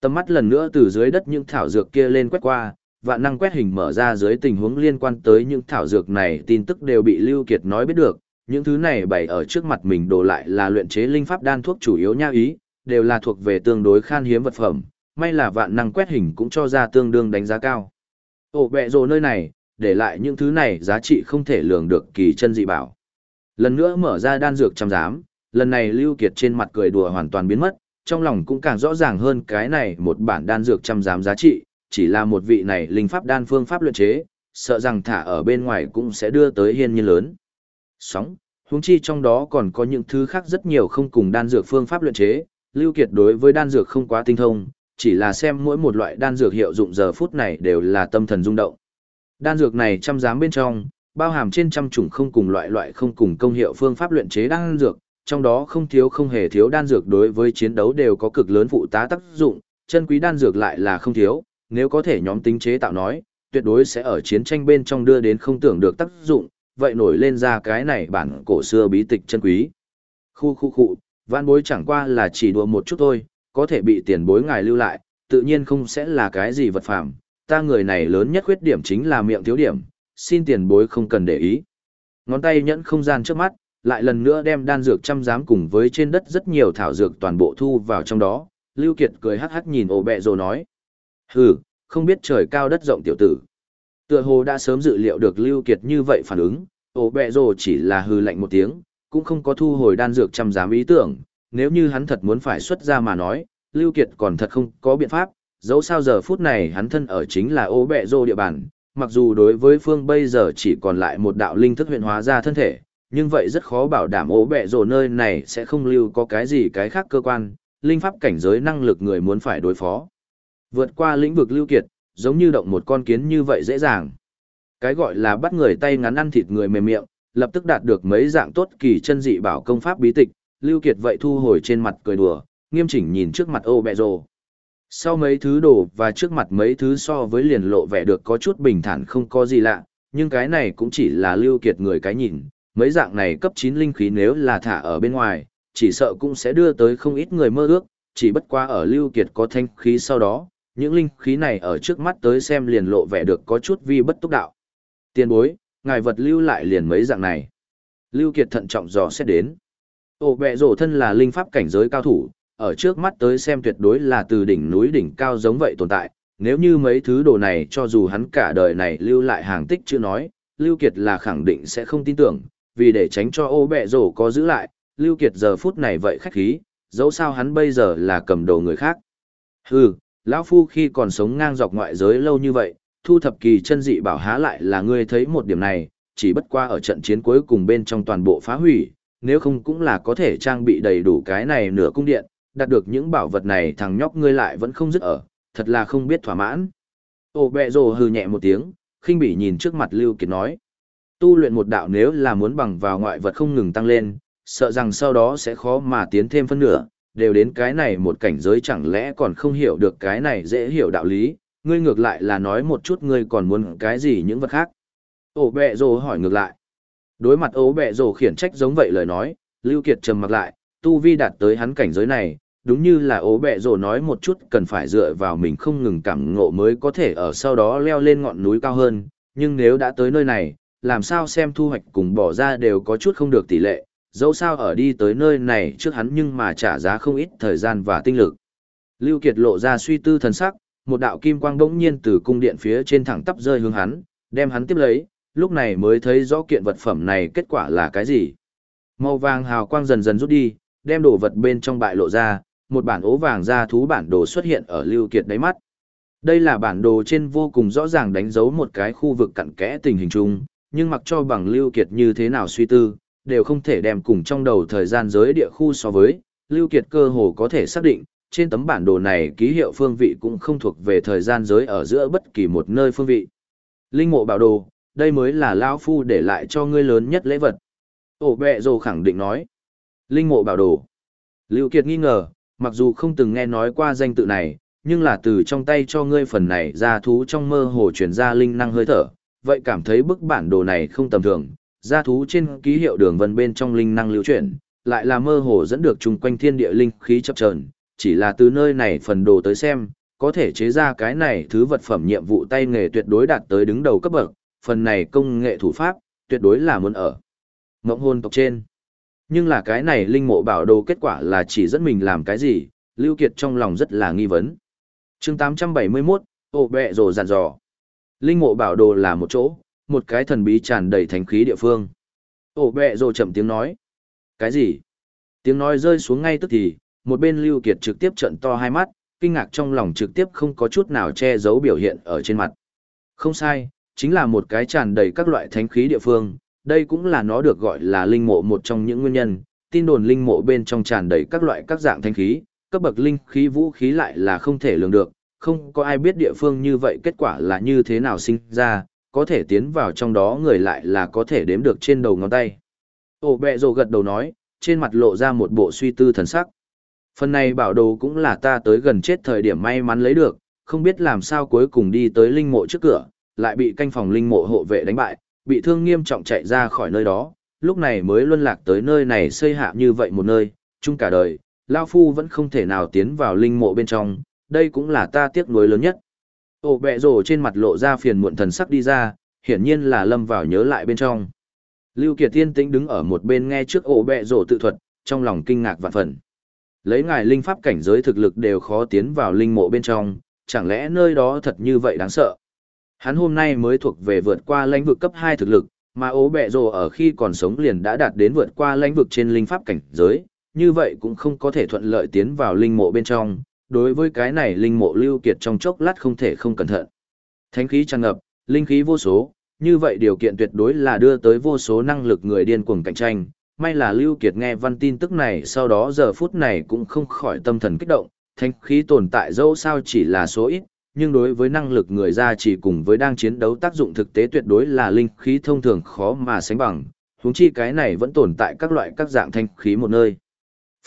Tầm mắt lần nữa từ dưới đất những thảo dược kia lên quét qua, vạn năng quét hình mở ra dưới tình huống liên quan tới những thảo dược này tin tức đều bị Lưu Kiệt nói biết được, những thứ này bày ở trước mặt mình đổ lại là luyện chế linh pháp đan thuốc chủ yếu nha ý, đều là thuộc về tương đối khan hiếm vật phẩm, may là vạn năng quét hình cũng cho ra tương đương đánh giá cao. Ổ bẹ rồ nơi này, để lại những thứ này giá trị không thể lường được kỳ chân dị bảo. Lần nữa mở ra đan dược trăm giám, lần này Lưu Kiệt trên mặt cười đùa hoàn toàn biến mất, trong lòng cũng càng rõ ràng hơn cái này một bản đan dược trăm giám giá trị, chỉ là một vị này linh pháp đan phương pháp luyện chế, sợ rằng thả ở bên ngoài cũng sẽ đưa tới hiên nhiên lớn. Sóng, huống chi trong đó còn có những thứ khác rất nhiều không cùng đan dược phương pháp luyện chế, Lưu Kiệt đối với đan dược không quá tinh thông, chỉ là xem mỗi một loại đan dược hiệu dụng giờ phút này đều là tâm thần rung động. Đan dược này trăm giám bên trong, bao hàm trên trăm chủng không cùng loại loại không cùng công hiệu phương pháp luyện chế đan dược, trong đó không thiếu không hề thiếu đan dược đối với chiến đấu đều có cực lớn phụ tá tác dụng, chân quý đan dược lại là không thiếu, nếu có thể nhóm tính chế tạo nói, tuyệt đối sẽ ở chiến tranh bên trong đưa đến không tưởng được tác dụng, vậy nổi lên ra cái này bản cổ xưa bí tịch chân quý. Khu khu khu, văn bối chẳng qua là chỉ đùa một chút thôi, có thể bị tiền bối ngài lưu lại, tự nhiên không sẽ là cái gì vật phạm, ta người này lớn nhất khuyết điểm chính là miệng thiếu điểm, xin tiền bối không cần để ý. Ngón tay nhẫn không gian trước mắt, lại lần nữa đem đan dược chăm giám cùng với trên đất rất nhiều thảo dược toàn bộ thu vào trong đó, Lưu Kiệt cười hắc hắc nhìn ổ bẹ rồi nói. Hừ, không biết trời cao đất rộng tiểu tử. Tựa hồ đã sớm dự liệu được Lưu Kiệt như vậy phản ứng, ổ bẹ rồ chỉ là hừ lạnh một tiếng, cũng không có thu hồi đan dược chăm giám ý tưởng, nếu như hắn thật muốn phải xuất ra mà nói, Lưu Kiệt còn thật không có biện pháp, dẫu sao giờ phút này hắn thân ở chính là ổ bẹ rồ địa bàn, mặc dù đối với phương bây giờ chỉ còn lại một đạo linh thức huyện hóa ra thân thể, nhưng vậy rất khó bảo đảm ố bẹ rồ nơi này sẽ không lưu có cái gì cái khác cơ quan, linh pháp cảnh giới năng lực người muốn phải đối phó. Vượt qua lĩnh vực lưu kiệt, giống như động một con kiến như vậy dễ dàng. Cái gọi là bắt người tay ngắn ăn thịt người mềm miệng, lập tức đạt được mấy dạng tốt kỳ chân dị bảo công pháp bí tịch, lưu kiệt vậy thu hồi trên mặt cười đùa, nghiêm chỉnh nhìn trước mặt ô bẹ rồ. Sau mấy thứ đồ và trước mặt mấy thứ so với liền lộ vẻ được có chút bình thản không có gì lạ, nhưng cái này cũng chỉ là lưu kiệt người cái nhìn, mấy dạng này cấp 9 linh khí nếu là thả ở bên ngoài, chỉ sợ cũng sẽ đưa tới không ít người mơ ước, chỉ bất quá ở lưu kiệt có thanh khí sau đó, những linh khí này ở trước mắt tới xem liền lộ vẻ được có chút vi bất túc đạo. Tiên bối, ngài vật lưu lại liền mấy dạng này. Lưu kiệt thận trọng dò xét đến. Ổ bẹ rổ thân là linh pháp cảnh giới cao thủ, ở trước mắt tới xem tuyệt đối là từ đỉnh núi đỉnh cao giống vậy tồn tại. Nếu như mấy thứ đồ này cho dù hắn cả đời này lưu lại hàng tích chưa nói, Lưu Kiệt là khẳng định sẽ không tin tưởng, vì để tránh cho ô bẹ rổ có giữ lại, Lưu Kiệt giờ phút này vậy khách khí, dẫu sao hắn bây giờ là cầm đồ người khác. Hừ, lão phu khi còn sống ngang dọc ngoại giới lâu như vậy, thu thập kỳ chân dị bảo há lại là ngươi thấy một điểm này, chỉ bất qua ở trận chiến cuối cùng bên trong toàn bộ phá hủy, nếu không cũng là có thể trang bị đầy đủ cái này nửa cung điện, đạt được những bảo vật này thằng nhóc ngươi lại vẫn không dứt ở, thật là không biết thỏa mãn. Ô bẹ rồ hừ nhẹ một tiếng, khinh bỉ nhìn trước mặt Lưu Kiệt nói. Tu luyện một đạo nếu là muốn bằng vào ngoại vật không ngừng tăng lên, sợ rằng sau đó sẽ khó mà tiến thêm phân nửa, đều đến cái này một cảnh giới chẳng lẽ còn không hiểu được cái này dễ hiểu đạo lý, ngươi ngược lại là nói một chút ngươi còn muốn cái gì những vật khác. Ô bẹ rồ hỏi ngược lại. Đối mặt ô bẹ rồ khiển trách giống vậy lời nói, Lưu Kiệt trầm mặc lại, tu vi đạt tới hắn cảnh giới này, đúng như là ô bẹ rồ nói một chút cần phải dựa vào mình không ngừng cảm ngộ mới có thể ở sau đó leo lên ngọn núi cao hơn, nhưng nếu đã tới nơi này, làm sao xem thu hoạch cùng bỏ ra đều có chút không được tỷ lệ, dẫu sao ở đi tới nơi này trước hắn nhưng mà trả giá không ít thời gian và tinh lực. Lưu Kiệt lộ ra suy tư thần sắc, một đạo kim quang bỗng nhiên từ cung điện phía trên thẳng tắp rơi hướng hắn, đem hắn tiếp lấy, lúc này mới thấy rõ kiện vật phẩm này kết quả là cái gì. Màu vàng hào quang dần dần rút đi, đem đồ vật bên trong bại lộ ra, một bản ố vàng ra thú bản đồ xuất hiện ở Lưu Kiệt đáy mắt. Đây là bản đồ trên vô cùng rõ ràng đánh dấu một cái khu vực cặn kẽ tình hình chung, nhưng mặc cho bằng Lưu Kiệt như thế nào suy tư, đều không thể đem cùng trong đầu thời gian giới địa khu so với, Lưu Kiệt cơ hồ có thể xác định, trên tấm bản đồ này ký hiệu phương vị cũng không thuộc về thời gian giới ở giữa bất kỳ một nơi phương vị. Linh mộ bảo đồ, đây mới là Lão Phu để lại cho ngươi lớn nhất lễ vật. Ổ bẹ rồ khẳng định nói. Linh mộ bảo đồ. Lưu Kiệt nghi ngờ, mặc dù không từng nghe nói qua danh tự này, nhưng là từ trong tay cho ngươi phần này ra thú trong mơ hồ truyền ra linh năng hơi thở, vậy cảm thấy bức bản đồ này không tầm thường, gia thú trên ký hiệu đường vân bên trong linh năng lưu chuyển, lại là mơ hồ dẫn được chung quanh thiên địa linh khí chập chờn, chỉ là từ nơi này phần đồ tới xem, có thể chế ra cái này thứ vật phẩm nhiệm vụ tay nghề tuyệt đối đạt tới đứng đầu cấp bậc, phần này công nghệ thủ pháp, tuyệt đối là muốn ở. Ngộng hôn tộc trên. Nhưng là cái này linh mộ bảo đồ kết quả là chỉ dẫn mình làm cái gì, Lưu Kiệt trong lòng rất là nghi vấn. Chương 871, ổ bẹ rồ dàn dò. Linh mộ bảo đồ là một chỗ, một cái thần bí tràn đầy thánh khí địa phương. Ổ bẹ rồ chậm tiếng nói. Cái gì? Tiếng nói rơi xuống ngay tức thì, một bên Lưu Kiệt trực tiếp trợn to hai mắt, kinh ngạc trong lòng trực tiếp không có chút nào che giấu biểu hiện ở trên mặt. Không sai, chính là một cái tràn đầy các loại thánh khí địa phương, đây cũng là nó được gọi là linh mộ một trong những nguyên nhân, tin đồn linh mộ bên trong tràn đầy các loại các dạng thánh khí, cấp bậc linh khí vũ khí lại là không thể lường được, không có ai biết địa phương như vậy kết quả là như thế nào sinh ra, có thể tiến vào trong đó người lại là có thể đếm được trên đầu ngón tay. Ổ bẹ rồ gật đầu nói, trên mặt lộ ra một bộ suy tư thần sắc. Phần này bảo đồ cũng là ta tới gần chết thời điểm may mắn lấy được, không biết làm sao cuối cùng đi tới linh mộ trước cửa, lại bị canh phòng linh mộ hộ vệ đánh bại, bị thương nghiêm trọng chạy ra khỏi nơi đó, lúc này mới luân lạc tới nơi này xây hạ như vậy một nơi, chung cả đời, Lao Phu vẫn không thể nào tiến vào linh mộ bên trong, đây cũng là ta tiếc nuối lớn nhất. Ổ bẹ rổ trên mặt lộ ra phiền muộn thần sắc đi ra, hiển nhiên là lâm vào nhớ lại bên trong. Lưu Kiệt Tiên tĩnh đứng ở một bên nghe trước ổ bẹ rổ tự thuật, trong lòng kinh ngạc vạn phần. Lấy ngài linh pháp cảnh giới thực lực đều khó tiến vào linh mộ bên trong, chẳng lẽ nơi đó thật như vậy đáng sợ. Hắn hôm nay mới thuộc về vượt qua lãnh vực cấp 2 thực lực, mà ố bẹ rồ ở khi còn sống liền đã đạt đến vượt qua lãnh vực trên linh pháp cảnh giới, như vậy cũng không có thể thuận lợi tiến vào linh mộ bên trong, đối với cái này linh mộ lưu kiệt trong chốc lát không thể không cẩn thận. Thánh khí tràn ngập, linh khí vô số, như vậy điều kiện tuyệt đối là đưa tới vô số năng lực người điên cuồng cạnh tranh. May là Lưu Kiệt nghe văn tin tức này sau đó giờ phút này cũng không khỏi tâm thần kích động, thánh khí tồn tại dẫu sao chỉ là số ít, nhưng đối với năng lực người ra chỉ cùng với đang chiến đấu tác dụng thực tế tuyệt đối là linh khí thông thường khó mà sánh bằng, huống chi cái này vẫn tồn tại các loại các dạng thanh khí một nơi.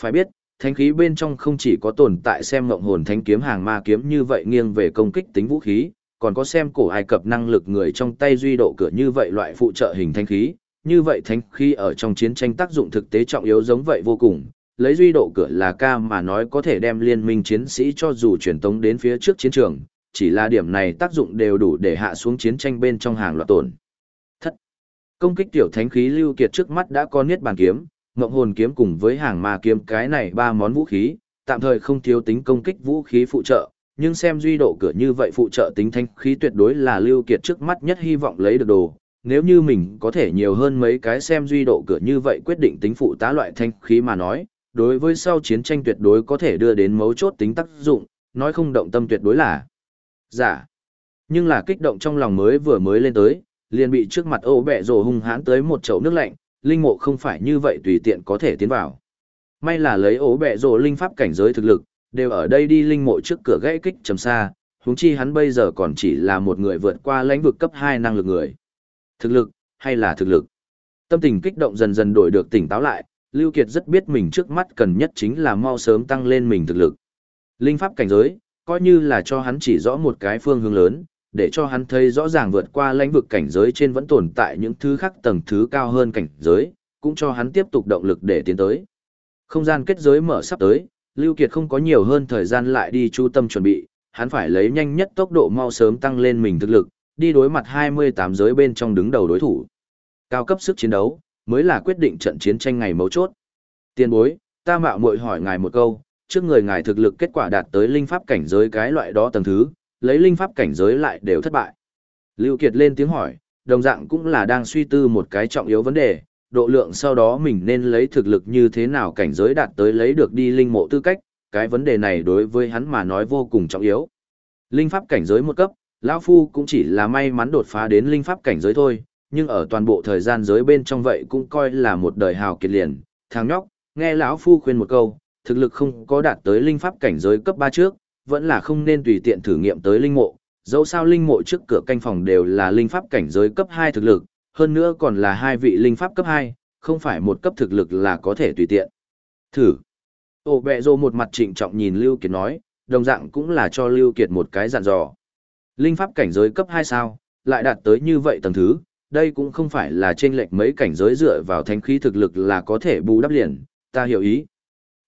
Phải biết, Thánh khí bên trong không chỉ có tồn tại xem ngộng hồn thanh kiếm hàng ma kiếm như vậy nghiêng về công kích tính vũ khí, còn có xem cổ Ai Cập năng lực người trong tay duy độ cửa như vậy loại phụ trợ hình thanh khí, như vậy thanh khí ở trong chiến tranh tác dụng thực tế trọng yếu giống vậy vô cùng, lấy duy độ cửa là ca mà nói có thể đem liên minh chiến sĩ cho dù truyền tống đến phía trước chiến trường, chỉ là điểm này tác dụng đều đủ để hạ xuống chiến tranh bên trong hàng loạt tổn. Thất. Công kích tiểu thánh khí lưu kiệt trước mắt đã có niết bàn kiếm, ngộng hồn kiếm cùng với hàng ma kiếm cái này ba món vũ khí, tạm thời không thiếu tính công kích vũ khí phụ trợ, nhưng xem duy độ cửa như vậy phụ trợ tính thanh khí tuyệt đối là lưu kiệt trước mắt nhất hy vọng lấy được đồ. Nếu như mình có thể nhiều hơn mấy cái xem duy độ cửa như vậy quyết định tính phụ tá loại thanh khí mà nói, đối với sau chiến tranh tuyệt đối có thể đưa đến mấu chốt tính tác dụng, nói không động tâm tuyệt đối là giả. Nhưng là kích động trong lòng mới vừa mới lên tới, liền bị trước mặt ô bẹ rồ hung hãn tới một chậu nước lạnh, linh mộ không phải như vậy tùy tiện có thể tiến vào. May là lấy ố bẹ rồ linh pháp cảnh giới thực lực, đều ở đây đi linh mộ trước cửa gãy kích trầm xa, huống chi hắn bây giờ còn chỉ là một người vượt qua lãnh vực cấp 2 năng lực người. Thực lực, hay là thực lực? Tâm tình kích động dần dần đổi được tỉnh táo lại, Lưu Kiệt rất biết mình trước mắt cần nhất chính là mau sớm tăng lên mình thực lực. Linh pháp cảnh giới, coi như là cho hắn chỉ rõ một cái phương hướng lớn, để cho hắn thấy rõ ràng vượt qua lãnh vực cảnh giới trên vẫn tồn tại những thứ khác tầng thứ cao hơn cảnh giới, cũng cho hắn tiếp tục động lực để tiến tới. Không gian kết giới mở sắp tới, Lưu Kiệt không có nhiều hơn thời gian lại đi chú tâm chuẩn bị, hắn phải lấy nhanh nhất tốc độ mau sớm tăng lên mình thực lực, đi đối mặt 28 giới bên trong đứng đầu đối thủ. Cao cấp sức chiến đấu, mới là quyết định trận chiến tranh ngày mấu chốt. Tiên bối, ta mạo muội hỏi ngài một câu, trước người ngài thực lực kết quả đạt tới linh pháp cảnh giới cái loại đó tầng thứ, lấy linh pháp cảnh giới lại đều thất bại. Lưu Kiệt lên tiếng hỏi, đồng dạng cũng là đang suy tư một cái trọng yếu vấn đề, độ lượng sau đó mình nên lấy thực lực như thế nào cảnh giới đạt tới lấy được đi linh mộ tư cách, cái vấn đề này đối với hắn mà nói vô cùng trọng yếu. Linh pháp cảnh giới một cấp, lão phu cũng chỉ là may mắn đột phá đến linh pháp cảnh giới thôi, nhưng ở toàn bộ thời gian giới bên trong vậy cũng coi là một đời hào kiệt liền. Thằng nhóc, nghe lão phu khuyên một câu, thực lực không có đạt tới linh pháp cảnh giới cấp 3 trước, vẫn là không nên tùy tiện thử nghiệm tới linh mộ. Dẫu sao linh mộ trước cửa canh phòng đều là linh pháp cảnh giới cấp 2 thực lực, hơn nữa còn là hai vị linh pháp cấp 2, không phải một cấp thực lực là có thể tùy tiện. Thử. Ô bẹ rồ một mặt trịnh trọng nhìn Lưu Kiệt nói, đồng dạng cũng là cho Lưu Kiệt một cái dặn dò. Linh pháp cảnh giới cấp 2 sao, lại đạt tới như vậy tầng thứ, đây cũng không phải là trên lệch mấy cảnh giới dựa vào thánh khí thực lực là có thể bù đắp liền, ta hiểu ý.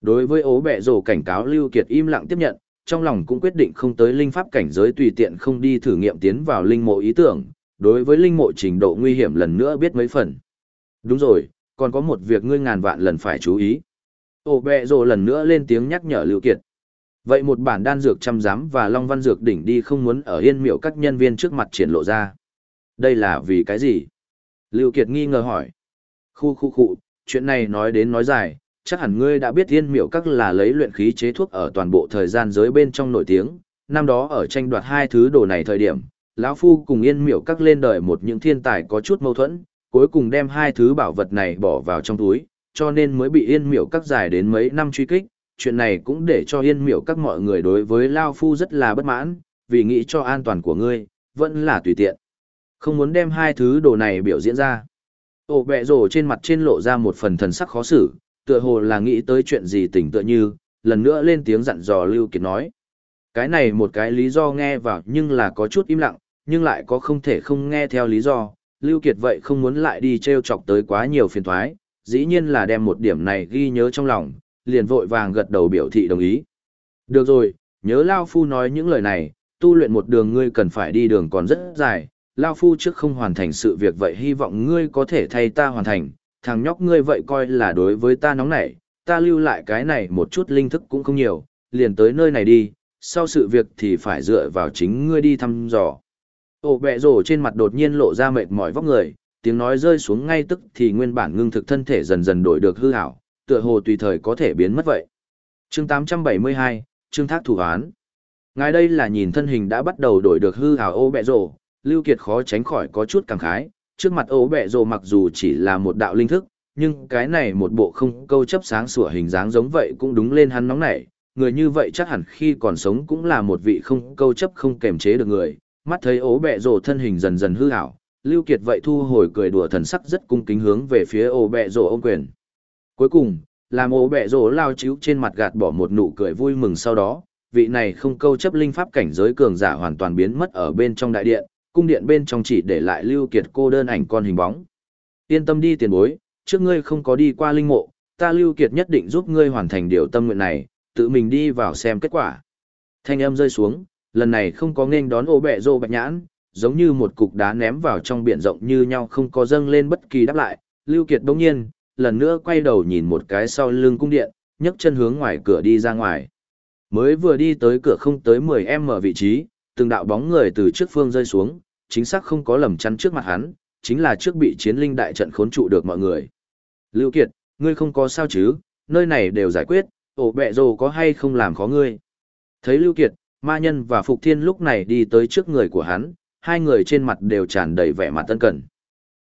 Đối với ố bẹ rổ cảnh cáo Lưu Kiệt im lặng tiếp nhận, trong lòng cũng quyết định không tới linh pháp cảnh giới tùy tiện không đi thử nghiệm tiến vào linh mộ ý tưởng, đối với linh mộ trình độ nguy hiểm lần nữa biết mấy phần. Đúng rồi, còn có một việc ngươi ngàn vạn lần phải chú ý. Ô bẹ rồ lần nữa lên tiếng nhắc nhở Lưu Kiệt. Vậy một bản đan dược chăm giám và long văn dược đỉnh đi không muốn ở yên miệu các nhân viên trước mặt triển lộ ra. Đây là vì cái gì? Lưu Kiệt nghi ngờ hỏi. Khu khu khu, chuyện này nói đến nói dài, chắc hẳn ngươi đã biết Yên Miểu các là lấy luyện khí chế thuốc ở toàn bộ thời gian giới bên trong nổi tiếng. Năm đó ở tranh đoạt hai thứ đồ này thời điểm, lão Phu cùng yên Miểu các lên đời một những thiên tài có chút mâu thuẫn, cuối cùng đem hai thứ bảo vật này bỏ vào trong túi, cho nên mới bị yên Miểu các dài đến mấy năm truy kích, chuyện này cũng để cho yên miểu các mọi người đối với lão Phu rất là bất mãn, vì nghĩ cho an toàn của ngươi, vẫn là tùy tiện. Không muốn đem hai thứ đồ này biểu diễn ra. Ổ bẹ rổ trên mặt trên lộ ra một phần thần sắc khó xử, tựa hồ là nghĩ tới chuyện gì tỉnh tựa như, lần nữa lên tiếng dặn dò Lưu Kiệt nói. Cái này một cái lý do nghe vào nhưng là có chút im lặng, nhưng lại có không thể không nghe theo lý do, Lưu Kiệt vậy không muốn lại đi treo chọc tới quá nhiều phiền toái, dĩ nhiên là đem một điểm này ghi nhớ trong lòng, liền vội vàng gật đầu biểu thị đồng ý. Được rồi, nhớ Lao Phu nói những lời này, tu luyện một đường ngươi cần phải đi đường còn rất dài, Lao Phu trước không hoàn thành sự việc vậy hy vọng ngươi có thể thay ta hoàn thành, thằng nhóc ngươi vậy coi là đối với ta nóng nảy, ta lưu lại cái này một chút linh thức cũng không nhiều, liền tới nơi này đi, sau sự việc thì phải dựa vào chính ngươi đi thăm dò. Ổ bẹ rổ trên mặt đột nhiên lộ ra mệt mỏi vóc người, tiếng nói rơi xuống ngay tức thì nguyên bản ngưng thực thân thể dần dần đổi được hư hảo, tựa hồ tùy thời có thể biến mất vậy. Chương 872, chương thác thủ án. Ngài đây là nhìn thân hình đã bắt đầu đổi được hư hảo ô bẹ rổ, Lưu Kiệt khó tránh khỏi có chút cảm khái, trước mặt ố bẹ rồ mặc dù chỉ là một đạo linh thức, nhưng cái này một bộ không câu chấp sáng sủa hình dáng giống vậy cũng đúng lên hắn nóng nảy, người như vậy chắc hẳn khi còn sống cũng là một vị không câu chấp không kềm chế được người, mắt thấy ố bẹ rồ thân hình dần dần hư hảo, Lưu Kiệt vậy thu hồi cười đùa thần sắc rất cung kính hướng về phía ố bẹ rồ ôm quyền. Cuối cùng, làm ố bẹ rồ lao chiếu trên mặt gạt bỏ một nụ cười vui mừng sau đó, vị này không câu chấp linh pháp cảnh giới cường giả hoàn toàn biến mất ở bên trong đại điện, cung điện bên trong chỉ để lại Lưu Kiệt cô đơn ảnh con hình bóng. Yên tâm đi tiền bối, trước ngươi không có đi qua linh mộ, ta Lưu Kiệt nhất định giúp ngươi hoàn thành điều tâm nguyện này, tự mình đi vào xem kết quả. Thanh âm rơi xuống, lần này không có nên đón ô bẹ rô bạch nhãn, giống như một cục đá ném vào trong biển rộng như nhau không có dâng lên bất kỳ đáp lại. Lưu Kiệt đống nhiên, lần nữa quay đầu nhìn một cái sau lưng cung điện, nhấc chân hướng ngoài cửa đi ra ngoài. Mới vừa đi tới cửa không tới 10 mở vị trí, từng đạo bóng người từ trước phương rơi xuống, chính xác không có lầm chắn trước mặt hắn, chính là trước bị chiến linh đại trận khốn trụ được mọi người. Lưu Kiệt, ngươi không có sao chứ, nơi này đều giải quyết, ổ bẹ rồ có hay không làm khó ngươi. Thấy Lưu Kiệt, ma nhân và Phục Thiên lúc này đi tới trước người của hắn, hai người trên mặt đều tràn đầy vẻ mặt tân cẩn.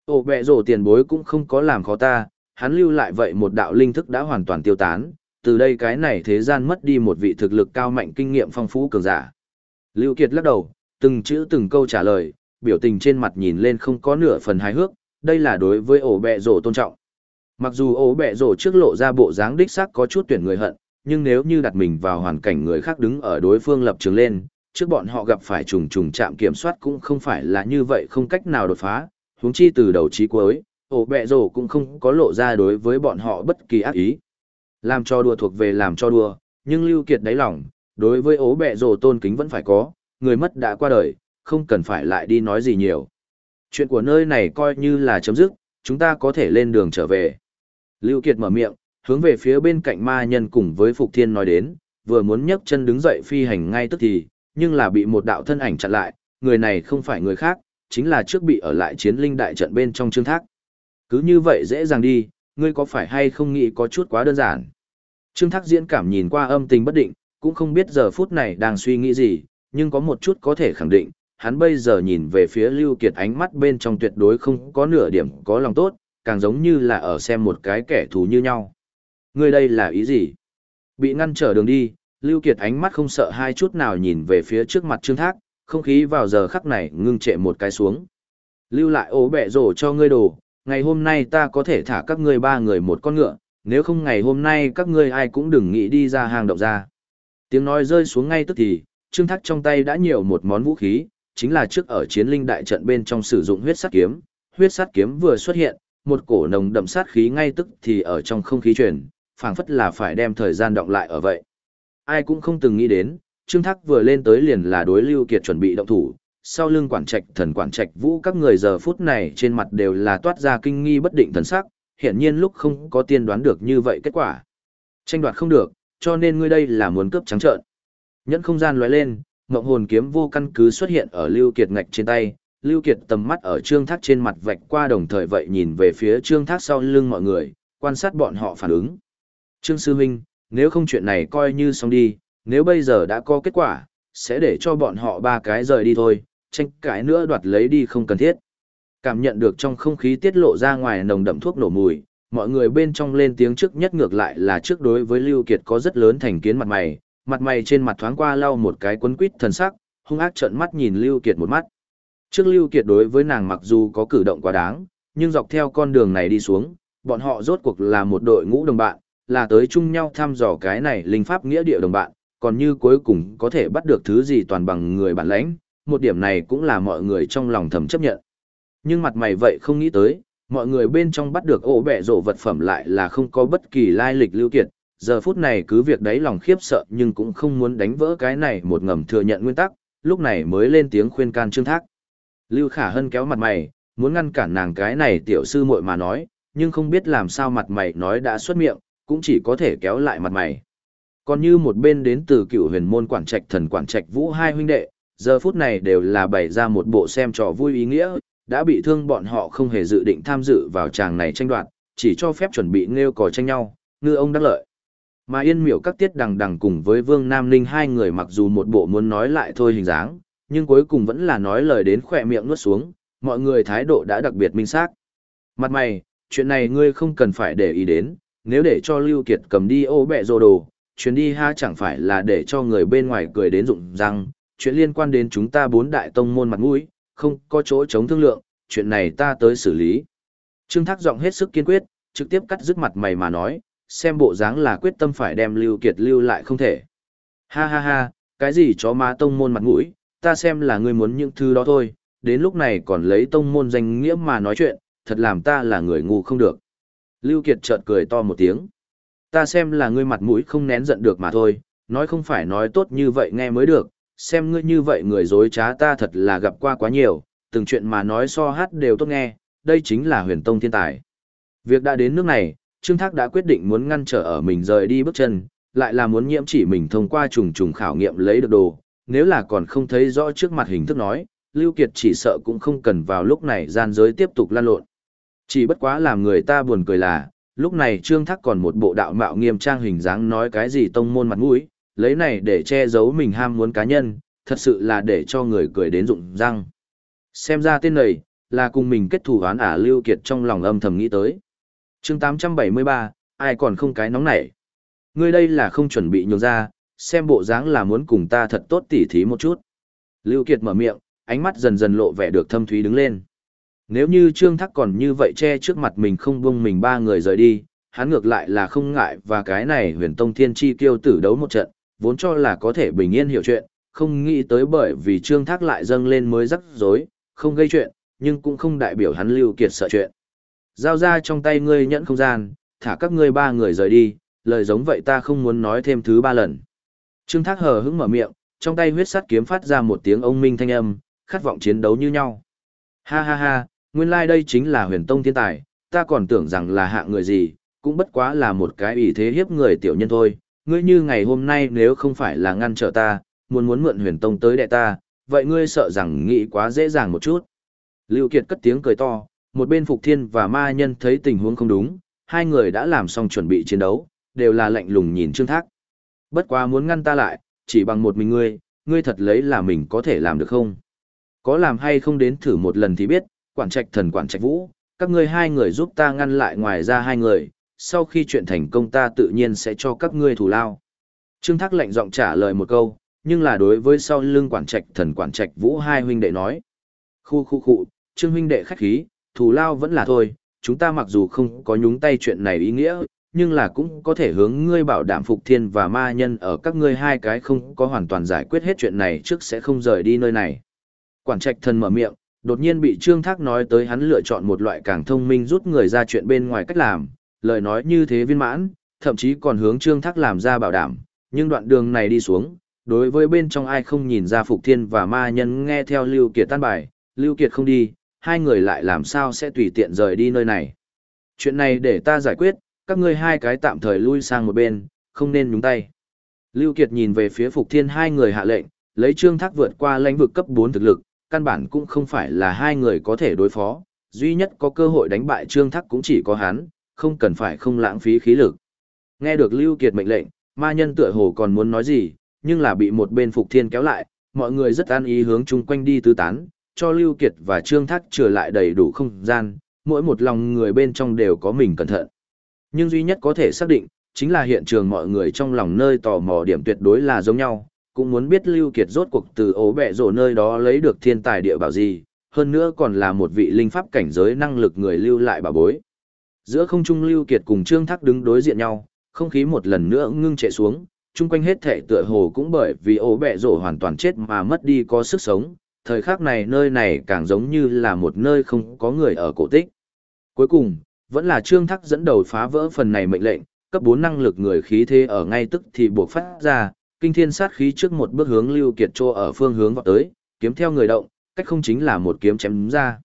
Ổ bẹ rồ tiền bối cũng không có làm khó ta, hắn lưu lại vậy một đạo linh thức đã hoàn toàn tiêu tán, từ đây cái này thế gian mất đi một vị thực lực cao mạnh kinh nghiệm phong phú cường giả. Lưu Kiệt lắc đầu, từng chữ từng câu trả lời, biểu tình trên mặt nhìn lên không có nửa phần hài hước, đây là đối với ổ bẹ rổ tôn trọng. Mặc dù ổ bẹ rổ trước lộ ra bộ dáng đích xác có chút tuyển người hận, nhưng nếu như đặt mình vào hoàn cảnh người khác đứng ở đối phương lập trường lên, trước bọn họ gặp phải trùng trùng chạm kiểm soát cũng không phải là như vậy không cách nào đột phá, huống chi từ đầu chí cuối, ổ bẹ rổ cũng không có lộ ra đối với bọn họ bất kỳ ác ý. Làm cho đùa thuộc về làm cho đùa, nhưng lưu kiệt đáy lòng, đối với ố bẹ rồ tôn kính vẫn phải có, người mất đã qua đời, không cần phải lại đi nói gì nhiều. Chuyện của nơi này coi như là chấm dứt, chúng ta có thể lên đường trở về. Lưu Kiệt mở miệng, hướng về phía bên cạnh ma nhân cùng với Phục Thiên nói đến, vừa muốn nhấc chân đứng dậy phi hành ngay tức thì, nhưng là bị một đạo thân ảnh chặn lại, người này không phải người khác, chính là trước bị ở lại chiến linh đại trận bên trong trương thác. Cứ như vậy dễ dàng đi, ngươi có phải hay không nghĩ có chút quá đơn giản. Trương thác diễn cảm nhìn qua âm tình bất định, cũng không biết giờ phút này đang suy nghĩ gì, nhưng có một chút có thể khẳng định, hắn bây giờ nhìn về phía Lưu Kiệt ánh mắt bên trong tuyệt đối không có nửa điểm có lòng tốt, càng giống như là ở xem một cái kẻ thù như nhau. Ngươi đây là ý gì? Bị ngăn trở đường đi, Lưu Kiệt ánh mắt không sợ hai chút nào nhìn về phía trước mặt Trương Thác, không khí vào giờ khắc này ngưng trệ một cái xuống. Lưu lại ố bẹ rổ cho ngươi đồ, ngày hôm nay ta có thể thả các ngươi ba người một con ngựa, nếu không ngày hôm nay các ngươi ai cũng đừng nghĩ đi ra hàng động ra. Tiếng nói rơi xuống ngay tức thì, Trương Thác trong tay đã nhiều một món vũ khí, chính là trước ở chiến linh đại trận bên trong sử dụng huyết sát kiếm. Huyết sát kiếm vừa xuất hiện, một cổ nồng đậm sát khí ngay tức thì ở trong không khí truyền, phảng phất là phải đem thời gian động lại ở vậy. Ai cũng không từng nghĩ đến, Trương Thác vừa lên tới liền là đối Lưu Kiệt chuẩn bị động thủ, sau lưng quản trạch thần quản trạch vũ các người giờ phút này trên mặt đều là toát ra kinh nghi bất định thần sắc, hiển nhiên lúc không có tiên đoán được như vậy kết quả. Tranh đoạt không được, cho nên ngươi đây là muốn cướp trắng trợn. Nhẫn không gian lóe lên, ngộng hồn kiếm vô căn cứ xuất hiện ở Lưu Kiệt ngạch trên tay, Lưu Kiệt tầm mắt ở Trương Thác trên mặt vạch qua đồng thời vậy nhìn về phía Trương Thác sau lưng mọi người, quan sát bọn họ phản ứng. Trương Sư Minh, nếu không chuyện này coi như xong đi, nếu bây giờ đã có kết quả, sẽ để cho bọn họ ba cái rời đi thôi, tranh cãi nữa đoạt lấy đi không cần thiết. Cảm nhận được trong không khí tiết lộ ra ngoài nồng đậm thuốc nổ mùi, mọi người bên trong lên tiếng trước nhất ngược lại là trước đối với Lưu Kiệt có rất lớn thành kiến mặt mày, mặt mày trên mặt thoáng qua lau một cái quấn quýt thần sắc, hung ác trợn mắt nhìn Lưu Kiệt một mắt. Trước Lưu Kiệt đối với nàng mặc dù có cử động quá đáng, nhưng dọc theo con đường này đi xuống, bọn họ rốt cuộc là một đội ngũ đồng bạn, là tới chung nhau thăm dò cái này linh pháp nghĩa địa đồng bạn, còn như cuối cùng có thể bắt được thứ gì toàn bằng người bản lãnh, một điểm này cũng là mọi người trong lòng thầm chấp nhận. Nhưng mặt mày vậy không nghĩ tới, mọi người bên trong bắt được ổ bẹ rổ vật phẩm lại là không có bất kỳ lai lịch lưu kiệt, giờ phút này cứ việc đấy lòng khiếp sợ nhưng cũng không muốn đánh vỡ cái này một ngầm thừa nhận nguyên tắc, lúc này mới lên tiếng khuyên can trương thác. Lưu Khả Hân kéo mặt mày, muốn ngăn cản nàng cái này tiểu sư muội mà nói, nhưng không biết làm sao mặt mày nói đã xuất miệng, cũng chỉ có thể kéo lại mặt mày. Còn như một bên đến từ cựu huyền môn quản trạch thần quản trạch vũ hai huynh đệ, giờ phút này đều là bày ra một bộ xem trò vui ý nghĩa, đã bị thương bọn họ không hề dự định tham dự vào tràng này tranh đoạt, chỉ cho phép chuẩn bị nêu cò tranh nhau, ngư ông đắc lợi. Mà yên miểu các tiết đằng đằng cùng với Vương Nam Ninh hai người mặc dù một bộ muốn nói lại thôi hình dáng, nhưng cuối cùng vẫn là nói lời đến khỏe miệng nuốt xuống, mọi người thái độ đã đặc biệt minh xác. Mặt mày, chuyện này ngươi không cần phải để ý đến, nếu để cho Lưu Kiệt cầm đi ô bẹ rồ đồ, chuyến đi ha chẳng phải là để cho người bên ngoài cười đến rụng răng, chuyện liên quan đến chúng ta bốn đại tông môn mặt mũi, không có chỗ chống thương lượng, chuyện này ta tới xử lý. Trương Thác giọng hết sức kiên quyết, trực tiếp cắt dứt mặt mày mà nói, xem bộ dáng là quyết tâm phải đem Lưu Kiệt lưu lại không thể. Ha ha ha, cái gì chó má tông môn mặt mũi, ta xem là ngươi muốn những thứ đó thôi, đến lúc này còn lấy tông môn danh nghĩa mà nói chuyện, thật làm ta là người ngu không được. Lưu Kiệt chợt cười to một tiếng. Ta xem là ngươi mặt mũi không nén giận được mà thôi, nói không phải nói tốt như vậy nghe mới được, xem ngươi như vậy người dối trá ta thật là gặp qua quá nhiều, từng chuyện mà nói so hát đều tốt nghe, đây chính là huyền tông thiên tài. Việc đã đến nước này, Trương Thác đã quyết định muốn ngăn trở ở mình rời đi bước chân, lại là muốn nhiễm chỉ mình thông qua trùng trùng khảo nghiệm lấy được đồ, nếu là còn không thấy rõ trước mặt hình thức nói, Lưu Kiệt chỉ sợ cũng không cần vào lúc này gian giới tiếp tục lan lộn. Chỉ bất quá làm người ta buồn cười là, lúc này Trương Thác còn một bộ đạo mạo nghiêm trang hình dáng nói cái gì tông môn mặt mũi, lấy này để che giấu mình ham muốn cá nhân, thật sự là để cho người cười đến rụng răng. Xem ra tên này, là cùng mình kết thù án ả Lưu Kiệt trong lòng âm thầm nghĩ tới. chương 873, ai còn không cái nóng nảy. Ngươi đây là không chuẩn bị nhường ra, xem bộ dáng là muốn cùng ta thật tốt tỉ thí một chút. Lưu Kiệt mở miệng, ánh mắt dần dần lộ vẻ được thâm thúy đứng lên. Nếu như Trương Thác còn như vậy che trước mặt mình không buông mình ba người rời đi, hắn ngược lại là không ngại và cái này huyền tông thiên chi kiêu tử đấu một trận, vốn cho là có thể bình yên hiểu chuyện, không nghĩ tới bởi vì Trương Thác lại dâng lên mới rắc rối, không gây chuyện, nhưng cũng không đại biểu hắn Lưu Kiệt sợ chuyện. Giao ra trong tay ngươi nhẫn không gian, thả các ngươi ba người rời đi, lời giống vậy ta không muốn nói thêm thứ ba lần. Trương Thác hờ hững mở miệng, trong tay huyết sắt kiếm phát ra một tiếng ông minh thanh âm, khát vọng chiến đấu như nhau. Ha ha ha, nguyên lai like đây chính là huyền tông thiên tài, ta còn tưởng rằng là hạ người gì, cũng bất quá là một cái ủy thế hiếp người tiểu nhân thôi. Ngươi như ngày hôm nay nếu không phải là ngăn trở ta, muốn muốn mượn huyền tông tới đệ ta, vậy ngươi sợ rằng nghĩ quá dễ dàng một chút. Lưu Kiệt cất tiếng cười to, một bên Phục Thiên và Ma Nhân thấy tình huống không đúng, hai người đã làm xong chuẩn bị chiến đấu, đều là lạnh lùng nhìn Trương Thác. Bất quá muốn ngăn ta lại, chỉ bằng một mình ngươi, ngươi thật lấy là mình có thể làm được không? Có làm hay không đến thử một lần thì biết, quản trạch thần quản trạch vũ, các ngươi hai người giúp ta ngăn lại ngoài ra hai người, sau khi chuyện thành công ta tự nhiên sẽ cho các ngươi thù lao. Trương Thác lạnh giọng trả lời một câu, nhưng là đối với sau lưng quản trạch thần quản trạch vũ hai huynh đệ nói. Khu khu khu, Trương huynh đệ khách khí, thù lao vẫn là thôi, chúng ta mặc dù không có nhúng tay chuyện này ý nghĩa, nhưng là cũng có thể hướng ngươi bảo đảm phục thiên và ma nhân ở các ngươi hai cái không có hoàn toàn giải quyết hết chuyện này trước sẽ không rời đi nơi này. Quản trạch thần mở miệng, đột nhiên bị Trương Thác nói tới hắn lựa chọn một loại càng thông minh rút người ra chuyện bên ngoài cách làm, lời nói như thế viên mãn, thậm chí còn hướng Trương Thác làm ra bảo đảm, nhưng đoạn đường này đi xuống, đối với bên trong ai không nhìn ra Phục Thiên và ma nhân nghe theo Lưu Kiệt tan bài, Lưu Kiệt không đi, hai người lại làm sao sẽ tùy tiện rời đi nơi này. Chuyện này để ta giải quyết, các ngươi hai cái tạm thời lui sang một bên, không nên nhúng tay. Lưu Kiệt nhìn về phía Phục Thiên hai người hạ lệnh, lấy Trương Thác vượt qua lãnh vực cấp 4 thực lực, căn bản cũng không phải là hai người có thể đối phó, duy nhất có cơ hội đánh bại Trương Thác cũng chỉ có hắn, không cần phải không lãng phí khí lực. Nghe được Lưu Kiệt mệnh lệnh, ma nhân tựa hồ còn muốn nói gì, nhưng là bị một bên Phục Thiên kéo lại, mọi người rất an ý hướng chung quanh đi tứ tán, cho Lưu Kiệt và Trương Thác trở lại đầy đủ không gian, mỗi một lòng người bên trong đều có mình cẩn thận. Nhưng duy nhất có thể xác định, chính là hiện trường mọi người trong lòng nơi tò mò điểm tuyệt đối là giống nhau, cũng muốn biết Lưu Kiệt rốt cuộc từ ố bẹ rổ nơi đó lấy được thiên tài địa bảo gì, hơn nữa còn là một vị linh pháp cảnh giới năng lực người lưu lại bảo bối. Giữa không trung Lưu Kiệt cùng Trương Thác đứng đối diện nhau, không khí một lần nữa ngưng trệ xuống, chung quanh hết thể tựa hồ cũng bởi vì ố bẹ rổ hoàn toàn chết mà mất đi có sức sống, thời khắc này nơi này càng giống như là một nơi không có người ở cổ tích. Cuối cùng, vẫn là Trương Thác dẫn đầu phá vỡ phần này mệnh lệnh, cấp 4 năng lực người khí thế ở ngay tức thì buộc phát ra, kinh thiên sát khí trước một bước hướng Lưu Kiệt Trô ở phương hướng vào tới, kiếm theo người động, cách không chính là một kiếm chém ra.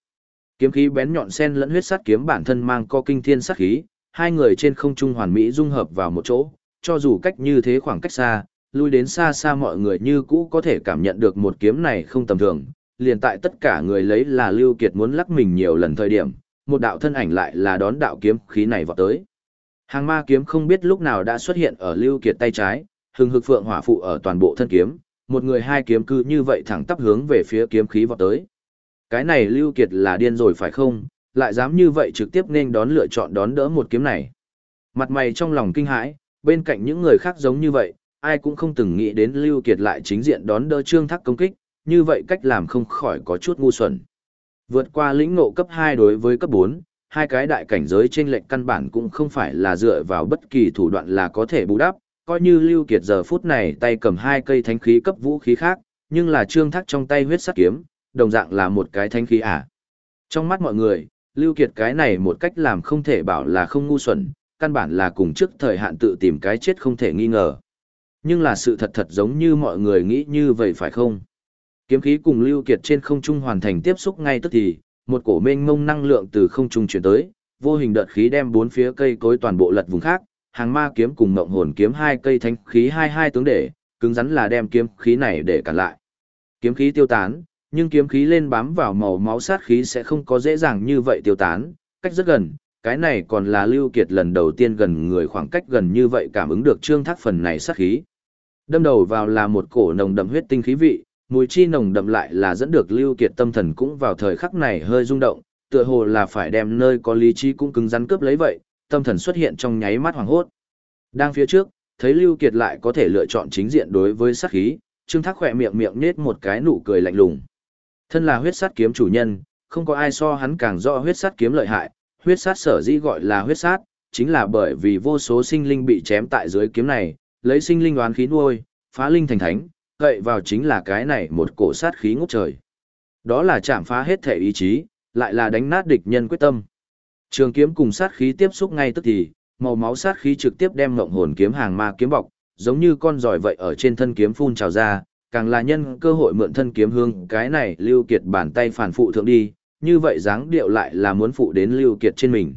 Kiếm khí bén nhọn xen lẫn huyết sát kiếm bản thân mang co kinh thiên sát khí, hai người trên không trung hoàn mỹ dung hợp vào một chỗ, cho dù cách như thế khoảng cách xa, lui đến xa xa mọi người như cũ có thể cảm nhận được một kiếm này không tầm thường. Liền tại tất cả người lấy là Lưu Kiệt muốn lắc mình nhiều lần thời điểm, một đạo thân ảnh lại là đón đạo kiếm khí này vọt tới. Hàng ma kiếm không biết lúc nào đã xuất hiện ở Lưu Kiệt tay trái, hừng hực phượng hỏa phụ ở toàn bộ thân kiếm, một người hai kiếm cứ như vậy thẳng tắp hướng về phía kiếm khí vọt tới. Cái này Lưu Kiệt là điên rồi phải không, lại dám như vậy trực tiếp nên đón lựa chọn đón đỡ một kiếm này. Mặt mày trong lòng kinh hãi, bên cạnh những người khác giống như vậy, ai cũng không từng nghĩ đến Lưu Kiệt lại chính diện đón đỡ Trương Thác công kích, như vậy cách làm không khỏi có chút ngu xuẩn. Vượt qua lĩnh ngộ cấp 2 đối với cấp 4, hai cái đại cảnh giới trên lệnh căn bản cũng không phải là dựa vào bất kỳ thủ đoạn là có thể bù đắp, coi như Lưu Kiệt giờ phút này tay cầm hai cây thánh khí cấp vũ khí khác, nhưng là trương thác trong tay huyết sắc kiếm, đồng dạng là một cái thanh khí à. Trong mắt mọi người, Lưu Kiệt cái này một cách làm không thể bảo là không ngu xuẩn, căn bản là cùng trước thời hạn tự tìm cái chết không thể nghi ngờ. Nhưng là sự thật thật giống như mọi người nghĩ như vậy phải không? Kiếm khí cùng Lưu Kiệt trên không trung hoàn thành tiếp xúc ngay tức thì, một cổ mênh mông năng lượng từ không trung chuyển tới, vô hình đợt khí đem bốn phía cây cối toàn bộ lật vùng khác, hàng ma kiếm cùng ngộng hồn kiếm hai cây thánh khí hai hai tướng để, cứng rắn là đem kiếm khí này để cản lại. Kiếm khí tiêu tán, nhưng kiếm khí lên bám vào màu máu sát khí sẽ không có dễ dàng như vậy tiêu tán, cách rất gần, cái này còn là Lưu Kiệt lần đầu tiên gần người khoảng cách gần như vậy cảm ứng được trương thác phần này sát khí. Đâm đầu vào là một cổ nồng đậm huyết tinh khí vị, mùi chi nồng đậm lại là dẫn được Lưu Kiệt tâm thần cũng vào thời khắc này hơi rung động, tựa hồ là phải đem nơi có lý trí cũng cứng rắn cướp lấy vậy, tâm thần xuất hiện trong nháy mắt hoàng hốt. Đang phía trước, thấy Lưu Kiệt lại có thể lựa chọn chính diện đối với sát khí, Trương Thác khẽ miệng miệng nhếch một cái nụ cười lạnh lùng. Thân là huyết sát kiếm chủ nhân, không có ai so hắn càng rõ huyết sát kiếm lợi hại, huyết sát sở dĩ gọi là huyết sát, chính là bởi vì vô số sinh linh bị chém tại dưới kiếm này, lấy sinh linh oán khí nuôi, phá linh thành thánh, gậy vào chính là cái này một cổ sát khí ngút trời. Đó là chạm phá hết thể ý chí, lại là đánh nát địch nhân quyết tâm. Trường kiếm cùng sát khí tiếp xúc ngay tức thì, màu máu sát khí trực tiếp đem ngộng hồn kiếm hàng ma kiếm bọc, giống như con giỏi vậy ở trên thân kiếm phun trào ra, càng là nhân cơ hội mượn thân kiếm hương, cái này Lưu Kiệt bàn tay phản phụ thượng đi, như vậy dáng điệu lại là muốn phụ đến Lưu Kiệt trên mình.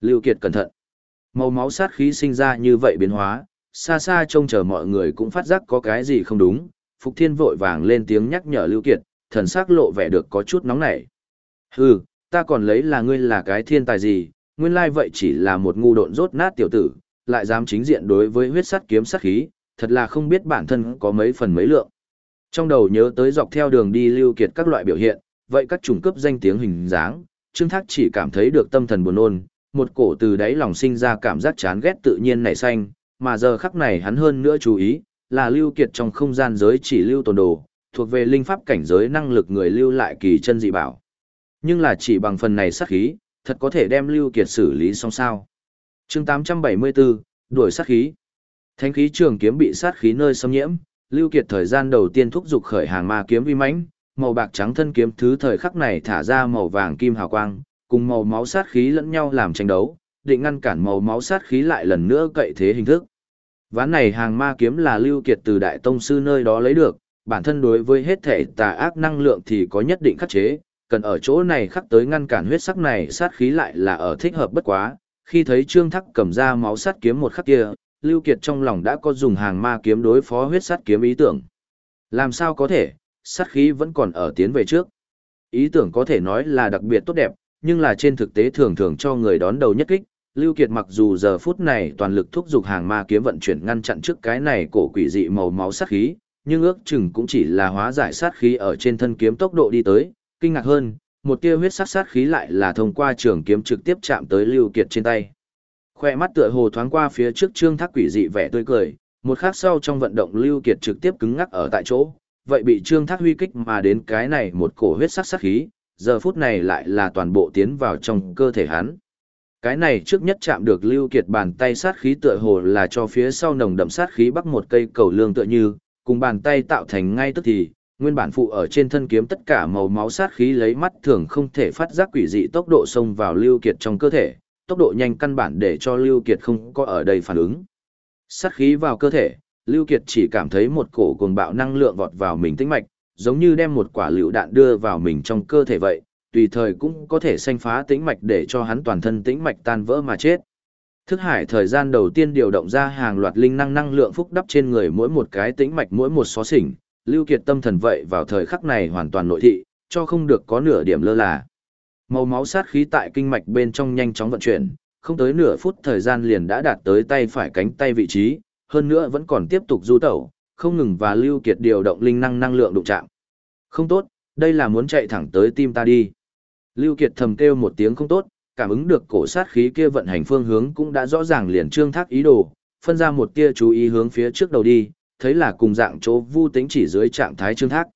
Lưu Kiệt cẩn thận. Màu máu sát khí sinh ra như vậy biến hóa, xa xa trông chờ mọi người cũng phát giác có cái gì không đúng, Phục Thiên vội vàng lên tiếng nhắc nhở Lưu Kiệt, thần sắc lộ vẻ được có chút nóng nảy. Hừ, ta còn lấy là ngươi là cái thiên tài gì, nguyên lai vậy chỉ là một ngu độn rốt nát tiểu tử, lại dám chính diện đối với huyết sắt kiếm sát khí, thật là không biết bản thân có mấy phần mấy lượng. Trong đầu nhớ tới dọc theo đường đi Lưu Kiệt các loại biểu hiện, vậy các trùng cấp danh tiếng hình dáng, Trương Thác chỉ cảm thấy được tâm thần buồn nôn, một cổ từ đáy lòng sinh ra cảm giác chán ghét tự nhiên nảy sinh mà giờ khắc này hắn hơn nữa chú ý, là lưu kiệt trong không gian giới chỉ lưu tồn đồ, thuộc về linh pháp cảnh giới năng lực người lưu lại kỳ chân dị bảo. Nhưng là chỉ bằng phần này sát khí, thật có thể đem lưu kiệt xử lý xong sao. chương 874, đuổi sát khí. Thánh khí trường kiếm bị sát khí nơi xâm nhiễm, lưu kiệt thời gian đầu tiên thúc dục khởi hàng ma kiếm vi mãnh, màu bạc trắng thân kiếm thứ thời khắc này thả ra màu vàng kim hào quang, cùng màu máu sát khí lẫn nhau làm tranh đấu, định ngăn cản màu máu sát khí lại lần nữa cậy thế hình thức. Ván này hàng ma kiếm là lưu kiệt từ đại tông sư nơi đó lấy được, bản thân đối với hết thể tà ác năng lượng thì có nhất định khắc chế, cần ở chỗ này khắc tới ngăn cản huyết sắc này sát khí lại là ở thích hợp bất quá, khi thấy Trương Thắc cầm ra máu sát kiếm một khắc kia, Lưu Kiệt trong lòng đã có dùng hàng ma kiếm đối phó huyết sát kiếm ý tưởng. Làm sao có thể, sát khí vẫn còn ở tiến về trước. Ý tưởng có thể nói là đặc biệt tốt đẹp, nhưng là trên thực tế thường thường cho người đón đầu nhất kích, Lưu Kiệt mặc dù giờ phút này toàn lực thúc giục hàng ma kiếm vận chuyển ngăn chặn trước cái này cổ quỷ dị màu máu sát khí, nhưng ước chừng cũng chỉ là hóa giải sát khí ở trên thân kiếm tốc độ đi tới, kinh ngạc hơn, một tia huyết sắt sát khí lại là thông qua trường kiếm trực tiếp chạm tới Lưu Kiệt trên tay. Khoe mắt tựa hồ thoáng qua phía trước Trương Thác quỷ dị vẻ tươi cười, một khắc sau trong vận động Lưu Kiệt trực tiếp cứng ngắc ở tại chỗ, vậy bị Trương Thác huy kích mà đến cái này một cổ huyết sắc sắc khí, giờ phút này lại là toàn bộ tiến vào trong cơ thể hắn. Cái này trước nhất chạm được Lưu Kiệt bàn tay sát khí tựa hồ là cho phía sau nồng đậm sát khí bắc một cây cầu lương tựa như, cùng bàn tay tạo thành ngay tức thì, nguyên bản phụ ở trên thân kiếm tất cả màu máu sát khí lấy mắt thường không thể phát giác quỷ dị tốc độ xông vào Lưu Kiệt trong cơ thể, tốc độ nhanh căn bản để cho Lưu Kiệt không có ở đây phản ứng. Sát khí vào cơ thể, Lưu Kiệt chỉ cảm thấy một cổ cuồng bạo năng lượng vọt vào mình tĩnh mạch, giống như đem một quả lựu đạn đưa vào mình trong cơ thể vậy, tùy thời cũng có thể xanh phá tĩnh mạch để cho hắn toàn thân tĩnh mạch tan vỡ mà chết. Thức hải thời gian đầu tiên điều động ra hàng loạt linh năng năng lượng phúc đắp trên người mỗi một cái tĩnh mạch mỗi một xó xỉnh, Lưu Kiệt tâm thần vậy vào thời khắc này hoàn toàn nội thị, cho không được có nửa điểm lơ là. Màu máu sát khí tại kinh mạch bên trong nhanh chóng vận chuyển, không tới nửa phút thời gian liền đã đạt tới tay phải cánh tay vị trí, hơn nữa vẫn còn tiếp tục du tẩu, không ngừng và Lưu Kiệt điều động linh năng năng lượng đụng chạm. Không tốt, đây là muốn chạy thẳng tới tim ta đi. Lưu Kiệt thầm kêu một tiếng không tốt, cảm ứng được cổ sát khí kia vận hành phương hướng cũng đã rõ ràng liền trương thác ý đồ, phân ra một tia chú ý hướng phía trước đầu đi, thấy là cùng dạng chỗ vu tính chỉ dưới trạng thái trương thác.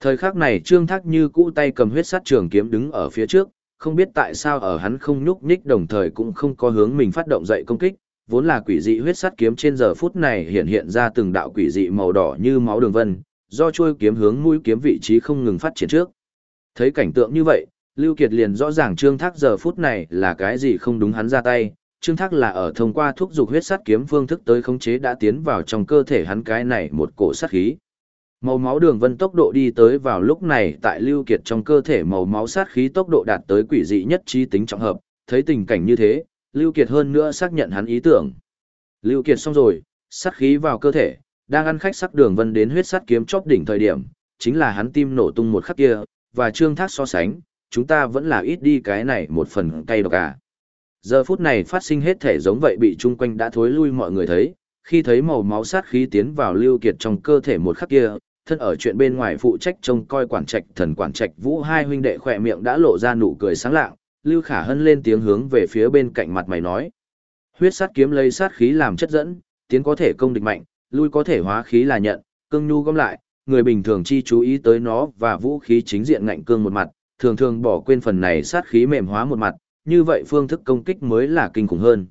Thời khắc này trương thác như cũ tay cầm huyết sát trường kiếm đứng ở phía trước, không biết tại sao ở hắn không nhúc nhích đồng thời cũng không có hướng mình phát động dậy công kích, vốn là quỷ dị huyết sát kiếm trên giờ phút này hiện hiện ra từng đạo quỷ dị màu đỏ như máu đường vân, do chuôi kiếm hướng mũi kiếm vị trí không ngừng phát triển trước. Thấy cảnh tượng như vậy, Lưu Kiệt liền rõ ràng Trương Thác giờ phút này là cái gì không đúng hắn ra tay, Trương Thác là ở thông qua thuốc dục huyết sát kiếm phương thức tới khống chế đã tiến vào trong cơ thể hắn cái này một cổ sát khí. Màu máu đường vân tốc độ đi tới vào lúc này tại Lưu Kiệt trong cơ thể màu máu sát khí tốc độ đạt tới quỷ dị nhất trí tính trọng hợp, thấy tình cảnh như thế, Lưu Kiệt hơn nữa xác nhận hắn ý tưởng. Lưu Kiệt xong rồi, sát khí vào cơ thể, đang ăn khách sắc đường vân đến huyết sát kiếm chóp đỉnh thời điểm, chính là hắn tim nổ tung một khắc kia, và Trương Thác so sánh, chúng ta vẫn là ít đi cái này một phần cay độc à. Giờ phút này phát sinh hết thể giống vậy bị chung quanh đã thối lui mọi người thấy, khi thấy màu máu sát khí tiến vào lưu kiệt trong cơ thể một khắc kia, thân ở chuyện bên ngoài phụ trách trông coi quản trạch thần quản trạch vũ hai huynh đệ khỏe miệng đã lộ ra nụ cười sáng lạng, lưu khả hân lên tiếng hướng về phía bên cạnh mặt mày nói. Huyết sát kiếm lấy sát khí làm chất dẫn, tiến có thể công địch mạnh, lui có thể hóa khí là nhận, cương nhu gom lại, người bình thường chi chú ý tới nó và vũ khí chính diện ngạnh cương một mặt, thường thường bỏ quên phần này sát khí mềm hóa một mặt, như vậy phương thức công kích mới là kinh khủng hơn.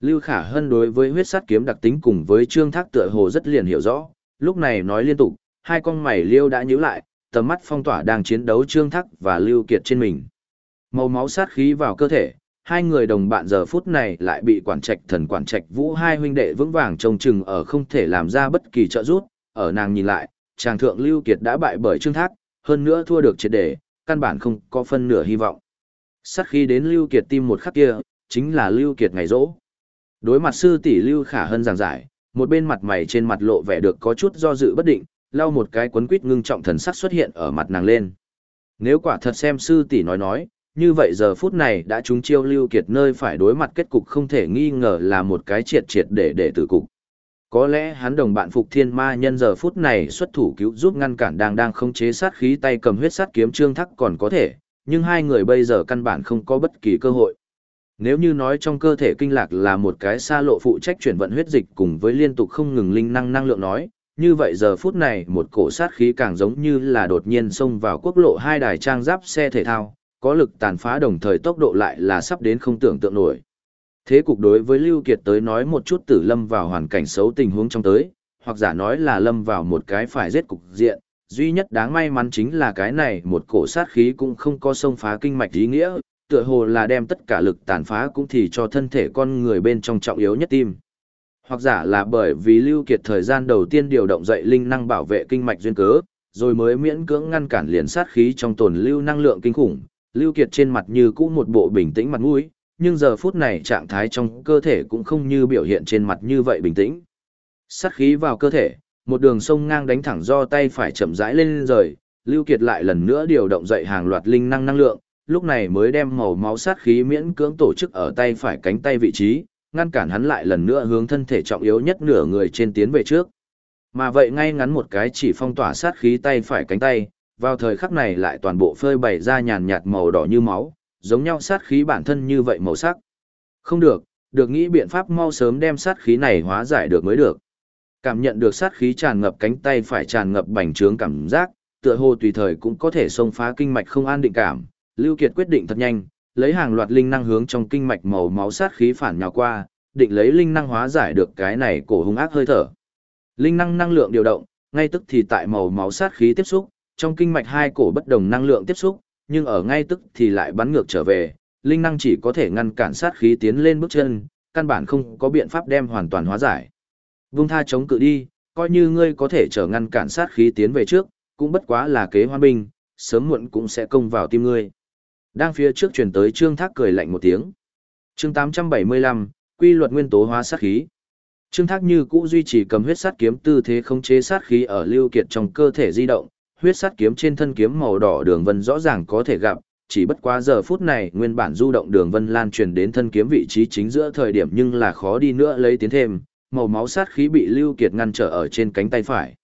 Lưu Khả Hân đối với huyết sát kiếm đặc tính cùng với Trương Thác tựa hồ rất liền hiểu rõ, lúc này nói liên tục, hai con mày Liêu đã nhíu lại, tầm mắt phong tỏa đang chiến đấu Trương thắc và Lưu Kiệt trên mình. Màu máu sát khí vào cơ thể, hai người đồng bạn giờ phút này lại bị quản trạch thần quản trạch vũ hai huynh đệ vững vàng trông chừng ở không thể làm ra bất kỳ trợ giúp, ở nàng nhìn lại, chàng thượng Lưu Kiệt đã bại bởi Trương Thác, hơn nữa thua được triệt để, căn bản không có phân nửa hy vọng. Sát khi đến Lưu Kiệt tim một khắc kia, chính là Lưu Kiệt ngày rỗ. Đối mặt sư tỷ Lưu Khả Hân giảng giải, một bên mặt mày trên mặt lộ vẻ được có chút do dự bất định, lau một cái quấn quýt ngưng trọng thần sắc xuất hiện ở mặt nàng lên. Nếu quả thật xem sư tỷ nói nói, như vậy giờ phút này đã chúng chiêu Lưu Kiệt nơi phải đối mặt kết cục không thể nghi ngờ là một cái triệt triệt để để tử cục. Có lẽ hắn đồng bạn Phục Thiên Ma nhân giờ phút này xuất thủ cứu giúp ngăn cản đang đang không chế sát khí tay cầm huyết sát kiếm trương thắc còn có thể, nhưng hai người bây giờ căn bản không có bất kỳ cơ hội. Nếu như nói trong cơ thể kinh lạc là một cái xa lộ phụ trách chuyển vận huyết dịch cùng với liên tục không ngừng linh năng năng lượng nói, như vậy giờ phút này một cổ sát khí càng giống như là đột nhiên xông vào quốc lộ hai đài trang giáp xe thể thao, có lực tàn phá đồng thời tốc độ lại là sắp đến không tưởng tượng nổi. Thế cục đối với Lưu Kiệt tới nói một chút tử lâm vào hoàn cảnh xấu tình huống trong tới, hoặc giả nói là lâm vào một cái phải giết cục diện, duy nhất đáng may mắn chính là cái này một cổ sát khí cũng không có xông phá kinh mạch ý nghĩa, tựa hồ là đem tất cả lực tàn phá cũng thì cho thân thể con người bên trong trọng yếu nhất tim. Hoặc giả là bởi vì Lưu Kiệt thời gian đầu tiên điều động dậy linh năng bảo vệ kinh mạch duyên cớ, rồi mới miễn cưỡng ngăn cản liền sát khí trong tồn lưu năng lượng kinh khủng. Lưu Kiệt trên mặt như cũ một bộ bình tĩnh mặt mũi, nhưng giờ phút này trạng thái trong cơ thể cũng không như biểu hiện trên mặt như vậy bình tĩnh. Sát khí vào cơ thể, một đường sông ngang đánh thẳng do tay phải chậm rãi lên rời, Lưu Kiệt lại lần nữa điều động dậy hàng loạt linh năng năng lượng, lúc này mới đem màu máu sát khí miễn cưỡng tổ chức ở tay phải cánh tay vị trí, ngăn cản hắn lại lần nữa hướng thân thể trọng yếu nhất nửa người trên tiến về trước. Mà vậy ngay ngắn một cái chỉ phong tỏa sát khí tay phải cánh tay, vào thời khắc này lại toàn bộ phơi bày ra nhàn nhạt màu đỏ như máu, giống nhau sát khí bản thân như vậy màu sắc. Không được, được nghĩ biện pháp mau sớm đem sát khí này hóa giải được mới được. Cảm nhận được sát khí tràn ngập cánh tay phải tràn ngập bành trướng cảm giác, tựa hồ tùy thời cũng có thể xông phá kinh mạch không an định cảm, Lưu Kiệt quyết định thật nhanh, lấy hàng loạt linh năng hướng trong kinh mạch màu máu sát khí phản nhào qua, định lấy linh năng hóa giải được cái này cổ hung ác hơi thở. Linh năng năng lượng điều động, ngay tức thì tại màu máu sát khí tiếp xúc, trong kinh mạch hai cổ bất đồng năng lượng tiếp xúc, nhưng ở ngay tức thì lại bắn ngược trở về, linh năng chỉ có thể ngăn cản sát khí tiến lên bước chân, căn bản không có biện pháp đem hoàn toàn hóa giải. Vung tha chống cự đi, coi như ngươi có thể trở ngăn cản sát khí tiến về trước, cũng bất quá là kế hoa binh, sớm muộn cũng sẽ công vào tim ngươi. Đang phía trước truyền tới Trương Thác cười lạnh một tiếng. Chương 875, quy luật nguyên tố hóa sát khí. Trương Thác như cũ duy trì cầm huyết sát kiếm tư thế khống chế sát khí ở lưu kiệt trong cơ thể di động, huyết sát kiếm trên thân kiếm màu đỏ đường vân rõ ràng có thể gặp, chỉ bất quá giờ phút này nguyên bản du động đường vân lan truyền đến thân kiếm vị trí chính giữa thời điểm nhưng là khó đi nữa lấy tiến thêm, màu máu sát khí bị lưu kiệt ngăn trở ở trên cánh tay phải.